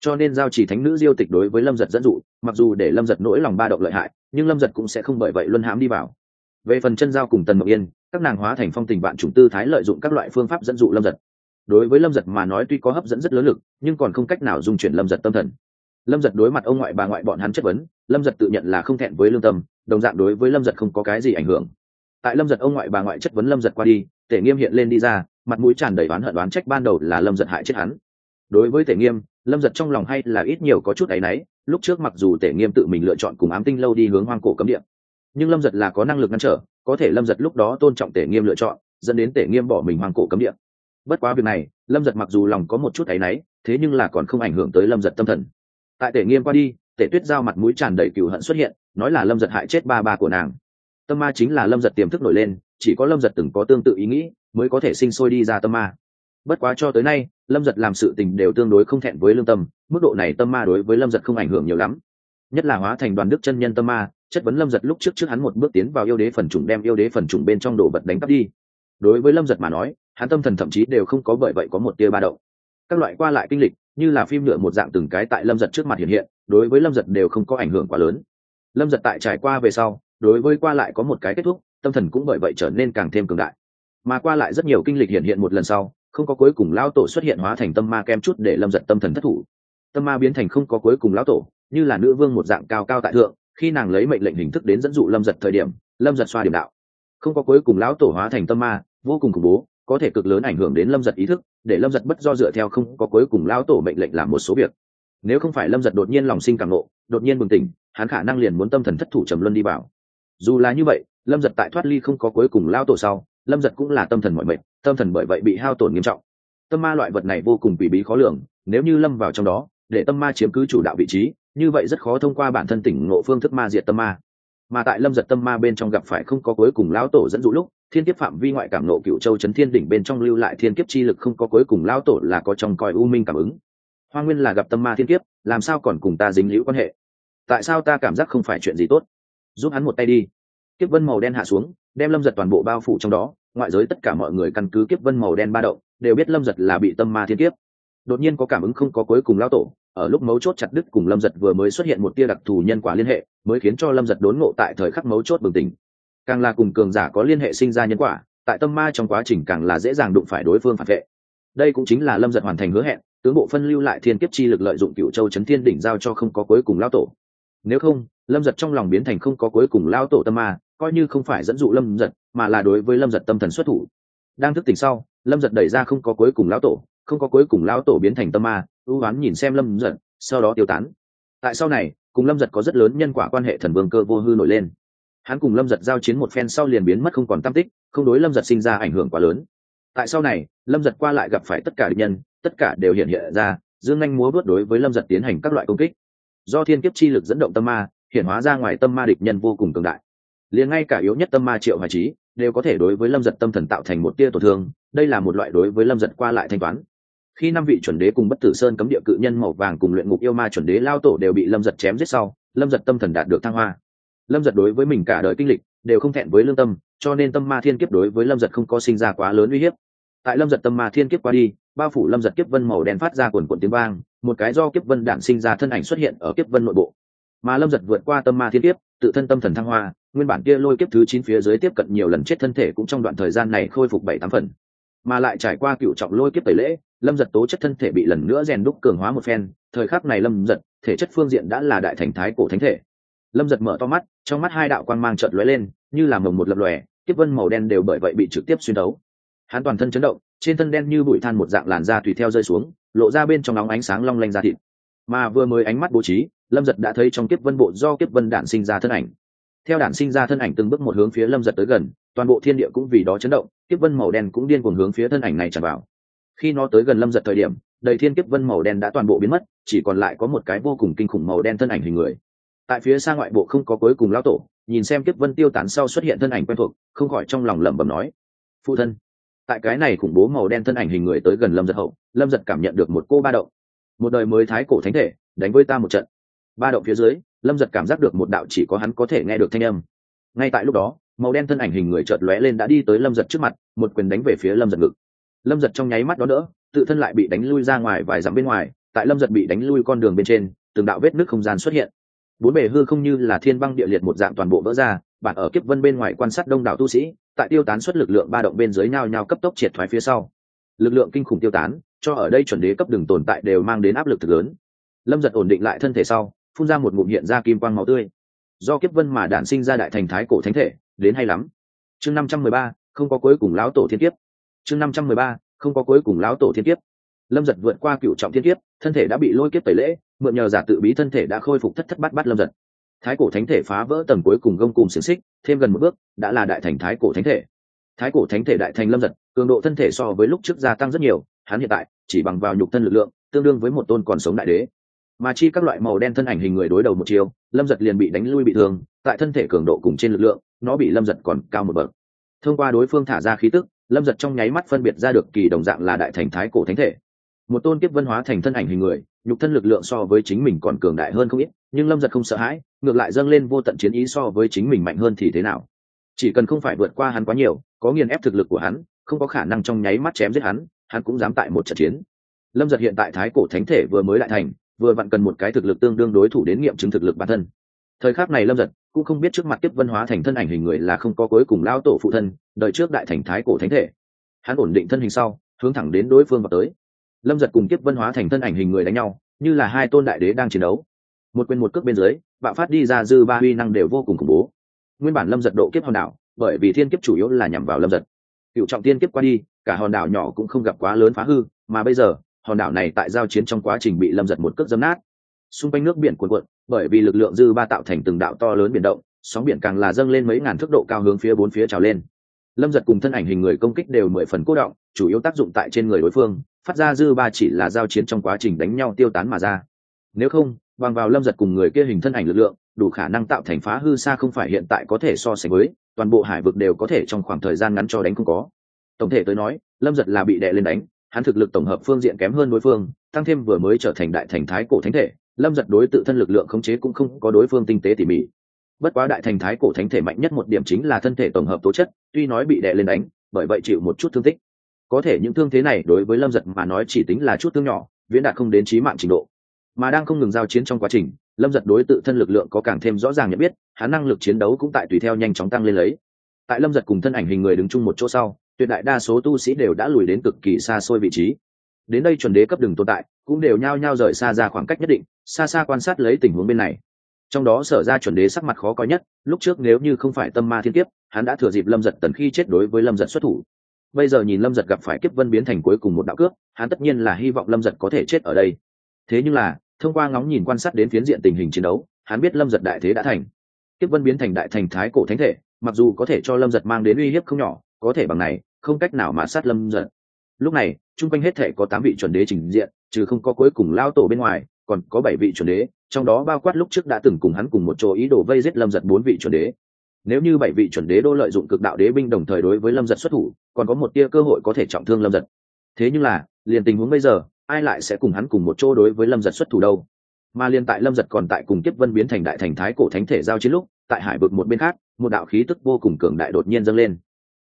Cho nên giao trì thánh nữ diêu tịch đối với lâm giật dẫn dụ, mặc dù để lâm giật nỗi lòng ba động lợi hại, nhưng lâm giật cũng sẽ không bởi vậy luân hãm đi vào. Về phần chân giao cùng tần mộng yên, các nàng hóa thành phong tình vạn chủng tư thái lợi dụng các loại phương pháp dẫn dụ lâm giật đối với lâm giật mà nói tuy có hấp dẫn rất lớn lực nhưng còn không cách nào dung chuyển lâm giật tâm thần lâm giật đối mặt ông ngoại bà ngoại bọn hắn chất vấn lâm giật tự nhận là không thẹn với lương tâm đồng dạng đối với lâm giật không có cái gì ảnh hưởng tại lâm giật ông ngoại bà ngoại chất vấn lâm giật qua đi tể nghiêm hiện lên đi ra mặt mũi tràn đầy oán hận oán trách ban đầu là lâm giật hại chết hắn đối với tể nghiêm lâm giật trong lòng hay là ít nhiều có chút áy náy lúc trước mặc dù tể nghiêm tự mình lựa chọn cùng ám tinh lâu đi hướng hoang cổ cấm địa nhưng lâm giật là có năng lực ngăn trở có thể lâm giật lúc đó tôn trọng tể nghiêm lựa chọn dẫn đến tể nghiêm bỏ mình hoang cổ cấm địa bất quá việc này, lâm giật mặc dù lòng có một chút áy náy, thế nhưng là còn không ảnh hưởng tới lâm giật tâm thần. Tại tể nghiêm qua đi, tể tuyết giao mặt mũi tràn đầy cựu hận xuất hiện, nói là lâm giật hại chết ba ba của nàng. Tâm ma chính là lâm giật tiềm thức nổi lên, chỉ có lâm giật từng có tương tự ý nghĩ, mới có thể sinh sôi đi ra tâm ma. Bất quá cho tới nay, lâm giật làm sự tình đều tương đối không thẹn với lương tâm, mức độ này tâm ma đối với lâm giật không ảnh hưởng nhiều lắm. Nhất là hóa thành đoàn đức chân nhân tâm ma, chất vấn lâm giật lúc trước trước hắn một bước tiến vào yêu đế phần trùng đem yêu đế phần trùng bên trong đồ vật đánh cắp đi. Đối với lâm giật mà nói hắn tâm thần thậm chí đều không có bởi vậy có một tia ba động. Các loại qua lại kinh lịch, như là phim nhựa một dạng từng cái tại lâm giật trước mặt hiện hiện, đối với lâm giật đều không có ảnh hưởng quá lớn. Lâm giật tại trải qua về sau, đối với qua lại có một cái kết thúc, tâm thần cũng bởi vậy trở nên càng thêm cường đại. Mà qua lại rất nhiều kinh lịch hiện hiện một lần sau, không có cuối cùng lão tổ xuất hiện hóa thành tâm ma kem chút để lâm giật tâm thần thất thủ. Tâm ma biến thành không có cuối cùng lão tổ, như là nữ vương một dạng cao cao tại thượng, khi nàng lấy mệnh lệnh hình thức đến dẫn dụ lâm giật thời điểm, lâm giật xoa điểm đạo. Không có cuối cùng lão tổ hóa thành tâm ma, vô cùng khủng bố có thể cực lớn ảnh hưởng đến lâm giật ý thức, để lâm giật bất do dựa theo không có cuối cùng lao tổ mệnh lệnh làm một số việc. Nếu không phải lâm giật đột nhiên lòng sinh càng nộ đột nhiên bừng tỉnh, hắn khả năng liền muốn tâm thần thất thủ trầm luân đi vào. Dù là như vậy, lâm giật tại thoát ly không có cuối cùng lao tổ sau, lâm giật cũng là tâm thần mọi mệnh tâm thần bởi vậy bị hao tổn nghiêm trọng. Tâm ma loại vật này vô cùng quỷ bí khó lường, nếu như lâm vào trong đó, để tâm ma chiếm cứ chủ đạo vị trí, như vậy rất khó thông qua bản thân tỉnh ngộ phương thức ma diệt tâm ma. Mà tại lâm giật tâm ma bên trong gặp phải không có cuối cùng lão tổ dẫn dụ lúc thiên kiếp phạm vi ngoại cảm nộ cựu châu chấn thiên đỉnh bên trong lưu lại thiên kiếp chi lực không có cuối cùng lão tổ là có trong coi u minh cảm ứng. Hoa nguyên là gặp tâm ma thiên kiếp, làm sao còn cùng ta dính liễu quan hệ? Tại sao ta cảm giác không phải chuyện gì tốt? Giúp hắn một tay đi. Kiếp vân màu đen hạ xuống, đem lâm giật toàn bộ bao phủ trong đó, ngoại giới tất cả mọi người căn cứ kiếp vân màu đen ba động, đều biết lâm giật là bị tâm ma thiên kiếp. Đột nhiên có cảm ứng không có cuối cùng lao tổ, ở lúc mấu chốt chặt đứt cùng lâm giật vừa mới xuất hiện một tia đặc thù nhân quả liên hệ, mới khiến cho lâm giật đốn ngộ tại thời khắc mấu chốt bừng tỉnh càng là cùng cường giả có liên hệ sinh ra nhân quả, tại tâm ma trong quá trình càng là dễ dàng đụng phải đối phương phản vệ. Đây cũng chính là lâm giật hoàn thành hứa hẹn, tướng bộ phân lưu lại thiên kiếp chi lực lợi dụng cựu châu chấn thiên đỉnh giao cho không có cuối cùng lao tổ. Nếu không, lâm giật trong lòng biến thành không có cuối cùng lao tổ tâm ma, coi như không phải dẫn dụ lâm giật, mà là đối với lâm giật tâm thần xuất thủ. Đang thức tỉnh sau, lâm giật đẩy ra không có cuối cùng lão tổ, không có cuối cùng lão tổ biến thành tâm ma, ưu oán nhìn xem lâm giật, sau đó tiêu tán. Tại sau này, cùng lâm giật có rất lớn nhân quả quan hệ thần vương cơ vô hư nổi lên hắn cùng lâm giật giao chiến một phen sau liền biến mất không còn tam tích, không đối lâm giật sinh ra ảnh hưởng quá lớn. Tại sau này, lâm giật qua lại gặp phải tất cả địch nhân, tất cả đều hiện hiện ra, dương anh múa vớt đối với lâm giật tiến hành các loại công kích. Do thiên kiếp chi lực dẫn động tâm ma, hiện hóa ra ngoài tâm ma địch nhân vô cùng cường đại. Liền ngay cả yếu nhất tâm ma triệu hoài trí đều có thể đối với lâm giật tâm thần tạo thành một tia tổn thương, đây là một loại đối với lâm giật qua lại thanh toán. Khi năm vị chuẩn đế cùng bất tử sơn cấm địa cự nhân màu vàng cùng luyện ngục yêu ma chuẩn đế lao tổ đều bị lâm giật chém giết sau, lâm giật tâm thần đạt được thăng hoa lâm giật đối với mình cả đời kinh lịch đều không thẹn với lương tâm, cho nên tâm ma thiên kiếp đối với lâm giật không có sinh ra quá lớn uy hiếp. Tại lâm giật tâm ma thiên kiếp qua đi, bao phủ lâm giật kiếp vân màu đen phát ra quần quần tiếng vang, một cái do kiếp vân đản sinh ra thân ảnh xuất hiện ở kiếp vân nội bộ. Mà lâm giật vượt qua tâm ma thiên kiếp, tự thân tâm thần thăng hoa, nguyên bản kia lôi kiếp thứ chín phía dưới tiếp cận nhiều lần chết thân thể cũng trong đoạn thời gian này khôi phục bảy tám phần. Mà lại trải qua cựu trọng lôi kiếp tẩy lễ, lâm giật tố chất thân thể bị lần nữa rèn đúc cường hóa một phen, thời khắc này lâm giật, thể chất phương diện đã là đại thành thái cổ thánh thể lâm giật mở to mắt, trong mắt hai đạo quan mang trợn lóe lên, như là mồng một lập lòe, tiếp vân màu đen đều bởi vậy bị trực tiếp xuyên đấu hắn toàn thân chấn động, trên thân đen như bụi than một dạng làn da tùy theo rơi xuống, lộ ra bên trong nóng ánh sáng long lanh ra thịt. Mà vừa mới ánh mắt bố trí, lâm giật đã thấy trong kiếp vân bộ do kiếp vân đản sinh ra thân ảnh. Theo đản sinh ra thân ảnh từng bước một hướng phía lâm giật tới gần, toàn bộ thiên địa cũng vì đó chấn động, kiếp vân màu đen cũng điên cuồng hướng phía thân ảnh này tràn vào. Khi nó tới gần lâm giật thời điểm, đầy thiên kiếp vân màu đen đã toàn bộ biến mất, chỉ còn lại có một cái vô cùng kinh khủng màu đen thân ảnh hình người tại phía xa ngoại bộ không có cuối cùng lão tổ, nhìn xem kiếp vân tiêu tán sau xuất hiện thân ảnh quen thuộc, không khỏi trong lòng lẩm bẩm nói, phụ thân. Tại cái này khủng bố màu đen thân ảnh hình người tới gần lâm giật hậu, lâm giật cảm nhận được một cô ba động. Một đời mới thái cổ thánh thể, đánh với ta một trận. Ba động phía dưới, lâm giật cảm giác được một đạo chỉ có hắn có thể nghe được thanh âm. Ngay tại lúc đó, màu đen thân ảnh hình người chợt lóe lên đã đi tới lâm giật trước mặt, một quyền đánh về phía lâm giật ngực. Lâm giật trong nháy mắt đó nữa tự thân lại bị đánh lui ra ngoài vài dặm bên ngoài, tại lâm giật bị đánh lui con đường bên trên, từng đạo vết nước không gian xuất hiện bốn bề hư không như là thiên băng địa liệt một dạng toàn bộ vỡ ra bạn ở kiếp vân bên ngoài quan sát đông đảo tu sĩ, tại tiêu tán xuất lực lượng ba động bên dưới nhau nhau cấp tốc triệt thoái phía sau. Lực lượng kinh khủng tiêu tán, cho ở đây chuẩn đế cấp đường tồn tại đều mang đến áp lực thực lớn. Lâm giật ổn định lại thân thể sau, phun ra một ngụm hiện ra kim quang máu tươi. Do kiếp vân mà đản sinh ra đại thành thái cổ thánh thể, đến hay lắm. Chương năm trăm mười ba, không có cuối cùng lão tổ thiên kiếp. Chương năm trăm mười ba, không có cuối cùng lão tổ thiên kiếp. Lâm giật vượt qua cựu trọng thiên kiếp, thân thể đã bị lôi kiếp tẩy lễ mượn nhờ giả tự bí thân thể đã khôi phục thất thất bát bát lâm giật. Thái cổ thánh thể phá vỡ tầng cuối cùng gông cùng xiềng xích, thêm gần một bước, đã là đại thành thái cổ thánh thể. Thái cổ thánh thể đại thành lâm giật, cường độ thân thể so với lúc trước gia tăng rất nhiều, hắn hiện tại chỉ bằng vào nhục thân lực lượng, tương đương với một tôn còn sống đại đế. Mà chi các loại màu đen thân ảnh hình người đối đầu một chiều, lâm giật liền bị đánh lui bị thương, tại thân thể cường độ cùng trên lực lượng, nó bị lâm giật còn cao một bậc. Thông qua đối phương thả ra khí tức, lâm giật trong nháy mắt phân biệt ra được kỳ đồng dạng là đại thành thái cổ thánh thể một tôn kiếp vân hóa thành thân ảnh hình người, nhục thân lực lượng so với chính mình còn cường đại hơn không ít, nhưng lâm giật không sợ hãi, ngược lại dâng lên vô tận chiến ý so với chính mình mạnh hơn thì thế nào? Chỉ cần không phải vượt qua hắn quá nhiều, có nghiền ép thực lực của hắn, không có khả năng trong nháy mắt chém giết hắn hắn cũng dám tại một trận chiến. Lâm giật hiện tại thái cổ thánh thể vừa mới lại thành, vừa vặn cần một cái thực lực tương đương đối thủ đến nghiệm chứng thực lực bản thân. Thời khắc này lâm giật cũng không biết trước mặt kiếp văn hóa thành thân ảnh hình người là không có cuối cùng lao tổ phụ thân đợi trước đại thành thái cổ thánh thể. Hắn ổn định thân hình sau, hướng thẳng đến đối phương vào tới lâm giật cùng kiếp văn hóa thành thân ảnh hình người đánh nhau, như là hai tôn đại đế đang chiến đấu. Một quyền một cước bên dưới, bạo phát đi ra dư ba huy năng đều vô cùng khủng bố. Nguyên bản lâm giật độ kiếp hòn đảo, bởi vì thiên kiếp chủ yếu là nhằm vào lâm giật. Cựu trọng tiên kiếp qua đi, cả hòn đảo nhỏ cũng không gặp quá lớn phá hư, mà bây giờ, hòn đảo này tại giao chiến trong quá trình bị lâm giật một cước dấm nát. Xung quanh nước biển cuồn cuộn, bởi vì lực lượng dư ba tạo thành từng đạo to lớn biển động, sóng biển càng là dâng lên mấy ngàn thước độ cao hướng phía bốn phía trào lên. Lâm giật cùng thân ảnh hình người công kích đều mười phần cố động, chủ yếu tác dụng tại trên người đối phương phát ra dư ba chỉ là giao chiến trong quá trình đánh nhau tiêu tán mà ra. Nếu không, bằng vào lâm giật cùng người kia hình thân ảnh lực lượng, đủ khả năng tạo thành phá hư xa không phải hiện tại có thể so sánh với, toàn bộ hải vực đều có thể trong khoảng thời gian ngắn cho đánh không có. Tổng thể tới nói, lâm giật là bị đè lên đánh, hắn thực lực tổng hợp phương diện kém hơn đối phương, tăng thêm vừa mới trở thành đại thành thái cổ thánh thể, lâm giật đối tự thân lực lượng khống chế cũng không có đối phương tinh tế tỉ mỉ. Bất quá đại thành thái cổ thánh thể mạnh nhất một điểm chính là thân thể tổng hợp tố chất, tuy nói bị đè lên đánh, bởi vậy chịu một chút thương tích có thể những thương thế này đối với lâm giật mà nói chỉ tính là chút thương nhỏ, viễn đạt không đến trí mạng trình độ. Mà đang không ngừng giao chiến trong quá trình, lâm giật đối tự thân lực lượng có càng thêm rõ ràng nhận biết, hắn năng lực chiến đấu cũng tại tùy theo nhanh chóng tăng lên lấy. Tại lâm giật cùng thân ảnh hình người đứng chung một chỗ sau, tuyệt đại đa số tu sĩ đều đã lùi đến cực kỳ xa xôi vị trí. Đến đây chuẩn đế cấp đường tồn tại, cũng đều nhao nhao rời xa ra khoảng cách nhất định, xa xa quan sát lấy tình huống bên này. Trong đó sở ra chuẩn đế sắc mặt khó coi nhất, lúc trước nếu như không phải tâm ma thiên kiếp, hắn đã thừa dịp lâm giật tần khi chết đối với lâm giật xuất thủ bây giờ nhìn lâm giật gặp phải kiếp vân biến thành cuối cùng một đạo cướp hắn tất nhiên là hy vọng lâm giật có thể chết ở đây. Thế nhưng là, thông qua ngóng nhìn quan sát đến phiến diện tình hình chiến đấu, hắn biết lâm giật đại thế đã thành. Kiếp vân biến thành đại thành thái cổ thánh thể, mặc dù có thể cho lâm giật mang đến uy hiếp không nhỏ, có thể bằng này, không cách nào mà sát lâm giật. Lúc này, chung quanh hết thể có tám vị chuẩn đế trình diện, trừ không có cuối cùng lao tổ bên ngoài, còn có bảy vị chuẩn đế, trong đó bao quát lúc trước đã từng cùng hắn cùng một chỗ ý đồ vây giết lâm giật bốn vị chuẩn đế nếu như bảy vị chuẩn đế đô lợi dụng cực đạo đế binh đồng thời đối với lâm giật xuất thủ, còn có một tia cơ hội có thể trọng thương lâm giật. Thế nhưng là, liền tình huống bây giờ, ai lại sẽ cùng hắn cùng một chỗ đối với lâm giật xuất thủ đâu? Mà liền tại lâm giật còn tại cùng kiếp vân biến thành đại thành thái cổ thánh thể giao chiến lúc, tại hải vực một bên khác, một đạo khí tức vô cùng cường đại đột nhiên dâng lên.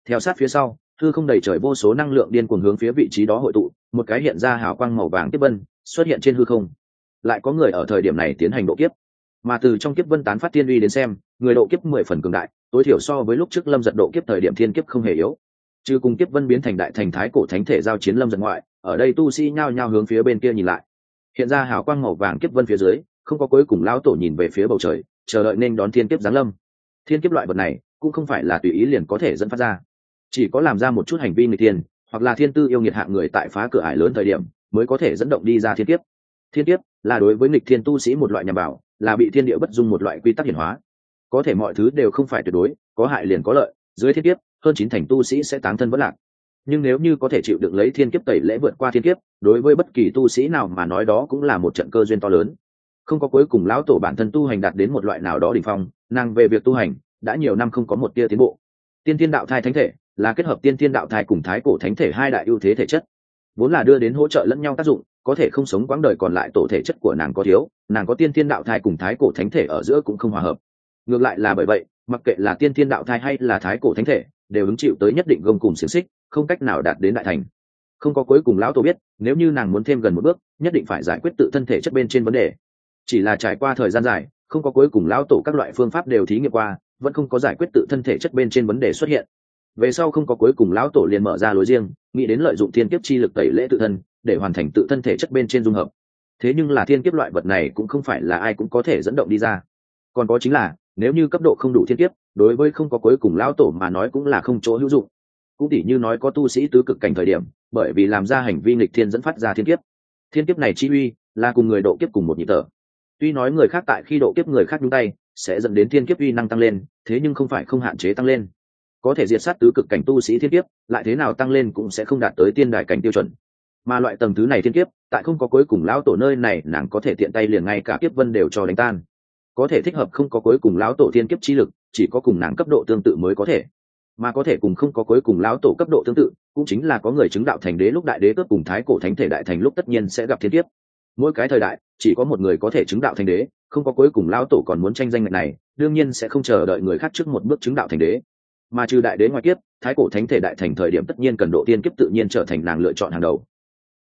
Theo sát phía sau thư không đầy trời vô số năng lượng điên cuồng hướng phía vị trí đó hội tụ, một cái hiện ra hào quang màu vàng tiếp vân xuất hiện trên hư không. Lại có người ở thời điểm này tiến hành độ kiếp mà từ trong kiếp vân tán phát tiên uy đến xem, người độ kiếp mười phần cường đại, tối thiểu so với lúc trước lâm giật độ kiếp thời điểm thiên kiếp không hề yếu. Chứ cùng kiếp vân biến thành đại thành thái cổ thánh thể giao chiến lâm giật ngoại, ở đây tu sĩ nhao nhao hướng phía bên kia nhìn lại. Hiện ra hào quang màu vàng kiếp vân phía dưới, không có cuối cùng lão tổ nhìn về phía bầu trời, chờ đợi nên đón thiên kiếp giáng lâm. Thiên kiếp loại vật này, cũng không phải là tùy ý liền có thể dẫn phát ra. Chỉ có làm ra một chút hành vi người tiền hoặc là thiên tư yêu nghiệt hạng người tại phá cửa ải lớn thời điểm, mới có thể dẫn động đi ra thiên kiếp. Thiên kiếp là đối với nghịch thiên tu sĩ một loại nhằm bảo là bị thiên địa bất dung một loại quy tắc hiển hóa. Có thể mọi thứ đều không phải tuyệt đối, có hại liền có lợi, dưới thiên kiếp, hơn chín thành tu sĩ sẽ tán thân vất lạc. Nhưng nếu như có thể chịu được lấy thiên kiếp tẩy lễ vượt qua thiên kiếp, đối với bất kỳ tu sĩ nào mà nói đó cũng là một trận cơ duyên to lớn. Không có cuối cùng lão tổ bản thân tu hành đạt đến một loại nào đó đ ỉ n h phong, nàng về việc tu hành, đã nhiều năm không có một tia tiến bộ. Tiên thiên đạo thai thánh thể là kết hợp tiên thiên đạo thai cùng thái cổ thánh thể hai đại ưu thế thể chất, vốn là đưa đến hỗ trợ lẫn nhau tác dụng có thể không sống quãng đời còn lại tổ thể chất của nàng có thiếu, nàng có tiên thiên đạo thai cùng thái cổ thánh thể ở giữa cũng không hòa hợp. Ngược lại là bởi vậy, mặc kệ là tiên thiên đạo thai hay là thái cổ thánh thể, đều hứng chịu tới nhất định gông cùng xiềng xích, không cách nào đạt đến đại thành. Không có cuối cùng lão tổ biết, nếu như nàng muốn thêm gần một bước, nhất định phải giải quyết tự thân thể chất bên trên vấn đề. Chỉ là trải qua thời gian dài, không có cuối cùng lão tổ các loại phương pháp đều thí nghiệm qua, vẫn không có giải quyết tự thân thể chất bên trên vấn đề xuất hiện. Về sau không có cuối cùng lão tổ liền mở ra lối riêng, nghĩ đến lợi dụng thiên kiếp chi lực tẩy lễ tự thân để hoàn thành tự thân thể chất bên trên dung hợp. Thế nhưng là thiên kiếp loại vật này cũng không phải là ai cũng có thể dẫn động đi ra. Còn có chính là, nếu như cấp độ không đủ thiên kiếp, đối với không có cuối cùng lão tổ mà nói cũng là không chỗ hữu dụng. Cũng tỉ như nói có tu sĩ tứ cực cảnh thời điểm, bởi vì làm ra hành vi nghịch thiên dẫn phát ra thiên kiếp. Thiên kiếp này chi uy, là cùng người độ kiếp cùng một nhịp tở. tuy nói người khác tại khi độ kiếp người khác nhúng tay, sẽ dẫn đến thiên kiếp uy năng tăng lên, thế nhưng không phải không hạn chế tăng lên. Có thể diệt sát tứ cực cảnh tu sĩ thiên kiếp, lại thế nào tăng lên cũng sẽ không đạt tới tiên đài cảnh tiêu chuẩn mà loại tầng thứ này thiên kiếp, tại không có cuối cùng lão tổ nơi này, nàng có thể tiện tay liền ngay cả kiếp vân đều cho đánh tan. Có thể thích hợp không có cuối cùng lão tổ thiên kiếp chi lực, chỉ có cùng nàng cấp độ tương tự mới có thể. Mà có thể cùng không có cuối cùng lão tổ cấp độ tương tự, cũng chính là có người chứng đạo thành đế lúc đại đế cướp cùng thái cổ thánh thể đại thành lúc tất nhiên sẽ gặp thiên kiếp. Mỗi cái thời đại, chỉ có một người có thể chứng đạo thành đế, không có cuối cùng lão tổ còn muốn tranh danh ngạch này, đương nhiên sẽ không chờ đợi người khác trước một bước chứng đạo thành đế. Mà trừ đại đế ngoài kiếp, thái cổ thánh thể đại thành thời điểm tất nhiên cần độ tiên kiếp tự nhiên trở thành nàng lựa chọn hàng đầu.